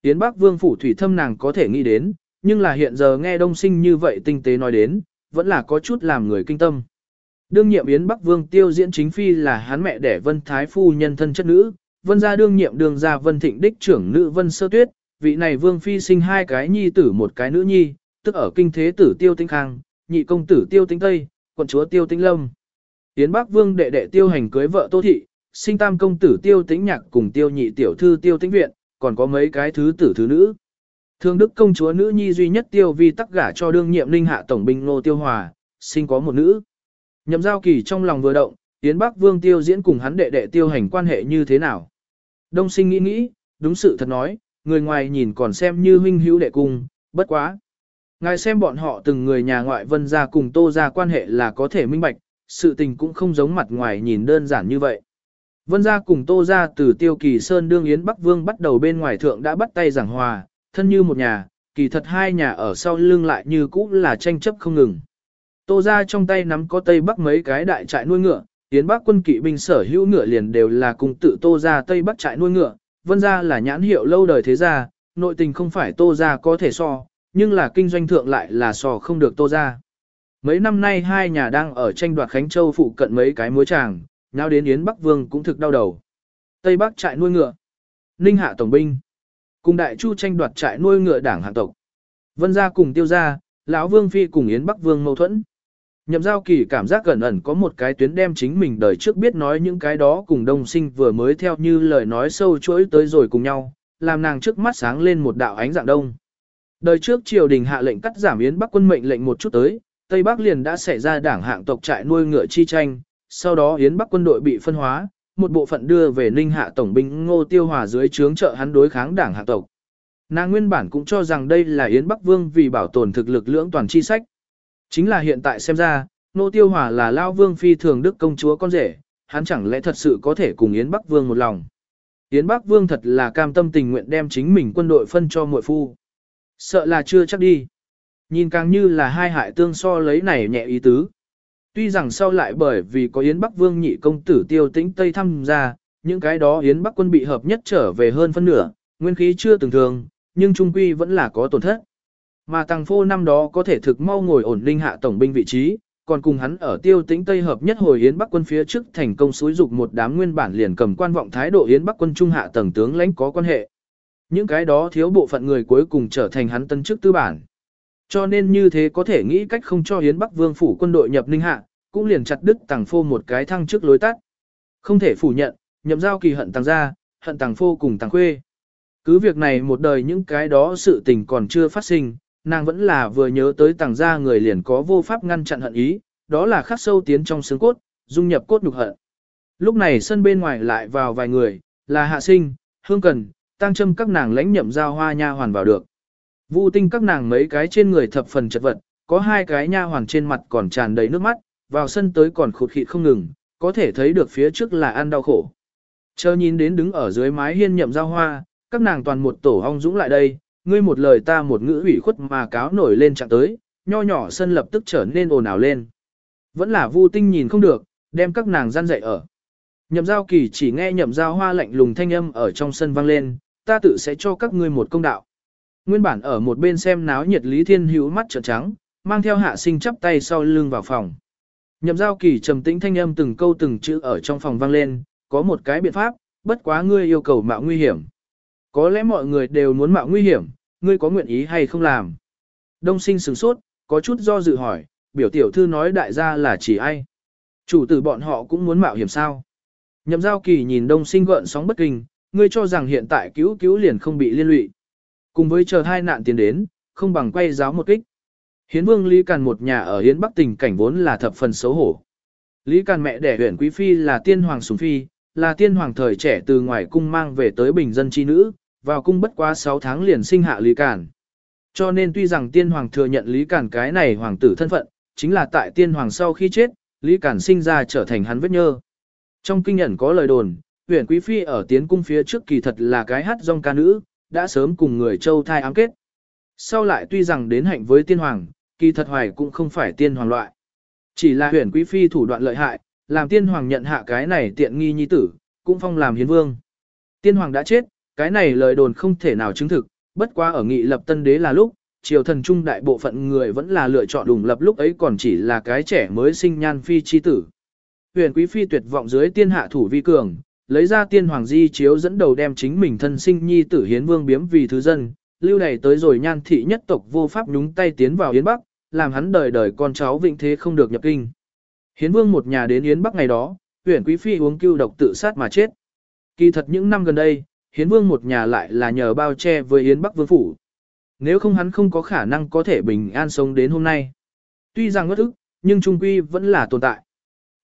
Yến Bắc Vương phủ thủy thâm nàng có thể nghĩ đến, nhưng là hiện giờ nghe đông sinh như vậy tinh tế nói đến, vẫn là có chút làm người kinh tâm. Đương nhiệm Yến Bắc Vương tiêu diễn chính phi là hắn mẹ đẻ Vân Thái Phu nhân thân chất nữ, Vân gia đương nhiệm đường gia Vân Thịnh đích trưởng nữ Vân Sơ Tuyết, vị này Vương phi sinh hai cái nhi tử một cái nữ nhi, tức ở kinh thế tử Tiêu tinh Khang, nhị công tử Tiêu tinh Tây, quận chúa Tiêu tinh Lâm. Yến Bắc Vương đệ đệ Tiêu Hành cưới vợ Tô Thị, sinh tam công tử Tiêu Tĩnh Nhạc cùng Tiêu nhị tiểu thư Tiêu Tĩnh Viện, còn có mấy cái thứ tử thứ nữ. Thương đức công chúa nữ nhi duy nhất Tiêu Vi tắc gả cho đương nhiệm linh hạ tổng binh Ngô Tiêu Hòa, sinh có một nữ. Nhậm giao kỳ trong lòng vừa động, Yến Bắc Vương Tiêu diễn cùng hắn đệ đệ Tiêu Hành quan hệ như thế nào. Đông sinh nghĩ nghĩ, đúng sự thật nói, người ngoài nhìn còn xem như huynh hữu đệ cung, bất quá. Ngài xem bọn họ từng người nhà ngoại vân gia cùng tô gia quan hệ là có thể minh bạch, sự tình cũng không giống mặt ngoài nhìn đơn giản như vậy. Vân gia cùng tô gia từ tiêu kỳ sơn đương yến Bắc Vương bắt đầu bên ngoài thượng đã bắt tay giảng hòa, thân như một nhà, kỳ thật hai nhà ở sau lưng lại như cũ là tranh chấp không ngừng. Tô gia trong tay nắm có Tây Bắc mấy cái đại trại nuôi ngựa, Yến Bắc quân kỵ binh sở hữu ngựa liền đều là cùng tự Tô gia Tây Bắc trại nuôi ngựa, vân gia là nhãn hiệu lâu đời thế gia, nội tình không phải Tô gia có thể so, nhưng là kinh doanh thượng lại là so không được Tô gia. Mấy năm nay hai nhà đang ở tranh đoạt Khánh Châu phụ cận mấy cái muối tràng, nhau đến Yến Bắc Vương cũng thực đau đầu. Tây Bắc trại nuôi ngựa, Ninh Hạ Tổng binh, cùng Đại Chu tranh đoạt trại nuôi ngựa đảng hạng tộc. Vân gia cùng tiêu gia, lão Vương Phi cùng Yến Bắc Vương mâu thuẫn. Nhậm giao kỳ cảm giác gần ẩn có một cái tuyến đem chính mình đời trước biết nói những cái đó cùng đông sinh vừa mới theo như lời nói sâu chuỗi tới rồi cùng nhau, làm nàng trước mắt sáng lên một đạo ánh dạng đông. Đời trước triều đình hạ lệnh cắt giảm yến bắc quân mệnh lệnh một chút tới, Tây Bắc liền đã xảy ra đảng hạng tộc trại nuôi ngựa chi tranh, sau đó yến bắc quân đội bị phân hóa, một bộ phận đưa về ninh hạ tổng binh ngô tiêu hòa dưới trướng trợ hắn đối kháng đảng hạng tộc. Nàng nguyên bản cũng cho rằng đây là yến bắc vương vì bảo tồn thực lực lưỡng toàn chi sách. Chính là hiện tại xem ra, Ngô Tiêu Hòa là Lao Vương phi thường đức công chúa con rể, hắn chẳng lẽ thật sự có thể cùng Yến Bắc Vương một lòng. Yến Bắc Vương thật là cam tâm tình nguyện đem chính mình quân đội phân cho muội phu. Sợ là chưa chắc đi. Nhìn càng như là hai hại tương so lấy này nhẹ ý tứ. Tuy rằng sau lại bởi vì có Yến Bắc Vương nhị công tử tiêu tĩnh Tây thăm ra, những cái đó Yến Bắc quân bị hợp nhất trở về hơn phân nửa, nguyên khí chưa từng thường, nhưng trung quy vẫn là có tổn thất. Mà Tăng Phô năm đó có thể thực mau ngồi ổn linh hạ tổng binh vị trí, còn cùng hắn ở tiêu tĩnh Tây hợp nhất hồi Yến Bắc quân phía trước thành công xúi dục một đám nguyên bản liền cầm quan vọng thái độ Yến Bắc quân trung hạ tầng tướng lãnh có quan hệ. Những cái đó thiếu bộ phận người cuối cùng trở thành hắn tân chức tư bản. Cho nên như thế có thể nghĩ cách không cho Yến Bắc vương phủ quân đội nhập ninh hạ, cũng liền chặt đứt Tàng Phô một cái thăng trước lối tắt. Không thể phủ nhận, nhậm giao kỳ hận Tàng gia, hận Tàng Phô cùng Tàng Khuê. Cứ việc này một đời những cái đó sự tình còn chưa phát sinh, nàng vẫn là vừa nhớ tới tàng gia người liền có vô pháp ngăn chặn hận ý, đó là khắc sâu tiến trong xương cốt, dung nhập cốt nhục hận. Lúc này sân bên ngoài lại vào vài người, là hạ sinh, hương cần, tăng Trâm các nàng lãnh nhậm giao hoa nha hoàn vào được. Vu tinh các nàng mấy cái trên người thập phần chật vật, có hai cái nha hoàn trên mặt còn tràn đầy nước mắt, vào sân tới còn khụt khịt không ngừng, có thể thấy được phía trước là ăn đau khổ. Chờ nhìn đến đứng ở dưới mái hiên nhậm giao hoa, các nàng toàn một tổ hong dũng lại đây, ngươi một lời ta một ngữ ủy khuất mà cáo nổi lên trạng tới, nho nhỏ sân lập tức trở nên ồn ào lên. Vẫn là Vu Tinh nhìn không được, đem các nàng gian dậy ở. Nhậm giao kỳ chỉ nghe nhậm giao hoa lạnh lùng thanh âm ở trong sân vang lên, ta tự sẽ cho các ngươi một công đạo. Nguyên bản ở một bên xem náo nhiệt Lý Thiên Hữu mắt trợn trắng, mang theo hạ sinh chắp tay sau lưng vào phòng. Nhậm giao kỳ trầm tĩnh thanh âm từng câu từng chữ ở trong phòng vang lên, có một cái biện pháp, bất quá ngươi yêu cầu mạo nguy hiểm. Có lẽ mọi người đều muốn mạo nguy hiểm, ngươi có nguyện ý hay không làm? Đông sinh sửng sốt, có chút do dự hỏi, biểu tiểu thư nói đại gia là chỉ ai? Chủ tử bọn họ cũng muốn mạo hiểm sao? Nhậm giao kỳ nhìn đông sinh gợn sóng bất kinh, ngươi cho rằng hiện tại cứu cứu liền không bị liên lụy. Cùng với chờ hai nạn tiến đến, không bằng quay giáo một kích. Hiến vương Lý Càn một nhà ở Hiến Bắc tình cảnh vốn là thập phần xấu hổ. Lý Càn mẹ đẻ huyện Quý Phi là tiên hoàng sùng phi, là tiên hoàng thời trẻ từ ngoài cung mang về tới bình dân chi nữ, vào cung bất quá 6 tháng liền sinh hạ Lý Càn. Cho nên tuy rằng tiên hoàng thừa nhận Lý Càn cái này hoàng tử thân phận, chính là tại tiên hoàng sau khi chết, Lý Càn sinh ra trở thành hắn vết nhơ. Trong kinh nhận có lời đồn, huyện Quý Phi ở tiến cung phía trước kỳ thật là cái hát dòng ca nữ, đã sớm cùng người châu thai ám kết. Sau lại tuy rằng đến hạnh với tiên hoàng, kỳ thật hoài cũng không phải tiên hoàng loại. Chỉ là huyền Quý Phi thủ đoạn lợi hại, làm tiên hoàng nhận hạ cái này tiện nghi nhi tử, cũng phong làm hiến vương. Tiên hoàng đã chết, cái này lời đồn không thể nào chứng thực, bất quá ở nghị lập tân đế là lúc, triều thần trung đại bộ phận người vẫn là lựa chọn đùng lập lúc ấy còn chỉ là cái trẻ mới sinh nhan phi chi tử. Huyền quý phi tuyệt vọng dưới tiên hạ thủ vi cường, lấy ra tiên hoàng di chiếu dẫn đầu đem chính mình thân sinh nhi tử hiến vương biếm vì thứ dân, lưu này tới rồi nhan thị nhất tộc vô pháp nhúng tay tiến vào Yến Bắc, làm hắn đời đời con cháu vĩnh thế không được nhập kinh. Hiến vương một nhà đến Yến Bắc ngày đó, huyện quý phi uống cưu độc tự sát mà chết. Kỳ thật những năm gần đây, hiến vương một nhà lại là nhờ bao che với Yến Bắc vương phủ. Nếu không hắn không có khả năng có thể bình an sống đến hôm nay. Tuy rằng ngất ức, nhưng trung quy vẫn là tồn tại.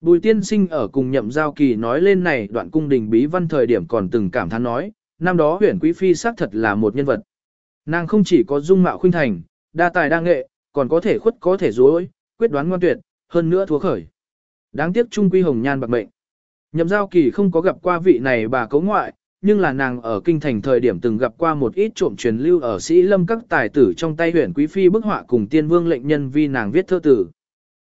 Bùi tiên sinh ở cùng nhậm giao kỳ nói lên này đoạn cung đình bí văn thời điểm còn từng cảm thán nói, năm đó huyền quý phi xác thật là một nhân vật. Nàng không chỉ có dung mạo khuynh thành, đa tài đa nghệ, còn có thể khuất có thể dối, quyết đoán ngoan tuyệt, hơn nữa thua khởi. Đáng tiếc trung quy hồng nhan bạc mệnh. Nhậm giao kỳ không có gặp qua vị này bà cấu ngoại, nhưng là nàng ở kinh thành thời điểm từng gặp qua một ít trộm truyền lưu ở sĩ lâm các tài tử trong tay huyền quý phi bức họa cùng tiên vương lệnh nhân vi nàng viết thơ tử.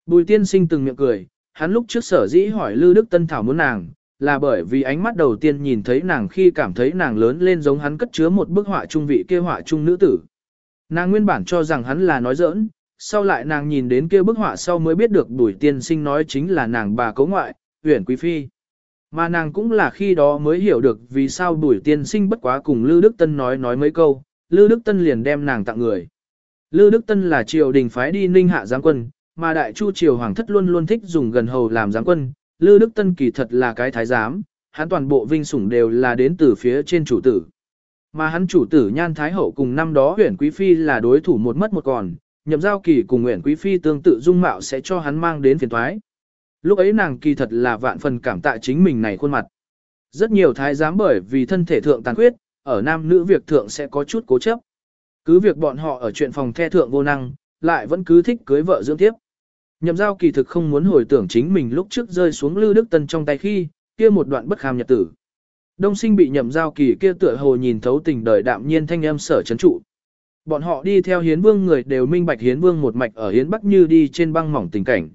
Bùi tiên sinh từng miệng cười, hắn lúc trước sở dĩ hỏi Lư Đức Tân Thảo muốn nàng, là bởi vì ánh mắt đầu tiên nhìn thấy nàng khi cảm thấy nàng lớn lên giống hắn cất chứa một bức họa trung vị kia họa trung nữ tử. Nàng nguyên bản cho rằng hắn là nói giỡn, sau lại nàng nhìn đến kia bức họa sau mới biết được bùi tiên sinh nói chính là nàng bà cố ngoại, huyền quý phi. Mà nàng cũng là khi đó mới hiểu được vì sao bùi tiên sinh bất quá cùng Lư Đức Tân nói nói mấy câu, Lư Đức Tân liền đem nàng tặng người. Lư Đức Tân là triều đình phái đi ninh hạ giáng quân, mà đại chu triều hoàng thất luôn luôn thích dùng gần hầu làm giáng quân, Lư Đức Tân kỳ thật là cái thái giám, hắn toàn bộ vinh sủng đều là đến từ phía trên chủ tử. Mà hắn chủ tử Nhan Thái Hậu cùng năm đó huyện Quý Phi là đối thủ một mất một còn, nhậm giao kỳ cùng huyện Quý Phi tương tự dung mạo sẽ cho hắn mang đến phiền thoái. Lúc ấy nàng kỳ thật là vạn phần cảm tạ chính mình này khuôn mặt. Rất nhiều thái giám bởi vì thân thể thượng tàn khuyết, ở nam nữ việc thượng sẽ có chút cố chấp. Cứ việc bọn họ ở chuyện phòng the thượng vô năng, lại vẫn cứ thích cưới vợ dưỡng tiếp. Nhậm giao kỳ thực không muốn hồi tưởng chính mình lúc trước rơi xuống Lư Đức Tân trong tay khi, kia một đoạn bất kham nhật tử. Đông sinh bị nhậm giao kỳ kia tựa hồ nhìn thấu tình đời đạm nhiên thanh âm sở chấn trụ. Bọn họ đi theo hiến vương người đều minh bạch hiến vương một mạch ở hiến bắc như đi trên băng mỏng tình cảnh.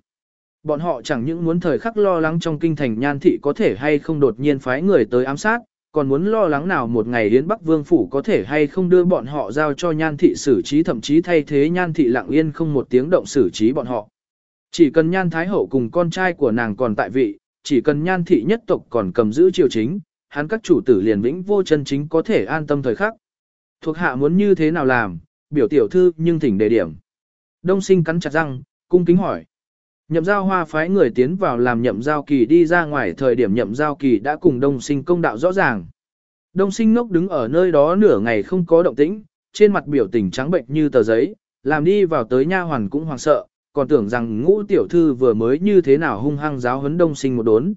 Bọn họ chẳng những muốn thời khắc lo lắng trong kinh thành nhan thị có thể hay không đột nhiên phái người tới ám sát, còn muốn lo lắng nào một ngày hiến bắc vương phủ có thể hay không đưa bọn họ giao cho nhan thị xử trí thậm chí thay thế nhan thị lặng yên không một tiếng động xử trí bọn họ. Chỉ cần nhan thái hậu cùng con trai của nàng còn tại vị, chỉ cần nhan thị nhất tộc còn cầm giữ triều chính, hắn các chủ tử liền vĩnh vô chân chính có thể an tâm thời khắc. Thuộc hạ muốn như thế nào làm, biểu tiểu thư nhưng thỉnh đề điểm. Đông sinh cắn chặt răng, cung kính hỏi. Nhậm giao hoa phái người tiến vào làm nhậm giao kỳ đi ra ngoài thời điểm nhậm giao kỳ đã cùng đông sinh công đạo rõ ràng. Đông sinh ngốc đứng ở nơi đó nửa ngày không có động tĩnh, trên mặt biểu tình trắng bệnh như tờ giấy, làm đi vào tới nha hoàn cũng hoảng sợ, còn tưởng rằng ngũ tiểu thư vừa mới như thế nào hung hăng giáo huấn đông sinh một đốn.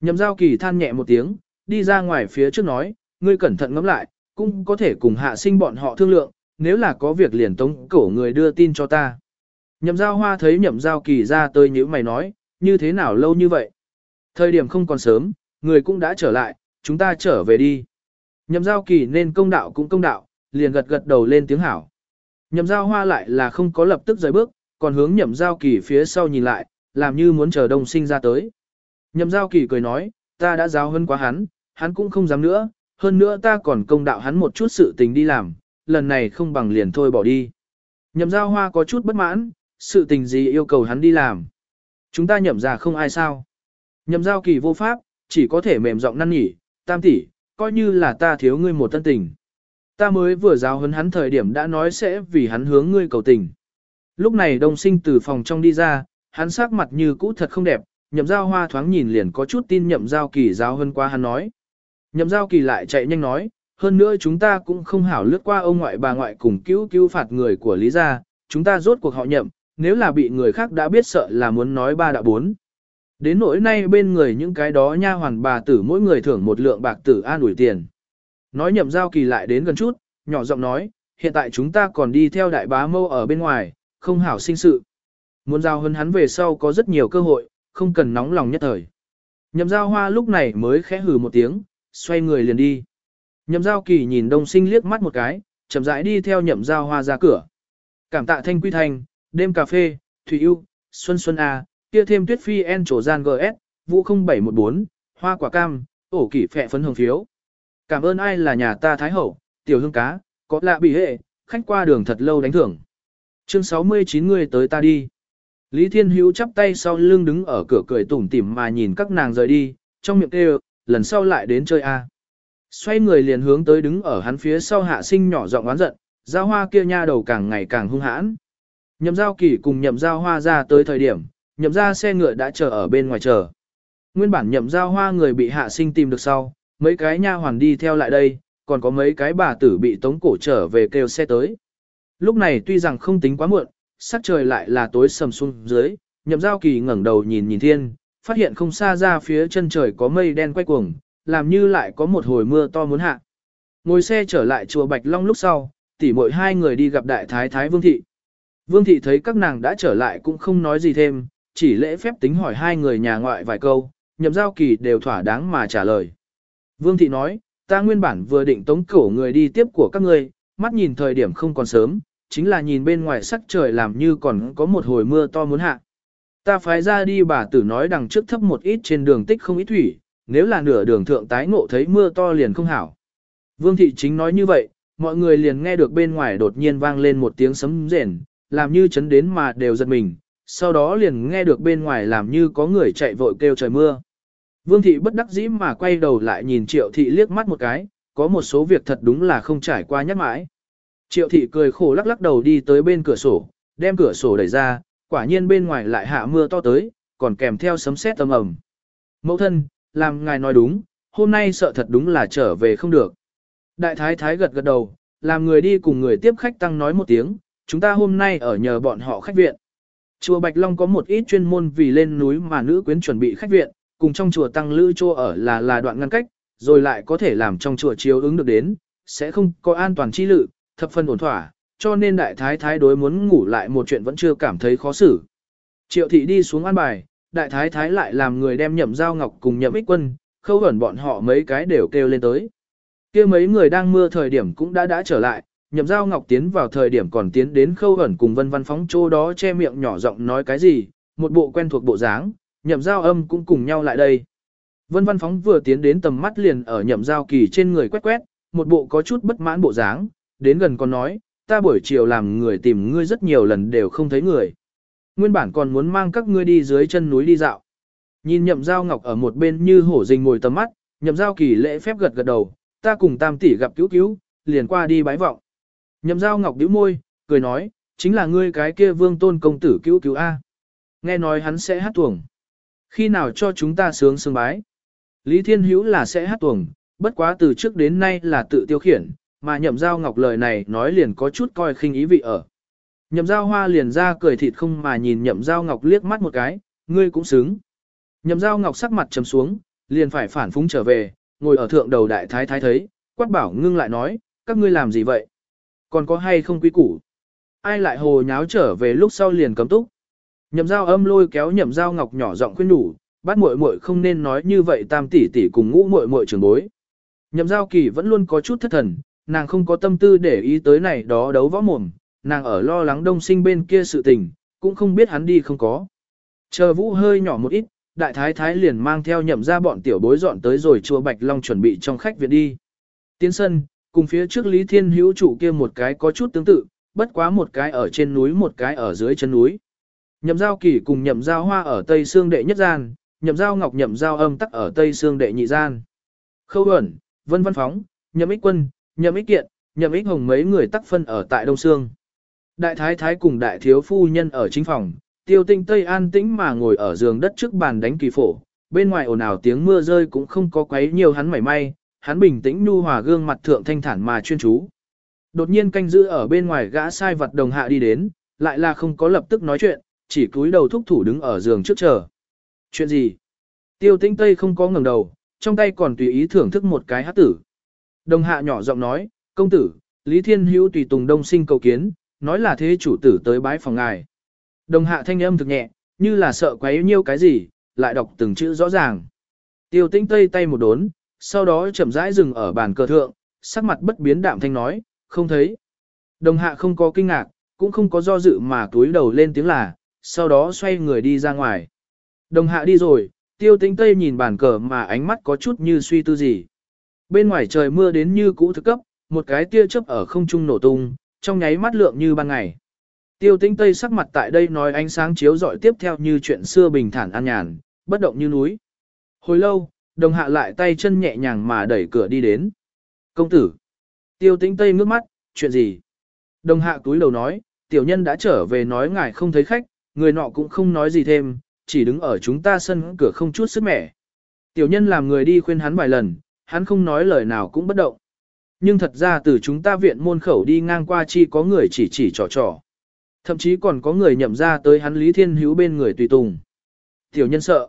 Nhậm giao kỳ than nhẹ một tiếng, đi ra ngoài phía trước nói, ngươi cẩn thận ngẫm lại, cũng có thể cùng hạ sinh bọn họ thương lượng, nếu là có việc liền tống cổ người đưa tin cho ta. Nhậm giao hoa thấy nhậm giao kỳ ra tới nhữ mày nói, như thế nào lâu như vậy? Thời điểm không còn sớm, người cũng đã trở lại, chúng ta trở về đi. Nhậm giao kỳ nên công đạo cũng công đạo, liền gật gật đầu lên tiếng hảo. Nhậm giao hoa lại là không có lập tức rời bước, còn hướng nhậm giao kỳ phía sau nhìn lại, làm như muốn chờ đông sinh ra tới. Nhậm giao kỳ cười nói, ta đã giáo hơn quá hắn, hắn cũng không dám nữa, hơn nữa ta còn công đạo hắn một chút sự tình đi làm, lần này không bằng liền thôi bỏ đi. Nhậm giao hoa có chút bất mãn, sự tình gì yêu cầu hắn đi làm. Chúng ta nhậm ra không ai sao. Nhậm giao kỳ vô pháp, chỉ có thể mềm giọng năn nỉ, tam tỷ, coi như là ta thiếu ngươi một thân tình. Ta mới vừa giáo hấn hắn thời điểm đã nói sẽ vì hắn hướng ngươi cầu tình. Lúc này đông sinh từ phòng trong đi ra, hắn sắc mặt như cũ thật không đẹp, nhậm giao hoa thoáng nhìn liền có chút tin nhậm giao kỳ giáo hơn qua hắn nói. Nhậm giao kỳ lại chạy nhanh nói, hơn nữa chúng ta cũng không hảo lướt qua ông ngoại bà ngoại cùng cứu cứu phạt người của Lý gia, chúng ta rốt cuộc họ nhậm, nếu là bị người khác đã biết sợ là muốn nói ba đã bốn. Đến nỗi nay bên người những cái đó nha hoàn bà tử mỗi người thưởng một lượng bạc tử an ủi tiền. Nói nhậm giao kỳ lại đến gần chút, nhỏ giọng nói, hiện tại chúng ta còn đi theo đại bá mâu ở bên ngoài, không hảo sinh sự. Muốn giao hơn hắn về sau có rất nhiều cơ hội, không cần nóng lòng nhất thời. Nhậm giao hoa lúc này mới khẽ hừ một tiếng, xoay người liền đi. Nhậm giao kỳ nhìn đông sinh liếc mắt một cái, chậm rãi đi theo nhậm giao hoa ra cửa. Cảm tạ thanh quy thành đêm cà phê, thủy ưu, xuân xuân A, kia thêm tuyết phi en trổ gian GS, vũ 0714, hoa quả cam, ổ kỷ phẹ phấn hồng phiếu. Cảm ơn ai là nhà ta thái hậu, tiểu hương cá, có lạ bị hệ, khách qua đường thật lâu đánh thưởng. Chương 69 người tới ta đi. Lý Thiên Hữu chắp tay sau lưng đứng ở cửa cười tủm tỉm mà nhìn các nàng rời đi, trong miệng kêu, lần sau lại đến chơi a. Xoay người liền hướng tới đứng ở hắn phía sau hạ sinh nhỏ giọng oán giận, giao hoa kia nha đầu càng ngày càng hung hãn. Nhậm giao kỳ cùng nhậm giao hoa ra tới thời điểm, nhậm ra xe ngựa đã chờ ở bên ngoài chờ. Nguyên bản nhậm giao hoa người bị hạ sinh tìm được sau, mấy cái nha hoàn đi theo lại đây, còn có mấy cái bà tử bị tống cổ trở về kêu xe tới. Lúc này tuy rằng không tính quá muộn, sắc trời lại là tối sầm xuống dưới, nhậm giao kỳ ngẩng đầu nhìn nhìn thiên, phát hiện không xa ra phía chân trời có mây đen quay cuồng, làm như lại có một hồi mưa to muốn hạ. Ngồi xe trở lại chùa Bạch Long lúc sau, tỉ mỗi hai người đi gặp đại thái thái Vương Thị. Vương Thị thấy các nàng đã trở lại cũng không nói gì thêm, chỉ lễ phép tính hỏi hai người nhà ngoại vài câu, nhậm giao kỳ đều thỏa đáng mà trả lời. Vương Thị nói, ta nguyên bản vừa định tống cổ người đi tiếp của các ngươi, mắt nhìn thời điểm không còn sớm, chính là nhìn bên ngoài sắc trời làm như còn có một hồi mưa to muốn hạ. Ta phái ra đi bà tử nói đằng trước thấp một ít trên đường tích không ít thủy, nếu là nửa đường thượng tái ngộ thấy mưa to liền không hảo. Vương thị chính nói như vậy, mọi người liền nghe được bên ngoài đột nhiên vang lên một tiếng sấm rền, làm như chấn đến mà đều giật mình, sau đó liền nghe được bên ngoài làm như có người chạy vội kêu trời mưa. Vương thị bất đắc dĩ mà quay đầu lại nhìn triệu thị liếc mắt một cái, có một số việc thật đúng là không trải qua nhắc mãi. Triệu thị cười khổ lắc lắc đầu đi tới bên cửa sổ, đem cửa sổ đẩy ra, quả nhiên bên ngoài lại hạ mưa to tới, còn kèm theo sấm sét âm ầm. Mẫu thân, làm ngài nói đúng, hôm nay sợ thật đúng là trở về không được. Đại thái thái gật gật đầu, làm người đi cùng người tiếp khách tăng nói một tiếng, chúng ta hôm nay ở nhờ bọn họ khách viện. Chùa Bạch Long có một ít chuyên môn vì lên núi mà nữ quyến chuẩn bị khách viện, cùng trong chùa tăng lữ chô ở là là đoạn ngăn cách, rồi lại có thể làm trong chùa chiếu ứng được đến, sẽ không có an toàn chi lự, thập phân ổn thỏa, cho nên đại thái thái đối muốn ngủ lại một chuyện vẫn chưa cảm thấy khó xử. Triệu thị đi xuống an bài, đại thái thái lại làm người đem nhậm giao ngọc cùng nhậm ích quân, khâu ẩn bọn họ mấy cái đều kêu lên tới. kia mấy người đang mưa thời điểm cũng đã đã trở lại, nhậm giao ngọc tiến vào thời điểm còn tiến đến khâu ẩn cùng vân văn phóng chỗ đó che miệng nhỏ giọng nói cái gì, một bộ quen thuộc bộ dáng, nhậm giao âm cũng cùng nhau lại đây. Vân văn phóng vừa tiến đến tầm mắt liền ở nhậm giao kỳ trên người quét quét, một bộ có chút bất mãn bộ dáng, đến gần còn nói, ta buổi chiều làm người tìm ngươi rất nhiều lần đều không thấy người. Nguyên bản còn muốn mang các ngươi đi dưới chân núi đi dạo. Nhìn nhậm giao ngọc ở một bên như hổ rình ngồi tầm mắt, nhậm giao kỳ lễ phép gật gật đầu, ta cùng tam tỷ gặp cứu cứu, liền qua đi bái vọng. Nhậm giao ngọc bĩu môi, cười nói, chính là ngươi cái kia vương tôn công tử cứu cứu A. Nghe nói hắn sẽ hát tuồng. Khi nào cho chúng ta sướng sướng bái? Lý Thiên Hữu là sẽ hát tuồng, bất quá từ trước đến nay là tự tiêu khiển, mà nhậm giao ngọc lời này nói liền có chút coi khinh ý vị ở. Nhậm giao hoa liền ra cười thịt không mà nhìn nhậm giao ngọc liếc mắt một cái, ngươi cũng xứng. Nhậm giao ngọc sắc mặt trầm xuống, liền phải phản phúng trở về, ngồi ở thượng đầu đại thái thái thấy, quát bảo ngưng lại nói, các ngươi làm gì vậy? Còn có hay không quý củ? Ai lại hồ nháo trở về lúc sau liền cấm túc? Nhậm giao âm lôi kéo nhậm giao ngọc nhỏ giọng khuyên đủ, bát muội muội không nên nói như vậy tam tỷ tỷ cùng ngũ muội muội trưởng bối. Nhậm giao kỳ vẫn luôn có chút thất thần, nàng không có tâm tư để ý tới này đó đấu võ mồm, nàng ở lo lắng đông sinh bên kia sự tình, cũng không biết hắn đi không có. Chờ vũ hơi nhỏ một ít, đại thái thái liền mang theo nhậm ra bọn tiểu bối dọn tới rồi chùa Bạch Long chuẩn bị trong khách viện đi. Tiến sân, cùng phía trước Lý Thiên Hữu chủ kia một cái có chút tương tự, bất quá một cái ở trên núi một cái ở dưới chân núi. Nhậm giao kỳ cùng nhậm giao hoa ở tây xương đệ nhất gian, nhậm giao ngọc nhậm giao âm tắc ở tây xương đệ nhị gian. Khâu ẩn, vân văn phóng, nhậm ích quân, nhậm ích kiện, nhậm ích hồng mấy người tắc phân ở tại đông xương. Đại thái thái cùng đại thiếu phu nhân ở chính phòng, tiêu tinh tây an tĩnh mà ngồi ở giường đất trước bàn đánh kỳ phổ, bên ngoài ồn ào tiếng mưa rơi cũng không có quấy nhiều hắn mảy may, hắn bình tĩnh nhu hòa gương mặt thượng thanh thản mà chuyên chú. Đột nhiên canh giữ ở bên ngoài gã sai vật đồng hạ đi đến, lại là không có lập tức nói chuyện, chỉ cúi đầu thúc thủ đứng ở giường trước chờ. Chuyện gì? Tiêu tĩnh Tây không có ngẩng đầu, trong tay còn tùy ý thưởng thức một cái hát tử. Đồng hạ nhỏ giọng nói, công tử, Lý Thiên Hữu tùy tùng đông sinh cầu kiến, nói là thế chủ tử tới bái phòng ngài. Đồng hạ thanh âm thực nhẹ, như là sợ quấy nhiêu cái gì, lại đọc từng chữ rõ ràng. Tiêu tĩnh Tây tay một đốn, sau đó chậm rãi dừng ở bàn cờ thượng, sắc mặt bất biến đạm thanh nói, không thấy. Đồng hạ không có kinh ngạc, cũng không có do dự mà túi đầu lên tiếng là, sau đó xoay người đi ra ngoài. Đồng hạ đi rồi, tiêu tĩnh tây nhìn bàn cờ mà ánh mắt có chút như suy tư gì. Bên ngoài trời mưa đến như cũ thực cấp, một cái tia chớp ở không trung nổ tung, trong nháy mắt lượng như ban ngày. Tiêu tĩnh tây sắc mặt tại đây nói ánh sáng chiếu rọi tiếp theo như chuyện xưa bình thản an nhàn, bất động như núi. Hồi lâu, đồng hạ lại tay chân nhẹ nhàng mà đẩy cửa đi đến. Công tử. Tiêu tĩnh tây ngước mắt, chuyện gì? Đồng hạ túi đầu nói, tiểu nhân đã trở về nói ngài không thấy khách, người nọ cũng không nói gì thêm, chỉ đứng ở chúng ta sân cửa không chút sức mẻ. Tiểu nhân làm người đi khuyên hắn vài lần, hắn không nói lời nào cũng bất động. Nhưng thật ra từ chúng ta viện môn khẩu đi ngang qua chi có người chỉ chỉ trò trò. Thậm chí còn có người nhậm ra tới hắn Lý Thiên Hữu bên người tùy tùng. Tiểu nhân sợ.